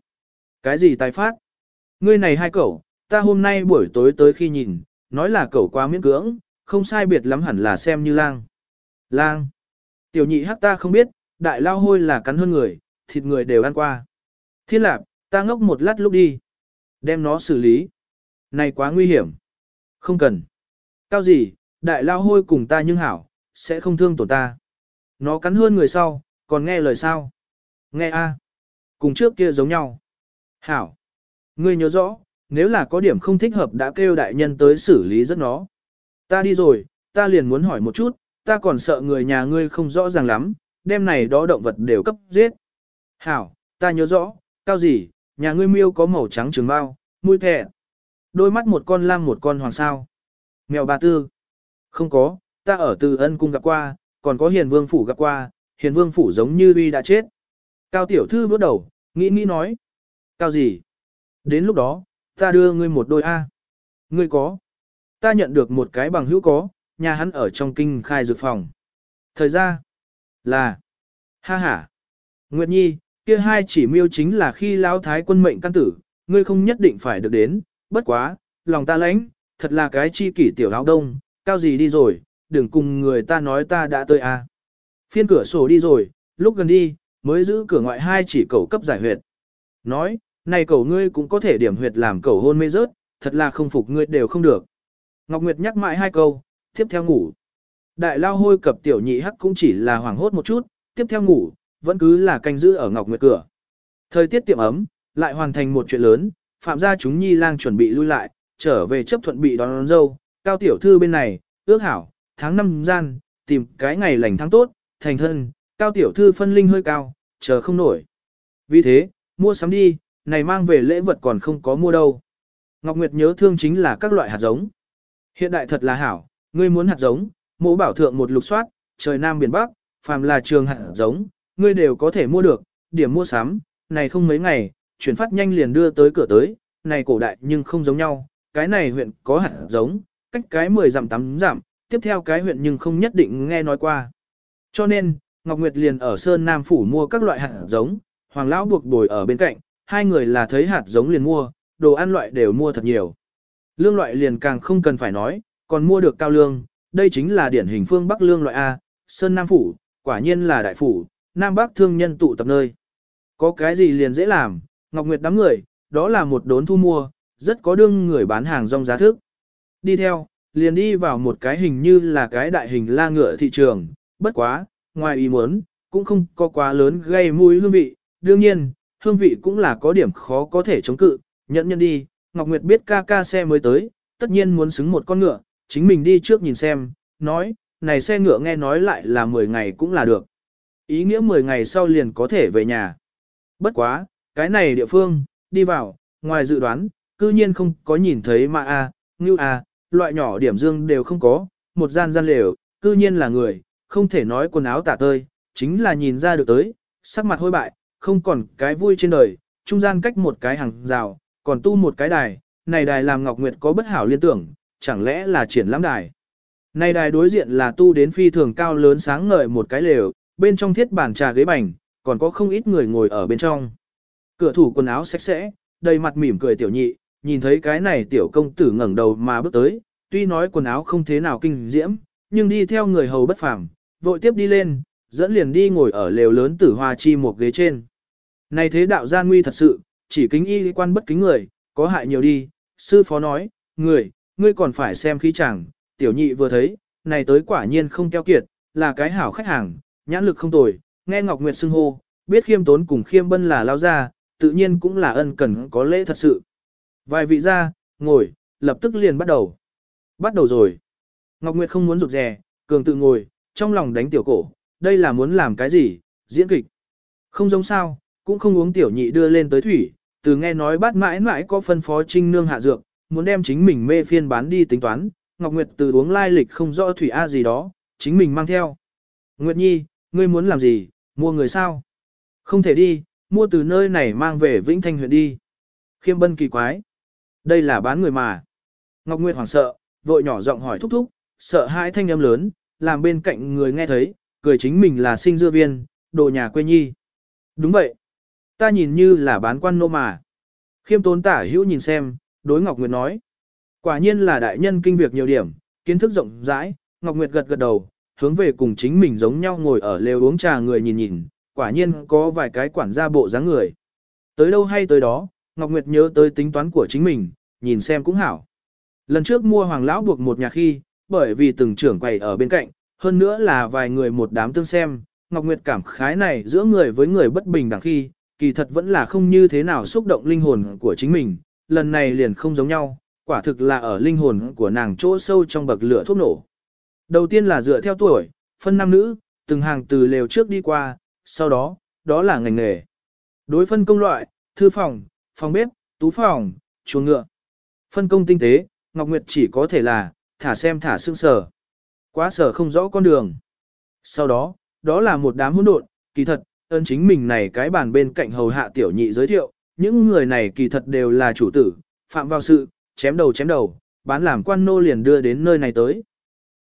[SPEAKER 1] Cái gì tái phát? Ngươi này hai cậu, ta hôm nay buổi tối tới khi nhìn, nói là cậu quá miễn cưỡng, không sai biệt lắm hẳn là xem như lang. Lang. Tiểu nhị hắc ta không biết, đại lao hôi là cắn hơn người, thịt người đều ăn qua. Thiên lạp, ta ngốc một lát lúc đi. Đem nó xử lý. Này quá nguy hiểm. Không cần. Cao gì, đại lao hôi cùng ta nhưng hảo, sẽ không thương tổn ta. Nó cắn hơn người sau, còn nghe lời sao? Nghe a, Cùng trước kia giống nhau. Hảo. Ngươi nhớ rõ, nếu là có điểm không thích hợp đã kêu đại nhân tới xử lý rất nó. Ta đi rồi, ta liền muốn hỏi một chút, ta còn sợ người nhà ngươi không rõ ràng lắm, đêm này đó động vật đều cấp giết. Hảo, ta nhớ rõ, cao gì, nhà ngươi miêu có màu trắng trường bao, mũi thẻ. Đôi mắt một con lam một con hoàng sao. Mèo bà tư. Không có, ta ở từ ân cung gặp qua, còn có hiền vương phủ gặp qua, hiền vương phủ giống như uy đã chết. Cao tiểu thư bước đầu, nghĩ nghĩ nói. Cao gì? Đến lúc đó, ta đưa ngươi một đôi A. Ngươi có. Ta nhận được một cái bằng hữu có, nhà hắn ở trong kinh khai dược phòng. Thời gian là. Ha ha. Nguyệt Nhi, kia hai chỉ miêu chính là khi lão thái quân mệnh căn tử, ngươi không nhất định phải được đến, bất quá, lòng ta lãnh, thật là cái chi kỷ tiểu áo đông, cao gì đi rồi, đừng cùng người ta nói ta đã tới a. Phiên cửa sổ đi rồi, lúc gần đi, mới giữ cửa ngoại hai chỉ cầu cấp giải huyệt. Nói, này cầu ngươi cũng có thể điểm huyệt làm cầu hôn mê rớt, thật là không phục ngươi đều không được. Ngọc Nguyệt nhắc mãi hai câu, tiếp theo ngủ. Đại lao hôi cập tiểu nhị hắc cũng chỉ là hoảng hốt một chút, tiếp theo ngủ, vẫn cứ là canh giữ ở Ngọc Nguyệt cửa. Thời tiết tiệm ấm, lại hoàn thành một chuyện lớn, phạm gia chúng nhi lang chuẩn bị lui lại, trở về chấp thuận bị đón, đón dâu, cao tiểu thư bên này, ước hảo, tháng năm gian, tìm cái ngày lành tháng tốt, thành thân, cao tiểu thư phân linh hơi cao, chờ không nổi. Vì thế, mua sắm đi, này mang về lễ vật còn không có mua đâu. Ngọc Nguyệt nhớ thương chính là các loại hạt giống. Hiện đại thật là hảo, ngươi muốn hạt giống, mẫu bảo thượng một lục soát, trời nam biển bắc, phàm là trường hạt giống, ngươi đều có thể mua được, điểm mua sắm, này không mấy ngày, chuyển phát nhanh liền đưa tới cửa tới, này cổ đại nhưng không giống nhau, cái này huyện có hạt giống, cách cái 10 giảm 8 giảm, tiếp theo cái huyện nhưng không nhất định nghe nói qua. Cho nên, Ngọc Nguyệt liền ở Sơn Nam Phủ mua các loại hạt giống, Hoàng Lão buộc bồi ở bên cạnh, hai người là thấy hạt giống liền mua, đồ ăn loại đều mua thật nhiều. Lương loại liền càng không cần phải nói, còn mua được cao lương, đây chính là điển hình phương Bắc lương loại A, Sơn Nam Phủ, quả nhiên là đại phủ, Nam Bắc thương nhân tụ tập nơi. Có cái gì liền dễ làm, Ngọc Nguyệt đám người, đó là một đốn thu mua, rất có đương người bán hàng rong giá thức. Đi theo, liền đi vào một cái hình như là cái đại hình la ngựa thị trường, bất quá, ngoài ý muốn, cũng không có quá lớn gây mùi hương vị, đương nhiên, hương vị cũng là có điểm khó có thể chống cự, nhận nhận đi, Ngọc Nguyệt biết ca ca xe mới tới, tất nhiên muốn xứng một con ngựa, chính mình đi trước nhìn xem, nói, này xe ngựa nghe nói lại là 10 ngày cũng là được. Ý nghĩa 10 ngày sau liền có thể về nhà. Bất quá, cái này địa phương, đi vào, ngoài dự đoán, cư nhiên không có nhìn thấy mà a, à, như a, loại nhỏ điểm dương đều không có, một gian gian lều, cư nhiên là người, không thể nói quần áo tả tơi, chính là nhìn ra được tới, sắc mặt hôi bại, không còn cái vui trên đời, trung gian cách một cái hàng rào, còn tu một cái đài, này đài làm Ngọc Nguyệt có bất hảo liên tưởng, chẳng lẽ là triển lãm đài. Này đài đối diện là tu đến phi thường cao lớn sáng ngời một cái lều, bên trong thiết bàn trà ghế bành, còn có không ít người ngồi ở bên trong. Cửa thủ quần áo sạch sẽ, đầy mặt mỉm cười tiểu nhị, nhìn thấy cái này tiểu công tử ngẩng đầu mà bước tới, tuy nói quần áo không thế nào kinh diễm, nhưng đi theo người hầu bất phàm, vội tiếp đi lên, dẫn liền đi ngồi ở lều lớn tử hoa chi một ghế trên. Này thế đạo gian nguy thật sự, chỉ kính y quan bất kính người, có hại nhiều đi, sư phó nói, người, ngươi còn phải xem khí chàng, tiểu nhị vừa thấy, này tới quả nhiên không keo kiệt, là cái hảo khách hàng, nhãn lực không tồi, nghe Ngọc Nguyệt xưng hô, biết khiêm tốn cùng khiêm bân là lao ra, tự nhiên cũng là ân cần có lễ thật sự. Vài vị ra, ngồi, lập tức liền bắt đầu. Bắt đầu rồi. Ngọc Nguyệt không muốn rụt rè, cường tự ngồi, trong lòng đánh tiểu cổ, đây là muốn làm cái gì, diễn kịch. Không giống sao, cũng không uống tiểu nhị đưa lên tới thủy, từ nghe nói bát mãi mãi có phân phó trinh nương hạ dược, muốn đem chính mình mê phiên bán đi tính toán, Ngọc Nguyệt từ uống lai lịch không rõ thủy A gì đó, chính mình mang theo. Nguyệt Nhi, ngươi muốn làm gì, mua người sao? Không thể đi, mua từ nơi này mang về Vĩnh Thanh huyện đi. Khiêm bân kỳ quái. Đây là bán người mà. Ngọc Nguyệt hoảng sợ, vội nhỏ giọng hỏi thúc thúc, sợ hãi thanh âm lớn, làm bên cạnh người nghe thấy, cười chính mình là sinh dưa viên, đồ nhà quê nhi. Đúng vậy. Ta nhìn như là bán quan nô mà. Khiêm tốn tả hữu nhìn xem, đối Ngọc Nguyệt nói. Quả nhiên là đại nhân kinh việc nhiều điểm, kiến thức rộng rãi, Ngọc Nguyệt gật gật đầu, hướng về cùng chính mình giống nhau ngồi ở lều uống trà người nhìn nhìn, quả nhiên có vài cái quản gia bộ dáng người. Tới đâu hay tới đó, Ngọc Nguyệt nhớ tới tính toán của chính mình, nhìn xem cũng hảo. Lần trước mua hoàng lão buộc một nhà khi, bởi vì từng trưởng quầy ở bên cạnh, hơn nữa là vài người một đám tương xem, Ngọc Nguyệt cảm khái này giữa người với người bất bình đẳng khi, kỳ thật vẫn là không như thế nào xúc động linh hồn của chính mình, lần này liền không giống nhau, quả thực là ở linh hồn của nàng chỗ sâu trong bậc lửa thuốc nổ. Đầu tiên là dựa theo tuổi, phân nam nữ, từng hàng từ lều trước đi qua, sau đó, đó là ngành nghề. Đối phân công loại, thư phòng, phòng bếp, tú phòng, chuồng ngựa. Phân công tinh tế, Ngọc Nguyệt chỉ có thể là, thả xem thả xương sở. Quá sở không rõ con đường. Sau đó, đó là một đám hỗn độn, kỳ thật, ơn chính mình này cái bàn bên cạnh hầu hạ tiểu nhị giới thiệu, những người này kỳ thật đều là chủ tử, phạm vào sự, chém đầu chém đầu, bán làm quan nô liền đưa đến nơi này tới.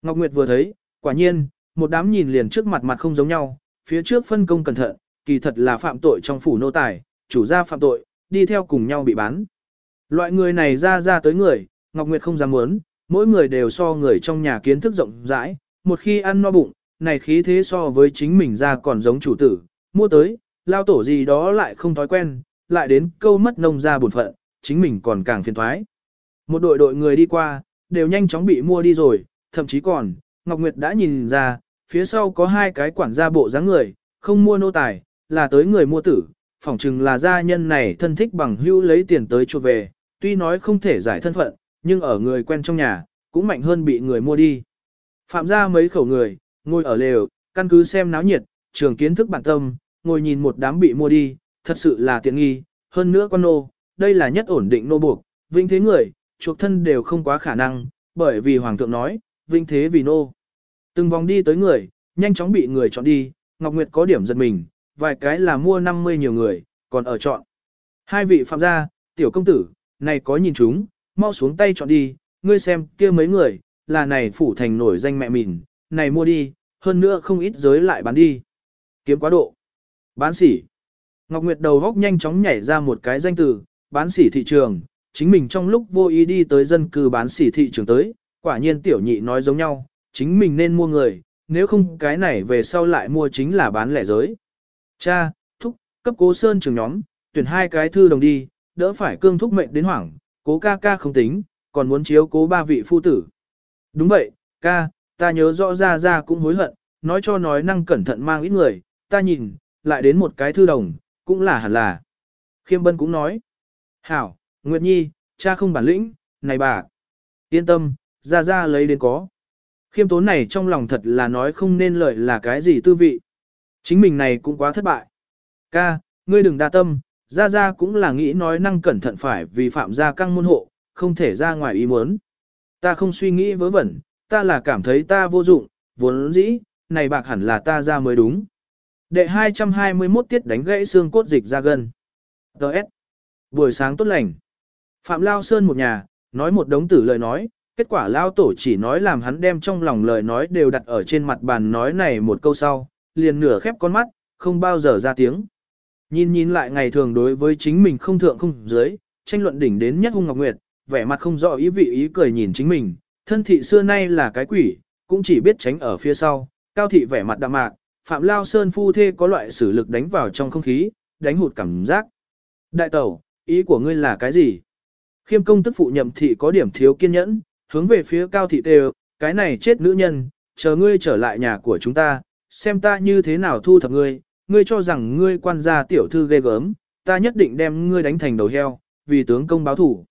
[SPEAKER 1] Ngọc Nguyệt vừa thấy, quả nhiên, một đám nhìn liền trước mặt mặt không giống nhau, phía trước phân công cẩn thận, kỳ thật là phạm tội trong phủ nô tài, chủ gia phạm tội, đi theo cùng nhau bị bán. Loại người này ra ra tới người, Ngọc Nguyệt không dám muốn, mỗi người đều so người trong nhà kiến thức rộng rãi, một khi ăn no bụng, này khí thế so với chính mình ra còn giống chủ tử, mua tới, lao tổ gì đó lại không thói quen, lại đến câu mất nông ra bổn phận, chính mình còn càng phiền thoái. Một đội đội người đi qua, đều nhanh chóng bị mua đi rồi, thậm chí còn, Ngọc Nguyệt đã nhìn ra, phía sau có hai cái quản gia bộ dáng người, không mua nô tài, là tới người mua tử, phỏng chừng là gia nhân này thân thích bằng hữu lấy tiền tới chuột về, tuy nói không thể giải thân phận, nhưng ở người quen trong nhà, cũng mạnh hơn bị người mua đi. Phạm ra mấy khẩu người, ngồi ở lều, căn cứ xem náo nhiệt, trường kiến thức bản tâm, ngồi nhìn một đám bị mua đi, thật sự là tiện nghi, hơn nữa con nô, đây là nhất ổn định nô buộc, vinh thế người, chuộc thân đều không quá khả năng, bởi vì Hoàng thượng nói, vinh thế vì nô. Từng vòng đi tới người, nhanh chóng bị người chọn đi, Ngọc Nguyệt có điểm giật mình, vài cái là mua 50 nhiều người, còn ở chọn. Hai vị phạm gia, tiểu công tử, này có nhìn chúng, mau xuống tay chọn đi, ngươi xem kia mấy người, là này phủ thành nổi danh mẹ mình, này mua đi, hơn nữa không ít giới lại bán đi. Kiếm quá độ. Bán sỉ. Ngọc Nguyệt đầu góc nhanh chóng nhảy ra một cái danh từ, bán sỉ thị trường, chính mình trong lúc vô ý đi tới dân cư bán sỉ thị trường tới, quả nhiên tiểu nhị nói giống nhau, chính mình nên mua người, nếu không cái này về sau lại mua chính là bán lẻ giới. Cha, thúc, cấp cố sơn trường nhóm, tuyển hai cái thư đồng đi, đỡ phải cương thúc mệnh đến hoảng, cố ca ca không tính, còn muốn chiếu cố ba vị phu tử. Đúng vậy, ca, ta nhớ rõ ra ra cũng hối hận, nói cho nói năng cẩn thận mang ít người, ta nhìn, lại đến một cái thư đồng, cũng là hẳn là. Khiêm Bân cũng nói, Hảo, Nguyệt Nhi, cha không bản lĩnh, này bà, yên tâm, ra ra lấy đến có. Khiêm tốn này trong lòng thật là nói không nên lợi là cái gì tư vị. Chính mình này cũng quá thất bại. Ca, ngươi đừng đa tâm, ra ra cũng là nghĩ nói năng cẩn thận phải vì phạm gia căng môn hộ, không thể ra ngoài ý muốn. Ta không suy nghĩ vớ vẩn, ta là cảm thấy ta vô dụng, vốn dĩ, này bạc hẳn là ta ra mới đúng. Đệ 221 tiết đánh gãy xương cốt dịch ra gần. Đợt. Buổi sáng tốt lành. Phạm Lao Sơn một nhà, nói một đống tử lời nói, kết quả Lao Tổ chỉ nói làm hắn đem trong lòng lời nói đều đặt ở trên mặt bàn nói này một câu sau, liền nửa khép con mắt, không bao giờ ra tiếng. Nhìn nhìn lại ngày thường đối với chính mình không thượng không dưới, tranh luận đỉnh đến nhất hung ngọc nguyệt, vẻ mặt không rõ ý vị ý cười nhìn chính mình, thân thị xưa nay là cái quỷ, cũng chỉ biết tránh ở phía sau, cao thị vẻ mặt đạm mạc, Phạm Lao Sơn phu thê có loại sử lực đánh vào trong không khí, đánh hụt cảm giác. Đại tẩu, ý của ngươi là cái gì? Khiêm công tức phụ nhậm thị có điểm thiếu kiên nhẫn, hướng về phía cao thị đều, cái này chết nữ nhân, chờ ngươi trở lại nhà của chúng ta, xem ta như thế nào thu thập ngươi, ngươi cho rằng ngươi quan gia tiểu thư ghê gớm, ta nhất định đem ngươi đánh thành đầu heo, vì tướng công báo thủ.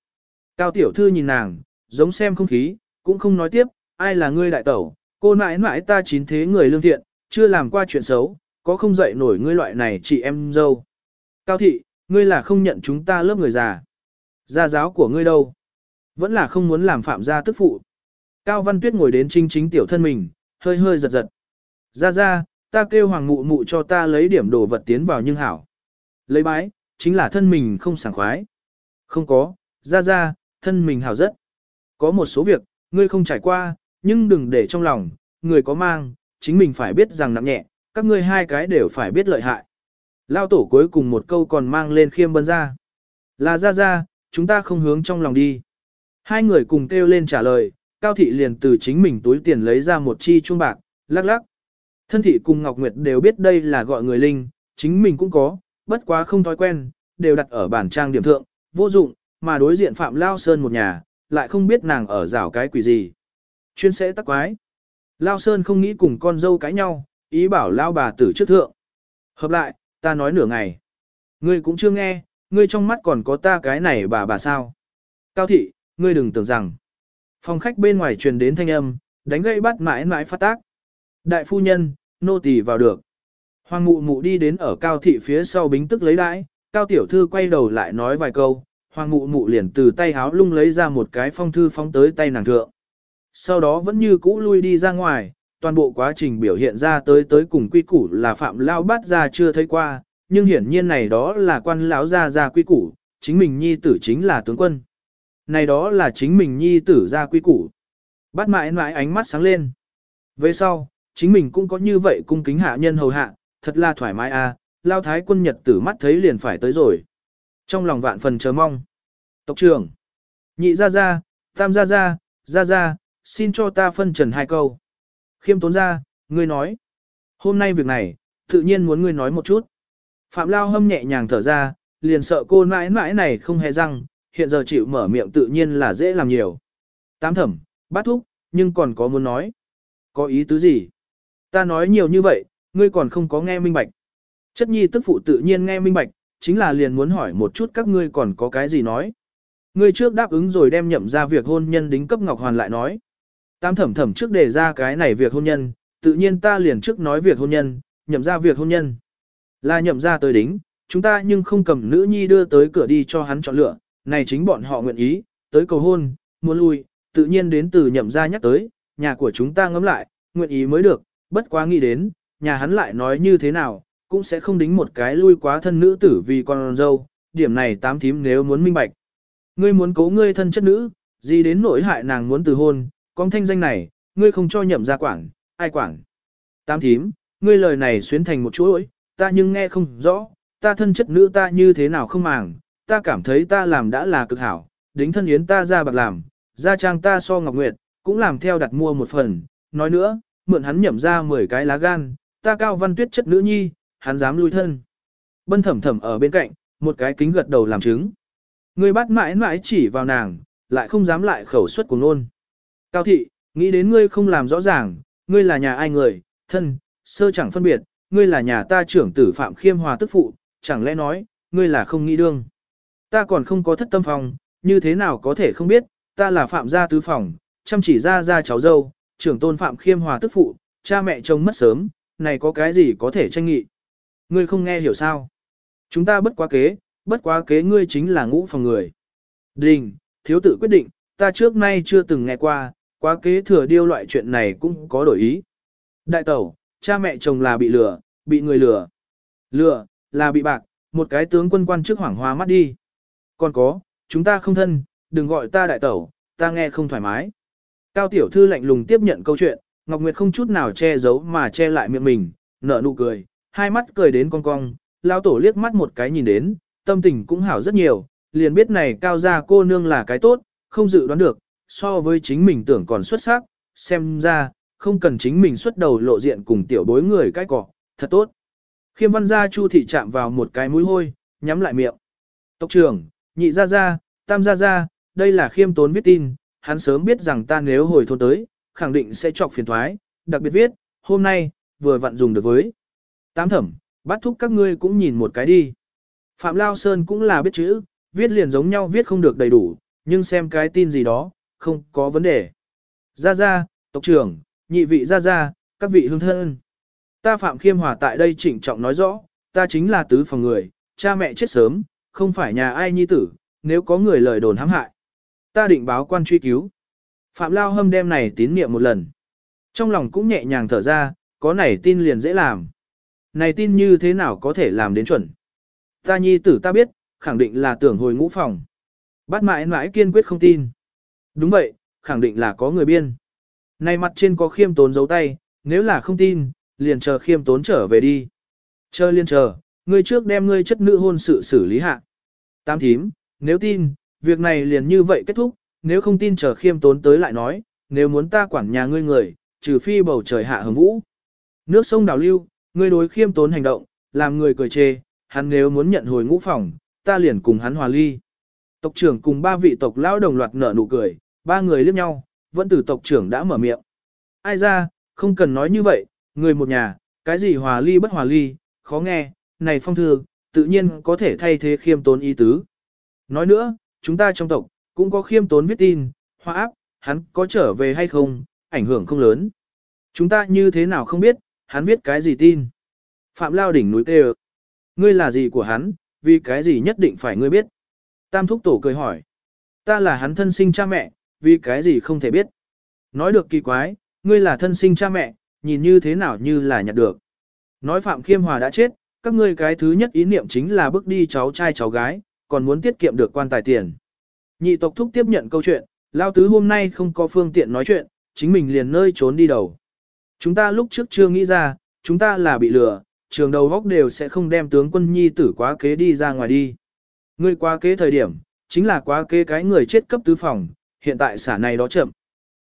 [SPEAKER 1] Cao tiểu thư nhìn nàng, giống xem không khí, cũng không nói tiếp, ai là ngươi đại tẩu, cô mãi mãi ta chín thế người lương thiện, chưa làm qua chuyện xấu, có không dậy nổi ngươi loại này chị em dâu. Cao thị, ngươi là không nhận chúng ta lớp người già. Gia giáo của ngươi đâu? Vẫn là không muốn làm phạm gia tức phụ. Cao Văn Tuyết ngồi đến chính chính tiểu thân mình, hơi hơi giật giật. Ra ra, ta kêu hoàng mụ mụ cho ta lấy điểm đồ vật tiến vào nhưng hảo. Lấy bái, chính là thân mình không sảng khoái. Không có, ra ra, thân mình hảo rất. Có một số việc, ngươi không trải qua, nhưng đừng để trong lòng, người có mang, chính mình phải biết rằng nặng nhẹ, các ngươi hai cái đều phải biết lợi hại. Lao tổ cuối cùng một câu còn mang lên khiêm bân ra. Là ra ra, chúng ta không hướng trong lòng đi. Hai người cùng kêu lên trả lời, Cao Thị liền từ chính mình túi tiền lấy ra một chi chuông bạc, lắc lắc. Thân thị cùng Ngọc Nguyệt đều biết đây là gọi người linh, chính mình cũng có, bất quá không thói quen, đều đặt ở bản trang điểm thượng, vô dụng, mà đối diện Phạm Lao Sơn một nhà, lại không biết nàng ở rào cái quỷ gì. Chuyên sẽ tắc quái. Lao Sơn không nghĩ cùng con dâu cãi nhau, ý bảo Lao bà tử trước thượng. Hợp lại, ta nói nửa ngày. Ngươi cũng chưa nghe, ngươi trong mắt còn có ta cái này bà bà sao. Cao thị, ngươi đừng tưởng rằng. Phòng khách bên ngoài truyền đến thanh âm, đánh gây bắt mãi mãi phát tác. Đại phu nhân, nô tỳ vào được. Hoàng mụ mụ đi đến ở cao thị phía sau bính tức lấy đãi, cao tiểu thư quay đầu lại nói vài câu, hoàng mụ mụ liền từ tay háo lung lấy ra một cái phong thư phóng tới tay nàng thượng. Sau đó vẫn như cũ lui đi ra ngoài, toàn bộ quá trình biểu hiện ra tới tới cùng quy củ là phạm lao bát ra chưa thấy qua, nhưng hiển nhiên này đó là quan lão ra ra quy củ, chính mình nhi tử chính là tướng quân. Này đó là chính mình nhi tử ra quy củ. Bắt mãi mãi ánh mắt sáng lên. Về sau, chính mình cũng có như vậy cung kính hạ nhân hầu hạ, thật là thoải mái à, lao thái quân nhật tử mắt thấy liền phải tới rồi. Trong lòng vạn phần chờ mong. Tộc trưởng, nhị ra ra, tam ra ra, ra ra, xin cho ta phân trần hai câu. Khiêm tốn ra, ngươi nói. Hôm nay việc này, tự nhiên muốn ngươi nói một chút. Phạm Lao hâm nhẹ nhàng thở ra, liền sợ cô mãi mãi này không hề răng, hiện giờ chịu mở miệng tự nhiên là dễ làm nhiều. Tám thẩm, bát thúc, nhưng còn có muốn nói. Có ý tứ gì? Ta nói nhiều như vậy, ngươi còn không có nghe minh bạch. Chất nhi tức phụ tự nhiên nghe minh bạch, chính là liền muốn hỏi một chút các ngươi còn có cái gì nói. Ngươi trước đáp ứng rồi đem nhậm ra việc hôn nhân đính cấp Ngọc Hoàn lại nói. Tam thẩm thẩm trước đề ra cái này việc hôn nhân, tự nhiên ta liền trước nói việc hôn nhân, nhậm ra việc hôn nhân. Là nhậm ra tới đính, chúng ta nhưng không cầm nữ nhi đưa tới cửa đi cho hắn chọn lựa, này chính bọn họ nguyện ý, tới cầu hôn, muốn lui, tự nhiên đến từ nhậm ra nhắc tới, nhà của chúng ta ngấm lại, nguyện ý mới được, bất quá nghĩ đến, nhà hắn lại nói như thế nào, cũng sẽ không đính một cái lui quá thân nữ tử vì con dâu, điểm này tám thím nếu muốn minh bạch. Ngươi muốn cố ngươi thân chất nữ, gì đến nỗi hại nàng muốn từ hôn, con thanh danh này, ngươi không cho nhậm ra quản, ai quản. tam thím, ngươi lời này xuyến thành một chuỗi, ta nhưng nghe không rõ, ta thân chất nữ ta như thế nào không màng, ta cảm thấy ta làm đã là cực hảo, đính thân yến ta ra bạc làm, ra trang ta so ngọc nguyệt, cũng làm theo đặt mua một phần, nói nữa, mượn hắn nhậm ra 10 cái lá gan, ta cao văn tuyết chất nữ nhi, hắn dám lui thân. Bân thẩm thẩm ở bên cạnh, một cái kính gật đầu làm chứng. Người bắt mãi mãi chỉ vào nàng, lại không dám lại khẩu suất của nôn. Cao thị, nghĩ đến ngươi không làm rõ ràng, ngươi là nhà ai người, thân, sơ chẳng phân biệt, ngươi là nhà ta trưởng tử Phạm Khiêm Hòa tức phụ, chẳng lẽ nói, ngươi là không nghĩ đương. Ta còn không có thất tâm phòng, như thế nào có thể không biết, ta là Phạm gia tứ phòng, chăm chỉ ra ra cháu dâu, trưởng tôn Phạm Khiêm Hòa tức phụ, cha mẹ chồng mất sớm, này có cái gì có thể tranh nghị. Ngươi không nghe hiểu sao. Chúng ta bất quá kế, bất quá kế ngươi chính là ngũ phòng người. Đình, thiếu tự quyết định, ta trước nay chưa từng nghe qua, quá kế thừa điêu loại chuyện này cũng có đổi ý. Đại tẩu, cha mẹ chồng là bị lừa, bị người lừa. Lừa, là bị bạc, một cái tướng quân quan chức hoảng hoa mắt đi. Còn có, chúng ta không thân, đừng gọi ta đại tẩu, ta nghe không thoải mái. Cao tiểu thư lạnh lùng tiếp nhận câu chuyện, Ngọc Nguyệt không chút nào che giấu mà che lại miệng mình, nở nụ cười, hai mắt cười đến cong cong, lao tổ liếc mắt một cái nhìn đến, tâm tình cũng hảo rất nhiều, liền biết này cao gia cô nương là cái tốt, không dự đoán được, so với chính mình tưởng còn xuất sắc, xem ra, không cần chính mình xuất đầu lộ diện cùng tiểu bối người cái cỏ, thật tốt. Khiêm văn gia chu thị chạm vào một cái mũi hôi, nhắm lại miệng. Tộc trưởng, nhị gia gia, tam gia gia, đây là khiêm tốn viết tin, hắn sớm biết rằng ta nếu hồi thôn tới, khẳng định sẽ chọc phiền thoái, đặc biệt viết, hôm nay, vừa vặn dùng được với. Tám thẩm, bắt thúc các ngươi cũng nhìn một cái đi. Phạm Lao Sơn cũng là biết chữ, viết liền giống nhau viết không được đầy đủ, nhưng xem cái tin gì đó, không có vấn đề. Gia Gia, tộc trưởng, nhị vị Gia Gia, các vị hương thân. Ta Phạm Khiêm Hòa tại đây trịnh trọng nói rõ, ta chính là tứ phòng người, cha mẹ chết sớm, không phải nhà ai nhi tử, nếu có người lời đồn hãm hại. Ta định báo quan truy cứu. Phạm Lao Hâm đem này tín niệm một lần. Trong lòng cũng nhẹ nhàng thở ra, có này tin liền dễ làm. Này tin như thế nào có thể làm đến chuẩn. Ta nhi tử ta biết, khẳng định là tưởng hồi ngũ phòng. Bắt mãi mãi kiên quyết không tin. Đúng vậy, khẳng định là có người biên. Này mặt trên có khiêm tốn dấu tay, nếu là không tin, liền chờ khiêm tốn trở về đi. Chờ liên chờ, ngươi trước đem ngươi chất nữ hôn sự xử lý hạ. Tam thím, nếu tin, việc này liền như vậy kết thúc, nếu không tin chờ khiêm tốn tới lại nói, nếu muốn ta quản nhà ngươi người, trừ phi bầu trời hạ hứng vũ. Nước sông đào lưu, ngươi đối khiêm tốn hành động, làm người cười chê, hắn nếu muốn nhận hồi ngũ phòng, ta liền cùng hắn hòa ly. Tộc trưởng cùng ba vị tộc lão đồng loạt nở nụ cười, ba người liếc nhau, vẫn từ tộc trưởng đã mở miệng. Ai ra, không cần nói như vậy, người một nhà, cái gì hòa ly bất hòa ly, khó nghe, này phong thư, tự nhiên có thể thay thế khiêm tốn ý tứ. Nói nữa, chúng ta trong tộc, cũng có khiêm tốn viết tin, hòa áp, hắn có trở về hay không, ảnh hưởng không lớn. Chúng ta như thế nào không biết, hắn viết cái gì tin. Phạm Lao đỉnh núi tê Ngươi là gì của hắn, vì cái gì nhất định phải ngươi biết. Tam thúc tổ cười hỏi. Ta là hắn thân sinh cha mẹ, vì cái gì không thể biết. Nói được kỳ quái, ngươi là thân sinh cha mẹ, nhìn như thế nào như là nhặt được. Nói Phạm Khiêm Hòa đã chết, các ngươi cái thứ nhất ý niệm chính là bước đi cháu trai cháu gái, còn muốn tiết kiệm được quan tài tiền. Nhị tộc thúc tiếp nhận câu chuyện, Lao Tứ hôm nay không có phương tiện nói chuyện, chính mình liền nơi trốn đi đầu. Chúng ta lúc trước chưa nghĩ ra, chúng ta là bị lừa, trường đầu góc đều sẽ không đem tướng quân nhi tử quá kế đi ra ngoài đi. Ngươi quá kế thời điểm, chính là quá kế cái người chết cấp tứ phòng, hiện tại xả này đó chậm.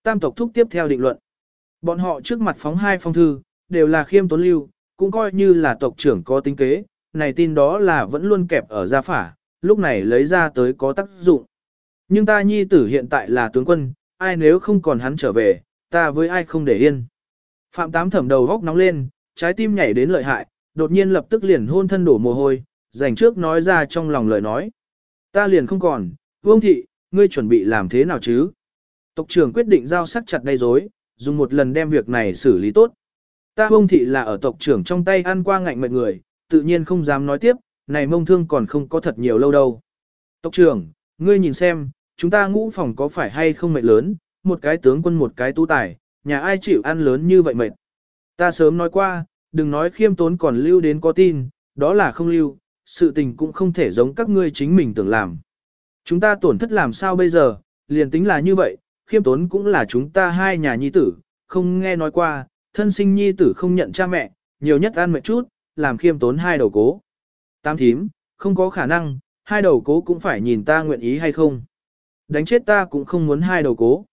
[SPEAKER 1] Tam tộc thúc tiếp theo định luận. Bọn họ trước mặt phóng hai phong thư, đều là khiêm tốn lưu, cũng coi như là tộc trưởng có tính kế, này tin đó là vẫn luôn kẹp ở gia phả, lúc này lấy ra tới có tác dụng. Nhưng ta nhi tử hiện tại là tướng quân, ai nếu không còn hắn trở về, ta với ai không để yên. Phạm tám thẩm đầu góc nóng lên, trái tim nhảy đến lợi hại, đột nhiên lập tức liền hôn thân đổ mồ hôi, dành trước nói ra trong lòng lời nói. Ta liền không còn, vương thị, ngươi chuẩn bị làm thế nào chứ? Tộc trưởng quyết định giao sắc chặt đây dối, dùng một lần đem việc này xử lý tốt. Ta bông thị là ở tộc trưởng trong tay ăn qua ngạnh mệt người, tự nhiên không dám nói tiếp, này mông thương còn không có thật nhiều lâu đâu. Tộc trưởng, ngươi nhìn xem, chúng ta ngũ phòng có phải hay không mệt lớn, một cái tướng quân một cái tu tài, nhà ai chịu ăn lớn như vậy mệt. Ta sớm nói qua, đừng nói khiêm tốn còn lưu đến có tin, đó là không lưu, sự tình cũng không thể giống các ngươi chính mình tưởng làm. Chúng ta tổn thất làm sao bây giờ, liền tính là như vậy, khiêm tốn cũng là chúng ta hai nhà nhi tử, không nghe nói qua, thân sinh nhi tử không nhận cha mẹ, nhiều nhất ăn mệt chút, làm khiêm tốn hai đầu cố. Tam thím, không có khả năng, hai đầu cố cũng phải nhìn ta nguyện ý hay không. Đánh chết ta cũng không muốn hai đầu cố.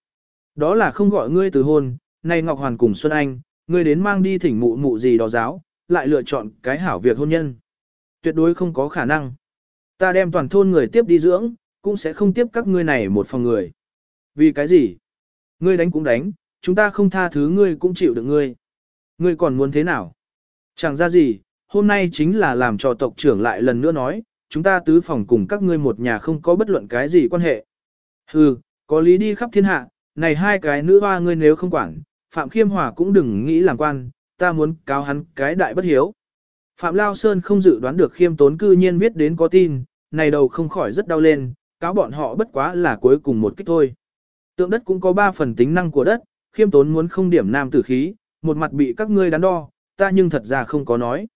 [SPEAKER 1] Đó là không gọi ngươi từ hôn, nay Ngọc Hoàn cùng Xuân Anh, ngươi đến mang đi thỉnh mụ mụ gì đó giáo, lại lựa chọn cái hảo việc hôn nhân. Tuyệt đối không có khả năng. Ta đem toàn thôn người tiếp đi dưỡng, cũng sẽ không tiếp các ngươi này một phòng người. Vì cái gì? Ngươi đánh cũng đánh, chúng ta không tha thứ ngươi cũng chịu được ngươi. Ngươi còn muốn thế nào? Chẳng ra gì, hôm nay chính là làm cho tộc trưởng lại lần nữa nói, chúng ta tứ phòng cùng các ngươi một nhà không có bất luận cái gì quan hệ. Hừ, có lý đi khắp thiên hạ, này hai cái nữ hoa ngươi nếu không quản, Phạm Khiêm Hòa cũng đừng nghĩ làm quan, ta muốn cáo hắn cái đại bất hiếu. Phạm Lao Sơn không dự đoán được khiêm tốn cư nhiên viết đến có tin, này đầu không khỏi rất đau lên, cáo bọn họ bất quá là cuối cùng một kích thôi. Tượng đất cũng có ba phần tính năng của đất, khiêm tốn muốn không điểm nam tử khí, một mặt bị các ngươi đắn đo, ta nhưng thật ra không có nói.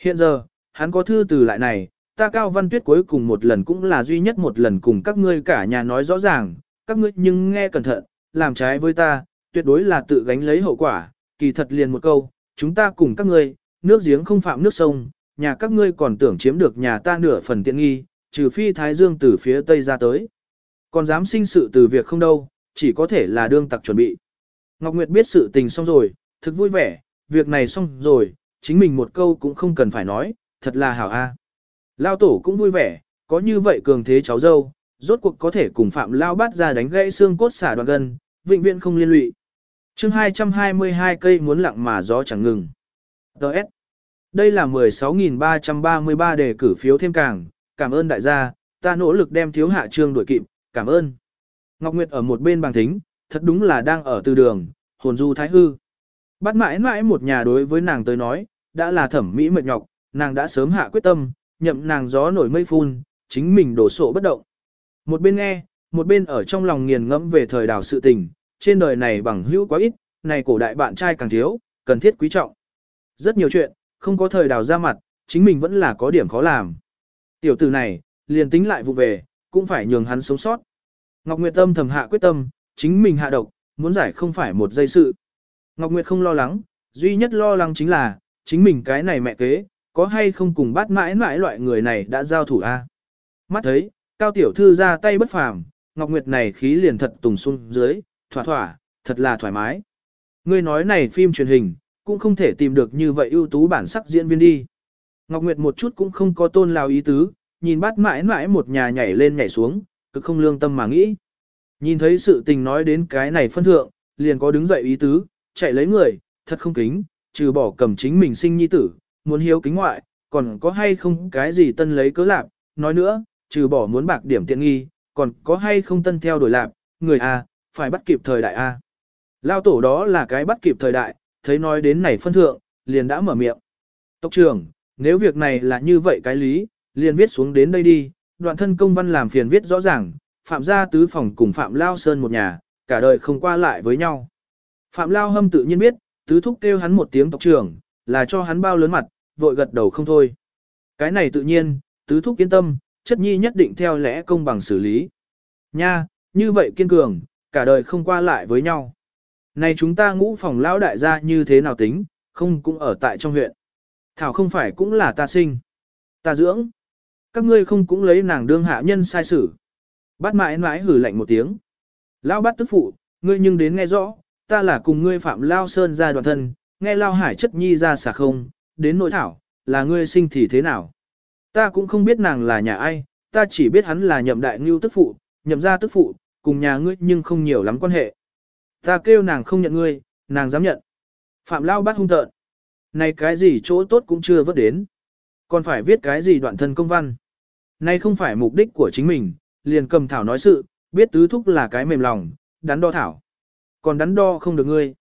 [SPEAKER 1] Hiện giờ, hắn có thư từ lại này, ta Cao Văn Tuyết cuối cùng một lần cũng là duy nhất một lần cùng các ngươi cả nhà nói rõ ràng, các ngươi nhưng nghe cẩn thận, làm trái với ta, tuyệt đối là tự gánh lấy hậu quả, kỳ thật liền một câu, chúng ta cùng các ngươi, nước giếng không phạm nước sông, nhà các ngươi còn tưởng chiếm được nhà ta nửa phần tiện nghi, trừ phi Thái Dương từ phía Tây ra tới. Còn dám sinh sự từ việc không đâu, chỉ có thể là đương tặc chuẩn bị. Ngọc Nguyệt biết sự tình xong rồi, thực vui vẻ, việc này xong rồi, chính mình một câu cũng không cần phải nói, thật là hảo a. À. Lao tổ cũng vui vẻ, có như vậy cường thế cháu dâu, rốt cuộc có thể cùng Phạm Lao bát ra đánh gãy xương cốt xả đoạn gân, vĩnh viễn không liên lụy. chương 222 cây muốn lặng mà gió chẳng ngừng. Đợt. Đây là 16.333 đề cử phiếu thêm càng, cảm ơn đại gia, ta nỗ lực đem thiếu hạ trương đuổi kịp, cảm ơn. Ngọc Nguyệt ở một bên bằng thính, thật đúng là đang ở từ đường, hồn du thái hư. Bắt mãi mãi một nhà đối với nàng tới nói, đã là thẩm mỹ mệt nhọc, nàng đã sớm hạ quyết tâm, nhậm nàng gió nổi mây phun, chính mình đổ sổ bất động. Một bên nghe, một bên ở trong lòng nghiền ngẫm về thời đào sự tình, trên đời này bằng hữu quá ít, này cổ đại bạn trai càng thiếu, cần thiết quý trọng. Rất nhiều chuyện, không có thời đào ra mặt, chính mình vẫn là có điểm khó làm. Tiểu tử này, liền tính lại vụ về, cũng phải nhường hắn sống sót. Ngọc Nguyệt Tâm thầm hạ quyết tâm, chính mình hạ độc, muốn giải không phải một giây sự. Ngọc Nguyệt không lo lắng, duy nhất lo lắng chính là, chính mình cái này mẹ kế, có hay không cùng bắt mãi mãi loại người này đã giao thủ a? Mắt thấy, cao tiểu thư ra tay bất phàm, Ngọc Nguyệt này khí liền thật tùng xuống dưới, thỏa thỏa, thật là thoải mái. Ngươi nói này phim truyền hình, cũng không thể tìm được như vậy ưu tú bản sắc diễn viên đi. Ngọc Nguyệt một chút cũng không có tôn lao ý tứ, nhìn bắt mãi mãi một nhà nhảy lên nhảy xuống, cực không lương tâm mà nghĩ. Nhìn thấy sự tình nói đến cái này phân thượng, liền có đứng dậy ý tứ, chạy lấy người, thật không kính, trừ bỏ cầm chính mình sinh nhi tử, muốn hiếu kính ngoại, còn có hay không cái gì tân lấy cớ lạc, nói nữa, trừ bỏ muốn bạc điểm tiện nghi, còn có hay không tân theo đổi lạc, người A, phải bắt kịp thời đại A. Lao tổ đó là cái bắt kịp thời đại, thấy nói đến này phân thượng, liền đã mở miệng. Tộc trưởng, nếu việc này là như vậy cái lý, liền viết xuống đến đây đi, đoạn thân công văn làm phiền viết rõ ràng, Phạm gia tứ phòng cùng Phạm Lao Sơn một nhà, cả đời không qua lại với nhau. Phạm Lao Hâm tự nhiên biết, tứ thúc kêu hắn một tiếng tộc trưởng, là cho hắn bao lớn mặt, vội gật đầu không thôi. Cái này tự nhiên, tứ thúc yên tâm, chất nhi nhất định theo lẽ công bằng xử lý. Nha, như vậy kiên cường, cả đời không qua lại với nhau. Này chúng ta ngũ phòng lão đại gia như thế nào tính, không cũng ở tại trong huyện. Thảo không phải cũng là ta sinh. Ta dưỡng. Các ngươi không cũng lấy nàng đương hạ nhân sai xử. Bát mãi mãi hử lạnh một tiếng. Lão bát tức phụ, ngươi nhưng đến nghe rõ, ta là cùng ngươi phạm lao sơn ra đoàn thân, nghe lao hải chất nhi ra xả không, đến nội thảo, là ngươi sinh thì thế nào. Ta cũng không biết nàng là nhà ai, ta chỉ biết hắn là nhậm đại ngưu tức phụ, nhậm gia tức phụ, cùng nhà ngươi nhưng không nhiều lắm quan hệ. Ta kêu nàng không nhận ngươi, nàng dám nhận. Phạm lao bắt hung tợn. Này cái gì chỗ tốt cũng chưa vớt đến. Còn phải viết cái gì đoạn thân công văn. Này không phải mục đích của chính mình, liền cầm thảo nói sự, biết tứ thúc là cái mềm lòng, đắn đo thảo. Còn đắn đo không được ngươi.